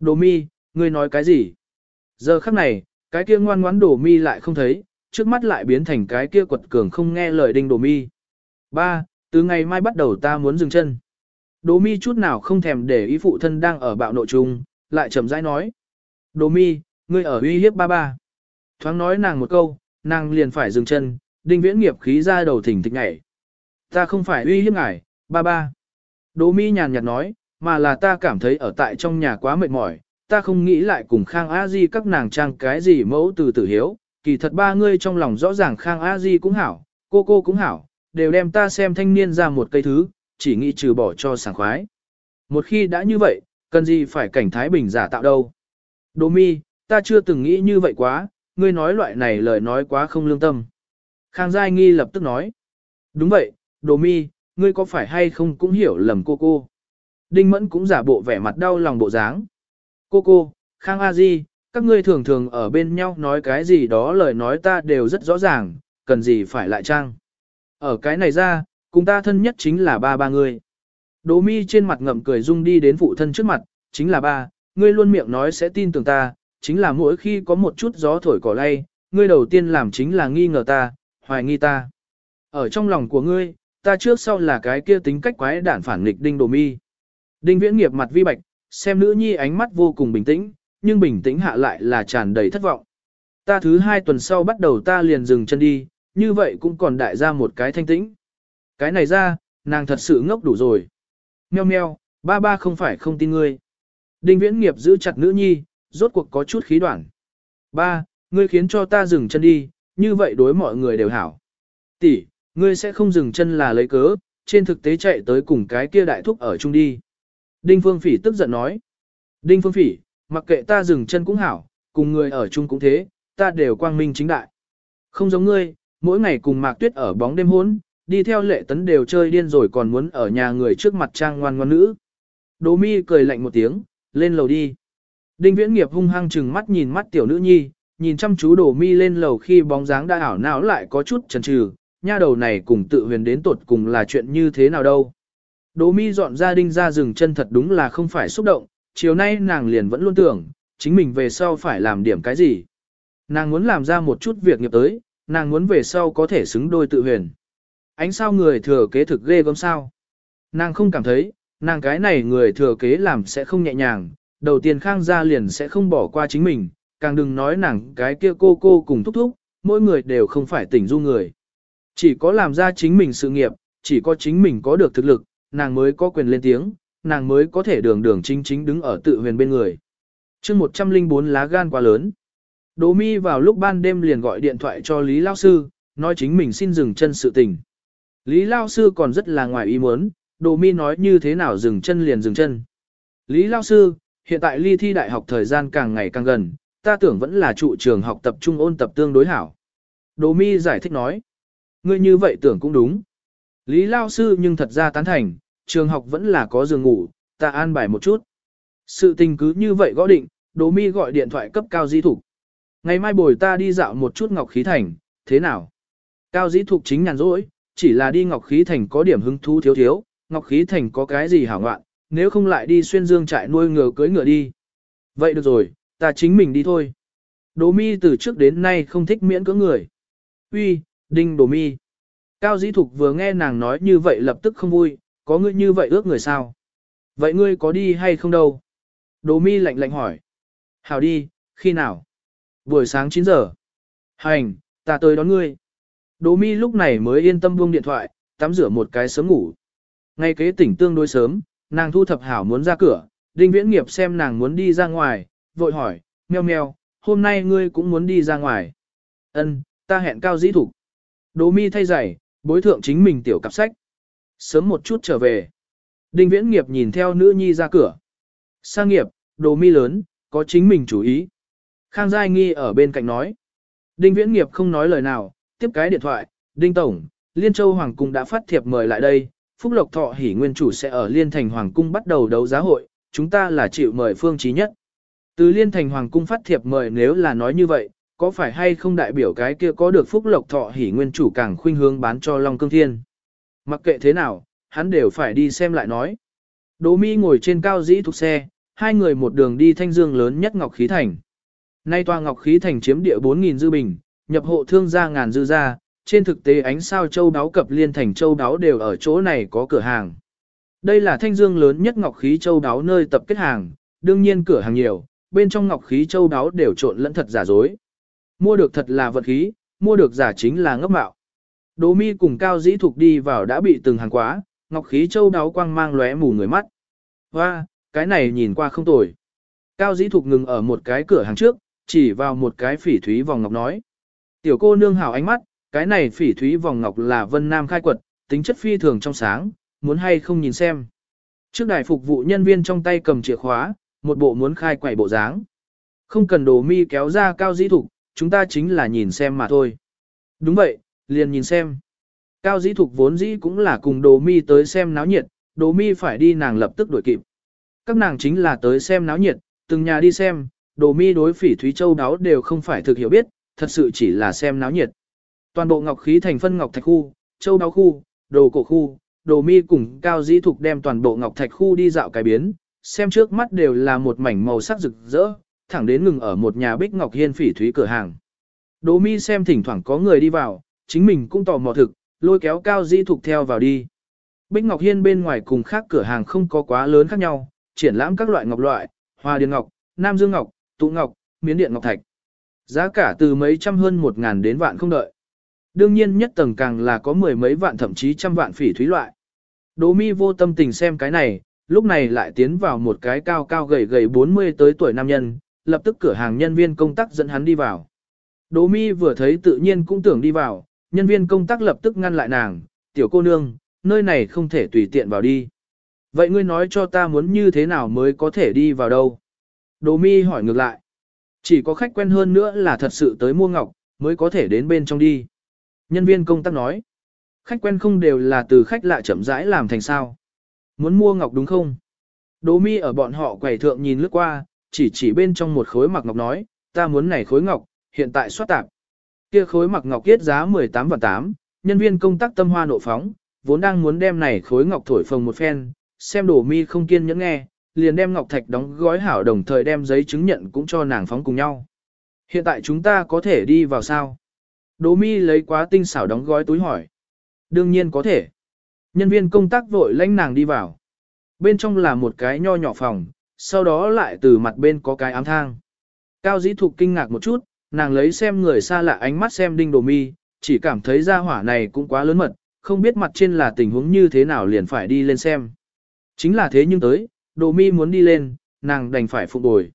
Đỗ mi, ngươi nói cái gì? Giờ khắc này, cái kia ngoan ngoãn đổ mi lại không thấy, trước mắt lại biến thành cái kia quật cường không nghe lời đinh đồ mi. Ba, từ ngày mai bắt đầu ta muốn dừng chân. Đồ mi chút nào không thèm để ý phụ thân đang ở bạo nội trung, lại chậm rãi nói. Đồ mi, ngươi ở uy hiếp ba ba. Thoáng nói nàng một câu, nàng liền phải dừng chân, đinh viễn nghiệp khí ra đầu thỉnh thịch ngảy. Ta không phải uy hiếp ngài, ba ba. Đồ mi nhàn nhạt nói, mà là ta cảm thấy ở tại trong nhà quá mệt mỏi, ta không nghĩ lại cùng Khang A Di các nàng trang cái gì mẫu từ tử hiếu, kỳ thật ba ngươi trong lòng rõ ràng Khang A Di cũng hảo, cô cô cũng hảo, đều đem ta xem thanh niên ra một cây thứ, chỉ nghĩ trừ bỏ cho sảng khoái. Một khi đã như vậy, cần gì phải cảnh Thái Bình giả tạo đâu. Đỗ mi, ta chưa từng nghĩ như vậy quá, ngươi nói loại này lời nói quá không lương tâm. Khang Giai Nghi lập tức nói. Đúng vậy, Đỗ mi, ngươi có phải hay không cũng hiểu lầm cô cô. Đinh Mẫn cũng giả bộ vẻ mặt đau lòng bộ dáng. Cô cô, Khang A Di, các ngươi thường thường ở bên nhau nói cái gì đó lời nói ta đều rất rõ ràng, cần gì phải lại trang. Ở cái này ra, cùng ta thân nhất chính là ba ba ngươi. Đỗ mi trên mặt ngậm cười rung đi đến phụ thân trước mặt, chính là ba, ngươi luôn miệng nói sẽ tin tưởng ta, chính là mỗi khi có một chút gió thổi cỏ lay, ngươi đầu tiên làm chính là nghi ngờ ta, hoài nghi ta. Ở trong lòng của ngươi, ta trước sau là cái kia tính cách quái đản phản nghịch đinh đồ mi. Đinh viễn nghiệp mặt vi bạch, xem nữ nhi ánh mắt vô cùng bình tĩnh, nhưng bình tĩnh hạ lại là tràn đầy thất vọng. Ta thứ hai tuần sau bắt đầu ta liền dừng chân đi, như vậy cũng còn đại ra một cái thanh tĩnh. Cái này ra, nàng thật sự ngốc đủ rồi. Meo meo, ba ba không phải không tin ngươi. Đinh viễn nghiệp giữ chặt nữ nhi, rốt cuộc có chút khí đoạn. Ba, ngươi khiến cho ta dừng chân đi, như vậy đối mọi người đều hảo. Tỷ, ngươi sẽ không dừng chân là lấy cớ, trên thực tế chạy tới cùng cái kia đại thúc ở chung đi. Đinh Phương Phỉ tức giận nói. Đinh Phương Phỉ, mặc kệ ta dừng chân cũng hảo, cùng người ở chung cũng thế, ta đều quang minh chính đại. Không giống ngươi, mỗi ngày cùng Mạc Tuyết ở bóng đêm hôn, đi theo lệ tấn đều chơi điên rồi còn muốn ở nhà người trước mặt trang ngoan ngoan nữ. Đỗ mi cười lạnh một tiếng, lên lầu đi. Đinh viễn nghiệp hung hăng chừng mắt nhìn mắt tiểu nữ nhi, nhìn chăm chú đổ mi lên lầu khi bóng dáng đã ảo não lại có chút chần chừ, nha đầu này cùng tự huyền đến tột cùng là chuyện như thế nào đâu. Đỗ mi dọn ra đinh ra rừng chân thật đúng là không phải xúc động, chiều nay nàng liền vẫn luôn tưởng, chính mình về sau phải làm điểm cái gì. Nàng muốn làm ra một chút việc nghiệp tới, nàng muốn về sau có thể xứng đôi tự huyền. Ánh sao người thừa kế thực ghê gớm sao. Nàng không cảm thấy, nàng cái này người thừa kế làm sẽ không nhẹ nhàng, đầu tiên khang gia liền sẽ không bỏ qua chính mình, càng đừng nói nàng cái kia cô cô cùng thúc thúc, mỗi người đều không phải tỉnh du người. Chỉ có làm ra chính mình sự nghiệp, chỉ có chính mình có được thực lực, nàng mới có quyền lên tiếng, nàng mới có thể đường đường chính chính đứng ở tự huyền bên người. chương 104 lá gan quá lớn. Đỗ mi vào lúc ban đêm liền gọi điện thoại cho Lý Lao Sư, nói chính mình xin dừng chân sự tình. Lý Lao Sư còn rất là ngoài ý muốn, Đỗ mi nói như thế nào dừng chân liền dừng chân. Lý Lao Sư, hiện tại ly thi đại học thời gian càng ngày càng gần, ta tưởng vẫn là trụ trường học tập trung ôn tập tương đối hảo. Đỗ mi giải thích nói. Ngươi như vậy tưởng cũng đúng. Lý Lao Sư nhưng thật ra tán thành, trường học vẫn là có giường ngủ, ta an bài một chút. Sự tình cứ như vậy gõ định, Đỗ Mi gọi điện thoại cấp Cao Di Thục. Ngày mai bồi ta đi dạo một chút Ngọc Khí Thành, thế nào? Cao Di Thục chính nhàn rỗi, chỉ là đi Ngọc Khí Thành có điểm hứng thú thiếu thiếu, Ngọc Khí Thành có cái gì hảo ngoạn, nếu không lại đi xuyên dương trại nuôi ngựa cưới ngựa đi. Vậy được rồi, ta chính mình đi thôi. Đỗ Mi từ trước đến nay không thích miễn cưỡng người. Uy, Đinh Đỗ Mi. Cao Dĩ Thục vừa nghe nàng nói như vậy lập tức không vui, có ngươi như vậy ước người sao? Vậy ngươi có đi hay không đâu? Đỗ mi lạnh lạnh hỏi. Hảo đi, khi nào? Buổi sáng 9 giờ. Hành, ta tới đón ngươi. Đỗ mi lúc này mới yên tâm buông điện thoại, tắm rửa một cái sớm ngủ. Ngay kế tỉnh tương đối sớm, nàng thu thập hảo muốn ra cửa, đinh viễn nghiệp xem nàng muốn đi ra ngoài, vội hỏi, meo meo, hôm nay ngươi cũng muốn đi ra ngoài. Ân, ta hẹn cao dĩ thủ. Đỗ mi thay giày, bối thượng chính mình tiểu cặp sách. Sớm một chút trở về. Đinh viễn nghiệp nhìn theo nữ nhi ra cửa. Sang nghiệp, đồ mi lớn, có chính mình chủ ý. Khang Giai Nghi ở bên cạnh nói. Đinh viễn nghiệp không nói lời nào, tiếp cái điện thoại. Đinh Tổng, Liên Châu Hoàng Cung đã phát thiệp mời lại đây. Phúc Lộc Thọ hỉ nguyên chủ sẽ ở Liên Thành Hoàng Cung bắt đầu đấu giá hội. Chúng ta là chịu mời phương trí nhất. Từ Liên Thành Hoàng Cung phát thiệp mời nếu là nói như vậy, có phải hay không đại biểu cái kia có được Phúc Lộc Thọ hỉ nguyên chủ càng khuynh hướng bán cho Long Cương Thiên. Mặc kệ thế nào, hắn đều phải đi xem lại nói. Đỗ mi ngồi trên cao dĩ thuộc xe, hai người một đường đi thanh dương lớn nhất Ngọc Khí Thành. Nay tòa Ngọc Khí Thành chiếm địa 4.000 dư bình, nhập hộ thương gia ngàn dư gia, trên thực tế ánh sao châu đáo cập liên thành châu đáo đều ở chỗ này có cửa hàng. Đây là thanh dương lớn nhất Ngọc Khí châu đáo nơi tập kết hàng, đương nhiên cửa hàng nhiều, bên trong Ngọc Khí châu đáo đều trộn lẫn thật giả dối. Mua được thật là vật khí, mua được giả chính là ngốc mạo. Đỗ mi cùng cao dĩ thục đi vào đã bị từng hàng quá, ngọc khí châu đáo quang mang lóe mù người mắt. Hoa, cái này nhìn qua không tồi. Cao dĩ thục ngừng ở một cái cửa hàng trước, chỉ vào một cái phỉ thúy vòng ngọc nói. Tiểu cô nương hảo ánh mắt, cái này phỉ thúy vòng ngọc là vân nam khai quật, tính chất phi thường trong sáng, muốn hay không nhìn xem. Trước đài phục vụ nhân viên trong tay cầm chìa khóa, một bộ muốn khai quẩy bộ dáng. Không cần đồ mi kéo ra cao dĩ thục, chúng ta chính là nhìn xem mà thôi. Đúng vậy, liền nhìn xem. Cao dĩ thục vốn dĩ cũng là cùng đồ mi tới xem náo nhiệt, đồ mi phải đi nàng lập tức đuổi kịp. Các nàng chính là tới xem náo nhiệt, từng nhà đi xem, đồ mi đối phỉ Thúy Châu đáo đều không phải thực hiểu biết, thật sự chỉ là xem náo nhiệt. Toàn bộ ngọc khí thành phân ngọc thạch khu, châu đáo khu, đồ cổ khu, đồ mi cùng cao dĩ thục đem toàn bộ ngọc thạch khu đi dạo cái biến, xem trước mắt đều là một mảnh màu sắc rực rỡ, thẳng đến ngừng ở một nhà bích ngọc hiên phỉ thúy cửa hàng. Đồ mi xem thỉnh thoảng có người đi vào, chính mình cũng tò mò thực, lôi kéo cao dĩ thục theo vào đi. Bích Ngọc Hiên bên ngoài cùng khác cửa hàng không có quá lớn khác nhau, triển lãm các loại ngọc loại, hoa điền ngọc, nam dương ngọc, tụ ngọc, miến điện ngọc thạch. Giá cả từ mấy trăm hơn một ngàn đến vạn không đợi. Đương nhiên nhất tầng càng là có mười mấy vạn thậm chí trăm vạn phỉ thúy loại. Đỗ mi vô tâm tình xem cái này, lúc này lại tiến vào một cái cao cao gầy gầy 40 tới tuổi nam nhân, lập tức cửa hàng nhân viên công tác dẫn hắn đi vào. Đỗ mi vừa thấy tự nhiên cũng tưởng đi vào, nhân viên công tác lập tức ngăn lại nàng, tiểu cô nương, nơi này không thể tùy tiện vào đi. Vậy ngươi nói cho ta muốn như thế nào mới có thể đi vào đâu? Đỗ mi hỏi ngược lại. Chỉ có khách quen hơn nữa là thật sự tới mua ngọc, mới có thể đến bên trong đi. Nhân viên công tác nói. Khách quen không đều là từ khách lạ chậm rãi làm thành sao. Muốn mua ngọc đúng không? Đỗ mi ở bọn họ quầy thượng nhìn lướt qua, chỉ chỉ bên trong một khối mặc ngọc nói, ta muốn này khối ngọc, hiện tại soát tạp. Kia khối mặc ngọc kiết giá 18 và 8, nhân viên công tác tâm hoa nộ phóng, vốn đang muốn đem này khối ngọc thổi phồng một phen, xem đổ mi không kiên nhẫn nghe, liền đem ngọc thạch đóng gói hảo đồng thời đem giấy chứng nhận cũng cho nàng phóng cùng nhau. Hiện tại chúng ta có thể đi vào sao? Đỗ mi lấy quá tinh xảo đóng gói túi hỏi. Đương nhiên có thể. Nhân viên công tác vội lãnh nàng đi vào. Bên trong là một cái nho nhỏ phòng, sau đó lại từ mặt bên có cái ám thang. Cao dĩ thục kinh ngạc một chút, nàng lấy xem người xa lạ ánh mắt xem đinh đồ mi, chỉ cảm thấy ra hỏa này cũng quá lớn mật, không biết mặt trên là tình huống như thế nào liền phải đi lên xem. Chính là thế nhưng tới, đồ mi muốn đi lên, nàng đành phải phục bồi.